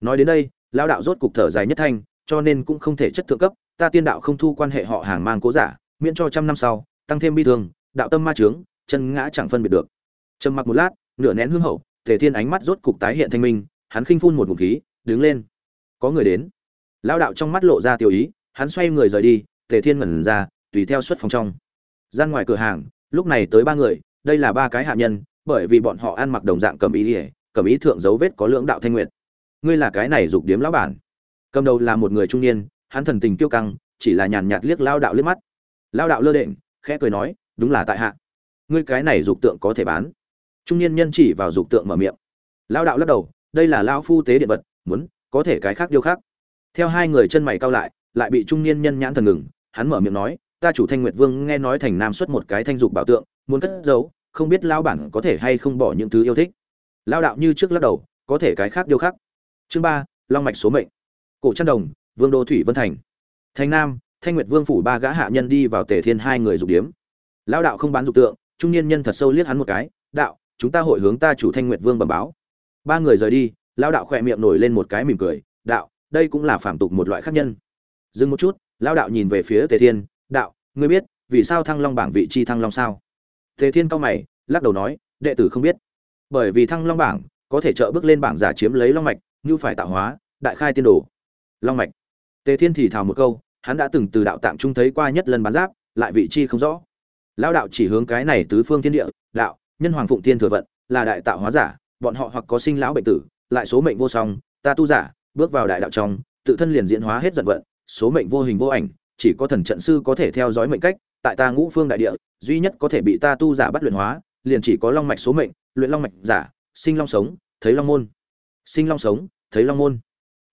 Nói đến đây lao đạo rốt cục thở dài nhất thanh, cho nên cũng không thể chất thượng cấp, ta tiên đạo không thu quan hệ họ hàng mang cố giả, miễn cho trăm năm sau, tăng thêm bi thương, đạo tâm ma trướng chân ngã chẳng phân biệt được. Trầm mặc một lát, nửa nén hương hậu thể thiên ánh mắt rốt cục tái hiện thanh minh, hắn khinh phun một ngụm khí, đứng lên. Có người đến. Lao đạo trong mắt lộ ra tiêu ý, hắn xoay người rời đi, tề thiên ngẩn ra, tùy theo xuất phòng trong. Gian ngoài cửa hàng, lúc này tới ba người, đây là ba cái hạ nhân bởi vì bọn họ ăn mặc đồng dạng cầm ý ỉa, cầm ý thượng dấu vết có lưỡng đạo thanh nguyệt. Ngươi là cái này dục điếm lão bản. Cầm đầu là một người trung niên, hắn thần tình kiêu căng, chỉ là nhàn nhạt liếc lao đạo liếc mắt. Lao đạo lơ đễnh, khẽ cười nói, đúng là tại hạ. Ngươi cái này dục tượng có thể bán. Trung niên nhân chỉ vào dục tượng mở miệng. Lao đạo lắc đầu, đây là lao phu tế điện vật, muốn, có thể cái khác điêu khác. Theo hai người chân mày cao lại lại bị trung niên nhân nhãn thần ngừng, hắn mở miệng nói, ta chủ thanh nguyệt vương nghe nói thành nam xuất một cái thanh dục bảo tượng, muốn cất giấu không biết lao bản có thể hay không bỏ những thứ yêu thích. Lao đạo như trước lắc đầu, có thể cái khác điêu khác. Chương ba, long mạch số mệnh. Cổ trăn đồng, vương đô thủy vân thành. Thành nam, thanh nguyệt vương phủ ba gã hạ nhân đi vào tề thiên hai người dục điếm. Lão đạo không bán dục tượng, trung niên nhân thật sâu liếc hắn một cái, đạo, chúng ta hội hướng ta chủ thanh nguyệt vương bẩm báo. Ba người rời đi, lão đạo khỏe miệng nổi lên một cái mỉm cười, đạo, đây cũng là phạm tục một loại khác nhân. Dừng một chút, lão đạo nhìn về phía tề thiên, đạo, ngươi biết vì sao thăng long bảng vị chi thăng long sao? Tề thiên cao mày, lắc đầu nói, đệ tử không biết. Bởi vì thăng long bảng có thể trợ bước lên bảng giả chiếm lấy long mạch, như phải tạo hóa, đại khai tiên đồ. Long mạch. Tề thiên thì thào một câu, hắn đã từng từ đạo tạm trung thấy qua nhất lần bán giáp, lại vị chi không rõ. Lão đạo chỉ hướng cái này tứ phương thiên địa, đạo, nhân hoàng phụng thiên thừa vận, là đại tạo hóa giả, bọn họ hoặc có sinh lão bệnh tử, lại số mệnh vô song, ta tu giả, bước vào đại đạo trong, tự thân liền diễn hóa hết giận vận, số mệnh vô hình vô ảnh, chỉ có thần trận sư có thể theo dõi mệnh cách tại ta ngũ phương đại địa, duy nhất có thể bị ta tu giả bắt luyện hóa, liền chỉ có long mạch số mệnh, luyện long mạch giả, sinh long sống, thấy long môn. Sinh long sống, thấy long môn.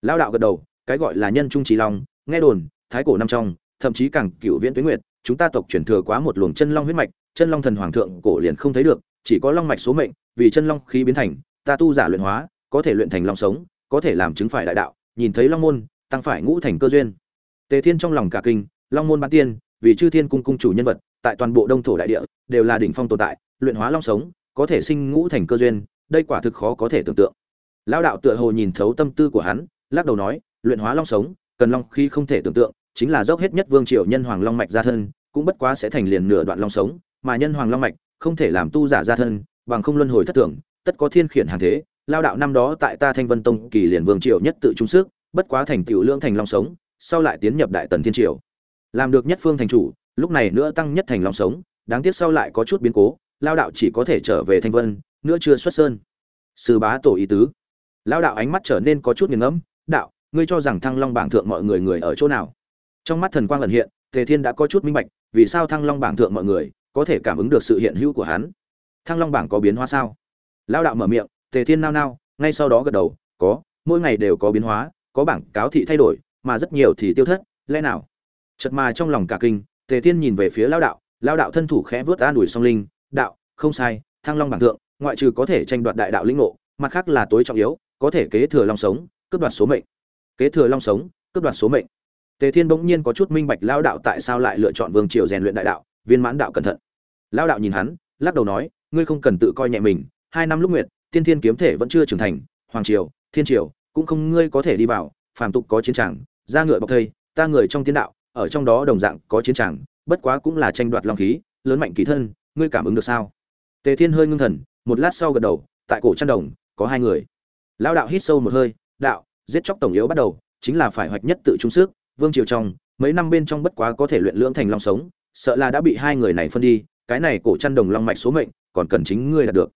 Lao đạo gật đầu, cái gọi là nhân trung trí long, nghe đồn, thái cổ năm trong, thậm chí càng cựu viễn tuyến nguyệt, chúng ta tộc chuyển thừa quá một luồng chân long huyết mạch, chân long thần hoàng thượng cổ liền không thấy được, chỉ có long mạch số mệnh, vì chân long khí biến thành, ta tu giả luyện hóa, có thể luyện thành long sống, có thể làm chứng phải đại đạo, nhìn thấy long môn, tăng phải ngũ thành cơ duyên. Tề thiên trong lòng cả kinh, long môn bán tiên vì chư thiên cung cung chủ nhân vật, tại toàn bộ đông thổ đại địa, đều là đỉnh phong tồn tại, luyện hóa long sống, có thể sinh ngũ thành cơ duyên, đây quả thực khó có thể tưởng tượng. Lão đạo tựa hồ nhìn thấu tâm tư của hắn, lắc đầu nói, luyện hóa long sống, cần long khi không thể tưởng tượng, chính là dốc hết nhất vương triều nhân hoàng long mạch gia thân, cũng bất quá sẽ thành liền nửa đoạn long sống, mà nhân hoàng long mạch, không thể làm tu giả gia thân, bằng không luân hồi thất tưởng tất có thiên khiển hàng thế. Lao đạo năm đó tại ta thanh vân tông kỳ liền vương triều nhất tự trung sức, bất quá thành tiểu lương thành long sống, sau lại tiến nhập đại tần thiên triều làm được nhất phương thành chủ, lúc này nữa tăng nhất thành lòng sống, đáng tiếc sau lại có chút biến cố, lao đạo chỉ có thể trở về thanh vân, nữa chưa xuất sơn. Sư bá tổ ý tứ. Lao đạo ánh mắt trở nên có chút nghiền ngẫm, đạo, ngươi cho rằng thăng long bảng thượng mọi người người ở chỗ nào? Trong mắt thần quang lần hiện, tề thiên đã có chút minh bạch, vì sao thăng long bảng thượng mọi người có thể cảm ứng được sự hiện hữu của hắn? Thăng long bảng có biến hóa sao? Lao đạo mở miệng, tề thiên nao nao, ngay sau đó gật đầu, có, mỗi ngày đều có biến hóa, có bảng cáo thị thay đổi, mà rất nhiều thì tiêu thất, lẽ nào? Chật mà trong lòng cả kinh, tề thiên nhìn về phía lao đạo lao đạo thân thủ khẽ vớt an ủi song linh, đạo, không sai, thăng long bảng thượng, ngoại trừ có thể tranh đoạt đại đạo linh ngộ, mặt khác là tối trọng yếu, có thể kế thừa long sống, cướp đoạt số mệnh. Kế thừa long sống, cướp đoạt số mệnh. Tề thiên bỗng nhiên có chút minh bạch lao đạo tại sao lại lựa chọn vương triều rèn luyện đại đạo, viên mãn đạo cẩn thận. Lao đạo nhìn hắn, lắc đầu nói, ngươi không cần tự coi nhẹ mình, hai năm lúc nguyệt, tiên thiên kiếm thể vẫn chưa trưởng thành, hoàng triều, thiên triều, cũng không ngươi có thể đi vào, phàm tục có chiến tràng, ra ngựa bọc thây, ta người trong tiên đạo ở trong đó đồng dạng có chiến tràng, bất quá cũng là tranh đoạt long khí, lớn mạnh kỳ thân, ngươi cảm ứng được sao? Tề thiên hơi ngưng thần, một lát sau gật đầu, tại cổ chân đồng, có hai người. Lão đạo hít sâu một hơi, đạo, giết chóc tổng yếu bắt đầu, chính là phải hoạch nhất tự trung sức, vương triều trong, mấy năm bên trong bất quá có thể luyện lưỡng thành long sống, sợ là đã bị hai người này phân đi, cái này cổ chăn đồng long mạch số mệnh, còn cần chính ngươi là được.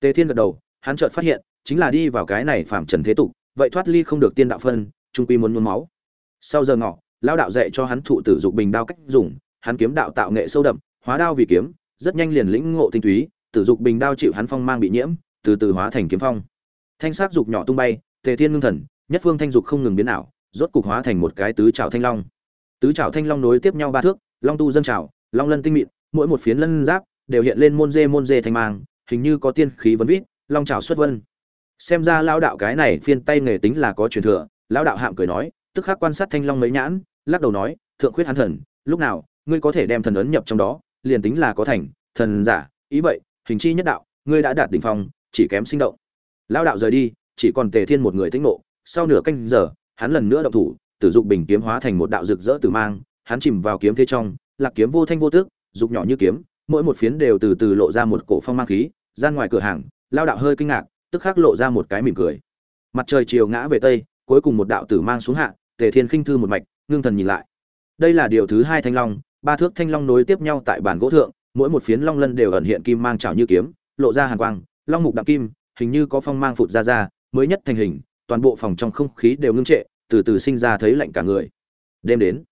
Tề thiên gật đầu, hắn chợt phát hiện, chính là đi vào cái này phạm trần thế tục, vậy thoát ly không được tiên đạo phân, trung quy muốn muốn máu. Sau giờ ngọ lao đạo dạy cho hắn thụ tử dục bình đao cách dùng, hắn kiếm đạo tạo nghệ sâu đậm, hóa đao vì kiếm, rất nhanh liền lĩnh ngộ tinh túy, tử dục bình đao chịu hắn phong mang bị nhiễm, từ từ hóa thành kiếm phong. Thanh sắc dục nhỏ tung bay, tề thiên ngưng thần, nhất phương thanh dục không ngừng biến ảo, rốt cục hóa thành một cái tứ trảo thanh long. Tứ trảo thanh long nối tiếp nhau ba thước, long tu dân trảo, long lân tinh mịn, mỗi một phiến lân giáp đều hiện lên môn dê môn dê thanh mang, hình như có tiên khí vấn vít, long trảo xuất vân. Xem ra lão đạo cái này phiên tay nghề tính là có truyền thừa, lão đạo hạm cười nói tức khắc quan sát thanh long mấy nhãn, lắc đầu nói, thượng khuyết hắn thần, lúc nào, ngươi có thể đem thần ấn nhập trong đó, liền tính là có thành, thần giả, ý vậy, hình chi nhất đạo, ngươi đã đạt đỉnh phong, chỉ kém sinh động. Lao đạo rời đi, chỉ còn tề thiên một người tĩnh nộ sau nửa canh giờ, hắn lần nữa động thủ, tử dục bình kiếm hóa thành một đạo rực rỡ tử mang, hắn chìm vào kiếm thế trong, lạc kiếm vô thanh vô tước, dục nhỏ như kiếm, mỗi một phiến đều từ từ lộ ra một cổ phong mang khí, gian ngoài cửa hàng lao đạo hơi kinh ngạc, tức khắc lộ ra một cái mỉm cười. Mặt trời chiều ngã về tây, cuối cùng một đạo tử mang xuống hạ tề thiên khinh thư một mạch, ngưng thần nhìn lại. Đây là điều thứ hai thanh long, ba thước thanh long nối tiếp nhau tại bàn gỗ thượng, mỗi một phiến long lân đều ẩn hiện kim mang trào như kiếm, lộ ra hàn quang, long mục đạm kim, hình như có phong mang phụt ra ra, mới nhất thành hình, toàn bộ phòng trong không khí đều ngưng trệ, từ từ sinh ra thấy lạnh cả người. Đêm đến,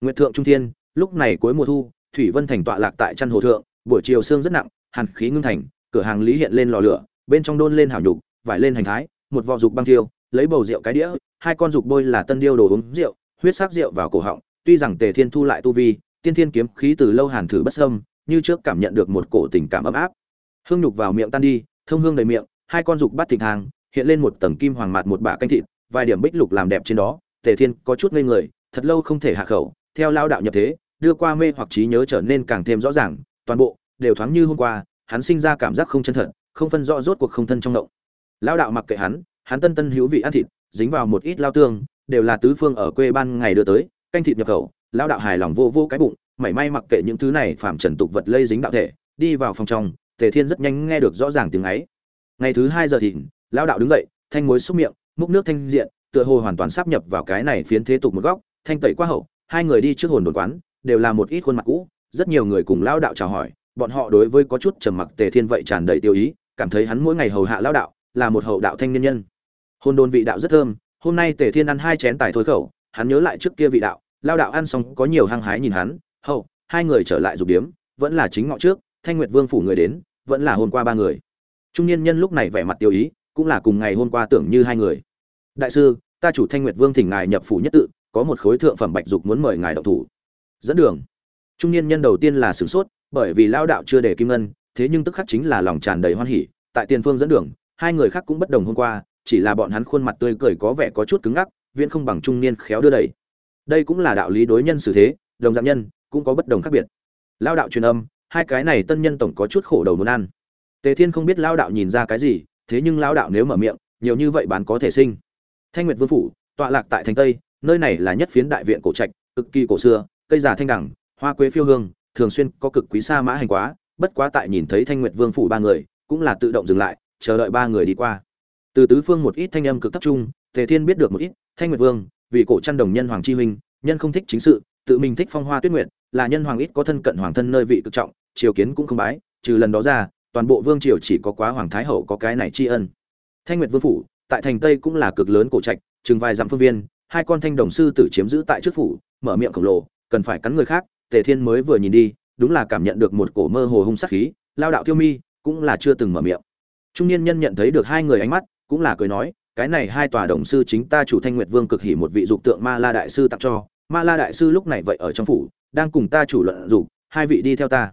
nguyệt thượng trung thiên, lúc này cuối mùa thu, thủy vân thành tọa lạc tại chân hồ thượng, buổi chiều sương rất nặng, hàn khí ngưng thành, cửa hàng lý hiện lên lò lửa, bên trong đôn lên hảo nhục, vải lên hành thái, một vò dục băng thiêu, lấy bầu rượu cái đĩa hai con dục bôi là tân điêu đồ uống rượu, huyết sắc rượu vào cổ họng, tuy rằng tề thiên thu lại tu vi, tiên thiên kiếm khí từ lâu hàn thử bất sâm như trước cảm nhận được một cổ tình cảm ấm áp. Hương nhục vào miệng tan đi, thông hương đầy miệng, hai con dục bắt thịnh hàng, hiện lên một tầng kim hoàng mạt một bả canh thịt, vài điểm bích lục làm đẹp trên đó, tề thiên có chút ngây người, thật lâu không thể hạ khẩu, theo lao đạo nhập thế, đưa qua mê hoặc trí nhớ trở nên càng thêm rõ ràng, toàn bộ đều thoáng như hôm qua, hắn sinh ra cảm giác không chân thật, không phân rõ rốt cuộc không thân trong động. Lao đạo mặc kệ hắn hắn tân tân hữu vị ăn thịt dính vào một ít lao tương, đều là tứ phương ở quê ban ngày đưa tới, canh thịt nhập khẩu lao đạo hài lòng vô vô cái bụng, mảy may mặc kệ những thứ này phạm trần tục vật lây dính đạo thể, đi vào phòng trong, tề thiên rất nhanh nghe được rõ ràng tiếng ấy. Ngày thứ hai giờ thìn lao đạo đứng dậy, thanh muối xúc miệng, múc nước thanh diện, tựa hồ hoàn toàn sắp nhập vào cái này phiến thế tục một góc, thanh tẩy qua hậu, hai người đi trước hồn đồn quán, đều là một ít khuôn mặt cũ, rất nhiều người cùng lao đạo chào hỏi, bọn họ đối với có chút trầm mặc tề thiên vậy tràn đầy tiêu ý, cảm thấy hắn mỗi ngày hầu hạ lao đạo là một hậu đạo thanh niên nhân hôn đồn vị đạo rất thơm, hôm nay tề thiên ăn hai chén tài thôi khẩu, hắn nhớ lại trước kia vị đạo, lao đạo ăn xong có nhiều hăng hái nhìn hắn, hậu, hai người trở lại dục điếm, vẫn là chính ngọ trước, thanh nguyệt vương phủ người đến, vẫn là hôm qua ba người. Trung niên nhân lúc này vẻ mặt tiêu ý, cũng là cùng ngày hôm qua tưởng như hai người. Đại sư, ta chủ thanh nguyệt vương thỉnh ngài nhập phủ nhất tự, có một khối thượng phẩm bạch dục muốn mời ngài đậu thủ. Dẫn đường. Trung niên nhân đầu tiên là sửng sốt, bởi vì lao đạo chưa để kim ngân, thế nhưng tức khắc chính là lòng tràn đầy hoan hỉ, tại tiền phương dẫn đường, hai người khác cũng bất đồng hôm qua chỉ là bọn hắn khuôn mặt tươi cười có vẻ có chút cứng ngắc, viễn không bằng trung niên khéo đưa đẩy. Đây cũng là đạo lý đối nhân xử thế, đồng dạng nhân, cũng có bất đồng khác biệt. Lao đạo truyền âm, hai cái này tân nhân tổng có chút khổ đầu muốn ăn. Tề thiên không biết lao đạo nhìn ra cái gì, thế nhưng lao đạo nếu mở miệng, nhiều như vậy bán có thể sinh. Thanh nguyệt vương phủ, tọa lạc tại thành tây, nơi này là nhất phiến đại viện cổ trạch, cực kỳ cổ xưa, cây già thanh đẳng, hoa quế phiêu hương, thường xuyên có cực quý sa mã hành quá, bất quá tại nhìn thấy thanh nguyệt vương phủ ba người, cũng là tự động dừng lại, chờ đợi ba người đi qua từ tứ phương một ít thanh âm cực tập trung tề thiên biết được một ít, thanh nguyệt vương, vì cổ chăn đồng nhân hoàng chi huynh, nhân không thích chính sự, tự mình thích phong hoa tuyết nguyệt, là nhân hoàng ít có thân cận hoàng thân nơi vị cực trọng, triều kiến cũng không bái, trừ lần đó ra, toàn bộ vương triều chỉ có quá hoàng thái hậu có cái này tri ân. Thanh nguyệt vương phủ, tại thành tây cũng là cực lớn cổ trạch, chừng vài dặm phương viên, hai con thanh đồng sư tử chiếm giữ tại trước phủ, mở miệng khổng lồ, cần phải cắn người khác. Tề thiên mới vừa nhìn đi, đúng là cảm nhận được một cổ mơ hồ hung sát khí, lao đạo thiêu mi cũng là chưa từng mở miệng. Trung niên nhân nhận thấy được hai người ánh mắt cũng là cười nói, cái này hai tòa đồng sư chính ta chủ thanh nguyệt vương cực hỉ một vị dục tượng ma la đại sư tặng cho. Ma la đại sư lúc này vậy ở trong phủ, đang cùng ta chủ luận dục, hai vị đi theo ta.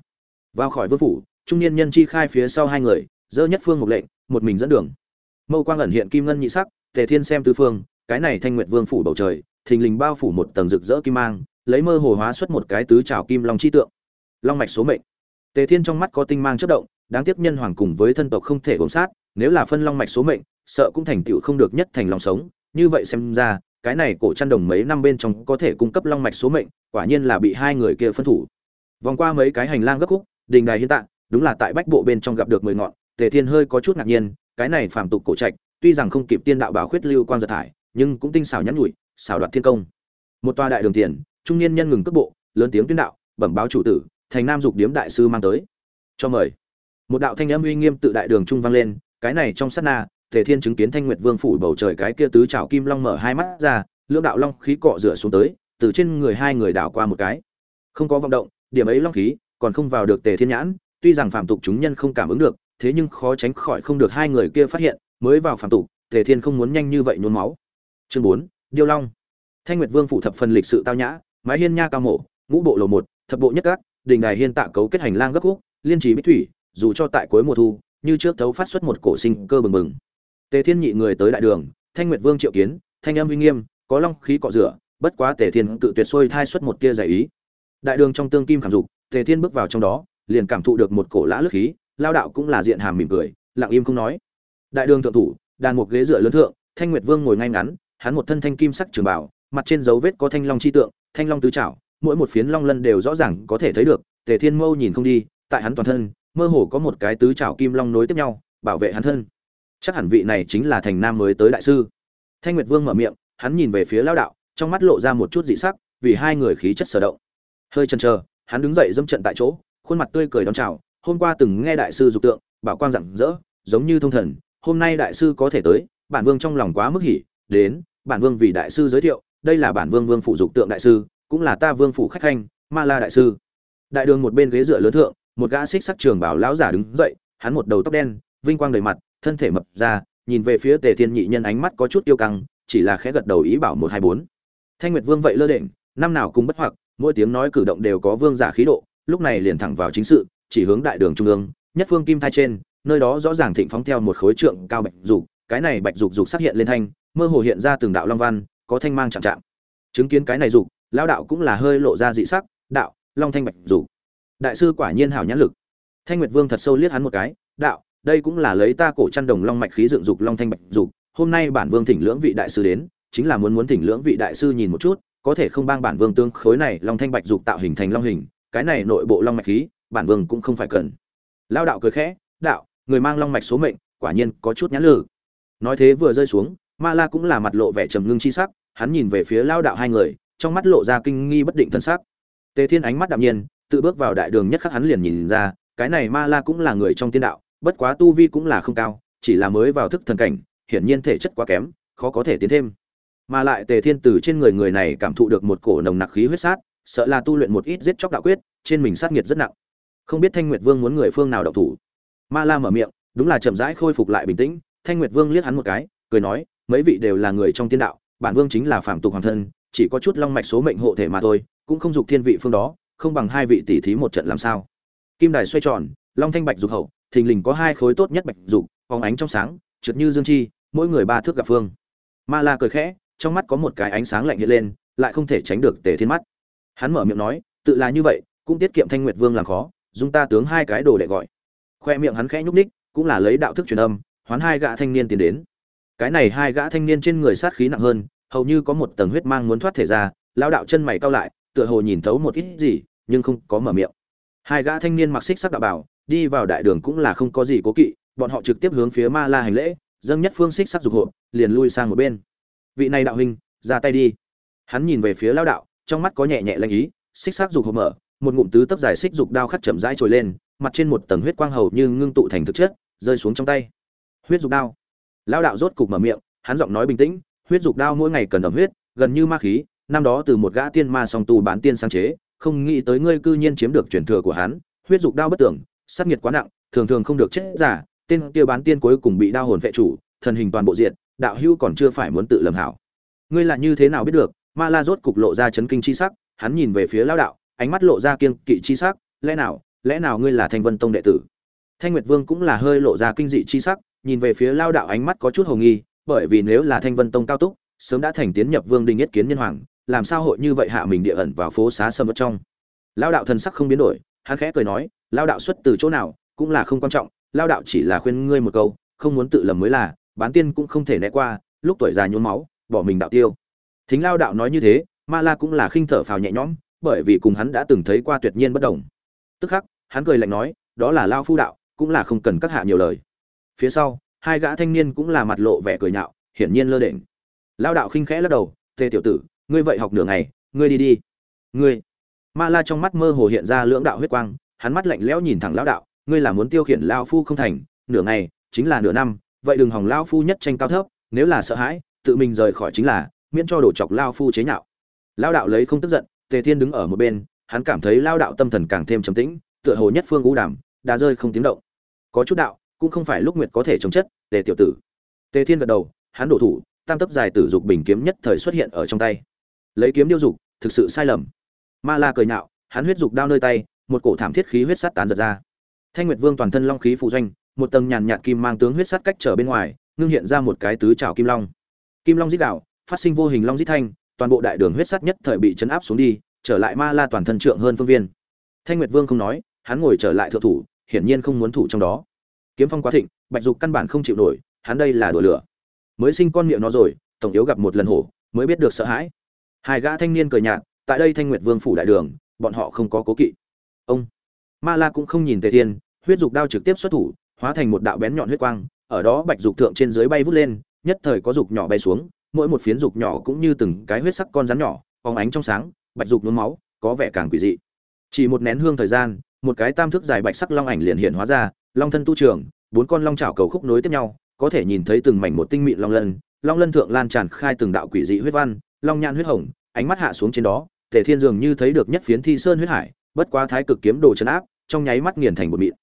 Vào khỏi vương phủ, trung niên nhân chi khai phía sau hai người, dơ nhất phương một lệnh, một mình dẫn đường. Mâu quang ẩn hiện kim ngân nhị sắc, tề thiên xem tư phương, cái này thanh nguyệt vương phủ bầu trời, thình lình bao phủ một tầng rực rỡ kim mang, lấy mơ hồ hóa xuất một cái tứ trào kim long chi tượng. Long mạch số mệnh. Tề thiên trong mắt có tinh mang chất động, đáng tiếc nhân hoàng cùng với thân tộc không thể gồm sát, nếu là phân long mạch số mệnh sợ cũng thành tựu không được nhất thành lòng sống. Như vậy xem ra, cái này cổ chăn đồng mấy năm bên trong có thể cung cấp long mạch số mệnh, quả nhiên là bị hai người kia phân thủ. Vòng qua mấy cái hành lang gấp khúc, đình đài hiện tại, đúng là tại bách bộ bên trong gặp được mười ngọn. Tề thiên hơi có chút ngạc nhiên, cái này phàm tục cổ trạch, tuy rằng không kịp tiên đạo bảo khuyết lưu quan giật thải, nhưng cũng tinh xảo nhắn nhủi, xảo đoạt thiên công. Một tòa đại đường tiền, trung niên nhân ngừng cước bộ, lớn tiếng tuyên đạo, bẩm báo chủ tử, thành nam dục điếm đại sư mang tới. Cho mời. Một đạo thanh âm uy nghiêm tự đại đường trung vang lên, cái này trong sát na tề thiên chứng kiến thanh nguyệt vương phủ bầu trời cái kia tứ trảo kim long mở hai mắt ra, lưỡng đạo long khí cọ rửa xuống tới, từ trên người hai người đảo qua một cái. Không có vọng động, điểm ấy long khí còn không vào được tề thiên nhãn, tuy rằng phạm tục chúng nhân không cảm ứng được, thế nhưng khó tránh khỏi không được hai người kia phát hiện, mới vào phạm tục, tề thiên không muốn nhanh như vậy nhuốm máu. Chương bốn, điêu long. Thanh nguyệt vương phủ thập phần lịch sự tao nhã, mái hiên nha cao mộ, ngũ bộ lầu một, thập bộ nhất các, đình đài hiên tạ cấu kết hành lang gấp khúc, liên trì bích thủy, dù cho tại cuối mùa thu, như trước thấu phát xuất một cổ sinh cơ bừng bừng tề thiên nhị người tới đại đường, thanh nguyệt vương triệu kiến, thanh âm uy nghiêm, có long khí cọ rửa, bất quá tề thiên cự tuyệt xuôi thai xuất một tia giải ý. Đại đường trong tương kim cảm dục, tề thiên bước vào trong đó, liền cảm thụ được một cổ lã lực khí, lao đạo cũng là diện hàm mỉm cười, lặng im không nói. Đại đường thượng thủ, đàn một ghế dựa lớn thượng, thanh nguyệt vương ngồi ngay ngắn, hắn một thân thanh kim sắc trường bảo, mặt trên dấu vết có thanh long chi tượng, thanh long tứ trảo, mỗi một phiến long lân đều rõ ràng có thể thấy được, tề thiên mâu nhìn không đi, tại hắn toàn thân, mơ hồ có một cái tứ trảo kim long nối tiếp nhau, bảo vệ hắn thân chắc hẳn vị này chính là thành nam mới tới đại sư. Thanh nguyệt vương mở miệng, hắn nhìn về phía lao đạo, trong mắt lộ ra một chút dị sắc, vì hai người khí chất sở động. Hơi chần chờ, hắn đứng dậy dâm trận tại chỗ, khuôn mặt tươi cười đón chào, hôm qua từng nghe đại sư dục tượng, bảo quang rạng rỡ, giống như thông thần, hôm nay đại sư có thể tới, bản vương trong lòng quá mức hỉ, đến, bản vương vì đại sư giới thiệu, đây là bản vương vương phụ dục tượng đại sư, cũng là ta vương phụ khách khanh, ma la đại sư. Đại đường một bên ghế dựa lớn thượng, một gã xích sắc trường bảo lão giả đứng dậy, hắn một đầu tóc đen, vinh quang đầy mặt thân thể mập ra, nhìn về phía tề thiên nhị nhân ánh mắt có chút tiêu căng, chỉ là khẽ gật đầu ý bảo một hai bốn. Thanh nguyệt vương vậy lơ đễnh, năm nào cùng bất hoặc, mỗi tiếng nói cử động đều có vương giả khí độ, lúc này liền thẳng vào chính sự, chỉ hướng đại đường trung ương, nhất phương kim thai trên, nơi đó rõ ràng thịnh phóng theo một khối trượng cao bạch dục, cái này bạch dục dục xuất hiện lên thanh, mơ hồ hiện ra từng đạo long văn, có thanh mang chạm chạm. Chứng kiến cái này dục, lão đạo cũng là hơi lộ ra dị sắc, đạo, long thanh bạch dục. Đại sư quả nhiên hảo nhãn lực. Thanh nguyệt vương thật sâu liếc hắn một cái, đạo đây cũng là lấy ta cổ chăn đồng long mạch khí dựng dục long thanh bạch dục, hôm nay bản vương thỉnh lưỡng vị đại sư đến, chính là muốn muốn thỉnh lưỡng vị đại sư nhìn một chút, có thể không bang bản vương tương khối này long thanh bạch dục tạo hình thành long hình, cái này nội bộ long mạch khí, bản vương cũng không phải cần. Lao đạo cười khẽ, đạo, người mang long mạch số mệnh, quả nhiên có chút nhãn lử nói thế vừa rơi xuống, ma la cũng là mặt lộ vẻ trầm ngưng chi sắc, hắn nhìn về phía lao đạo hai người, trong mắt lộ ra kinh nghi bất định thân sắc. Tề thiên ánh mắt đạm nhiên, tự bước vào đại đường nhất khắc hắn liền nhìn ra, cái này ma la cũng là người trong tiên đạo bất quá tu vi cũng là không cao, chỉ là mới vào thức thần cảnh, hiển nhiên thể chất quá kém, khó có thể tiến thêm. Mà lại tề thiên tử trên người người này cảm thụ được một cổ nồng nặc khí huyết sát, sợ là tu luyện một ít giết chóc đạo quyết, trên mình sát nghiệt rất nặng. Không biết thanh nguyệt vương muốn người phương nào độc thủ. Ma la mở miệng, đúng là chậm rãi khôi phục lại bình tĩnh, thanh nguyệt vương liếc hắn một cái, cười nói, mấy vị đều là người trong tiên đạo, bản vương chính là phạm tục hoàng thân, chỉ có chút long mạch số mệnh hộ thể mà thôi, cũng không dục thiên vị phương đó, không bằng hai vị tỷ thí một trận làm sao. Kim đài xoay tròn, long thanh bạch dục hậu thình lình có hai khối tốt nhất bạch dục, phóng ánh trong sáng, trượt như dương chi, mỗi người ba thước gặp phương. Ma la cười khẽ, trong mắt có một cái ánh sáng lạnh hiện lên, lại không thể tránh được tề thiên mắt. Hắn mở miệng nói, tự là như vậy, cũng tiết kiệm thanh nguyệt vương làm khó, dùng ta tướng hai cái đồ để gọi. Khoe miệng hắn khẽ nhúc ních cũng là lấy đạo thức truyền âm, hoán hai gã thanh niên tiến đến. Cái này hai gã thanh niên trên người sát khí nặng hơn, hầu như có một tầng huyết mang muốn thoát thể ra lao đạo chân mày cao lại, tựa hồ nhìn thấu một ít gì, nhưng không có mở miệng. Hai gã thanh niên mặc xích sắc đạo bảo đi vào đại đường cũng là không có gì cố kỵ, bọn họ trực tiếp hướng phía ma la hành lễ, dâng nhất phương xích sắc dục hộ, liền lui sang một bên. Vị này đạo huynh, ra tay đi. Hắn nhìn về phía lao đạo, trong mắt có nhẹ nhẹ lanh ý, xích sắc dục hộ mở, một ngụm tứ tấc dài xích dục đao khắc chậm rãi trồi lên, mặt trên một tầng huyết quang hầu như ngưng tụ thành thực chất, rơi xuống trong tay. Huyết dục đao. Lao đạo rốt cục mở miệng, hắn giọng nói bình tĩnh, huyết dục đao mỗi ngày cần ẩm huyết, gần như ma khí, năm đó từ một gã tiên ma song tu bán tiên sáng chế, không nghĩ tới ngươi cư nhiên chiếm được truyền thừa của hắn, huyết dục đao bất tưởng sát nghiệt quá nặng, thường thường không được chết giả, tên kia bán tiên cuối cùng bị đao hồn vệ chủ, thần hình toàn bộ diện đạo hữu còn chưa phải muốn tự lầm hảo. Ngươi là như thế nào biết được, ma la rốt cục lộ ra chấn kinh chi sắc, hắn nhìn về phía Lão đạo, ánh mắt lộ ra kiêng kỵ chi sắc, lẽ nào lẽ nào ngươi là thanh vân tông đệ tử? Thanh nguyệt vương cũng là hơi lộ ra kinh dị chi sắc, nhìn về phía Lão đạo ánh mắt có chút hồ nghi, bởi vì nếu là thanh vân tông cao túc, sớm đã thành tiến nhập vương đình nhất kiến nhân hoàng, làm sao hội như vậy hạ mình địa ẩn vào phố xá sâm ở trong? Lão đạo thần sắc không biến đổi, hắn khẽ cười nói lao đạo xuất từ chỗ nào cũng là không quan trọng, lao đạo chỉ là khuyên ngươi một câu, không muốn tự lầm mới là, bán tiên cũng không thể né qua, lúc tuổi già nhốn máu, bỏ mình đạo tiêu. Thính lao đạo nói như thế, ma la cũng là khinh thở phào nhẹ nhõm, bởi vì cùng hắn đã từng thấy qua tuyệt nhiên bất đồng. Tức khắc, hắn cười lạnh nói, đó là lao phu đạo, cũng là không cần các hạ nhiều lời. Phía sau, hai gã thanh niên cũng là mặt lộ vẻ cười nhạo, hiển nhiên lơ đễnh. Lao đạo khinh khẽ lắc đầu, tề tiểu tử, ngươi vậy học nửa ngày, ngươi đi đi. Ngươi? Ma la trong mắt mơ hồ hiện ra lưỡng đạo huyết quang hắn mắt lạnh lẽo nhìn thẳng lão đạo, ngươi là muốn tiêu khiển lao phu không thành, nửa ngày, chính là nửa năm, vậy đừng hòng lao phu nhất tranh cao thấp, nếu là sợ hãi, tự mình rời khỏi chính là, miễn cho đổ chọc lao phu chế nhạo. Lao đạo lấy không tức giận, tề thiên đứng ở một bên, hắn cảm thấy lao đạo tâm thần càng thêm trầm tĩnh, tựa hồ nhất phương ngũ đàm, đã rơi không tiếng động. Có chút đạo, cũng không phải lúc nguyệt có thể chống chất, tề tiểu tử. Tề thiên gật đầu, hắn đổ thủ, tam tấp dài tử dục bình kiếm nhất thời xuất hiện ở trong tay. Lấy kiếm điêu dục, thực sự sai lầm. Ma la cười nhạo, hắn huyết dục đao nơi tay một cổ thảm thiết khí huyết sắt tán giật ra. Thanh nguyệt vương toàn thân long khí phù doanh, một tầng nhàn nhạt kim mang tướng huyết sắt cách trở bên ngoài, ngưng hiện ra một cái tứ trảo kim long. Kim long rít đạo phát sinh vô hình long rít thanh, toàn bộ đại đường huyết sắt nhất thời bị chấn áp xuống đi, trở lại ma la toàn thân trượng hơn phương viên. Thanh nguyệt vương không nói, hắn ngồi trở lại thượng thủ, hiển nhiên không muốn thủ trong đó. Kiếm phong quá thịnh, bạch dục căn bản không chịu nổi, hắn đây là đùa lửa. Mới sinh con miệng nó rồi, tổng yếu gặp một lần hổ, mới biết được sợ hãi. Hai gã thanh niên cười nhạt, tại đây thanh nguyệt vương phủ đại đường, bọn họ không có cố kỵ ông. Ma la cũng không nhìn tề thiên, huyết dục đao trực tiếp xuất thủ, hóa thành một đạo bén nhọn huyết quang, ở đó bạch dục thượng trên dưới bay vút lên, nhất thời có dục nhỏ bay xuống, mỗi một phiến dục nhỏ cũng như từng cái huyết sắc con rắn nhỏ, phóng ánh trong sáng, bạch dục nhuốm máu, có vẻ càng quỷ dị. Chỉ một nén hương thời gian, một cái tam thức dài bạch sắc long ảnh liền hiện hóa ra, long thân tu trường, bốn con long chảo cầu khúc nối tiếp nhau, có thể nhìn thấy từng mảnh một tinh mịn long lân long lân thượng lan tràn khai từng đạo quỷ dị huyết văn, long nhan huyết hồng, ánh mắt hạ xuống trên đó, tề thiên dường như thấy được nhất phiến thi sơn huyết hải bất quá thái cực kiếm đồ chấn áp, trong nháy mắt nghiền thành một mịn.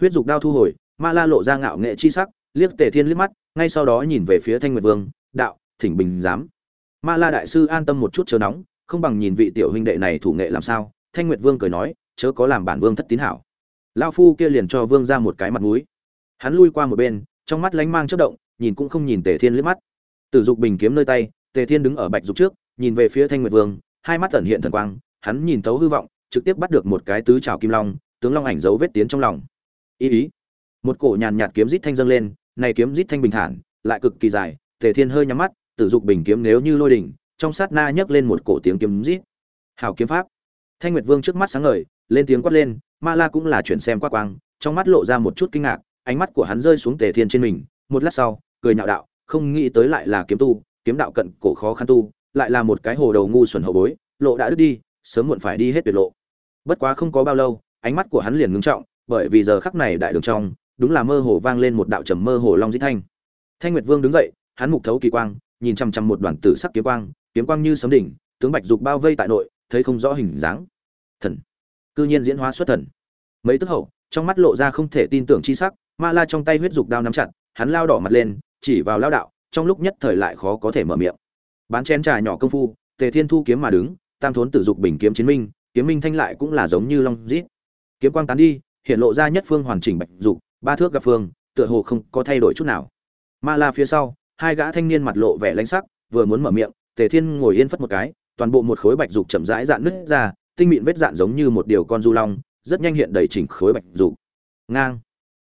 Huyết dục đao thu hồi, ma la lộ ra ngạo nghệ chi sắc, liếc tề thiên liếc mắt, ngay sau đó nhìn về phía thanh nguyệt vương, đạo, thỉnh bình giám. Ma la đại sư an tâm một chút chờ nóng, không bằng nhìn vị tiểu huynh đệ này thủ nghệ làm sao, thanh nguyệt vương cười nói, chớ có làm bản vương thất tín hảo. Lao phu kia liền cho vương ra một cái mặt mũi. Hắn lui qua một bên, trong mắt lánh mang chất động, nhìn cũng không nhìn tề thiên liếc mắt. Tử dục bình kiếm nơi tay, tề thiên đứng ở bạch dục trước, nhìn về phía thanh nguyệt vương, hai mắt tẩn hiện thần quang, hắn nhìn tấu hư vọng trực tiếp bắt được một cái tứ trảo kim long, tướng long ảnh dấu vết tiến trong lòng. Ý ý. Một cổ nhàn nhạt kiếm rít thanh dâng lên, này kiếm rít thanh bình thản, lại cực kỳ dài, tề thiên hơi nhắm mắt, tử dục bình kiếm nếu như lôi đỉnh, trong sát na nhấc lên một cổ tiếng kiếm rít. Hảo kiếm pháp. Thanh nguyệt vương trước mắt sáng ngời, lên tiếng quát lên, ma la cũng là chuyển xem quát quang, trong mắt lộ ra một chút kinh ngạc, ánh mắt của hắn rơi xuống tề thiên trên mình, một lát sau, cười nhạo đạo, không nghĩ tới lại là kiếm tu, kiếm đạo cận cổ khó khăn tu, lại là một cái hồ đầu ngu xuẩn hậu bối, lộ đã đứt đi sớm muộn phải đi hết tuyệt lộ. Bất quá không có bao lâu, ánh mắt của hắn liền ngưng trọng, bởi vì giờ khắc này đại đường trong, đúng là mơ hồ vang lên một đạo trầm mơ hồ long dĩ thanh. Thanh nguyệt vương đứng dậy, hắn mục thấu kỳ quang, nhìn chăm chăm một đoàn tử sắc kiếm quang kiếm quang như sấm đỉnh, tướng bạch dục bao vây tại nội, thấy không rõ hình dáng. Thần. Cư nhiên diễn hóa xuất thần. Mấy tức hậu, trong mắt lộ ra không thể tin tưởng chi sắc, ma la trong tay huyết dục đao nắm chặt, hắn lao đỏ mặt lên, chỉ vào lao đạo, trong lúc nhất thời lại khó có thể mở miệng. Bán chén trà nhỏ công phu, tề thiên thu kiếm mà đứng tam thốn tử dục bình kiếm chiến minh, kiếm minh thanh lại cũng là giống như long dít kiếm quang tán đi, hiện lộ ra nhất phương hoàn chỉnh bạch dục, ba thước gặp phương, tựa hồ không có thay đổi chút nào. Ma la phía sau, hai gã thanh niên mặt lộ vẻ lãnh sắc, vừa muốn mở miệng, tề thiên ngồi yên phất một cái, toàn bộ một khối bạch dục chậm rãi dạn nứt ra, tinh mịn vết dạn giống như một điều con du long, rất nhanh hiện đầy chỉnh khối bạch dục. Ngang.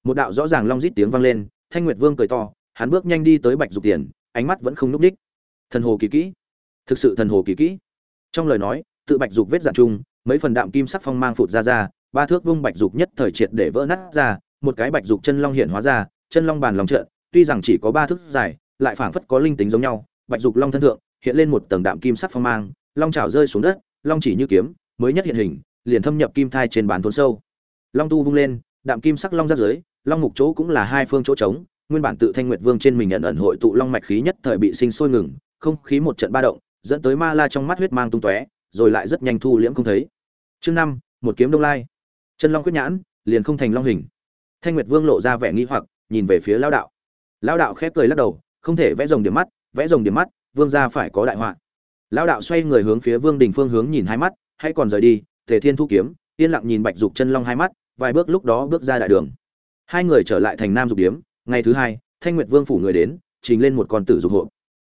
Một đạo rõ ràng long rít tiếng vang lên, thanh nguyệt vương cười to, hắn bước nhanh đi tới bạch dục tiền, ánh mắt vẫn không núp đích thần hồ kỳ kỹ. Thực sự thần hồ kỳ kỹ trong lời nói tự bạch dục vết dạn chung mấy phần đạm kim sắc phong mang phụt ra ra ba thước vung bạch dục nhất thời triệt để vỡ nát ra một cái bạch dục chân long hiện hóa ra chân long bàn lòng trợn, tuy rằng chỉ có ba thước dài lại phảng phất có linh tính giống nhau bạch dục long thân thượng hiện lên một tầng đạm kim sắc phong mang long trào rơi xuống đất long chỉ như kiếm mới nhất hiện hình liền thâm nhập kim thai trên bàn thôn sâu. Long tu vung lên đạm kim sắc long ra dưới long mục chỗ cũng là hai phương chỗ trống nguyên bản tự thanh nguyệt vương trên mình nhận ẩn hội tụ long mạch khí nhất thời bị sinh sôi ngừng không khí một trận ba động dẫn tới ma la trong mắt huyết mang tung tóe, rồi lại rất nhanh thu liễm không thấy. Chương năm, một kiếm đông lai. Chân long quyết nhãn, liền không thành long hình. Thanh nguyệt vương lộ ra vẻ nghi hoặc, nhìn về phía lao đạo. Lao đạo khép cười lắc đầu, không thể vẽ rồng điểm mắt, vẽ rồng điểm mắt, vương gia phải có đại họa. Lao đạo xoay người hướng phía vương đình phương hướng nhìn hai mắt hay còn rời đi, tề thiên thu kiếm, yên lặng nhìn bạch dục chân long hai mắt, vài bước lúc đó bước ra đại đường. Hai người trở lại thành nam dục điếm, ngày thứ hai, thanh nguyệt vương phủ người đến, trình lên một con tử dục hộp.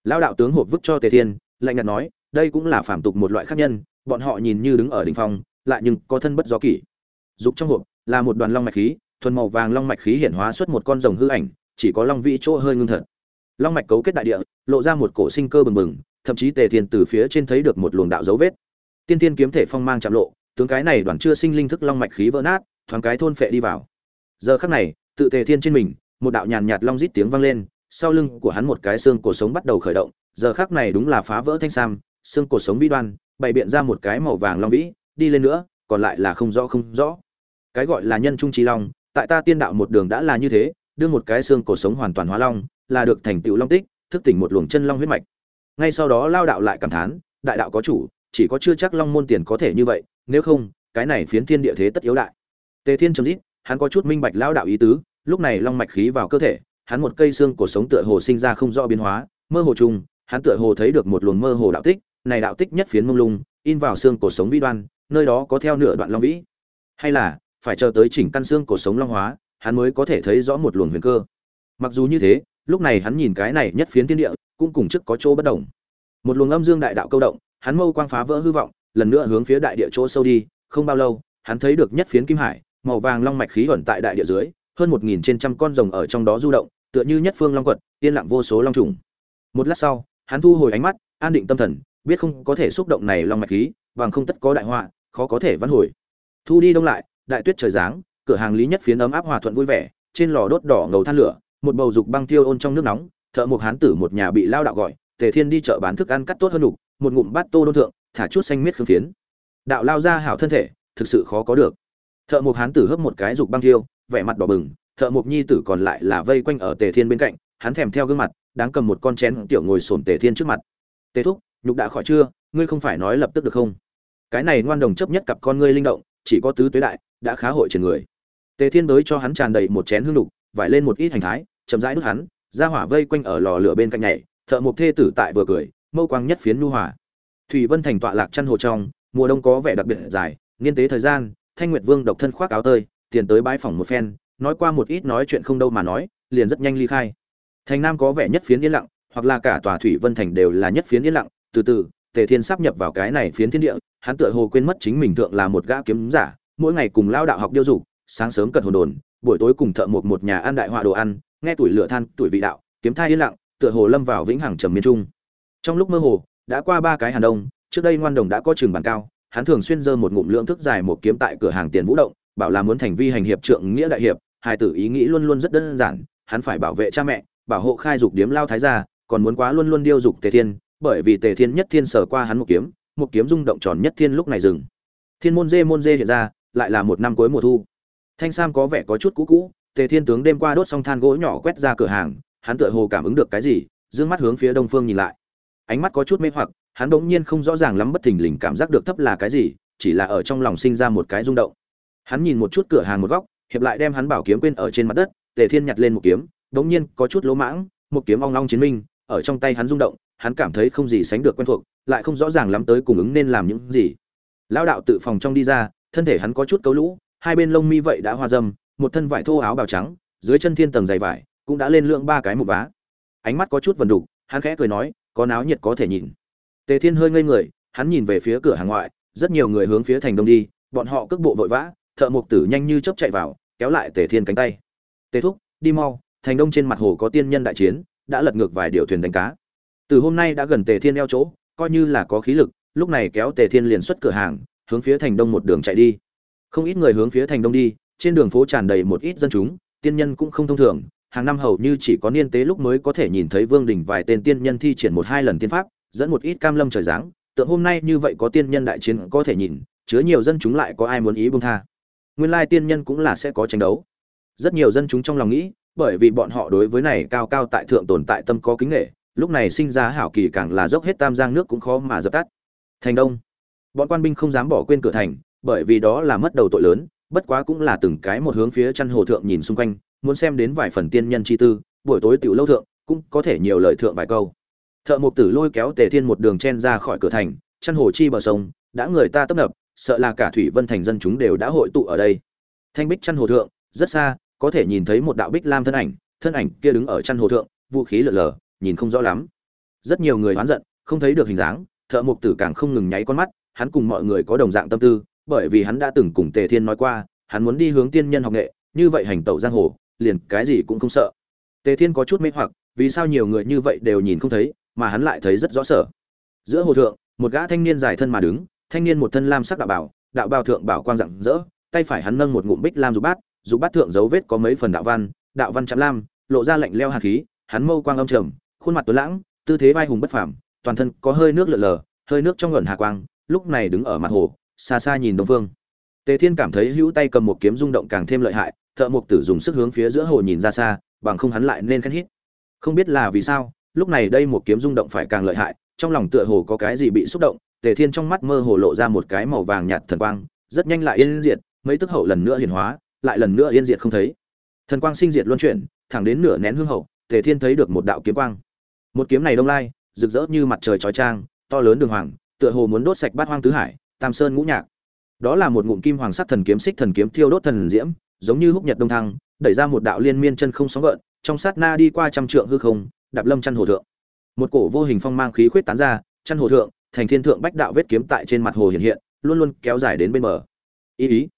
Lao đạo tướng hộp vứt cho tề thiên lạnh nhạt nói, đây cũng là phản tục một loại khác nhân, bọn họ nhìn như đứng ở đỉnh phong, lại nhưng có thân bất do kỷ. Dục trong hộp, là một đoàn long mạch khí, thuần màu vàng long mạch khí hiện hóa xuất một con rồng hư ảnh, chỉ có long vĩ chỗ hơi ngưng thật. Long mạch cấu kết đại địa, lộ ra một cổ sinh cơ bừng bừng, thậm chí tề thiên từ phía trên thấy được một luồng đạo dấu vết. Tiên tiên kiếm thể phong mang chạm lộ, tướng cái này đoàn chưa sinh linh thức long mạch khí vỡ nát, thoáng cái thôn phệ đi vào. Giờ khắc này, tự tề thiên trên mình, một đạo nhàn nhạt long rít tiếng vang lên, sau lưng của hắn một cái xương cổ sống bắt đầu khởi động giờ khắc này đúng là phá vỡ thanh sam, xương cổ sống vĩ đoan, bày biện ra một cái màu vàng long vĩ, đi lên nữa, còn lại là không rõ không rõ. Cái gọi là nhân trung trí long, tại ta tiên đạo một đường đã là như thế, đưa một cái xương cổ sống hoàn toàn hóa long, là được thành tựu long tích, thức tỉnh một luồng chân long huyết mạch. Ngay sau đó lao đạo lại cảm thán, đại đạo có chủ, chỉ có chưa chắc long môn tiền có thể như vậy, nếu không, cái này phiến thiên địa thế tất yếu đại. Tề thiên trầm dít hắn có chút minh bạch lao đạo ý tứ, lúc này long mạch khí vào cơ thể, hắn một cây xương cổ sống tựa hồ sinh ra không rõ biến hóa, mơ hồ trùng hắn tựa hồ thấy được một luồng mơ hồ đạo tích, này đạo tích nhất phiến mông lung, in vào xương cổ sống vĩ đoan, nơi đó có theo nửa đoạn long vĩ. Hay là, phải chờ tới chỉnh căn xương cổ sống long hóa, hắn mới có thể thấy rõ một luồng huyền cơ. Mặc dù như thế, lúc này hắn nhìn cái này nhất phiến thiên địa, cũng cùng trước có chỗ bất động. một luồng âm dương đại đạo câu động, hắn mâu quang phá vỡ hư vọng, lần nữa hướng phía đại địa chỗ sâu đi, không bao lâu, hắn thấy được nhất phiến kim hải, màu vàng long mạch khí ẩn tại đại địa dưới, hơn một nghìn trên trăm con rồng ở trong đó du động, tựa như nhất phương long quật, yên lặng vô số long trùng. Một lát sau hắn thu hồi ánh mắt an định tâm thần biết không có thể xúc động này long mạch khí bằng không tất có đại họa khó có thể vãn hồi. Thu đi đông lại đại tuyết trời giáng cửa hàng lý nhất phiến ấm áp hòa thuận vui vẻ trên lò đốt đỏ ngầu than lửa một bầu dục băng tiêu ôn trong nước nóng thợ một hán tử một nhà bị lao đạo gọi tề thiên đi chợ bán thức ăn cắt tốt hơn đủ, một ngụm bát tô đôn thượng thả chút xanh miết khương phiến. Đạo lao ra hảo thân thể thực sự khó có được. Thợ một hán tử hấp một cái dục băng tiêu vẻ mặt đỏ bừng thợ mộc nhi tử còn lại là vây quanh ở tề thiên bên cạnh hắn thèm theo gương mặt đáng cầm một con chén tiểu ngồi sồn tề thiên trước mặt. Tề thúc, nhục đã khỏi chưa? Ngươi không phải nói lập tức được không? Cái này ngoan đồng chấp nhất cặp con ngươi linh động, chỉ có tứ tuế đại, đã khá hội trên người. Tề thiên đới cho hắn tràn đầy một chén hương đục vải lên một ít hành thái, chậm rãi đút hắn, ra hỏa vây quanh ở lò lửa bên cạnh nhảy, thợ mộc thê tử tại vừa cười, mâu quang nhất phiến nhu hòa. Thủy vân thành tọa lạc chăn hồ trong, mùa đông có vẻ đặc biệt dài, niên tế thời gian, thanh nguyệt vương độc thân khoác áo tơi, tiền tới bãi phòng một phen, nói qua một ít nói chuyện không đâu mà nói, liền rất nhanh ly khai thành nam có vẻ nhất phiến yên lặng, hoặc là cả tòa thủy vân thành đều là nhất phiến yên lặng. Từ từ, tề thiên sắp nhập vào cái này phiến thiên địa, hắn tựa hồ quên mất chính mình thượng là một gã kiếm giả, mỗi ngày cùng lao đạo học điêu dục, sáng sớm cật hồn đồn, buổi tối cùng thợ một một nhà ăn đại họa đồ ăn, nghe tuổi lửa than, tuổi vị đạo, kiếm thai yên lặng, tựa hồ lâm vào vĩnh hằng trầm miên trung. Trong lúc mơ hồ, đã qua ba cái hàn đông, trước đây ngoan đồng đã có trường bàn cao, hắn thường xuyên dơ một ngụm lượng thức dài một kiếm tại cửa hàng tiền vũ động, bảo là muốn thành vi hành hiệp trượng nghĩa đại hiệp, hai tử ý nghĩ luôn luôn rất đơn giản, hắn phải bảo vệ cha mẹ bảo hộ khai dục điếm lao thái gia, còn muốn quá luôn luôn điêu dục tề thiên, bởi vì tề thiên nhất thiên sở qua hắn một kiếm một kiếm rung động tròn nhất thiên lúc này dừng. Thiên môn dê môn dê hiện ra, lại là một năm cuối mùa thu. Thanh sam có vẻ có chút cũ cũ, tề thiên tướng đêm qua đốt xong than gỗ nhỏ quét ra cửa hàng, hắn tựa hồ cảm ứng được cái gì, dương mắt hướng phía đông phương nhìn lại. Ánh mắt có chút mê hoặc, hắn bỗng nhiên không rõ ràng lắm bất thình lình cảm giác được thấp là cái gì, chỉ là ở trong lòng sinh ra một cái rung động. Hắn nhìn một chút cửa hàng một góc, hiệp lại đem hắn bảo kiếm quên ở trên mặt đất, tề thiên nhặt lên một kiếm đống nhiên, có chút lỗ mãng, một kiếm ong long chiến minh, ở trong tay hắn rung động, hắn cảm thấy không gì sánh được quen thuộc, lại không rõ ràng lắm tới cùng ứng nên làm những gì. Lão đạo tự phòng trong đi ra, thân thể hắn có chút cấu lũ, hai bên lông mi vậy đã hoa dâm, một thân vải thô áo bào trắng, dưới chân thiên tầng dày vải, cũng đã lên lượng ba cái một vá. Ánh mắt có chút vần đục, hắn khẽ cười nói, có náo nhiệt có thể nhìn. Tề thiên hơi ngây người, hắn nhìn về phía cửa hàng ngoại, rất nhiều người hướng phía thành đông đi, bọn họ cước bộ vội vã, thợ mộc tử nhanh như chớp chạy vào, kéo lại tề thiên cánh tay. Tề thúc, đi mau thành đông trên mặt hồ có tiên nhân đại chiến, đã lật ngược vài điều thuyền đánh cá. Từ hôm nay đã gần tề thiên eo chỗ, coi như là có khí lực, lúc này kéo tề thiên liền xuất cửa hàng, hướng phía thành đông một đường chạy đi. Không ít người hướng phía thành đông đi, trên đường phố tràn đầy một ít dân chúng, tiên nhân cũng không thông thường, hàng năm hầu như chỉ có niên tế lúc mới có thể nhìn thấy vương đình vài tên tiên nhân thi triển một hai lần tiên pháp, dẫn một ít cam lâm trời giáng, tượng hôm nay như vậy có tiên nhân đại chiến có thể nhìn, chứa nhiều dân chúng lại có ai muốn ý buông tha. Nguyên lai tiên nhân cũng là sẽ có tranh đấu. Rất nhiều dân chúng trong lòng nghĩ bởi vì bọn họ đối với này cao cao tại thượng tồn tại tâm có kính nghệ, lúc này sinh ra hảo kỳ càng là dốc hết tam giang nước cũng khó mà dập tắt. Thành đông. Bọn quan binh không dám bỏ quên cửa thành, bởi vì đó là mất đầu tội lớn, bất quá cũng là từng cái một hướng phía chăn hồ thượng nhìn xung quanh, muốn xem đến vài phần tiên nhân chi tư, buổi tối tiểu lâu thượng, cũng có thể nhiều lời thượng vài câu. Thợ mộc tử lôi kéo tề thiên một đường chen ra khỏi cửa thành, chăn hồ chi bờ sông, đã người ta tấp nập, sợ là cả thủy vân thành dân chúng đều đã hội tụ ở đây. Thanh bích chăn hồ thượng, rất xa có thể nhìn thấy một đạo bích lam thân ảnh thân ảnh kia đứng ở chăn hồ thượng, vũ khí lở lở nhìn không rõ lắm. Rất nhiều người oán giận, không thấy được hình dáng, thợ mộc tử càng không ngừng nháy con mắt, hắn cùng mọi người có đồng dạng tâm tư, bởi vì hắn đã từng cùng tề thiên nói qua, hắn muốn đi hướng tiên nhân học nghệ, như vậy hành tẩu giang hồ, liền cái gì cũng không sợ. Tề thiên có chút mê hoặc, vì sao nhiều người như vậy đều nhìn không thấy, mà hắn lại thấy rất rõ sở giữa hồ thượng, một gã thanh niên dài thân mà đứng, thanh niên một thân lam sắc đạo bảo, đạo bào thượng bảo quang rạng rỡ tay phải hắn nâng một ngụm bích lam dục bát dục bát thượng dấu vết có mấy phần đạo văn đạo văn chạm lam, lộ ra lạnh leo hàn khí, hắn mâu quang âm trầm, khuôn mặt tuấn lãng, tư thế vai hùng bất phàm, toàn thân có hơi nước lượn lờ, hơi nước trong ngẩn hà quang, lúc này đứng ở mặt hồ, xa xa nhìn đông phương. Tề thiên cảm thấy hữu tay cầm một kiếm rung động càng thêm lợi hại, thợ mộc tử dùng sức hướng phía giữa hồ nhìn ra xa, bằng không hắn lại nên khen hít. Không biết là vì sao, lúc này đây một kiếm rung động phải càng lợi hại, trong lòng tựa hồ có cái gì bị xúc động, tề thiên trong mắt mơ hồ lộ ra một cái màu vàng nhạt thần quang, rất nhanh lại yên diệt mấy tức hậu lần nữa hiển hóa, lại lần nữa yên diệt không thấy. Thần quang sinh diệt luân chuyển, thẳng đến nửa nén hương hậu, tề thiên thấy được một đạo kiếm quang. Một kiếm này đông lai, rực rỡ như mặt trời chói chang, to lớn đường hoàng, tựa hồ muốn đốt sạch bát hoang tứ hải, tam sơn ngũ nhạc. Đó là một ngụm kim hoàng sắc thần kiếm xích thần kiếm thiêu đốt thần diễm, giống như húc nhật đông thăng, đẩy ra một đạo liên miên chân không sóng gợn, trong sát na đi qua trăm trượng hư không, đạp lâm chăn hồ thượng. Một cổ vô hình phong mang khí khuyết tán ra, chăn hồ thượng, thành thiên thượng bách đạo vết kiếm tại trên mặt hồ hiện hiện, luôn luôn kéo dài đến bên bờ. Ý ý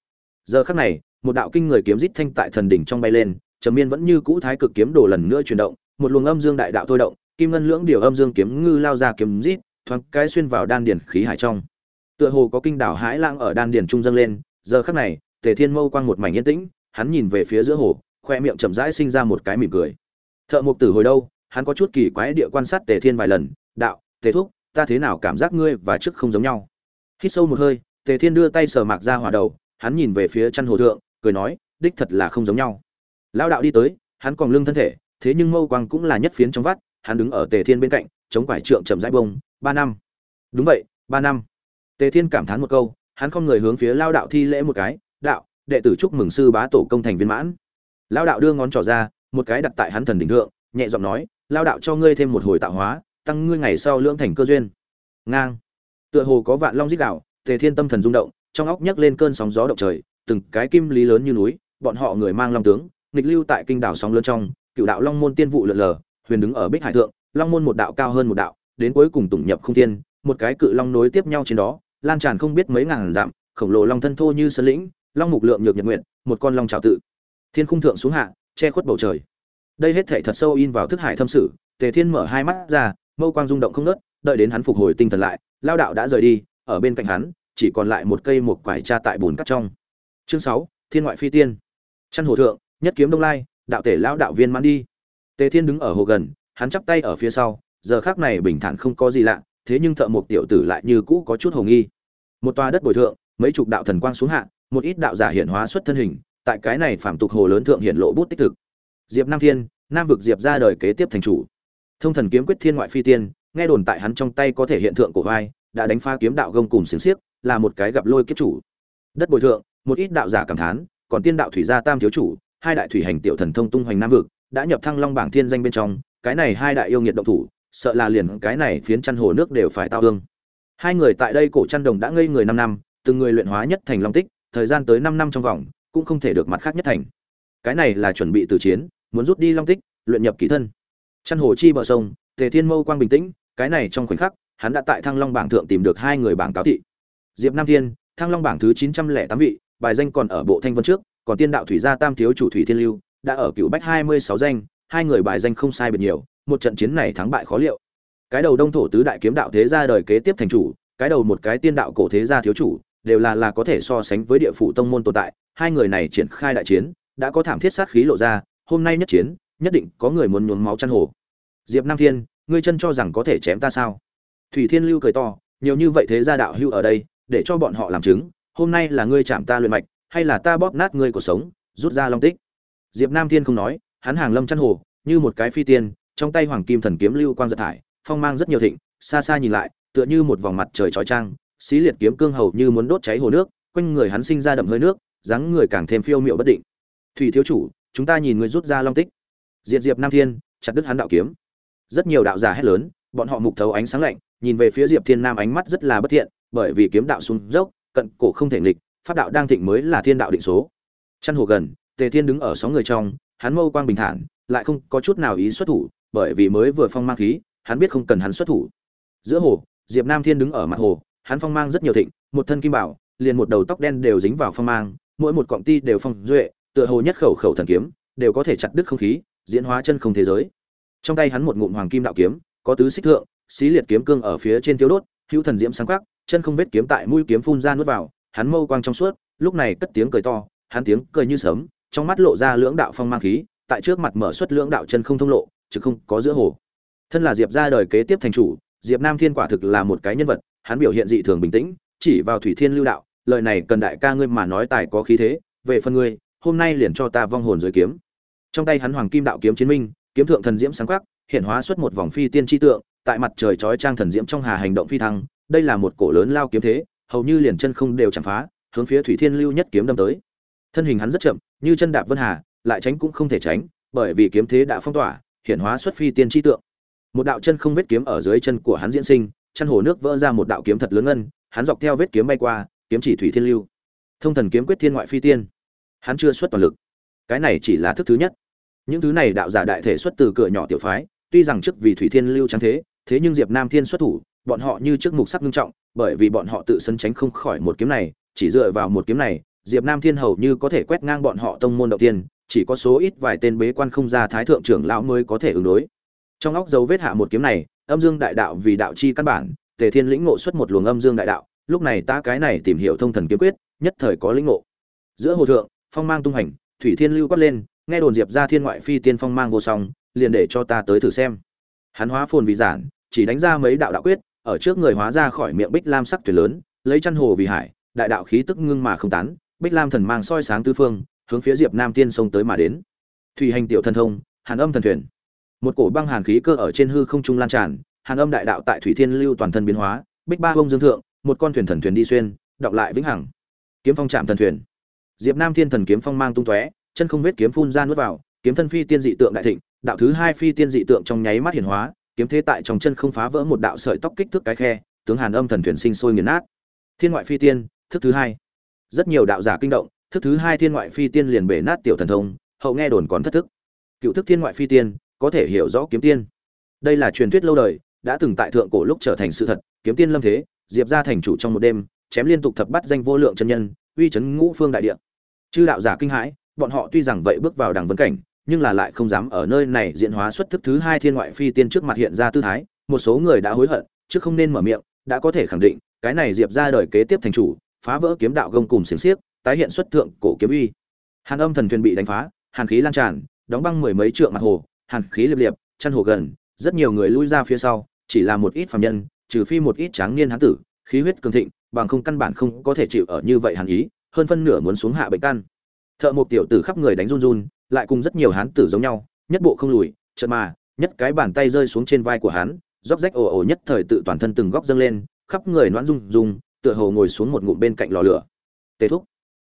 giờ khắc này, một đạo kinh người kiếm rít thanh tại thần đỉnh trong bay lên, trầm miên vẫn như cũ thái cực kiếm đồ lần nữa chuyển động, một luồng âm dương đại đạo thôi động, kim ngân lưỡng điều âm dương kiếm ngư lao ra kiếm rít, thoáng cái xuyên vào đan điển khí hải trong. Tựa hồ có kinh đảo hãi lang ở đan điển trung dâng lên, giờ khắc này, tề thiên mâu quang một mảnh yên tĩnh, hắn nhìn về phía giữa hồ, khoe miệng chậm rãi sinh ra một cái mỉm cười. Thợ mục tử hồi đâu? Hắn có chút kỳ quái địa quan sát tề thiên vài lần, đạo, tề thúc, ta thế nào cảm giác ngươi và trước không giống nhau? Hít sâu một hơi, tề thiên đưa tay sờ mạc ra hỏa đầu hắn nhìn về phía chăn hồ thượng, cười nói, đích thật là không giống nhau. Lao đạo đi tới, hắn còn lưng thân thể, thế nhưng mâu quang cũng là nhất phiến trong vắt, hắn đứng ở tề thiên bên cạnh, chống quải trượng chậm rãi bông, ba năm. Đúng vậy, ba năm. Tề thiên cảm thán một câu, hắn không người hướng phía lao đạo thi lễ một cái, đạo, đệ tử chúc mừng sư bá tổ công thành viên mãn. Lao đạo đưa ngón trỏ ra, một cái đặt tại hắn thần đỉnh thượng, nhẹ giọng nói lao đạo cho ngươi thêm một hồi tạo hóa, tăng ngươi ngày sau lưỡng thành cơ duyên. Ngang. Tựa hồ có vạn long dích đạo, tề thiên tâm thần rung động trong óc nhấc lên cơn sóng gió động trời từng cái kim lý lớn như núi bọn họ người mang long tướng nghịch lưu tại kinh đảo sóng lớn trong cựu đạo long môn tiên vụ lượn lờ huyền đứng ở bích hải thượng long môn một đạo cao hơn một đạo đến cuối cùng tụng nhập không thiên một cái cự long nối tiếp nhau trên đó lan tràn không biết mấy ngàn dặm khổng lồ long thân thô như sơn lĩnh long mục lượng nhược nhật nguyện một con long trảo tự. Thiên khung thượng xuống hạ che khuất bầu trời. Đây hết thảy thật sâu in vào thức hải thâm sử tề thiên mở hai mắt ra mâu quang rung động không ngớt, đợi đến hắn phục hồi tinh thần lại lao đạo đã rời đi ở bên cạnh hắn chỉ còn lại một cây một quải tra tại bùn cắt trong. Chương sáu, thiên ngoại phi tiên. Chăn hồ thượng, nhất kiếm đông lai, đạo tể lão đạo viên mãn đi. Tề thiên đứng ở hồ gần, hắn chắp tay ở phía sau, giờ khác này bình thản không có gì lạ, thế nhưng thợ mộc tiểu tử lại như cũ có chút hồ nghi. Một tòa đất bồi thượng, mấy chục đạo thần quang xuống hạ, một ít đạo giả hiện hóa xuất thân hình, tại cái này phạm tục hồ lớn thượng hiện lộ bút tích thực. Diệp nam thiên, nam vực diệp ra đời kế tiếp thành chủ. Thông thần kiếm quyết thiên ngoại phi tiên, nghe đồn tại hắn trong tay có thể hiện thượng cổ vai, đã đánh pha kiếm đạo gông cùng xiềng xiếc là một cái gặp lôi kiếp chủ. Đất bồi thượng, một ít đạo giả cảm thán, còn tiên đạo thủy gia tam thiếu chủ, hai đại thủy hành tiểu thần thông tung hoành nam vực, đã nhập thăng long bảng thiên danh bên trong, cái này hai đại yêu nghiệt động thủ, sợ là liền cái này phiến chăn hồ nước đều phải tao ương hai người tại đây cổ chăn đồng đã ngây người năm năm, từng người luyện hóa nhất thành long tích, thời gian tới năm năm trong vòng, cũng không thể được mặt khác nhất thành. Cái này là chuẩn bị từ chiến, muốn rút đi long tích, luyện nhập kỳ thân. Chăn hồ chi bờ sông, tề thiên mâu quang bình tĩnh, cái này trong khoảnh khắc, hắn đã tại thăng long bảng thượng tìm được hai người bảng cáo thị diệp nam thiên, thăng long bảng thứ chín trăm lẻ tám vị, bài danh còn ở bộ thanh vân trước, còn tiên đạo thủy gia tam thiếu chủ thủy thiên lưu, đã ở cựu bách hai mươi sáu danh, hai người bài danh không sai biệt nhiều, một trận chiến này thắng bại khó liệu. Cái đầu đông thổ tứ đại kiếm đạo thế gia đời kế tiếp thành chủ, cái đầu một cái tiên đạo cổ thế gia thiếu chủ, đều là là có thể so sánh với địa phủ tông môn tồn tại, hai người này triển khai đại chiến, đã có thảm thiết sát khí lộ ra, hôm nay nhất chiến, nhất định có người muốn nhuốm máu chăn hồ. Diệp nam thiên, ngươi chân cho rằng có thể chém ta sao? Thủy thiên lưu cười to, nhiều như vậy thế gia đạo hưu ở đây để cho bọn họ làm chứng, hôm nay là ngươi chạm ta luyện mạch, hay là ta bóp nát ngươi cuộc sống, rút ra long tích. Diệp nam thiên không nói, hắn hàng lâm chăn hồ, như một cái phi tiên, trong tay hoàng kim thần kiếm lưu quang giật thải, phong mang rất nhiều thịnh, xa xa nhìn lại, tựa như một vòng mặt trời trói trang, xí liệt kiếm cương hầu như muốn đốt cháy hồ nước, quanh người hắn sinh ra đậm hơi nước, dáng người càng thêm phiêu miệu bất định. Thủy thiếu chủ, chúng ta nhìn người rút ra long tích. Diệt diệp nam thiên, chặt đứt hắn đạo kiếm. Rất nhiều đạo giả hét lớn, bọn họ mục thấu ánh sáng lạnh, nhìn về phía diệp thiên nam ánh mắt rất là bất thiện bởi vì kiếm đạo xuống dốc, cận cổ không thể nghịch, pháp đạo đang thịnh mới là thiên đạo định số. Chăn hồ gần, tề thiên đứng ở sóng người trong, hắn mâu quang bình thản, lại không có chút nào ý xuất thủ, bởi vì mới vừa phong mang khí, hắn biết không cần hắn xuất thủ. Giữa hồ, diệp nam thiên đứng ở mặt hồ, hắn phong mang rất nhiều thịnh, một thân kim bảo, liền một đầu tóc đen đều dính vào phong mang, mỗi một cọng ti đều phong duệ, tựa hồ nhất khẩu khẩu thần kiếm, đều có thể chặt đứt không khí, diễn hóa chân không thế giới. Trong tay hắn một ngụm hoàng kim đạo kiếm, có tứ xích thượng, xí liệt kiếm cương ở phía trên tiêu đốt, hữu thần diễm sáng quắc chân không vết kiếm tại mũi kiếm phun ra nuốt vào, hắn mâu quang trong suốt, lúc này cất tiếng cười to, hắn tiếng cười như sớm trong mắt lộ ra lưỡng đạo phong mang khí, tại trước mặt mở xuất lưỡng đạo chân không thông lộ, chứ không có giữa hồ. Thân là diệp gia đời kế tiếp thành chủ, diệp nam thiên quả thực là một cái nhân vật, hắn biểu hiện dị thường bình tĩnh, chỉ vào thủy thiên lưu đạo, lời này cần đại ca ngươi mà nói tài có khí thế, về phần ngươi, hôm nay liền cho ta vong hồn dưới kiếm. Trong tay hắn hoàng kim đạo kiếm chiến minh, kiếm thượng thần diễm sáng quắc, hiện hóa xuất một vòng phi tiên chi tượng, tại mặt trời chói trang thần diễm trong hà hành động phi thăng đây là một cổ lớn lao kiếm thế, hầu như liền chân không đều chạm phá, hướng phía thủy thiên lưu nhất kiếm đâm tới. Thân hình hắn rất chậm, như chân đạp vân hà, lại tránh cũng không thể tránh, bởi vì kiếm thế đã phong tỏa hiện hóa xuất phi tiên tri tượng. Một đạo chân không vết kiếm ở dưới chân của hắn diễn sinh chân hồ nước vỡ ra một đạo kiếm thật lớn ngân, hắn dọc theo vết kiếm bay qua, kiếm chỉ thủy thiên lưu. Thông thần kiếm quyết thiên ngoại phi tiên. Hắn chưa xuất toàn lực. Cái này chỉ là thức thứ nhất. Những thứ này đạo giả đại thể xuất từ cửa nhỏ tiểu phái, tuy rằng trước vì thủy thiên lưu trắng thế thế nhưng diệp nam thiên xuất thủ bọn họ như trước mục sắc nghiêm trọng, bởi vì bọn họ tự sân tránh không khỏi một kiếm này, chỉ dựa vào một kiếm này, diệp nam thiên hầu như có thể quét ngang bọn họ tông môn đầu tiên, chỉ có số ít vài tên bế quan không ra thái thượng trưởng lão mới có thể ứng đối. Trong óc dấu vết hạ một kiếm này, âm dương đại đạo vì đạo chi căn bản, tề thiên lĩnh ngộ xuất một luồng âm dương đại đạo, lúc này ta cái này tìm hiểu thông thần kiếm quyết, nhất thời có lĩnh ngộ. Giữa hồ thượng, phong mang tung hành, thủy thiên lưu quát lên, nghe đồn diệp gia thiên ngoại phi tiên phong mang vô song, liền để cho ta tới thử xem. Hắn hóa phồn vì giản, chỉ đánh ra mấy đạo đạo quyết ở trước người hóa ra khỏi miệng bích lam sắc thuyền lớn, lấy chăn hồ vì hải, đại đạo khí tức ngưng mà không tán, bích lam thần mang soi sáng tứ phương, hướng phía diệp nam tiên sông tới mà đến. Thủy hành tiểu thần thông, hàn âm thần thuyền. Một cổ băng hàn khí cơ ở trên hư không trung lan tràn, hàn âm đại đạo tại thủy thiên lưu toàn thân biến hóa, bích ba bông dương thượng, một con thuyền thần thuyền đi xuyên, đọc lại vĩnh hằng. Kiếm phong chạm thần thuyền. Diệp nam thiên thần kiếm phong mang tung tóe, chân không vết kiếm phun ra nuốt vào, kiếm thân phi tiên dị tượng đại thịnh, đạo thứ hai phi tiên dị tượng trong nháy mắt hiển hóa kiếm thế tại trong chân không phá vỡ một đạo sợi tóc kích thước cái khe, tướng hàn âm thần thuyền sinh sôi nghiền nát. Thiên ngoại phi tiên, thức thứ hai. Rất nhiều đạo giả kinh động, thức thứ hai thiên ngoại phi tiên liền bể nát tiểu thần thông, hậu nghe đồn còn thất thức. Cựu thức thiên ngoại phi tiên, có thể hiểu rõ kiếm tiên. Đây là truyền thuyết lâu đời, đã từng tại thượng cổ lúc trở thành sự thật, kiếm tiên lâm thế, diệp ra thành chủ trong một đêm, chém liên tục thập bắt danh vô lượng chân nhân, uy chấn ngũ phương đại địa. Chư đạo giả kinh hãi, bọn họ tuy rằng vậy bước vào đằng vấn cảnh nhưng là lại không dám ở nơi này diễn hóa xuất thức thứ hai thiên ngoại phi tiên trước mặt hiện ra tư thái, một số người đã hối hận, chứ không nên mở miệng, đã có thể khẳng định, cái này diệp ra đời kế tiếp thành chủ, phá vỡ kiếm đạo gông cùng xiềng xiếc, tái hiện xuất thượng cổ kiếm uy. Hàn âm thần thuyền bị đánh phá, hàn khí lan tràn, đóng băng mười mấy trượng mặt hồ, hàn khí liệp liệp, chăn hồ gần, rất nhiều người lui ra phía sau, chỉ là một ít phàm nhân, trừ phi một ít tráng niên hán tử, khí huyết cường thịnh, bằng không căn bản không có thể chịu ở như vậy hàn ý, hơn phân nửa muốn xuống hạ bệnh căn. Thợ một tiểu tử khắp người đánh run run lại cùng rất nhiều hán tử giống nhau, nhất bộ không lùi, chợt mà, nhất cái bàn tay rơi xuống trên vai của hắn, róc rách ồ ồ nhất thời tự toàn thân từng góc dâng lên, khắp người noãn rung rung, tựa hồ ngồi xuống một ngụm bên cạnh lò lửa. Tề thúc.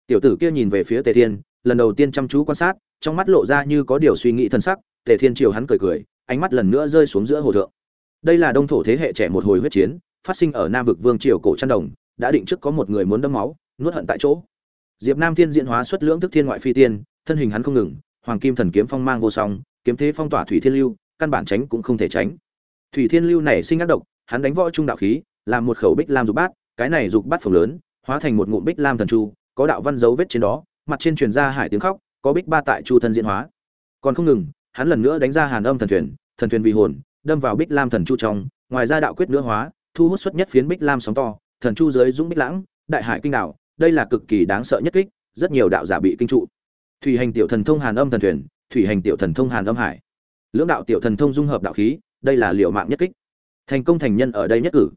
Tiểu tử kia nhìn về phía tề thiên, lần đầu tiên chăm chú quan sát, trong mắt lộ ra như có điều suy nghĩ thân sắc, tề thiên chiều hắn cười cười, ánh mắt lần nữa rơi xuống giữa hồ thượng. Đây là đông thổ thế hệ trẻ một hồi huyết chiến, phát sinh ở nam vực vương triều cổ trăn đồng, đã định trước có một người muốn đâm máu, nuốt hận tại chỗ. Diệp nam thiên diễn hóa xuất lưỡng thức thiên ngoại phi tiên, thân hình hắn không ngừng hoàng kim thần kiếm phong mang vô song kiếm thế phong tỏa thủy thiên lưu căn bản tránh cũng không thể tránh. Thủy thiên lưu này sinh ác độc hắn đánh võ trung đạo khí làm một khẩu bích lam dục bát cái này dục bát phồng lớn hóa thành một ngụm bích lam thần chu có đạo văn dấu vết trên đó mặt trên truyền ra hải tiếng khóc có bích ba tại chu thân diễn hóa. Còn không ngừng hắn lần nữa đánh ra hàn âm thần thuyền thần thuyền vì hồn đâm vào bích lam thần chu trong ngoài ra đạo quyết nữa hóa thu hút xuất nhất phiến bích lam sóng to thần chu dưới dũng bích lãng đại hải kinh đảo, đây là cực kỳ đáng sợ nhất kích rất nhiều đạo giả bị kinh trụ thủy hành tiểu thần thông hàn âm thần thuyền, thủy hành tiểu thần thông hàn âm hải. Lưỡng đạo tiểu thần thông dung hợp đạo khí, đây là liệu mạng nhất kích. Thành công thành nhân ở đây nhất cử.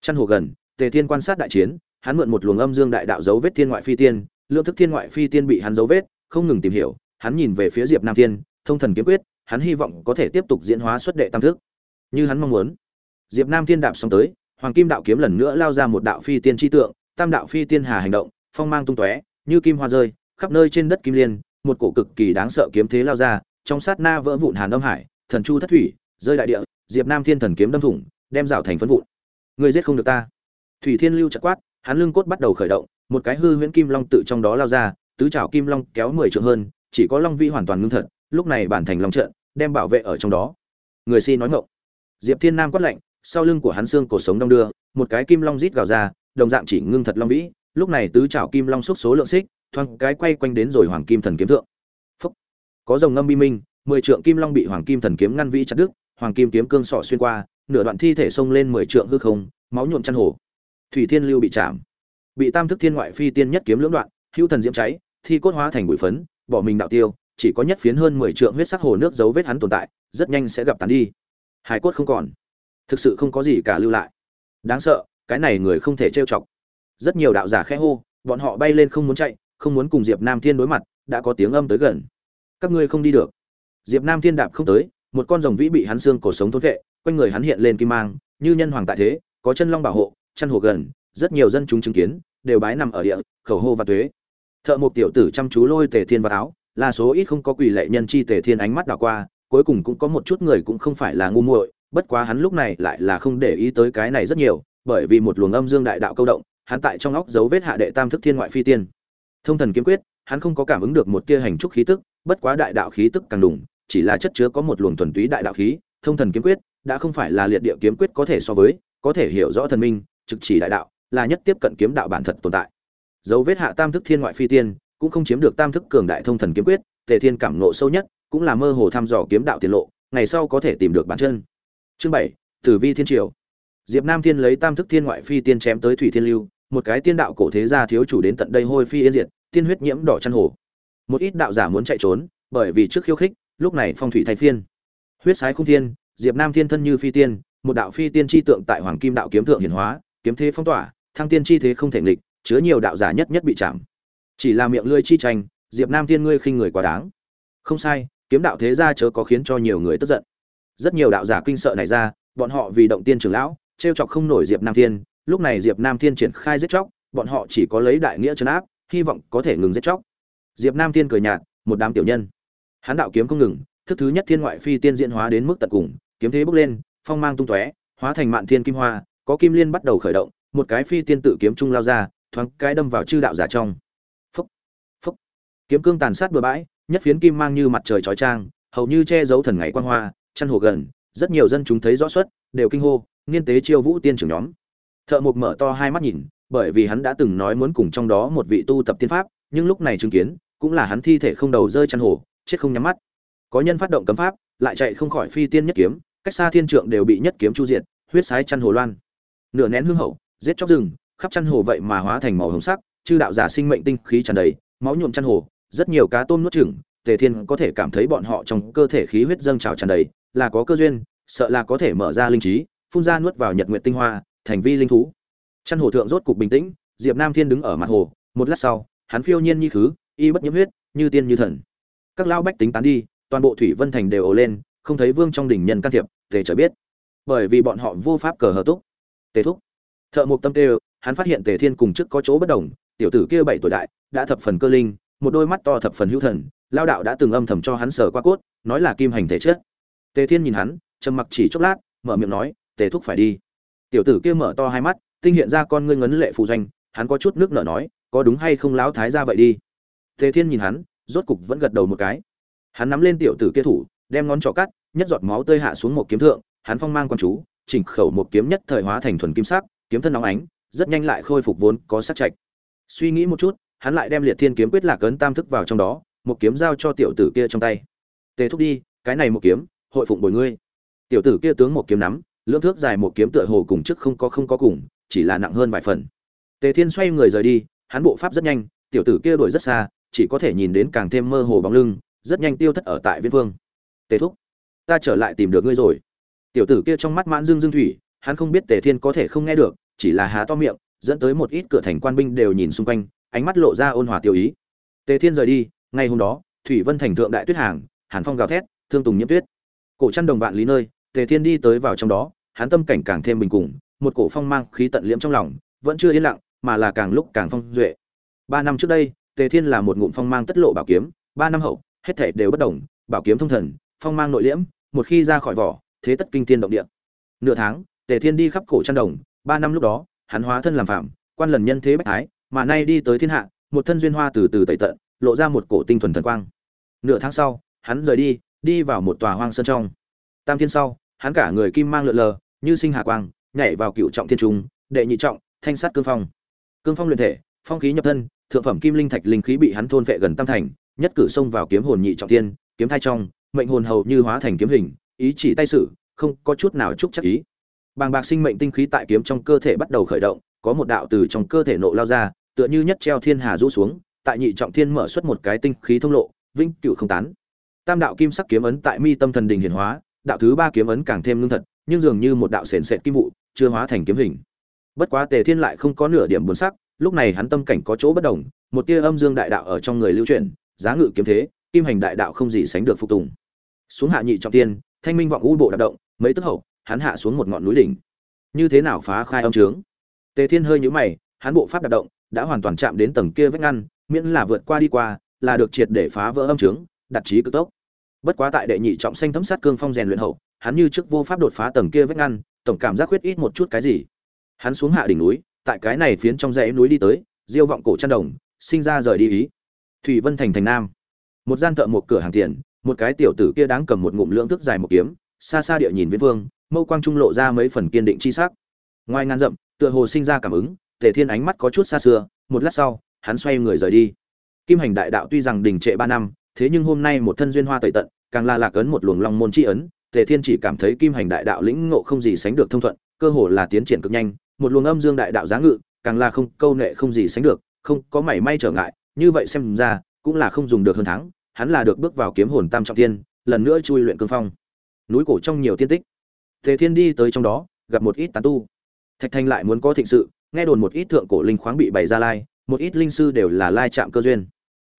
Chăn hồ gần, tề thiên quan sát đại chiến, hắn mượn một luồng âm dương đại đạo dấu vết thiên ngoại phi tiên, lượng thức thiên ngoại phi tiên bị hắn dấu vết, không ngừng tìm hiểu, hắn nhìn về phía diệp nam thiên, thông thần kiếm quyết, hắn hy vọng có thể tiếp tục diễn hóa xuất đệ tam thức. Như hắn mong muốn. Diệp nam thiên đạp xong tới, hoàng kim đạo kiếm lần nữa lao ra một đạo phi tiên tri tượng, tam đạo phi tiên hà hành động, phong mang tung tóe, như kim hoa rơi khắp nơi trên đất kim liên, một cổ cực kỳ đáng sợ kiếm thế lao ra, trong sát na vỡ vụn hàn âm hải, thần chu thất thủy, rơi đại địa, diệp nam thiên thần kiếm đâm thủng, đem rào thành phân vụn. Người giết không được ta. Thủy thiên lưu chặt quát, hắn lưng cốt bắt đầu khởi động, một cái hư huyễn kim long tự trong đó lao ra, tứ trảo kim long kéo mười trượng hơn, chỉ có long vi hoàn toàn ngưng thật, lúc này bản thành long trận, đem bảo vệ ở trong đó. Người si nói ngộng diệp thiên nam quát lạnh, sau lưng của hắn xương cổ sống đông đưa, một cái kim long rít gào ra, đồng dạng chỉ ngưng thật long vĩ, lúc này tứ trảo kim long xúc số lượng xích thoáng cái quay quanh đến rồi hoàng kim thần kiếm thượng. Phúc. có dòng ngâm bi minh, mười trượng kim long bị hoàng kim thần kiếm ngăn vĩ chặt đứt, hoàng kim kiếm cương sọ xuyên qua, nửa đoạn thi thể xông lên mười trượng hư không, máu nhuộm chăn hổ thủy thiên lưu bị chạm. Bị tam thức thiên ngoại phi tiên nhất kiếm lưỡng đoạn, hữu thần diễm cháy, thi cốt hóa thành bụi phấn, bỏ mình đạo tiêu, chỉ có nhất phiến hơn mười trượng huyết sắc hồ nước dấu vết hắn tồn tại, rất nhanh sẽ gặp tàn đi. Hải cốt không còn. Thực sự không có gì cả lưu lại. Đáng sợ, cái này người không thể trêu chọc. Rất nhiều đạo giả khẽ hô, bọn họ bay lên không muốn chạy không muốn cùng diệp nam thiên đối mặt, đã có tiếng âm tới gần. Các ngươi không đi được. Diệp nam thiên đạp không tới, một con rồng vĩ bị hắn xương cổ sống thốt vệ, quanh người hắn hiện lên kim mang, như nhân hoàng tại thế, có chân long bảo hộ, chăn hồ gần, rất nhiều dân chúng chứng kiến, đều bái nằm ở địa, khẩu hô và tuế. Thợ một tiểu tử chăm chú lôi tề thiên vào áo, là số ít không có quỷ lệ nhân chi tề thiên ánh mắt đảo qua, cuối cùng cũng có một chút người cũng không phải là ngu muội, bất quá hắn lúc này lại là không để ý tới cái này rất nhiều, bởi vì một luồng âm dương đại đạo câu động, hắn tại trong óc dấu vết hạ đệ tam thức thiên ngoại phi tiên thông thần kiếm quyết, hắn không có cảm ứng được một tia hành trúc khí tức, bất quá đại đạo khí tức càng đủng, chỉ là chất chứa có một luồng thuần túy đại đạo khí. Thông thần kiếm quyết đã không phải là liệt địa kiếm quyết có thể so với, có thể hiểu rõ thần minh, trực chỉ đại đạo, là nhất tiếp cận kiếm đạo bản thật tồn tại. Dấu vết hạ tam thức thiên ngoại phi tiên, cũng không chiếm được tam thức cường đại thông thần kiếm quyết, tề thiên cảm nộ sâu nhất, cũng là mơ hồ thăm dò kiếm đạo tiền lộ, ngày sau có thể tìm được bản chân. Chương bảy, tử vi thiên triều. Diệp nam thiên lấy tam thức thiên ngoại phi tiên chém tới thủy thiên lưu, một cái tiên đạo cổ thế gia thiếu chủ đến tận đây hôi phi yên diệt tiên huyết nhiễm đỏ chăn hồ một ít đạo giả muốn chạy trốn, bởi vì trước khiêu khích, lúc này phong thủy thay phiên. Huyết sái không thiên, diệp nam thiên thân như phi tiên, một đạo phi tiên chi tượng tại hoàng kim đạo kiếm thượng hiển hóa, kiếm thế phong tỏa, thăng tiên chi thế không thể nghịch, chứa nhiều đạo giả nhất nhất bị chạm. Chỉ là miệng lưỡi chi tranh, diệp nam thiên ngươi khinh người quá đáng. Không sai, kiếm đạo thế gia chớ có khiến cho nhiều người tức giận. Rất nhiều đạo giả kinh sợ này ra, bọn họ vì động tiên trưởng lão, trêu chọc không nổi diệp nam thiên, lúc này diệp nam thiên triển khai giết chóc, bọn họ chỉ có lấy đại nghĩa trấn áp hy vọng có thể ngừng giết chóc. Diệp nam thiên cười nhạt, một đám tiểu nhân. Hán đạo kiếm không ngừng, thức thứ nhất thiên ngoại phi tiên diễn hóa đến mức tận cùng, kiếm thế bốc lên, phong mang tung tóe, hóa thành mạn thiên kim hoa, có kim liên bắt đầu khởi động, một cái phi tiên tự kiếm trung lao ra, thoáng cái đâm vào chư đạo giả trong. Phúc phúc. Kiếm cương tàn sát bừa bãi, nhất phiến kim mang như mặt trời chói trang, hầu như che giấu thần ngày quang hoa, chăn hồ gần, rất nhiều dân chúng thấy rõ suất, đều kinh hô, niên tế chiêu vũ tiên trưởng nhóm. Thợ mộc mở to hai mắt nhìn bởi vì hắn đã từng nói muốn cùng trong đó một vị tu tập tiên pháp, nhưng lúc này chứng kiến, cũng là hắn thi thể không đầu rơi chăn hồ, chết không nhắm mắt. Có nhân phát động cấm pháp, lại chạy không khỏi phi tiên nhất kiếm, cách xa thiên trượng đều bị nhất kiếm chu diệt, huyết sái chăn hồ loan. Nửa nén hương hậu, giết chóc rừng, khắp chăn hồ vậy mà hóa thành màu hồng sắc, chư đạo giả sinh mệnh tinh khí tràn đầy, máu nhuộm chăn hồ, rất nhiều cá tôm nuốt chửng, tề thiên có thể cảm thấy bọn họ trong cơ thể khí huyết dâng trào tràn đầy, là có cơ duyên, sợ là có thể mở ra linh trí, phun ra nuốt vào nhật nguyệt tinh hoa, thành vi linh thú chăn hồ thượng rốt cục bình tĩnh, diệp nam thiên đứng ở mặt hồ, một lát sau, hắn phiêu nhiên như khứ, y bất nhiễm huyết, như tiên như thần. Các lao bách tính tán đi, toàn bộ thủy vân thành đều ồ lên, không thấy vương trong đỉnh nhân can thiệp, tề trở biết. Bởi vì bọn họ vô pháp cờ hờ túc. Tề thúc. Thợ mộc tâm tê hắn phát hiện tề thiên cùng trước có chỗ bất đồng, tiểu tử kia bảy tuổi đại, đã thập phần cơ linh, một đôi mắt to thập phần hữu thần lao đạo đã từng âm thầm cho hắn sờ qua cốt, nói là kim hành thể chết tề thiên nhìn hắn, trầm mặc chỉ chốc lát, mở miệng nói, tề thúc phải đi. Tiểu tử kia mở to hai mắt tinh hiện ra con ngươi ngấn lệ phù doanh, hắn có chút nước nở nói, có đúng hay không lão thái ra vậy đi? Tề thiên nhìn hắn, rốt cục vẫn gật đầu một cái. Hắn nắm lên tiểu tử kia thủ, đem ngón trỏ cắt, nhất giọt máu tơi hạ xuống một kiếm thượng, hắn phong mang quan chú, chỉnh khẩu một kiếm nhất thời hóa thành thuần kim sắc, kiếm thân nóng ánh, rất nhanh lại khôi phục vốn có sắc trạch. Suy nghĩ một chút, hắn lại đem liệt thiên kiếm quyết lạc ấn tam thức vào trong đó, một kiếm giao cho tiểu tử kia trong tay. Tề thúc đi, cái này một kiếm, hội phụng bồi ngươi. Tiểu tử kia tướng một kiếm nắm, lưỡng thước dài một kiếm tựa hồ cùng trước không có không có cùng chỉ là nặng hơn vài phần. Tề thiên xoay người rời đi, hắn bộ pháp rất nhanh, tiểu tử kia đuổi rất xa, chỉ có thể nhìn đến càng thêm mơ hồ bóng lưng, rất nhanh tiêu thất ở tại viên vương. Tề thúc, ta trở lại tìm được ngươi rồi. Tiểu tử kia trong mắt mãn dương dương thủy, hắn không biết tề thiên có thể không nghe được, chỉ là há to miệng, dẫn tới một ít cửa thành quan binh đều nhìn xung quanh, ánh mắt lộ ra ôn hòa tiêu ý. Tề thiên rời đi, ngay hôm đó, thủy vân thành thượng đại tuyết hàng, hàn phong gào thét, thương tùng nhiễm tuyết. Cổ chăn đồng vạn lý nơi, tề thiên đi tới vào trong đó, hắn tâm cảnh càng thêm bình cùng một cổ phong mang khí tận liễm trong lòng, vẫn chưa yên lặng, mà là càng lúc càng phong duệ. Ba năm trước đây, tề thiên là một ngụm phong mang tất lộ bảo kiếm, ba năm hậu, hết thể đều bất đồng bảo kiếm thông thần, phong mang nội liễm, một khi ra khỏi vỏ, thế tất kinh thiên động địa. Nửa tháng, tề thiên đi khắp cổ chăn đồng, ba năm lúc đó, hắn hóa thân làm phạm quan lần nhân thế bách thái, mà nay đi tới thiên hạ, một thân duyên hoa từ từ tẩy tận, lộ ra một cổ tinh thuần thần quang. Nửa tháng sau, hắn rời đi đi vào một tòa hoang sơn trong. Tam thiên sau, hắn cả người kim mang lượn lờ, như sinh hà quang nhảy vào cựu trọng thiên trung, đệ nhị trọng, thanh sát cương phong. Cương phong luyện thể, phong khí nhập thân, thượng phẩm kim linh thạch linh khí bị hắn thôn vệ gần tam thành, nhất cử xông vào kiếm hồn nhị trọng thiên, kiếm thai trong, mệnh hồn hầu như hóa thành kiếm hình, ý chỉ tay sử, không có chút nào chúc chắc ý. Bàng bạc sinh mệnh tinh khí tại kiếm trong cơ thể bắt đầu khởi động, có một đạo từ trong cơ thể nộ lao ra, tựa như nhất treo thiên hà rũ xuống, tại nhị trọng thiên mở xuất một cái tinh khí thông lộ vinh cựu không tán. Tam đạo kim sắc kiếm ấn tại mi tâm thần đình hiển hóa, đạo thứ ba kiếm ấn càng thêm lương thật, nhưng dường như một đạo sền sệt kim vụ chưa hóa thành kiếm hình. Bất quá tề thiên lại không có nửa điểm buồn sắc, lúc này hắn tâm cảnh có chỗ bất đồng, một tia âm dương đại đạo ở trong người lưu truyền giá ngự kiếm thế, kim hành đại đạo không gì sánh được phục tùng. Xuống hạ nhị trọng tiên, thanh minh vọng u bộ đạp động, mấy tức hậu, hắn hạ xuống một ngọn núi đỉnh. Như thế nào phá khai âm trướng tề thiên hơi nhũ mày, hắn bộ pháp đạp động đã hoàn toàn chạm đến tầng kia vách ngăn, miễn là vượt qua đi qua, là được triệt để phá vỡ âm trướng đặt trí cực tốc. Bất quá tại đệ nhị trọng xanh thấm sát cương phong rèn luyện hậu, hắn như trước vô pháp đột phá tầng kia vách ngăn tổng cảm giác khuyết ít một chút cái gì. Hắn xuống hạ đỉnh núi, tại cái này phiến trong dãy núi đi tới, diêu vọng cổ chăn đồng, sinh ra rời đi ý. Thủy vân thành thành nam. Một gian thợ một cửa hàng tiền, một cái tiểu tử kia đáng cầm một ngụm lưỡng thức dài một kiếm, xa xa địa nhìn viễn vương, mâu quang trung lộ ra mấy phần kiên định chi sắc. Ngoài ngàn dặm, tựa hồ sinh ra cảm ứng, tề thiên ánh mắt có chút xa xưa, một lát sau, hắn xoay người rời đi. Kim hành đại đạo tuy rằng đình trệ ba năm, thế nhưng hôm nay một thân duyên hoa tẩy tận, càng là lạc ấn một luồng long môn chi ấn tề thiên chỉ cảm thấy kim hành đại đạo lĩnh ngộ không gì sánh được thông thuận, cơ hồ là tiến triển cực nhanh, một luồng âm dương đại đạo giá ngự, càng là không, câu nệ không gì sánh được, không có mảy may trở ngại, như vậy xem ra, cũng là không dùng được hơn thắng, hắn là được bước vào kiếm hồn tam trọng thiên, lần nữa chui luyện cương phong. Núi cổ trong nhiều tiên tích. Tề thiên đi tới trong đó, gặp một ít tán tu. Thạch thanh lại muốn có thịnh sự, nghe đồn một ít thượng cổ linh khoáng bị bày ra lai, một ít linh sư đều là lai chạm cơ duyên.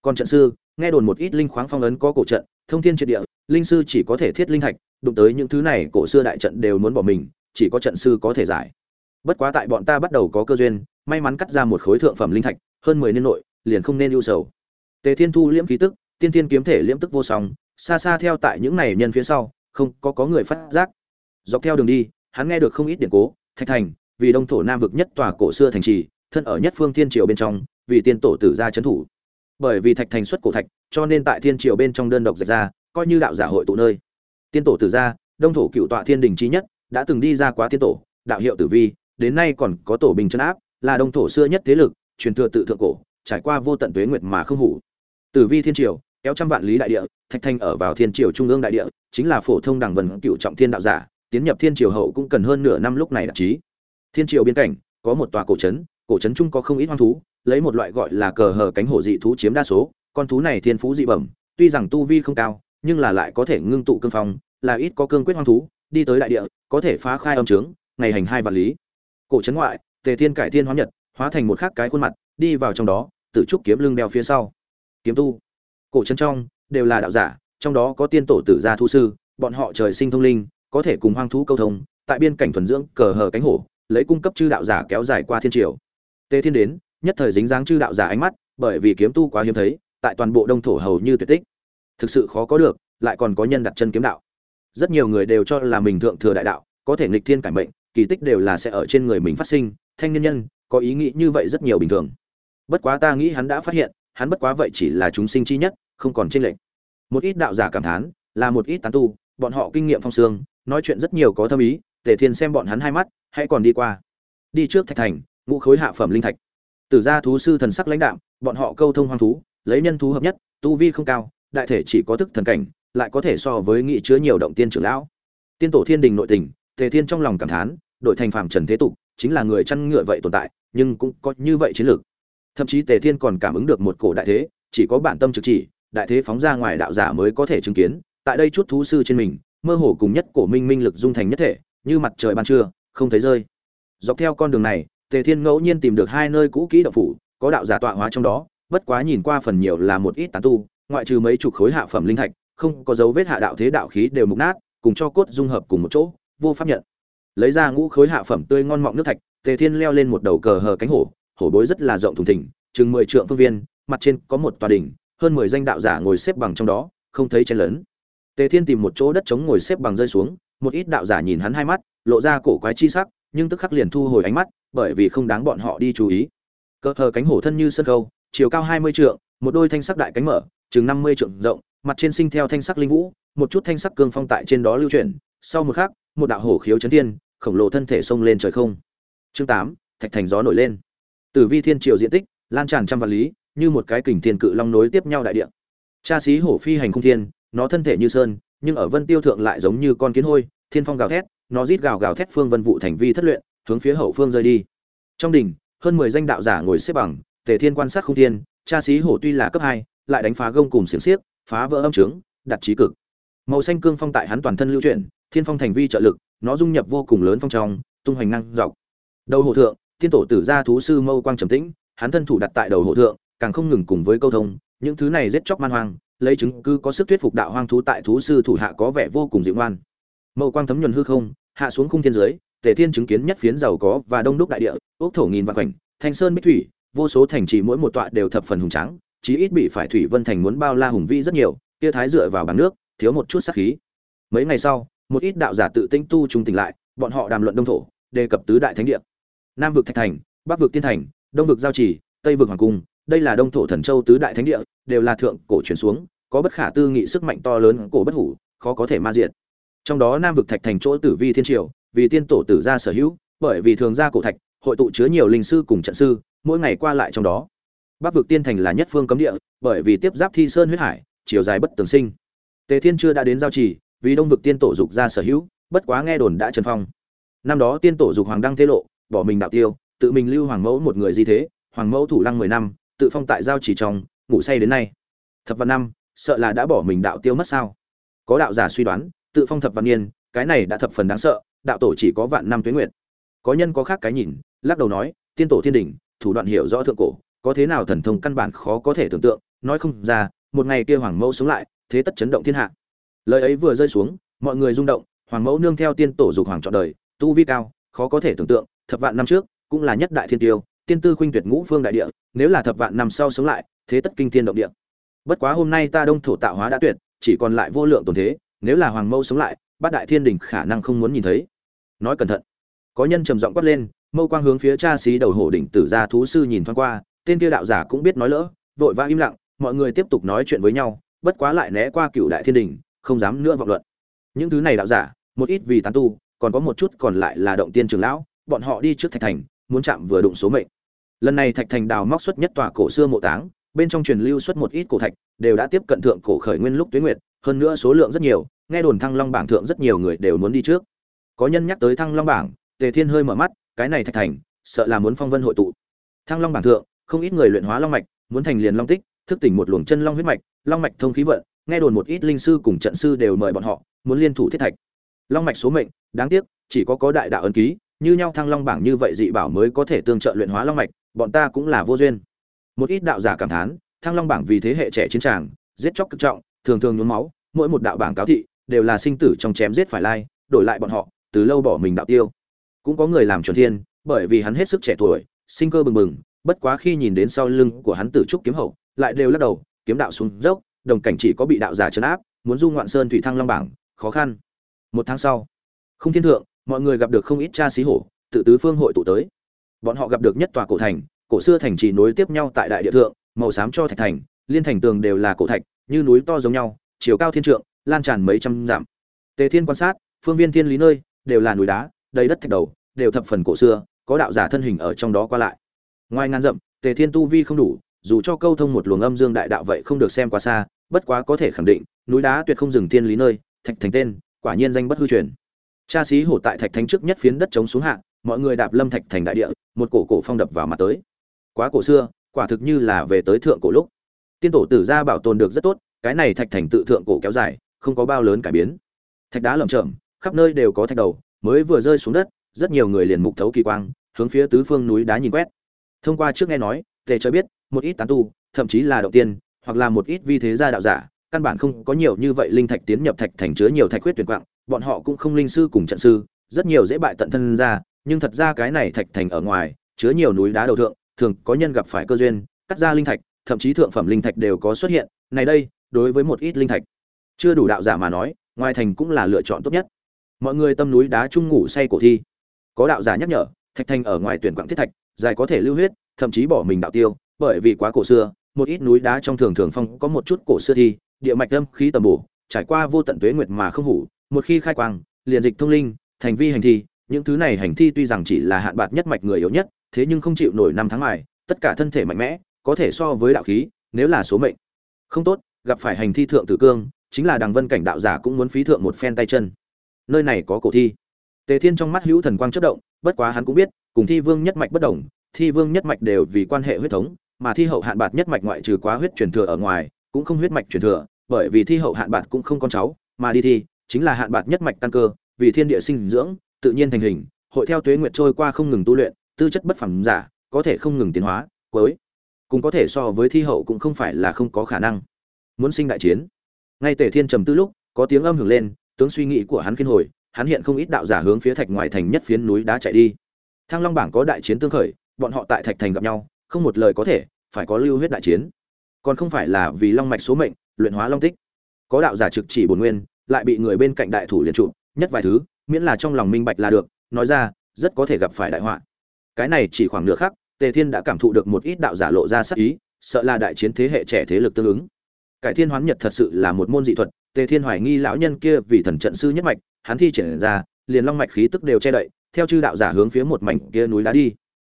Còn trận sư, nghe đồn một ít linh khoáng phong ấn có cổ trận, thông thiên triệt địa, linh sư chỉ có thể thiết linh thạch đụng tới những thứ này cổ xưa đại trận đều muốn bỏ mình, chỉ có trận sư có thể giải. Bất quá tại bọn ta bắt đầu có cơ duyên, may mắn cắt ra một khối thượng phẩm linh thạch, hơn mười niên nội, liền không nên ưu sầu. Tề thiên thu liễm khí tức, tiên thiên kiếm thể liễm tức vô song, xa xa theo tại những này nhân phía sau, không có có người phát giác. Dọc theo đường đi, hắn nghe được không ít điện cố, thạch thành, vì đông thổ nam vực nhất tòa cổ xưa thành trì, thân ở nhất phương thiên triều bên trong, vì tiên tổ tử gia trấn thủ. Bởi vì thạch thành xuất cổ thạch, cho nên tại thiên triều bên trong đơn độc dạch ra, coi như đạo giả hội tụ nơi tiên tổ tử gia, đông thổ cựu tọa thiên đình trí nhất, đã từng đi ra quá tiên tổ, đạo hiệu tử vi, đến nay còn có tổ bình chân áp, là đông thổ xưa nhất thế lực, truyền thừa tự thượng cổ, trải qua vô tận tuế nguyệt mà không hủ. Tử vi thiên triều, kéo trăm vạn lý đại địa, thạch thanh ở vào thiên triều trung ương đại địa, chính là phổ thông đẳng vần cựu trọng thiên đạo giả, tiến nhập thiên triều hậu cũng cần hơn nửa năm lúc này đạt trí thiên triều biên cảnh, có một tòa cổ trấn cổ trấn trung có không ít hoang thú, lấy một loại gọi là cờ hờ cánh hổ dị thú chiếm đa số, con thú này thiên phú dị bẩm, tuy rằng tu vi không cao nhưng là lại có thể ngưng tụ cương phong, là ít có cương quyết hoang thú, đi tới đại địa, có thể phá khai âm trướng, ngày hành hai vạn lý. Cổ trấn ngoại, tề thiên cải thiên hóa nhật, hóa thành một khắc cái khuôn mặt, đi vào trong đó tự trúc kiếm lưng đeo phía sau. Kiếm tu. Cổ trấn trong, đều là đạo giả, trong đó có tiên tổ tử gia thu sư, bọn họ trời sinh thông linh, có thể cùng hoang thú câu thông, tại biên cảnh thuần dưỡng, cờ hở cánh hổ, lấy cung cấp chư đạo giả kéo dài qua thiên triều. Tề thiên đến, nhất thời dính dáng chư đạo giả ánh mắt, bởi vì kiếm tu quá hiếm thấy, tại toàn bộ đông thổ hầu như tuyệt tích thực sự khó có được, lại còn có nhân đặt chân kiếm đạo. Rất nhiều người đều cho là mình thượng thừa đại đạo, có thể nghịch thiên cải mệnh, kỳ tích đều là sẽ ở trên người mình phát sinh, thanh niên nhân, có ý nghĩ như vậy rất nhiều bình thường. Bất quá ta nghĩ hắn đã phát hiện, hắn bất quá vậy chỉ là chúng sinh chi nhất, không còn trên lệnh một ít đạo giả cảm thán, là một ít tán tu, bọn họ kinh nghiệm phong sương, nói chuyện rất nhiều có thâm ý, tề thiên xem bọn hắn hai mắt, hãy còn đi qua. Đi trước thạch thành, ngũ khối hạ phẩm linh thạch. Tử gia thú sư thần sắc lãnh đạm, bọn họ câu thông hoang thú, lấy nhân thú hợp nhất, tu vi không cao đại thể chỉ có thức thần cảnh, lại có thể so với nghị chứa nhiều động tiên trưởng lão. Tiên tổ thiên đình nội tình, tề thiên trong lòng cảm thán đội thành phàm trần thế tục, chính là người chăn ngựa vậy tồn tại, nhưng cũng có như vậy chiến lược. Thậm chí tề thiên còn cảm ứng được một cổ đại thế, chỉ có bản tâm trực chỉ, đại thế phóng ra ngoài đạo giả mới có thể chứng kiến. Tại đây chút thú sư trên mình, mơ hồ cùng nhất cổ minh minh lực dung thành nhất thể, như mặt trời ban trưa, không thấy rơi. Dọc theo con đường này, tề thiên ngẫu nhiên tìm được hai nơi cũ kỹ đạo phủ, có đạo giả tọa hóa trong đó, bất quá nhìn qua phần nhiều là một ít tán tu ngoại trừ mấy chục khối hạ phẩm linh thạch, không có dấu vết hạ đạo thế đạo khí đều mục nát, cùng cho cốt dung hợp cùng một chỗ, vô pháp nhận. Lấy ra ngũ khối hạ phẩm tươi ngon mọng nước thạch, tề thiên leo lên một đầu cờ hờ cánh hổ hổ bối rất là rộng thùng thình, chừng mười trượng phương viên, mặt trên có một tòa đỉnh, hơn mười danh đạo giả ngồi xếp bằng trong đó, không thấy chén lớn tề thiên tìm một chỗ đất trống ngồi xếp bằng rơi xuống, một ít đạo giả nhìn hắn hai mắt, lộ ra cổ quái chi sắc, nhưng tức khắc liền thu hồi ánh mắt, bởi vì không đáng bọn họ đi chú ý. Cờ hờ cánh hổ thân như sân khâu, chiều cao hai mươi trượng, một đôi thanh sắc đại cánh mở chừng năm mươi trượng rộng, mặt trên sinh theo thanh sắc linh vũ, một chút thanh sắc cương phong tại trên đó lưu chuyển. Sau một khắc, một đạo hổ khiếu chấn thiên, khổng lồ thân thể xông lên trời không. Chương tám, thạch thành gió nổi lên. Tử vi thiên triều diện tích, lan tràn trăm vạn lý, như một cái kình thiên cự long nối tiếp nhau đại địa. Cha xí hổ phi hành không thiên, nó thân thể như sơn, nhưng ở vân tiêu thượng lại giống như con kiến hôi, thiên phong gào thét, nó rít gào gào thét phương vân vụ thành vi thất luyện, hướng phía hậu phương rơi đi. Trong đỉnh, hơn mười danh đạo giả ngồi xếp bằng, tề thiên quan sát không thiên, cha xí hổ tuy là cấp hai lại đánh phá gông cùng xiềng xiếc, phá vỡ âm trướng, đặt trí cực. Màu xanh cương phong tại hắn toàn thân lưu chuyển, thiên phong thành vi trợ lực, nó dung nhập vô cùng lớn phong trong, tung hoành năng dọc. Đầu hộ thượng, tiên tổ tử gia thú sư mâu quang trầm tĩnh, hắn thân thủ đặt tại đầu hộ thượng, càng không ngừng cùng với câu thông, những thứ này giết chóc man hoang, lấy chứng cứ có sức thuyết phục đạo hoang thú tại thú sư thủ hạ có vẻ vô cùng dịu ngoan. Mâu quang thấm nhuần hư không, hạ xuống khung thiên giới, tề thiên chứng kiến nhất phiến giàu có và đông đúc đại địa ốc thổ nghìn vạn khoảnh, thanh sơn bích thủy, vô số thành trì mỗi một tọa đều thập phần hùng tráng chí ít bị phải thủy vân thành muốn bao la hùng vĩ rất nhiều, kia thái dựa vào bằng nước, thiếu một chút sát khí. Mấy ngày sau, một ít đạo giả tự tinh tu trung tỉnh lại, bọn họ đàm luận đông thổ, đề cập tứ đại thánh địa. Nam vực thạch thành, bắc vực tiên thành, đông vực giao trì, tây vực hoàng cung, đây là đông thổ thần châu tứ đại thánh địa, đều là thượng cổ truyền xuống, có bất khả tư nghị sức mạnh to lớn cổ bất hủ, khó có thể ma diệt. Trong đó nam vực thạch thành chỗ tử vi thiên triều, vì tiên tổ tử gia sở hữu, bởi vì thường gia cổ thạch, hội tụ chứa nhiều linh sư cùng trận sư, mỗi ngày qua lại trong đó bắc vực tiên thành là nhất phương cấm địa, bởi vì tiếp giáp thi sơn huyết hải, chiều dài bất tường sinh. Tề thiên chưa đã đến giao trì, vì đông vực tiên tổ dục gia sở hữu, bất quá nghe đồn đã trần phong. Năm đó tiên tổ dục hoàng đăng thế lộ, bỏ mình đạo tiêu, tự mình lưu hoàng mẫu một người di thế, hoàng mẫu thủ lăng mười năm, tự phong tại giao trì trong, ngủ say đến nay. Thập văn năm, sợ là đã bỏ mình đạo tiêu mất sao? Có đạo giả suy đoán, tự phong thập văn niên, cái này đã thập phần đáng sợ, đạo tổ chỉ có vạn năm tuyến nguyện có nhân có khác cái nhìn, lắc đầu nói, tiên tổ thiên đình thủ đoạn hiểu rõ thượng cổ có thế nào thần thông căn bản khó có thể tưởng tượng, nói không ra, một ngày kia hoàng mẫu sống lại, thế tất chấn động thiên hạ. Lời ấy vừa rơi xuống, mọi người rung động, hoàng mẫu nương theo tiên tổ dục hoàng trọn đời, tu vi cao, khó có thể tưởng tượng, thập vạn năm trước, cũng là nhất đại thiên tiêu, tiên tư khuynh tuyệt ngũ phương đại địa, nếu là thập vạn năm sau sống lại, thế tất kinh thiên động địa. Bất quá hôm nay ta đông thổ tạo hóa đã tuyệt, chỉ còn lại vô lượng tồn thế, nếu là hoàng mẫu sống lại, bát đại thiên đình khả năng không muốn nhìn thấy. Nói cẩn thận. Có nhân trầm giọng quát lên, mâu quang hướng phía cha xí đầu hổ đỉnh tử gia thú sư nhìn thoáng qua tên kia đạo giả cũng biết nói lỡ, vội vã im lặng, mọi người tiếp tục nói chuyện với nhau, bất quá lại né qua cựu đại thiên đình, không dám nữa vọng luận. Những thứ này đạo giả, một ít vì tán tu, còn có một chút còn lại là động tiên trưởng lão, bọn họ đi trước thạch thành, muốn chạm vừa đụng số mệnh. Lần này thạch thành đào móc xuất nhất tòa cổ xưa mộ táng, bên trong truyền lưu xuất một ít cổ thạch, đều đã tiếp cận thượng cổ khởi nguyên lúc tuyết nguyệt, hơn nữa số lượng rất nhiều, nghe đồn thăng long bảng thượng rất nhiều người đều muốn đi trước. Có nhân nhắc tới thăng long bảng, tề thiên hơi mở mắt, cái này thạch thành, sợ là muốn phong vân hội tụ. Thăng long bảng thượng không ít người luyện hóa long mạch, muốn thành liền long tích, thức tỉnh một luồng chân long huyết mạch, long mạch thông khí vận, nghe đồn một ít linh sư cùng trận sư đều mời bọn họ, muốn liên thủ thiết thạch. Long mạch số mệnh, đáng tiếc, chỉ có có đại đạo ấn ký, như nhau thăng long bảng như vậy dị bảo mới có thể tương trợ luyện hóa long mạch, bọn ta cũng là vô duyên. Một ít đạo giả cảm thán, thăng long bảng vì thế hệ trẻ chiến tràng, giết chóc cực trọng, thường thường nhuốm máu, mỗi một đạo bảng cáo thị, đều là sinh tử trong chém giết phải lai, đổi lại bọn họ, từ lâu bỏ mình đạo tiêu. Cũng có người làm chuẩn thiên, bởi vì hắn hết sức trẻ tuổi, sinh cơ bừng bừng bất quá khi nhìn đến sau lưng của hắn tử trúc kiếm hậu, lại đều lắc đầu, kiếm đạo xuống dốc, đồng cảnh chỉ có bị đạo giả chấn áp, muốn du ngoạn sơn thủy thăng long bảng, khó khăn. Một tháng sau không thiên thượng, mọi người gặp được không ít cha xí hổ, tự tứ phương hội tụ tới. Bọn họ gặp được nhất tòa cổ thành, cổ xưa thành trì nối tiếp nhau tại đại địa thượng, màu xám cho thạch thành, liên thành tường đều là cổ thạch, như núi to giống nhau, chiều cao thiên trượng, lan tràn mấy trăm dặm. Tề thiên quan sát, phương viên thiên lý nơi, đều là núi đá, đầy đất thạch đầu, đều thập phần cổ xưa, có đạo giả thân hình ở trong đó qua lại ngoài ngàn dặm, tề thiên tu vi không đủ, dù cho câu thông một luồng âm dương đại đạo vậy không được xem quá xa, bất quá có thể khẳng định, núi đá tuyệt không dừng thiên lý nơi, thạch thành tên, quả nhiên danh bất hư truyền. Cha sĩ hổ tại thạch thánh trước nhất phiến đất chống xuống hạ, mọi người đạp lâm thạch thành đại địa, một cổ cổ phong đập vào mặt tới. Quá cổ xưa, quả thực như là về tới thượng cổ lúc. Tiên tổ tử gia bảo tồn được rất tốt, cái này thạch thành tự thượng cổ kéo dài, không có bao lớn cải biến. Thạch đá lởm chởm, khắp nơi đều có thạch đầu, mới vừa rơi xuống đất, rất nhiều người liền mục thấu kỳ quang, hướng phía tứ phương núi đá nhìn quét thông qua trước nghe nói, tề cho biết, một ít tán tu, thậm chí là động tiên, hoặc là một ít vi thế gia đạo giả, căn bản không có nhiều như vậy linh thạch tiến nhập thạch thành chứa nhiều thạch huyết tuyệt quạng, bọn họ cũng không linh sư cùng trận sư, rất nhiều dễ bại tận thân ra, nhưng thật ra cái này thạch thành ở ngoài, chứa nhiều núi đá đầu thượng, thường có nhân gặp phải cơ duyên, cắt ra linh thạch, thậm chí thượng phẩm linh thạch đều có xuất hiện, này đây, đối với một ít linh thạch. Chưa đủ đạo giả mà nói, ngoài thành cũng là lựa chọn tốt nhất. Mọi người tâm núi đá chung ngủ say cổ thi. Có đạo giả nhắc nhở, thạch thành ở ngoài tuyển quặng thiết thạch dài có thể lưu huyết, thậm chí bỏ mình đạo tiêu, bởi vì quá cổ xưa, một ít núi đá trong thường thường phong có một chút cổ xưa thi địa mạch âm khí tầm bổ, trải qua vô tận tuế nguyệt mà không hủ, một khi khai quang, liền dịch thông linh, thành vi hành thi, những thứ này hành thi tuy rằng chỉ là hạn bạc nhất mạch người yếu nhất, thế nhưng không chịu nổi năm tháng mài, tất cả thân thể mạnh mẽ, có thể so với đạo khí, nếu là số mệnh. Không tốt, gặp phải hành thi thượng tử cương, chính là đằng vân cảnh đạo giả cũng muốn phí thượng một phen tay chân. Nơi này có cổ thi. Tề thiên trong mắt hữu thần quang chớp động, bất quá hắn cũng biết cùng thi vương nhất mạch bất đồng, thi vương nhất mạch đều vì quan hệ huyết thống, mà thi hậu hạn bạc nhất mạch ngoại trừ quá huyết truyền thừa ở ngoài, cũng không huyết mạch truyền thừa, bởi vì thi hậu hạn bạc cũng không con cháu, mà đi thi, chính là hạn bạc nhất mạch căn cơ, vì thiên địa sinh dưỡng, tự nhiên thành hình, hội theo tuế nguyệt trôi qua không ngừng tu luyện, tư chất bất phẳng giả, có thể không ngừng tiến hóa với cũng có thể so với thi hậu cũng không phải là không có khả năng. Muốn sinh đại chiến. Ngay tề thiên trầm tư lúc, có tiếng âm hưởng lên, tướng suy nghĩ của hắn khiên hồi, hắn hiện không ít đạo giả hướng phía thạch ngoại thành nhất phiến núi đá chạy đi thăng long bảng có đại chiến tương khởi, bọn họ tại thạch thành gặp nhau, không một lời có thể, phải có lưu huyết đại chiến. Còn không phải là vì long mạch số mệnh, luyện hóa long tích. Có đạo giả trực chỉ bổn nguyên, lại bị người bên cạnh đại thủ liền trụ, nhất vài thứ, miễn là trong lòng minh bạch là được, nói ra, rất có thể gặp phải đại họa. Cái này chỉ khoảng nửa khắc, tề thiên đã cảm thụ được một ít đạo giả lộ ra sắc ý, sợ là đại chiến thế hệ trẻ thế lực tương ứng. Cải thiên hoán nhật thật sự là một môn dị thuật, tề thiên hoài nghi lão nhân kia vì thần trận sư nhất mạch, hắn thi triển ra, liền long mạch khí tức đều che đậy theo chư đạo giả hướng phía một mảnh kia núi đá đi.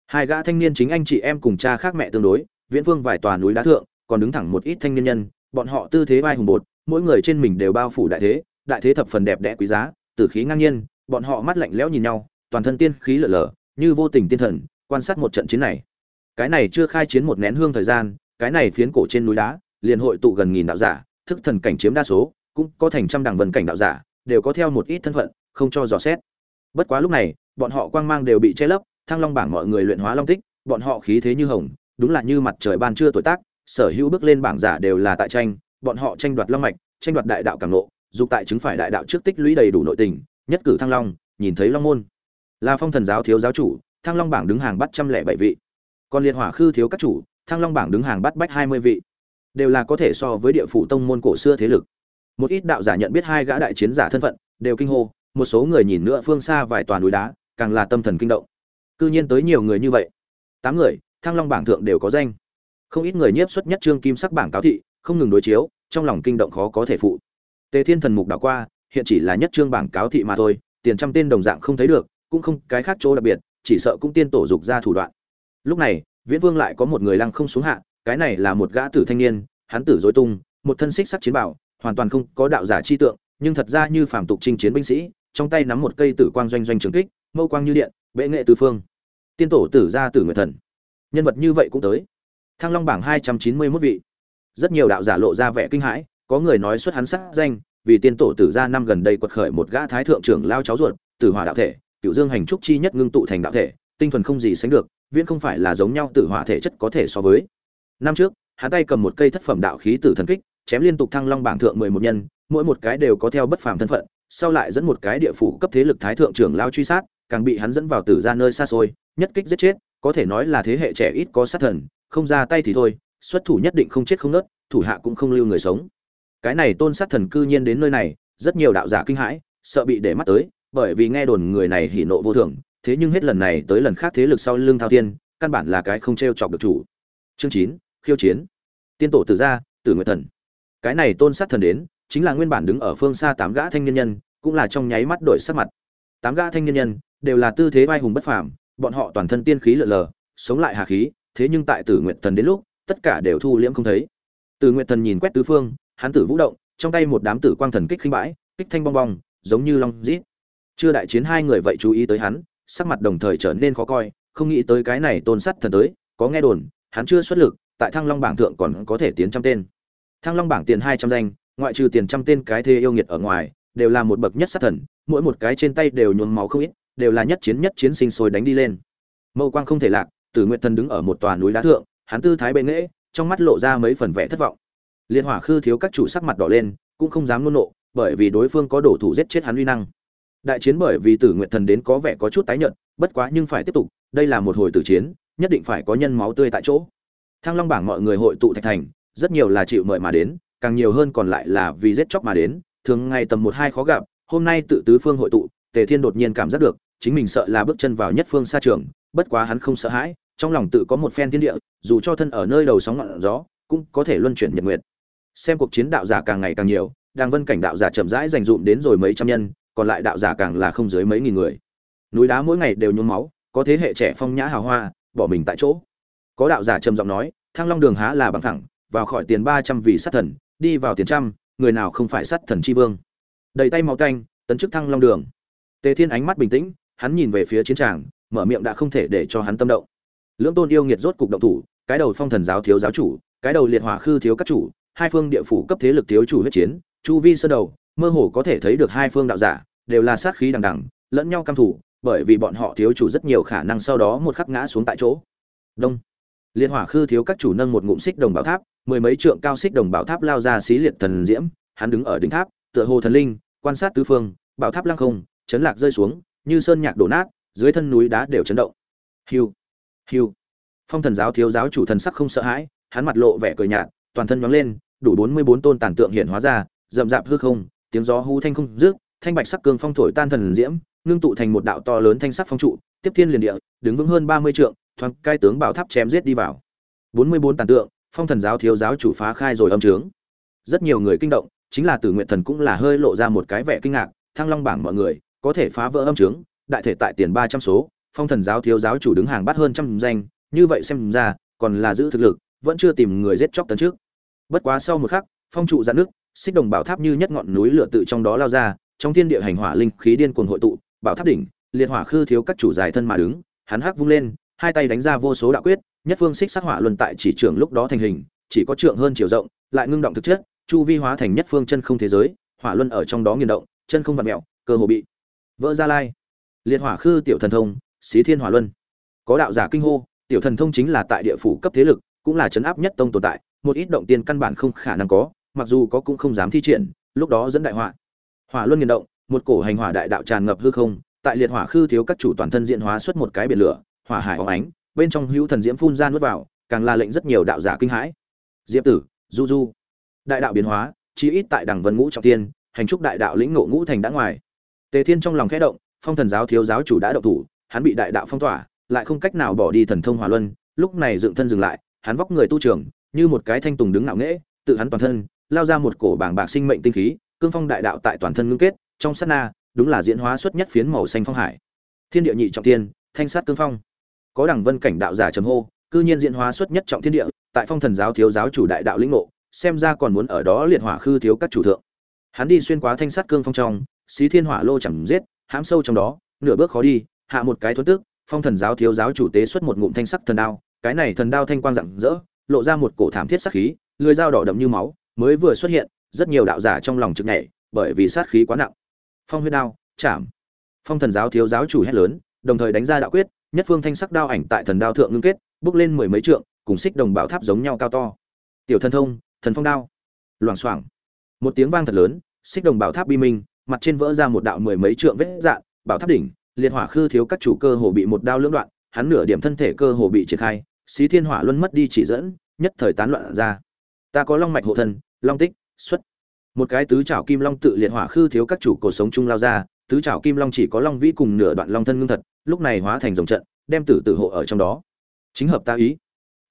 Hai gã thanh niên chính anh chị em cùng cha khác mẹ tương đối, viễn vương vài tòa núi đá thượng, còn đứng thẳng một ít thanh niên nhân, bọn họ tư thế vai hùng bột, mỗi người trên mình đều bao phủ đại thế đại thế thập phần đẹp đẽ quý giá, tử khí ngang nhiên, bọn họ mắt lạnh lẽo nhìn nhau, toàn thân tiên khí lở lở, như vô tình tiên thần, quan sát một trận chiến này. Cái này chưa khai chiến một nén hương thời gian, cái này phiến cổ trên núi đá, liền hội tụ gần nghìn đạo giả, thức thần cảnh chiếm đa số, cũng có thành trăm đẳng vân cảnh đạo giả, đều có theo một ít thân phận, không cho dò xét bất quá lúc này, bọn họ quang mang đều bị che lấp, thăng long bảng mọi người luyện hóa long tích, bọn họ khí thế như hồng, đúng là như mặt trời ban trưa tuổi tác, sở hữu bước lên bảng giả đều là tại tranh, bọn họ tranh đoạt long mạch, tranh đoạt đại đạo càng nộ dục tại chứng phải đại đạo trước tích lũy đầy đủ nội tình, nhất cử thăng long, nhìn thấy long môn. Là phong thần giáo thiếu giáo chủ, thăng long bảng đứng hàng bắt trăm lẻ bảy vị. Còn liệt hỏa khư thiếu các chủ, thăng long bảng đứng hàng bắt bách hai mươi vị. Đều là có thể so với địa phủ tông môn cổ xưa thế lực. Một ít đạo giả nhận biết hai gã đại chiến giả thân phận, đều kinh hô một số người nhìn nữa phương xa vài toàn núi đá, càng là tâm thần kinh động. Cư nhiên tới nhiều người như vậy. Tám người, thăng long bảng thượng đều có danh. Không ít người nhiếp xuất nhất trương kim sắc bảng cáo thị, không ngừng đối chiếu, trong lòng kinh động khó có thể phụ. Tề thiên thần mục đảo qua, hiện chỉ là nhất trương bảng cáo thị mà thôi, tiền trăm tên đồng dạng không thấy được, cũng không cái khác chỗ đặc biệt, chỉ sợ cũng tiên tổ dục ra thủ đoạn. Lúc này, viễn vương lại có một người lăng không xuống hạ, cái này là một gã tử thanh niên, hắn tử dối tung, một thân xích sắc chiến bảo, hoàn toàn không có đạo giả chi tượng, nhưng thật ra như phàm tục chinh chiến binh sĩ trong tay nắm một cây tử quang doanh doanh trường kích, mâu quang như điện, bệ nghệ tứ phương. Tiên tổ tử gia tử nguyệt thần. Nhân vật như vậy cũng tới. Thăng long bảng hai trăm chín mươi mốt vị. Rất nhiều đạo giả lộ ra vẻ kinh hãi, có người nói xuất hắn sắc danh, vì tiên tổ tử gia năm gần đây quật khởi một gã thái thượng trưởng lao cháu ruột, tử hỏa đạo thể, cựu dương hành trúc chi nhất ngưng tụ thành đạo thể, tinh thuần không gì sánh được, viễn không phải là giống nhau tử hỏa thể chất có thể so với. Năm trước, hắn tay cầm một cây thất phẩm đạo khí tử thần kích, chém liên tục thăng long bảng thượng mười một nhân, mỗi một cái đều có theo bất phàm thân phận sau lại dẫn một cái địa phủ cấp thế lực thái thượng trưởng lao truy sát, càng bị hắn dẫn vào tử ra nơi xa xôi, nhất kích giết chết, có thể nói là thế hệ trẻ ít có sát thần, không ra tay thì thôi, xuất thủ nhất định không chết không nớt, thủ hạ cũng không lưu người sống. Cái này tôn sát thần cư nhiên đến nơi này, rất nhiều đạo giả kinh hãi, sợ bị để mắt tới, bởi vì nghe đồn người này hỉ nộ vô thường, thế nhưng hết lần này tới lần khác thế lực sau lưng thao thiên, căn bản là cái không treo chọc được chủ. Chương chín, khiêu chiến. Tiên tổ tử gia, tử nguyệt thần. Cái này tôn sát thần đến chính là nguyên bản đứng ở phương xa tám gã thanh niên nhân, cũng là trong nháy mắt đổi sắc mặt. Tám gã thanh niên nhân đều là tư thế vai hùng bất phàm, bọn họ toàn thân tiên khí lượn lờ, sống lại hà khí, thế nhưng tại tử nguyệt thần đến lúc, tất cả đều thu liễm không thấy. Tử nguyệt thần nhìn quét tứ phương, hắn tử vũ động, trong tay một đám tử quang thần kích khinh bãi, kích thanh bong bong, giống như long rít. Chưa đại chiến hai người vậy chú ý tới hắn, sắc mặt đồng thời trở nên khó coi, không nghĩ tới cái này tôn sắt thần tới, có nghe đồn, hắn chưa xuất lực, tại thăng long bảng thượng còn có thể tiến trăm tên. Thăng long bảng tiền hai trăm danh ngoại trừ tiền trăm tên cái thê yêu nghiệt ở ngoài đều là một bậc nhất sát thần mỗi một cái trên tay đều nhuốm máu không ít đều là nhất chiến nhất chiến sinh sôi đánh đi lên. Mâu quang không thể lạc tử nguyện thần đứng ở một tòa núi đá thượng hắn tư thái bệ nghệ, trong mắt lộ ra mấy phần vẻ thất vọng. Liên hỏa khư thiếu các chủ sắc mặt đỏ lên cũng không dám nôn nộ bởi vì đối phương có đổ thủ giết chết hắn uy năng. Đại chiến bởi vì tử nguyện thần đến có vẻ có chút tái nhợt bất quá nhưng phải tiếp tục đây là một hồi tử chiến nhất định phải có nhân máu tươi tại chỗ. Thang long bảng mọi người hội tụ thạch thành rất nhiều là chịu mời mà đến càng nhiều hơn còn lại là vì giết chóc mà đến, thường ngày tầm một hai khó gặp, hôm nay tự tứ phương hội tụ, tề thiên đột nhiên cảm giác được, chính mình sợ là bước chân vào nhất phương xa trường, bất quá hắn không sợ hãi, trong lòng tự có một phen thiên địa, dù cho thân ở nơi đầu sóng ngọn gió, cũng có thể luân chuyển nhật nguyệt. Xem cuộc chiến đạo giả càng ngày càng nhiều đang vân cảnh đạo giả chậm rãi dành dụm đến rồi mấy trăm nhân, còn lại đạo giả càng là không dưới mấy nghìn người. Núi đá mỗi ngày đều nhuốm máu, có thế hệ trẻ phong nhã hào hoa, bỏ mình tại chỗ. Có đạo giả trầm giọng nói, thăng long đường há là bằng thẳng vào khỏi tiền ba trăm vị sát thần đi vào tiền trăm, người nào không phải sát thần chi vương. Đầy tay máu tanh, tấn chức thăng long đường. Tề thiên ánh mắt bình tĩnh, hắn nhìn về phía chiến tràng, mở miệng đã không thể để cho hắn tâm động. Lưỡng tôn yêu nghiệt rốt cục động thủ, cái đầu phong thần giáo thiếu giáo chủ, cái đầu liệt hỏa khư thiếu các chủ, hai phương địa phủ cấp thế lực thiếu chủ huyết chiến, chu vi sơ đầu, mơ hồ có thể thấy được hai phương đạo giả, đều là sát khí đằng đằng, lẫn nhau căm thủ bởi vì bọn họ thiếu chủ rất nhiều khả năng sau đó một khắc ngã xuống tại chỗ. Đông. Liên hỏa khư thiếu các chủ nâng một ngụm xích đồng bảo tháp mười mấy trượng cao xích đồng bảo tháp lao ra xí liệt thần diễm, hắn đứng ở đỉnh tháp, tựa hồ thần linh, quan sát tứ phương, bảo tháp lăng không, chấn lạc rơi xuống, như sơn nhạc đổ nát, dưới thân núi đá đều chấn động. Hiu hiu. Phong thần giáo thiếu giáo chủ thần sắc không sợ hãi, hắn mặt lộ vẻ cười nhạt, toàn thân nhoáng lên, đủ bốn mươi bốn tôn tàn tượng hiện hóa ra, rậm rạp hư không, tiếng gió hú thanh không rước thanh bạch sắc cương phong thổi tan thần diễm, ngưng tụ thành một đạo to lớn thanh sắc phong trụ, tiếp thiên liền địa, đứng vững hơn ba mươi trượng, thoáng cai tướng bảo tháp chém giết đi vào. Bốn mươi bốn tàn tượng phong thần giáo thiếu giáo chủ phá khai rồi âm trướng. Rất nhiều người kinh động, chính là tử nguyện thần cũng là hơi lộ ra một cái vẻ kinh ngạc, thăng long bảng mọi người, có thể phá vỡ âm trướng, đại thể tại tiền ba trăm số, phong thần giáo thiếu giáo chủ đứng hàng bắt hơn trăm danh, như vậy xem ra, còn là giữ thực lực, vẫn chưa tìm người giết chóc tấn trước. Bất quá sau một khắc, phong trụ dạn nước, xích đồng bảo tháp như nhất ngọn núi lửa tự trong đó lao ra, trong thiên địa hành hỏa linh khí điên cuồng hội tụ, bảo tháp đỉnh, liệt hỏa khư thiếu các chủ dài thân mà đứng, hắn hắc vung lên, hai tay đánh ra vô số đạo quyết nhất phương xích sắc hỏa luân tại chỉ trưởng lúc đó thành hình, chỉ có trượng hơn chiều rộng, lại ngưng động thực chất, chu vi hóa thành nhất phương chân không thế giới, hỏa luân ở trong đó nghiền động, chân không vặt mẹo cơ hồ bị vỡ ra lai. Liệt hỏa khư tiểu thần thông, xí thiên hỏa luân. Có đạo giả kinh hô, tiểu thần thông chính là tại địa phủ cấp thế lực, cũng là chấn áp nhất tông tồn tại, một ít động tiên căn bản không khả năng có, mặc dù có cũng không dám thi triển, lúc đó dẫn đại họa. Hỏa luân nghiền động, một cổ hành hỏa đại đạo tràn ngập hư không, tại liệt hỏa khư thiếu các chủ toàn thân diện hóa xuất một cái biển lửa, hỏa hải óng ánh bên trong hữu thần diễm phun ra nuốt vào, càng là lệnh rất nhiều đạo giả kinh hãi. Diệp tử, du du. Đại đạo biến hóa, chí ít tại đằng vân ngũ trọng tiên hành trúc đại đạo lĩnh ngộ ngũ thành đã ngoài. Tề thiên trong lòng khẽ động, phong thần giáo thiếu giáo chủ đã động thủ, hắn bị đại đạo phong tỏa, lại không cách nào bỏ đi thần thông hỏa luân, lúc này dựng thân dừng lại, hắn vóc người tu trưởng, như một cái thanh tùng đứng ngạo nghễ, tự hắn toàn thân, lao ra một cổ bảng bạc sinh mệnh tinh khí, cương phong đại đạo tại toàn thân ngưng kết, trong sát na, đúng là diễn hóa xuất nhất phiến màu xanh phong hải. Thiên địa nhị trọng tiên thanh sát cương phong có đẳng vân cảnh đạo giả trầm hô, cư nhiên diễn hóa xuất nhất trọng thiên địa, tại phong thần giáo thiếu giáo chủ đại đạo lĩnh ngộ, xem ra còn muốn ở đó liệt hỏa khư thiếu các chủ thượng. Hắn đi xuyên qua thanh sắt cương phong trong, xí thiên hỏa lô chẳng giết, hãm sâu trong đó, nửa bước khó đi, hạ một cái thuấn tức, phong thần giáo thiếu giáo chủ tế xuất một ngụm thanh sắc thần đao, cái này thần đao thanh quang rạng rỡ, lộ ra một cổ thảm thiết sắc khí, lưỡi dao đỏ đậm như máu, mới vừa xuất hiện, rất nhiều đạo giả trong lòng trực nhảy, bởi vì sát khí quá nặng. Phong huyết đao, chạm. Phong thần giáo thiếu giáo chủ hét lớn, đồng thời đánh ra đạo quyết nhất phương thanh sắc đao ảnh tại thần đao thượng ngưng kết, bước lên mười mấy trượng, cùng xích đồng bảo tháp giống nhau cao to. Tiểu thần thông, thần phong đao. Loảng xoảng. Một tiếng vang thật lớn, xích đồng bảo tháp bi minh, mặt trên vỡ ra một đạo mười mấy trượng vết dạn bảo tháp đỉnh, liệt hỏa khư thiếu các chủ cơ hồ bị một đao lưỡng đoạn, hắn nửa điểm thân thể cơ hồ bị triển khai, xí thiên hỏa luân mất đi chỉ dẫn, nhất thời tán loạn ra. Ta có long mạch hộ thân, long tích, xuất. Một cái tứ trảo kim long tự liệt hỏa khư thiếu các chủ cổ sống chung lao ra, tứ trảo kim long chỉ có long vĩ cùng nửa đoạn long thân ngưng thật lúc này hóa thành dòng trận, đem tử tử hộ ở trong đó. Chính hợp ta ý.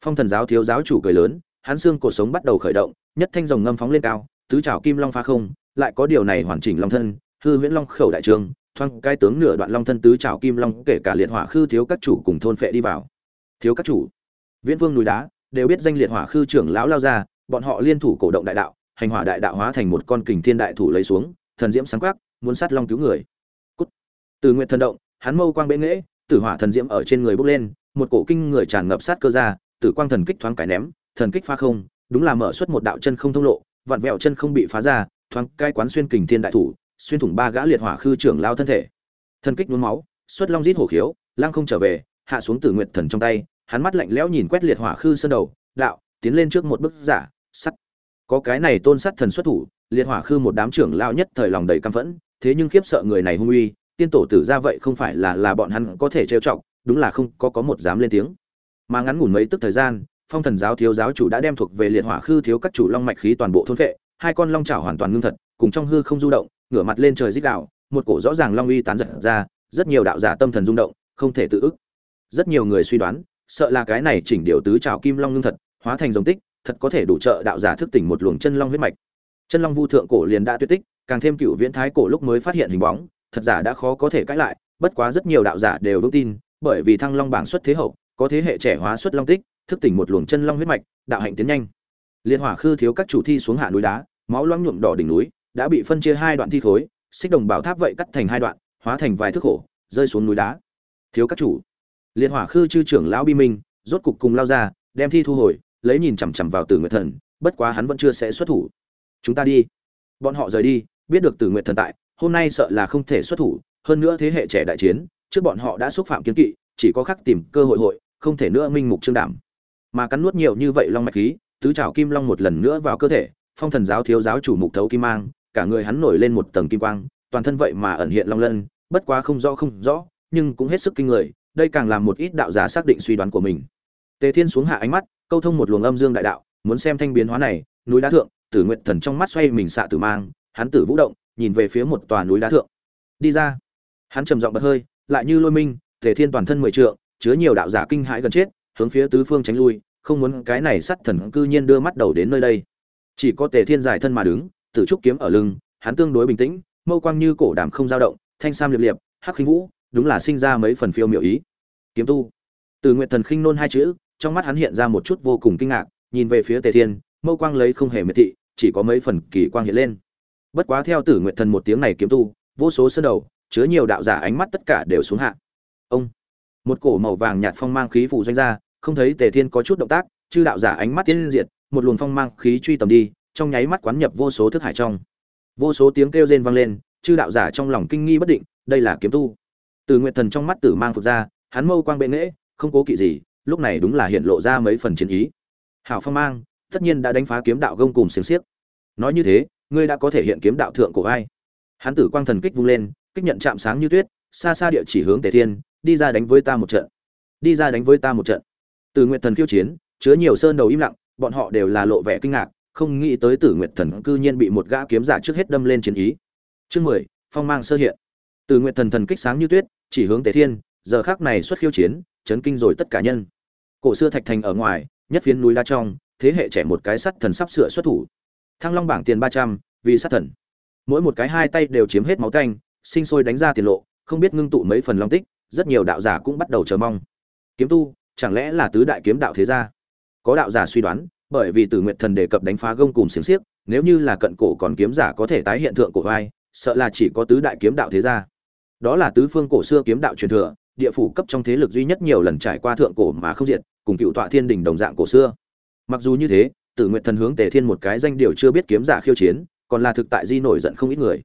Phong thần giáo thiếu giáo chủ cười lớn, hắn xương cổ sống bắt đầu khởi động, nhất thanh rồng ngâm phóng lên cao, tứ trảo kim long phá không, lại có điều này hoàn chỉnh long thân, hư huyễn long khẩu đại trường thoang cái tướng nửa đoạn long thân tứ trảo kim long kể cả liệt hỏa khư thiếu các chủ cùng thôn phệ đi vào. Thiếu các chủ, viễn vương núi đá, đều biết danh liệt hỏa khư trưởng lão lao ra, bọn họ liên thủ cổ động đại đạo, hành hỏa đại đạo hóa thành một con kình thiên đại thủ lấy xuống, thần diễm sáng quắc, muốn sát long cứu người. Cút. từ nguyện thần động hắn mâu quang bệ nghễ, tử hỏa thần diễm ở trên người bốc lên, một cổ kinh người tràn ngập sát cơ ra, tử quang thần kích thoáng cái ném, thần kích phá không, đúng là mở xuất một đạo chân không thông lộ, vặn vẹo chân không bị phá ra, thoáng cai quán xuyên kình thiên đại thủ, xuyên thủng ba gã liệt hỏa khư trưởng lao thân thể. Thần kích nhuốm máu, xuất long rít hổ khiếu lang không trở về, hạ xuống tử nguyện thần trong tay, hắn mắt lạnh lẽo nhìn quét liệt hỏa khư sơn đầu, đạo, tiến lên trước một bức giả, sắt. Có cái này tôn sắt thần xuất thủ, liệt hỏa khư một đám trưởng lao nhất thời lòng đầy căm phẫn, thế nhưng khiếp sợ người này hung uy tiên tổ tử ra vậy không phải là là bọn hắn có thể trêu chọc đúng là không có có một dám lên tiếng. Mà ngắn ngủn mấy tức thời gian phong thần giáo thiếu giáo chủ đã đem thuộc về liệt hỏa khư thiếu các chủ long mạch khí toàn bộ thôn phệ, hai con long chảo hoàn toàn ngưng thật cùng trong hư không du động ngửa mặt lên trời rít đạo một cổ rõ ràng long uy tán giật ra rất nhiều đạo giả tâm thần rung động không thể tự ức. Rất nhiều người suy đoán sợ là cái này chỉnh điều tứ trảo kim long ngưng thật hóa thành dòng tích thật có thể đủ trợ đạo giả thức tỉnh một luồng chân long huyết mạch. Chân long vu thượng cổ liền đã tuyệt tích càng thêm cựu viễn thái cổ lúc mới phát hiện hình bóng thật giả đã khó có thể cãi lại, bất quá rất nhiều đạo giả đều vững tin, bởi vì thăng long bảng xuất thế hậu, có thế hệ trẻ hóa xuất long tích, thức tỉnh một luồng chân long huyết mạch, đạo hạnh tiến nhanh. Liên hỏa khư thiếu các chủ thi xuống hạ núi đá, máu loãng nhuộm đỏ đỉnh núi, đã bị phân chia hai đoạn thi khối, xích đồng bảo tháp vậy cắt thành hai đoạn, hóa thành vài thước khổ rơi xuống núi đá. Thiếu các chủ. Liên hỏa khư chư trưởng lão bi minh, rốt cục cùng lao ra, đem thi thu hồi, lấy nhìn chằm chằm vào tử nguyệt thần, bất quá hắn vẫn chưa sẽ xuất thủ. Chúng ta đi. Bọn họ rời đi, biết được tử nguyệt thần tại hôm nay sợ là không thể xuất thủ, hơn nữa thế hệ trẻ đại chiến, trước bọn họ đã xúc phạm kiến kỵ, chỉ có khắc tìm cơ hội hội, không thể nữa minh mục trương đảm. Mà cắn nuốt nhiều như vậy long mạch khí, tứ trảo kim long một lần nữa vào cơ thể, phong thần giáo thiếu giáo chủ mục thấu kim mang, cả người hắn nổi lên một tầng kim quang, toàn thân vậy mà ẩn hiện long lân, bất quá không rõ không rõ, nhưng cũng hết sức kinh người, đây càng làm một ít đạo giả xác định suy đoán của mình. Tề thiên xuống hạ ánh mắt, câu thông một luồng âm dương đại đạo, muốn xem thanh biến hóa này, núi đá thượng, tử nguyện thần trong mắt xoay mình xạ tử mang, hắn tử vũ động nhìn về phía một tòa núi đá thượng. Đi ra. Hắn trầm giọng bật hơi, lại như lôi minh tề thiên toàn thân mười trượng, chứa nhiều đạo giả kinh hãi gần chết, hướng phía tứ phương tránh lui, không muốn cái này sắt thần cư nhiên đưa mắt đầu đến nơi đây. Chỉ có tề thiên dài thân mà đứng, tử trúc kiếm ở lưng, hắn tương đối bình tĩnh, mâu quang như cổ đàm không dao động, thanh sam liệp liệp, hắc khinh vũ, đúng là sinh ra mấy phần phiêu miểu ý. Kiếm tu. Từ nguyện thần khinh nôn hai chữ, trong mắt hắn hiện ra một chút vô cùng kinh ngạc, nhìn về phía tề thiên, mâu quang lấy không hề miệt thị, chỉ có mấy phần kỳ quang hiện lên bất quá theo tử nguyện thần một tiếng này kiếm tu, vô số sơ đầu, chứa nhiều đạo giả ánh mắt tất cả đều xuống hạ. Ông, một cổ màu vàng nhạt phong mang khí phủ doanh ra, không thấy tề thiên có chút động tác, chư đạo giả ánh mắt tiến diệt, một luồng phong mang khí truy tầm đi, trong nháy mắt quán nhập vô số thức hải trong. Vô số tiếng kêu rên vang lên, chư đạo giả trong lòng kinh nghi bất định, đây là kiếm tu. Từ nguyện thần trong mắt tử mang phục ra, hắn mâu quang bệ nghễ, không cố kỵ gì, lúc này đúng là hiện lộ ra mấy phần chiến ý. Hảo phong mang, tất nhiên đã đánh phá kiếm đạo gông cùng xiềng xiếc. Nói như thế ngươi đã có thể hiện kiếm đạo thượng của ai? Hắn tử quang thần kích vung lên, kích nhận chạm sáng như tuyết, xa xa địa chỉ hướng tề thiên, đi ra đánh với ta một trận. Đi ra đánh với ta một trận. Từ nguyện thần khiêu chiến, chứa nhiều sơn đầu im lặng, bọn họ đều là lộ vẻ kinh ngạc, không nghĩ tới tử nguyện thần cư nhiên bị một gã kiếm giả trước hết đâm lên chiến ý. Chương mười, phong mang sơ hiện. Từ nguyện thần thần kích sáng như tuyết, chỉ hướng tề thiên, giờ khác này xuất khiêu chiến, chấn kinh rồi tất cả nhân. Cổ xưa thạch thành ở ngoài, nhất phiến núi đá trong, thế hệ trẻ một cái sắt thần sắp sửa xuất thủ thăng long bảng tiền ba trăm, vì sát thần. Mỗi một cái hai tay đều chiếm hết máu canh sinh sôi đánh ra tiền lộ, không biết ngưng tụ mấy phần long tích, rất nhiều đạo giả cũng bắt đầu chờ mong. Kiếm tu, chẳng lẽ là tứ đại kiếm đạo thế gia? Có đạo giả suy đoán, bởi vì tử nguyện thần đề cập đánh phá gông cùng xiềng xiếc, nếu như là cận cổ còn kiếm giả có thể tái hiện tượng cổ vai, sợ là chỉ có tứ đại kiếm đạo thế gia. Đó là tứ phương cổ xưa kiếm đạo truyền thừa, địa phủ cấp trong thế lực duy nhất nhiều lần trải qua thượng cổ mà không diệt, cùng cựu tọa thiên đình đồng dạng cổ xưa. Mặc dù như thế tử nguyện thần hướng tề thiên một cái danh điều chưa biết kiếm giả khiêu chiến, còn là thực tại di nổi giận không ít người.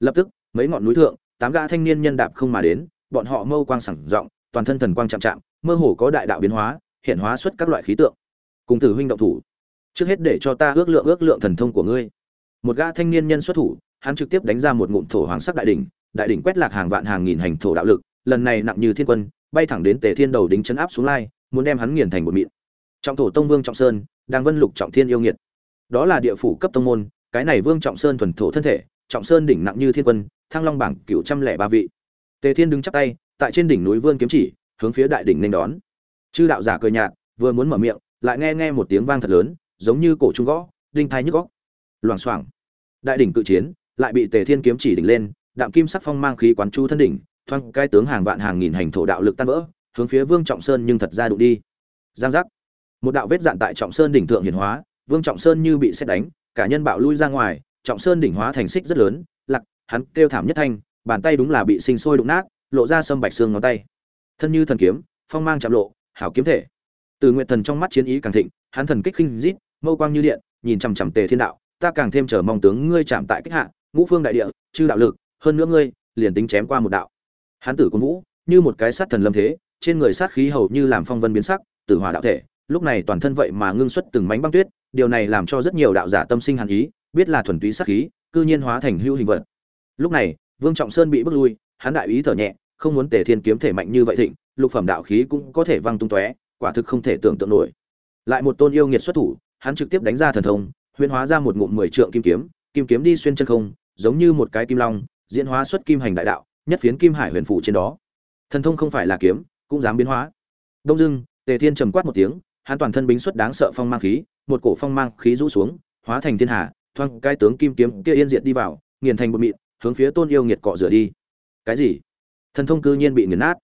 Lập tức, mấy ngọn núi thượng, tám gã thanh niên nhân đạp không mà đến, bọn họ mâu quang sẳng rộng, toàn thân thần quang chạm chạm, mơ hồ có đại đạo biến hóa, hiện hóa xuất các loại khí tượng. Cùng tử huynh động thủ. Trước hết để cho ta ước lượng ước lượng thần thông của ngươi. Một gã thanh niên nhân xuất thủ, hắn trực tiếp đánh ra một ngụm thổ hoàng sắc đại đỉnh đại đỉnh quét lạc hàng vạn hàng nghìn hành thổ đạo lực, lần này nặng như thiên quân, bay thẳng đến tề thiên đầu đính chấn áp xuống lai, muốn đem hắn nghiền thành một mịn. Trọng thổ tông vương trọng sơn đang vân lục trọng thiên yêu nghiệt. Đó là địa phủ cấp tông môn, cái này vương trọng sơn thuần thổ thân thể, trọng sơn đỉnh nặng như thiên quân, thăng long bảng cựu trăm lẻ ba vị. Tề thiên đứng chắp tay, tại trên đỉnh núi vươn kiếm chỉ, hướng phía đại đỉnh nên đón. Chư đạo giả cười nhạt, vừa muốn mở miệng, lại nghe nghe một tiếng vang thật lớn, giống như cổ trung gõ, đinh thai nhức góc. Loảng xoảng. Đại đỉnh cự chiến, lại bị tề thiên kiếm chỉ đỉnh lên, đạm kim sắc phong mang khí quán chu thân đỉnh thoang cái tướng hàng vạn hàng nghìn hành thổ đạo lực tan vỡ, hướng phía vương trọng sơn nhưng thật ra đụng đi. Giang giác một đạo vết dạn tại trọng sơn đỉnh thượng hiển hóa, vương trọng sơn như bị xét đánh, cả nhân bạo lui ra ngoài, trọng sơn đỉnh hóa thành xích rất lớn lặc hắn kêu thảm nhất thanh, bàn tay đúng là bị sinh sôi đụng nát, lộ ra sâm bạch xương ngón tay. Thân như thần kiếm, phong mang chạm lộ, hảo kiếm thể. Từ nguyện thần trong mắt chiến ý càng thịnh, hắn thần kích khinh rít, mâu quang như điện, nhìn chằm chằm tề thiên đạo, ta càng thêm chờ mong tướng ngươi chạm tại kích hạ, ngũ phương đại địa, chư đạo lực, hơn nữa ngươi, liền tính chém qua một đạo. Hắn tử quân vũ, như một cái sát thần lâm thế, trên người sát khí hầu như làm phong vân biến sắc, tử hỏa đạo thể lúc này toàn thân vậy mà ngưng xuất từng mảnh băng tuyết, điều này làm cho rất nhiều đạo giả tâm sinh hàn ý, biết là thuần túy sát khí, cư nhiên hóa thành hưu hình vật. Lúc này, vương trọng sơn bị bước lui, hắn đại ý thở nhẹ, không muốn tề thiên kiếm thể mạnh như vậy thịnh, lục phẩm đạo khí cũng có thể văng tung tóe, quả thực không thể tưởng tượng nổi. Lại một tôn yêu nghiệt xuất thủ, hắn trực tiếp đánh ra thần thông, huyễn hóa ra một ngụm mười trượng kim kiếm kim kiếm đi xuyên chân không, giống như một cái kim long, diễn hóa xuất kim hành đại đạo, nhất phiến kim hải huyền phủ trên đó. Thần thông không phải là kiếm, cũng dám biến hóa. Đông dương, tề thiên trầm quát một tiếng hắn toàn thân bính xuất đáng sợ phong mang khí, một cổ phong mang khí rũ xuống, hóa thành thiên hà, thoang cái tướng kim kiếm kia yên diệt đi vào, nghiền thành một mịn, hướng phía tôn yêu nghiệt cọ rửa đi. Cái gì? Thần thông cư nhiên bị nghiền nát.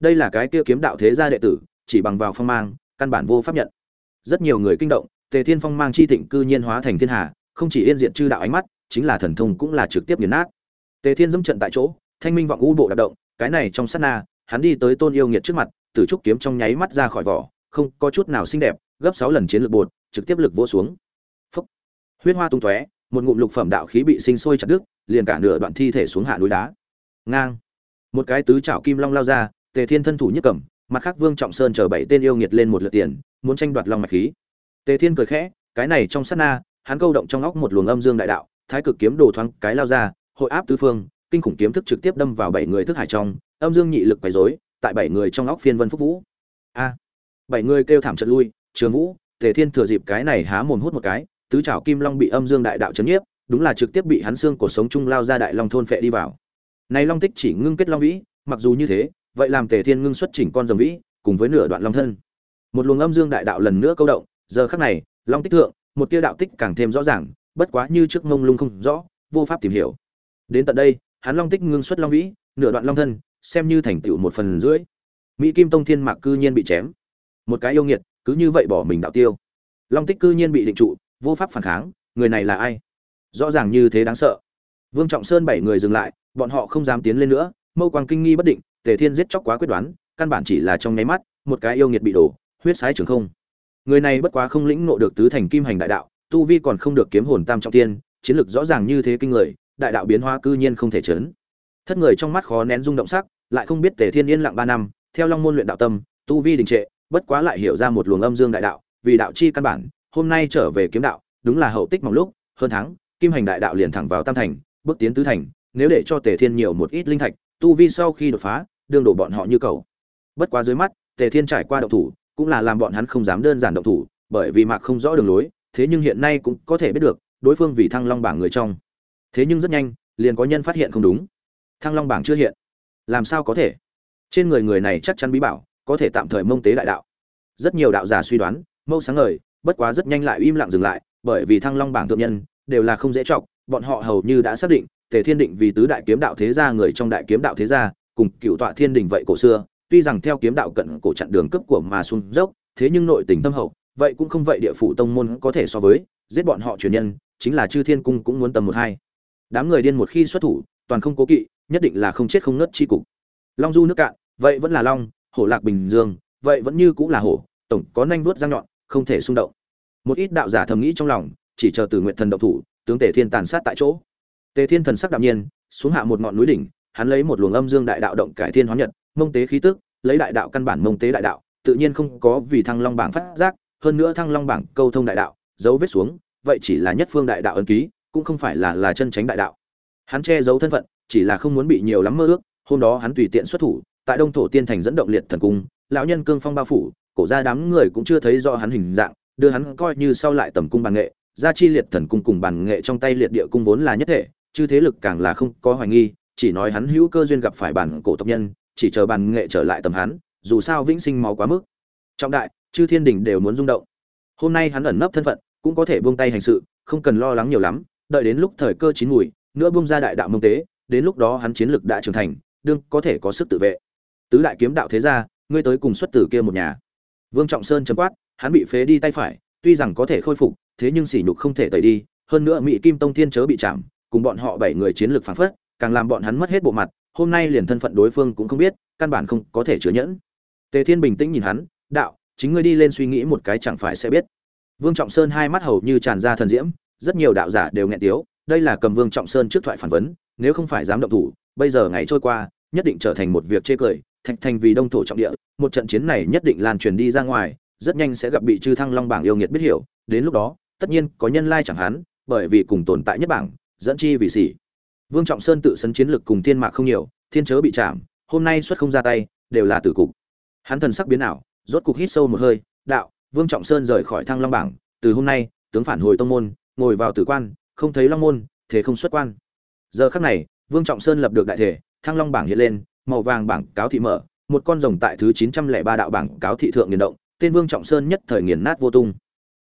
Đây là cái kia kiếm đạo thế gia đệ tử, chỉ bằng vào phong mang, căn bản vô pháp nhận. Rất nhiều người kinh động, tề thiên phong mang chi thịnh cư nhiên hóa thành thiên hà, không chỉ yên diện chư đạo ánh mắt, chính là thần thông cũng là trực tiếp nghiền nát. Tề thiên dẫm trận tại chỗ, thanh minh vọng u bộ đạp động, cái này trong sát na, hắn đi tới tôn yêu nghiệt trước mặt tử trúc kiếm trong nháy mắt ra khỏi vỏ không có chút nào xinh đẹp, gấp sáu lần chiến lược bột, trực tiếp lực vỗ xuống. Phúc. huyết hoa tung tóe, một ngụm lục phẩm đạo khí bị sinh sôi chặt đứt, liền cả nửa đoạn thi thể xuống hạ núi đá. Ngang. Một cái tứ chảo kim long lao ra, tề thiên thân thủ nhất cẩm mặt khác vương trọng sơn chờ bảy tên yêu nghiệt lên một lượt tiền, muốn tranh đoạt long mạch khí. Tề thiên cười khẽ, cái này trong sát na, hắn câu động trong óc một luồng âm dương đại đạo, thái cực kiếm đồ thoáng cái lao ra, hội áp tứ phương, kinh khủng kiếm thức trực tiếp đâm vào bảy người thức hải trong, âm dương nhị lực quấy rối, tại bảy người trong óc phiên vân phúc vũ. A bảy người kêu thảm trận lui, trường vũ, tề thiên thừa dịp cái này há mồm hút một cái, tứ trảo kim long bị âm dương đại đạo chấn nhiếp, đúng là trực tiếp bị hắn xương cổ sống chung lao ra đại long thôn phệ đi vào. Này long tích chỉ ngưng kết long vĩ, mặc dù như thế, vậy làm tề thiên ngưng xuất chỉnh con rồng vĩ, cùng với nửa đoạn long thân. Một luồng âm dương đại đạo lần nữa câu động, giờ khắc này, long tích thượng, một tia đạo tích càng thêm rõ ràng, bất quá như trước ngông lung không rõ, vô pháp tìm hiểu. Đến tận đây, hắn long tích ngưng xuất long vĩ, nửa đoạn long thân, xem như thành tựu một phần rưỡi. Mỹ kim tông thiên mạc cư nhiên bị chém một cái yêu nghiệt, cứ như vậy bỏ mình đạo tiêu. Long tích cư nhiên bị định trụ, vô pháp phản kháng, người này là ai? Rõ ràng như thế đáng sợ. Vương trọng sơn bảy người dừng lại, bọn họ không dám tiến lên nữa, mâu quang kinh nghi bất định, tề thiên giết chóc quá quyết đoán, căn bản chỉ là trong nháy mắt, một cái yêu nghiệt bị đổ, huyết sái trường không. Người này bất quá không lĩnh ngộ được tứ thành kim hành đại đạo, tu vi còn không được kiếm hồn tam trọng tiên, chiến lược rõ ràng như thế kinh người, đại đạo biến hóa cư nhiên không thể chấn. Thất người trong mắt khó nén rung động sắc, lại không biết tề thiên yên lặng ba năm, theo long môn luyện đạo tâm, tu vi đình trệ bất quá lại hiểu ra một luồng âm dương đại đạo, vì đạo chi căn bản, hôm nay trở về kiếm đạo, đúng là hậu tích mỏng lúc, hơn thắng kim hành đại đạo liền thẳng vào tam thành, bước tiến tứ thành, nếu để cho tề thiên nhiều một ít linh thạch, tu vi sau khi đột phá, đương đổ bọn họ như cầu. Bất quá dưới mắt, tề thiên trải qua động thủ, cũng là làm bọn hắn không dám đơn giản động thủ, bởi vì mạc không rõ đường lối, thế nhưng hiện nay cũng có thể biết được, đối phương vì thăng long bảng người trong. Thế nhưng rất nhanh, liền có nhân phát hiện không đúng. Thăng long bảng chưa hiện. Làm sao có thể? Trên người người này chắc chắn bí bảo có thể tạm thời mông tế đại đạo. Rất nhiều đạo giả suy đoán, mâu sáng ngời, bất quá rất nhanh lại im lặng dừng lại, bởi vì thăng long bảng thượng nhân đều là không dễ trọng bọn họ hầu như đã xác định, tề thiên định vì tứ đại kiếm đạo thế gia người trong đại kiếm đạo thế gia, cùng cựu tọa thiên đình vậy cổ xưa, tuy rằng theo kiếm đạo cận cổ chặn đường cấp của mà xuống dốc, thế nhưng nội tình tâm hậu, vậy cũng không vậy địa phủ tông môn có thể so với, giết bọn họ truyền nhân, chính là chư thiên cung cũng muốn tầm một hai. Đám người điên một khi xuất thủ, toàn không cố kỵ, nhất định là không chết không nứt chi cục. Long du nước cạn, vậy vẫn là long hổ lạc bình dương, vậy vẫn như cũng là hổ, tổng có nanh vuốt răng nhọn, không thể xung động. Một ít đạo giả thầm nghĩ trong lòng, chỉ chờ từ nguyện thần động thủ, tướng tề thiên tàn sát tại chỗ. Tề thiên thần sắc đạm nhiên, xuống hạ một ngọn núi đỉnh, hắn lấy một luồng âm dương đại đạo động cải thiên hóa nhật, mông tế khí tức, lấy đại đạo căn bản mông tế đại đạo, tự nhiên không có vì thăng long bảng phát giác, hơn nữa thăng long bảng câu thông đại đạo, dấu vết xuống, vậy chỉ là nhất phương đại đạo ấn ký, cũng không phải là là chân tránh đại đạo. Hắn che giấu thân phận, chỉ là không muốn bị nhiều lắm mơ ước, hôm đó hắn tùy tiện xuất thủ tại đông thổ tiên thành dẫn động liệt thần cung, lão nhân cương phong bao phủ, cổ ra đám người cũng chưa thấy rõ hắn hình dạng, đưa hắn coi như sau lại tầm cung bàn nghệ, gia chi liệt thần cung cùng bàn nghệ trong tay liệt địa cung vốn là nhất thể, chư thế lực càng là không có hoài nghi, chỉ nói hắn hữu cơ duyên gặp phải bản cổ tộc nhân, chỉ chờ bàn nghệ trở lại tầm hắn, dù sao vĩnh sinh máu quá mức. Trọng đại, chư thiên đình đều muốn rung động. Hôm nay hắn ẩn nấp thân phận, cũng có thể buông tay hành sự, không cần lo lắng nhiều lắm, đợi đến lúc thời cơ chín mùi, nữa buông ra đại đạo mông tế, đến lúc đó hắn chiến lực đã trưởng thành, đương có thể có sức tự vệ tứ đại kiếm đạo thế gia, ngươi tới cùng xuất tử kia một nhà. Vương trọng sơn chấm quát, hắn bị phế đi tay phải, tuy rằng có thể khôi phục, thế nhưng sỉ nhục không thể tẩy đi, hơn nữa mỹ kim tông thiên chớ bị chạm, cùng bọn họ bảy người chiến lược phản phất, càng làm bọn hắn mất hết bộ mặt, hôm nay liền thân phận đối phương cũng không biết, căn bản không có thể chứa nhẫn. Tề thiên bình tĩnh nhìn hắn, đạo, chính ngươi đi lên suy nghĩ một cái chẳng phải sẽ biết. Vương trọng sơn hai mắt hầu như tràn ra thần diễm, rất nhiều đạo giả đều nghẹn tiếu, đây là cầm vương trọng sơn trước thoại phản vấn, nếu không phải dám động thủ, bây giờ ngày trôi qua, nhất định trở thành một việc chê cười thạch thành vì đông thổ trọng địa một trận chiến này nhất định lan truyền đi ra ngoài rất nhanh sẽ gặp bị chư thăng long bảng yêu nghiệt biết hiểu. Đến lúc đó tất nhiên có nhân lai chẳng hán, bởi vì cùng tồn tại nhất bảng dẫn chi vì sỉ. Vương trọng sơn tự sấn chiến lực cùng thiên mạc không nhiều thiên chớ bị chạm hôm nay xuất không ra tay đều là tử cục. Hắn thần sắc biến ảo rốt cục hít sâu một hơi đạo vương trọng sơn rời khỏi thăng long bảng từ hôm nay tướng phản hồi tông môn ngồi vào tử quan không thấy long môn thế không xuất quan. Giờ khắc này vương trọng sơn lập được đại thể thăng long bảng hiện lên màu vàng bảng cáo thị mở, một con rồng tại thứ chín trăm lẻ ba đạo bảng cáo thị thượng nghiền động, tên vương trọng sơn nhất thời nghiền nát vô tung.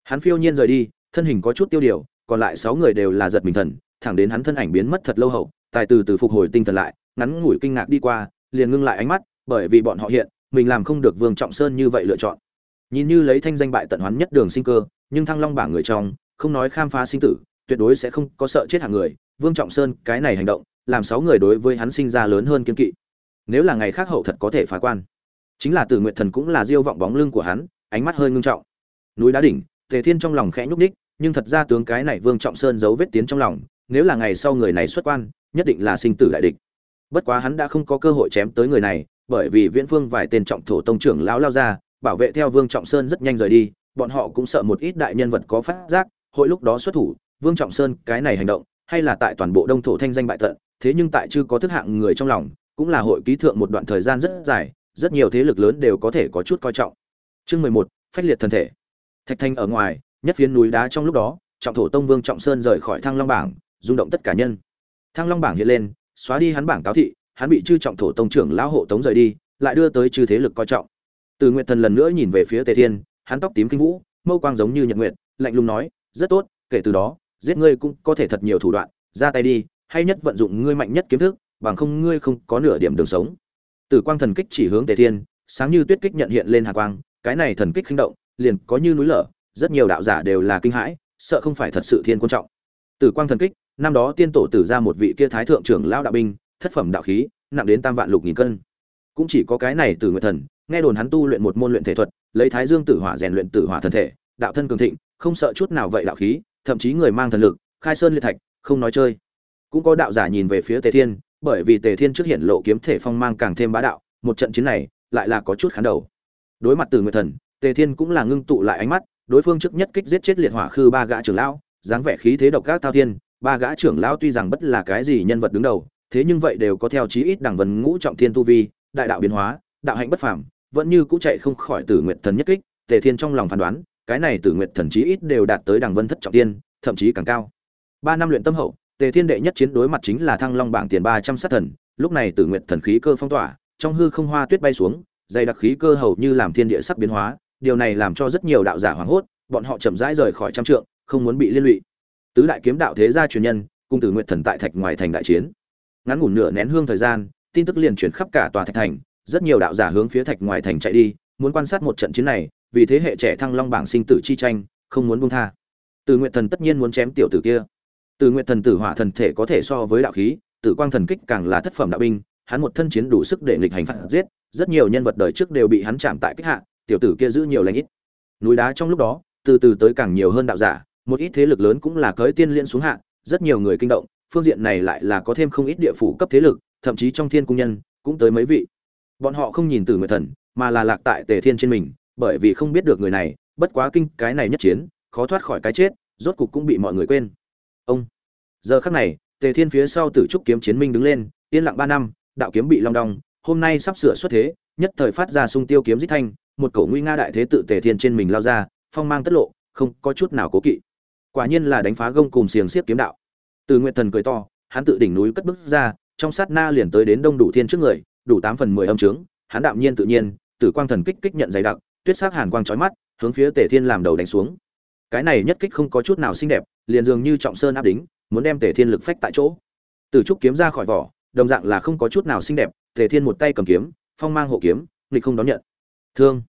Hắn phiêu nhiên rời đi, thân hình có chút tiêu điều, còn lại sáu người đều là giật mình thần, thẳng đến hắn thân ảnh biến mất thật lâu hậu, tài từ từ phục hồi tinh thần lại, ngắn ngủi kinh ngạc đi qua, liền ngưng lại ánh mắt, bởi vì bọn họ hiện, mình làm không được vương trọng sơn như vậy lựa chọn. Nhìn như lấy thanh danh bại tận hoán nhất đường sinh cơ, nhưng thăng long bảng người trong, không nói khám phá sinh tử, tuyệt đối sẽ không có sợ chết hàng người. Vương trọng sơn, cái này hành động, làm sáu người đối với hắn sinh ra lớn hơn kiêng kỵ nếu là ngày khác hậu thật có thể phá quan. Chính là từ nguyện thần cũng là diêu vọng bóng lưng của hắn, ánh mắt hơi ngưng trọng. Núi đá đỉnh, tề thiên trong lòng khẽ nhúc ních nhưng thật ra tướng cái này vương trọng sơn giấu vết tiến trong lòng, nếu là ngày sau người này xuất quan, nhất định là sinh tử đại địch. Bất quá hắn đã không có cơ hội chém tới người này, bởi vì viễn phương vài tên trọng thổ tông trưởng lão lao ra, bảo vệ theo vương trọng sơn rất nhanh rời đi, bọn họ cũng sợ một ít đại nhân vật có phát giác, hội lúc đó xuất thủ, vương trọng sơn cái này hành động, hay là tại toàn bộ đông thổ thanh danh bại tận, thế nhưng tại chưa có thức hạng người trong lòng cũng là hội ký thượng một đoạn thời gian rất dài, rất nhiều thế lực lớn đều có thể có chút coi trọng. Chương mười một, phách liệt thần thể. Thạch thanh ở ngoài, nhất phiến núi đá trong lúc đó, trọng thổ tông vương trọng sơn rời khỏi thăng long bảng, rung động tất cả nhân. Thăng long bảng hiện lên, xóa đi hắn bảng cáo thị, hắn bị chư trọng thổ tông trưởng lão hộ tống rời đi, lại đưa tới chư thế lực coi trọng. Từ nguyện thần lần nữa nhìn về phía tề thiên, hắn tóc tím kinh vũ, mâu quang giống như nhật nguyệt, lạnh lùng nói, rất tốt, kể từ đó, giết ngươi cũng có thể thật nhiều thủ đoạn, ra tay đi, hay nhất vận dụng ngươi mạnh nhất kiếm thức bằng không ngươi không có nửa điểm đường sống. Tử quang thần kích chỉ hướng tề thiên, sáng như tuyết kích nhận hiện lên hà quang, cái này thần kích khinh động, liền có như núi lở, rất nhiều đạo giả đều là kinh hãi, sợ không phải thật sự thiên quan trọng. Tử quang thần kích, năm đó tiên tổ tử ra một vị kia thái thượng trưởng lão đạo binh, thất phẩm đạo khí, nặng đến tam vạn lục nghìn cân. Cũng chỉ có cái này từ nguyệt thần, nghe đồn hắn tu luyện một môn luyện thể thuật, lấy thái dương tử hỏa rèn luyện tử hỏa thân thể, đạo thân cường thịnh, không sợ chút nào vậy đạo khí, thậm chí người mang thần lực, khai sơn liệt thạch, không nói chơi. Cũng có đạo giả nhìn về phía tề thiên bởi vì tề thiên trước hiện lộ kiếm thể phong mang càng thêm bá đạo một trận chiến này lại là có chút khán đầu. Đối mặt từ nguyệt thần tề thiên cũng là ngưng tụ lại ánh mắt đối phương trước nhất kích giết chết liệt hỏa khư ba gã trưởng lão dáng vẻ khí thế độc các thao thiên ba gã trưởng lão tuy rằng bất là cái gì nhân vật đứng đầu thế nhưng vậy đều có theo chí ít đẳng vân ngũ trọng thiên tu vi đại đạo biến hóa đạo hạnh bất phàm vẫn như cũ chạy không khỏi tử nguyệt thần nhất kích tề thiên trong lòng phán đoán cái này tử nguyệt thần chí ít đều đạt tới đẳng vân thất trọng thiên, thậm chí càng cao. Ba năm luyện tâm hậu tề thiên đệ nhất chiến đối mặt chính là thăng long bảng tiền ba trăm sát thần lúc này tử nguyệt thần khí cơ phong tỏa trong hư không hoa tuyết bay xuống dày đặc khí cơ hầu như làm thiên địa sắc biến hóa điều này làm cho rất nhiều đạo giả hoảng hốt bọn họ chậm rãi rời khỏi trăm trượng không muốn bị liên lụy tứ đại kiếm đạo thế gia truyền nhân cùng Tử Nguyệt Thần tại thạch ngoài thành đại chiến. Ngắn ngủn nửa nén hương thời gian, tin tức liền truyền khắp cả tòa thạch thành, rất nhiều đạo giả hướng phía thạch ngoài thành chạy đi, muốn quan sát một trận chiến này, vì thế hệ trẻ thăng long bảng sinh tử chi tranh, không muốn buông tha. Tử Nguyệt Thần tất nhiên muốn chém tiểu tử kia. Từ Nguyệt Thần tử hỏa thần thể có thể so với đạo khí, Tử Quang thần kích càng là thất phẩm đạo binh, hắn một thân chiến đủ sức để nghịch hành phạt giết, rất nhiều nhân vật đời trước đều bị hắn chạm tại kích hạ, tiểu tử kia giữ nhiều lãnh ít. Núi đá trong lúc đó, từ từ tới càng nhiều hơn đạo giả, một ít thế lực lớn cũng là cởi tiên liên xuống hạ, rất nhiều người kinh động, phương diện này lại là có thêm không ít địa phủ cấp thế lực, thậm chí trong thiên cung nhân cũng tới mấy vị. Bọn họ không nhìn Tử Nguyệt Thần, mà là lạc tại Tề Thiên trên mình, bởi vì không biết được người này, bất quá kinh cái này nhất chiến, khó thoát khỏi cái chết, rốt cục cũng bị mọi người quên. Ông. Giờ khắc này, Tề Thiên phía sau Tử trúc kiếm chiến minh đứng lên, yên lặng ba năm, đạo kiếm bị long đong, hôm nay sắp sửa xuất thế, nhất thời phát ra sung tiêu kiếm dít thanh, một cổ nguy nga đại thế tự Tề Thiên trên mình lao ra, phong mang tất lộ, không có chút nào cố kỵ. Quả nhiên là đánh phá gông cùng xiềng xiếp kiếm đạo. Từ nguyện Thần cười to, hắn tự đỉnh núi cất bước ra, trong sát na liền tới đến Đông Đủ Thiên trước người, đủ tám phần mười âm trướng, hắn đạm nhiên tự nhiên, tử quang thần kích kích nhận dày đặc, tuyết sắc hàn quang chói mắt, hướng phía Tề Thiên làm đầu đánh xuống. Cái này nhất kích không có chút nào xinh đẹp, liền dường như trọng sơn áp đính, muốn đem Tề Thiên lực phách tại chỗ. Tử trúc kiếm ra khỏi vỏ, đồng dạng là không có chút nào xinh đẹp, Tề Thiên một tay cầm kiếm, phong mang hộ kiếm, nghịch không đón nhận. Thương,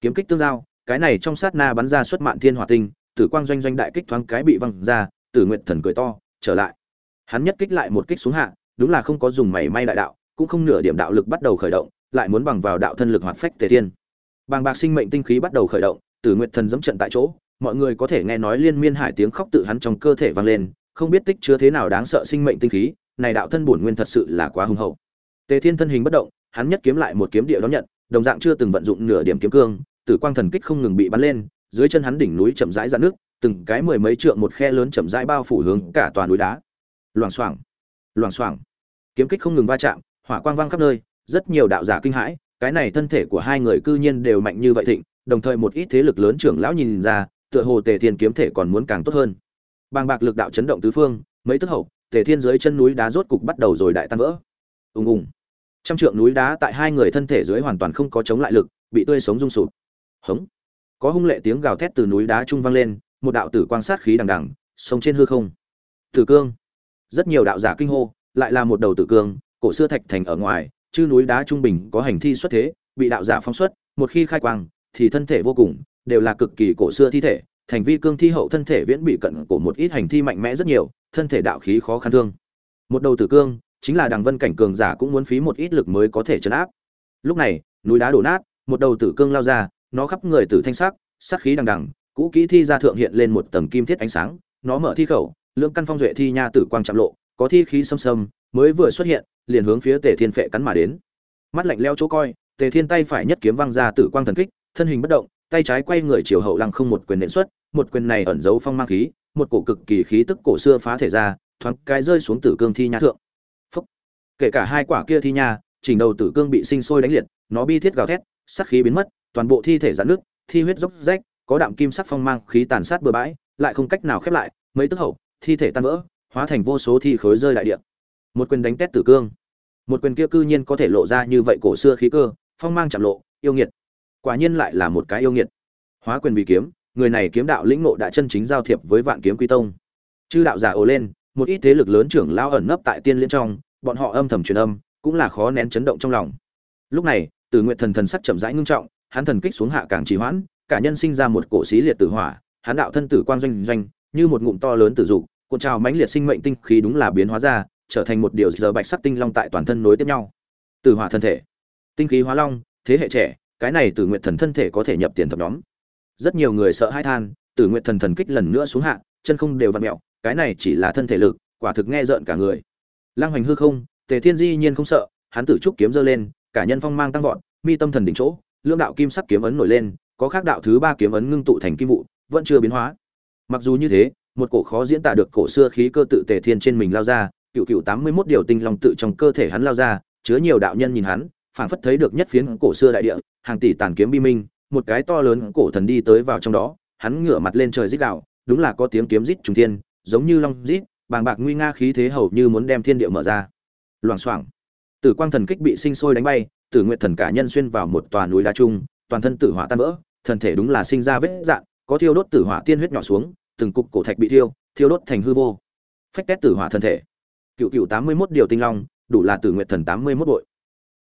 kiếm kích tương giao, cái này trong sát na bắn ra xuất mạn thiên hỏa tinh, tử quang doanh doanh đại kích thoáng cái bị văng ra, Tử Nguyệt Thần cười to, trở lại. Hắn nhất kích lại một kích xuống hạ, đúng là không có dùng mảy may đại đạo, cũng không nửa điểm đạo lực bắt đầu khởi động, lại muốn bằng vào đạo thân lực hoạt phách Tề Thiên. Bàng bạc sinh mệnh tinh khí bắt đầu khởi động, Tử Nguyệt Thần giẫm trận tại chỗ, mọi người có thể nghe nói liên miên hải tiếng khóc tự hắn trong cơ thể vang lên, không biết tích chứa thế nào đáng sợ sinh mệnh tinh khí, này đạo thân bổn nguyên thật sự là quá hùng hậu. Tề Thiên thân hình bất động, hắn nhất kiếm lại một kiếm địa đón nhận, đồng dạng chưa từng vận dụng nửa điểm kiếm cương, tử quang thần kích không ngừng bị bắn lên, dưới chân hắn đỉnh núi chậm rãi ra nước, từng cái mười mấy trượng một khe lớn chậm rãi bao phủ hướng cả toàn núi đá. Loảng xoảng, loảng xoảng. Kiếm kích không ngừng va chạm, hỏa quang vang khắp nơi, rất nhiều đạo giả kinh hãi, cái này thân thể của hai người cư nhiên đều mạnh như vậy thịnh, đồng thời một ít thế lực lớn trưởng lão nhìn ra, tựa hồ Tề Thiên kiếm thể còn muốn càng tốt hơn. Bàng bạc lực đạo chấn động tứ phương, mấy tức hậu, Tề Thiên dưới chân núi đá rốt cục bắt đầu rồi đại tan vỡ. Ùng ùng. Trăm trượng núi đá tại hai người thân thể dưới hoàn toàn không có chống lại lực, bị tươi sống rung sụp. Hống. Có hung lệ tiếng gào thét từ núi đá trung vang lên, một đạo tử quang sát khí đằng đằng, sông trên hư không. Tử cương. Rất nhiều đạo giả kinh hô, lại là một đầu tử cương, cổ xưa thạch thành ở ngoài, chư núi đá trung bình có hành thi xuất thế, bị đạo giả phóng xuất, một khi khai quang, thì thân thể vô cùng, đều là cực kỳ cổ xưa thi thể, thành vi cương thi hậu thân thể viễn bị cận của một ít hành thi mạnh mẽ rất nhiều, thân thể đạo khí khó khăn thương. Một đầu tử cương, chính là đằng vân cảnh cường giả cũng muốn phí một ít lực mới có thể chấn áp. Lúc này, núi đá đổ nát, một đầu tử cương lao ra, nó khắp người tử thanh sắc, sát khí đằng đằng, cũ kỹ thi ra thượng hiện lên một tầng kim thiết ánh sáng, nó mở thi khẩu, lượng căn phong duệ thi nha tử quang chạm lộ, có thi khí xâm xâm, mới vừa xuất hiện, liền hướng phía Tề Thiên phệ cắn mà đến. Mắt lạnh leo chỗ coi, Tề Thiên tay phải nhất kiếm văng ra tử quang thần kích, thân hình bất động, tay trái quay người chiều hậu lăng không một quyền nện xuất, một quyền này ẩn giấu phong mang khí, một cổ cực kỳ khí tức cổ xưa phá thể ra, thoáng cái rơi xuống tử cương thi nha thượng. Phúc. Kể cả hai quả kia thi nha, chỉnh đầu tử cương bị sinh sôi đánh liệt, nó bi thiết gào thét, sát khí biến mất, toàn bộ thi thể rạn nước, thi huyết dốc rách, có đạm kim sắc phong mang khí tàn sát bừa bãi, lại không cách nào khép lại, mấy tức hậu, thi thể tan vỡ, hóa thành vô số thi khối rơi đại địa. Một quyền đánh tét tử cương. Một quyền kia cư nhiên có thể lộ ra như vậy cổ xưa khí cơ, phong mang chạm lộ, yêu nghiệt. Quả nhiên lại là một cái yêu nghiệt. Hóa quyền vì kiếm, người này kiếm đạo lĩnh ngộ đã chân chính giao thiệp với vạn kiếm quy tông. Chư đạo giả ồ lên, một ít thế lực lớn trưởng lao ẩn nấp tại tiên liên trong, bọn họ âm thầm truyền âm, cũng là khó nén chấn động trong lòng. Lúc này, Từ Nguyệt Thần thần sắc chậm rãi ngưng trọng, hắn thần kích xuống hạ càng trì hoãn, cả nhân sinh ra một cổ xí liệt tử hỏa, hắn đạo thân tử quang doanh doanh, như một ngụm to lớn tử dục, cuộn trào mãnh liệt sinh mệnh tinh khí đúng là biến hóa ra, trở thành một điều giờ bạch sắc tinh long tại toàn thân nối tiếp nhau. Tử hỏa thân thể, tinh khí hóa long, thế hệ trẻ, cái này Tử Nguyệt Thần thân thể có thể nhập tiền thập nhóm. Rất nhiều người sợ hãi than, Tử Nguyệt Thần thần kích lần nữa xuống hạ, chân không đều vặn mèo, cái này chỉ là thân thể lực, quả thực nghe rợn cả người. Lăng Hoành hư không, Tề Thiên Di nhiên không sợ, hắn tử trúc kiếm giơ lên, cả nhân phong mang tăng vọt, mi tâm thần đỉnh chỗ, lưỡng đạo kim sắc kiếm ấn nổi lên, có khác đạo thứ ba kiếm ấn ngưng tụ thành kim vụ, vẫn chưa biến hóa. Mặc dù như thế, một cổ khó diễn tả được cổ xưa khí cơ tự Tề Thiên trên mình lao ra, cựu cựu tám mươi 81 điều tinh long tự trong cơ thể hắn lao ra, chứa nhiều đạo nhân nhìn hắn, phảng phất thấy được nhất phiến cổ xưa đại địa, hàng tỷ tàn kiếm bi minh, một cái to lớn cổ thần đi tới vào trong đó, hắn ngửa mặt lên trời rít gào, đúng là có tiếng kiếm rít trùng thiên, giống như long rít, bàng bạc nguy nga khí thế hầu như muốn đem thiên địa mở ra. Loảng xoảng. Tử quang thần kích bị sinh sôi đánh bay, Tử Nguyệt thần cả nhân xuyên vào một tòa núi đá trung, toàn thân tử hỏa tan vỡ, thần thể đúng là sinh ra vết dạn, có thiêu đốt tử hỏa tiên huyết nhỏ xuống, từng cục cổ thạch bị thiêu, thiêu đốt thành hư vô. phách tét tử hỏa thân thể cựu cựu tám mươi mốt điều tinh long đủ là tử nguyện thần tám mươi mốt bội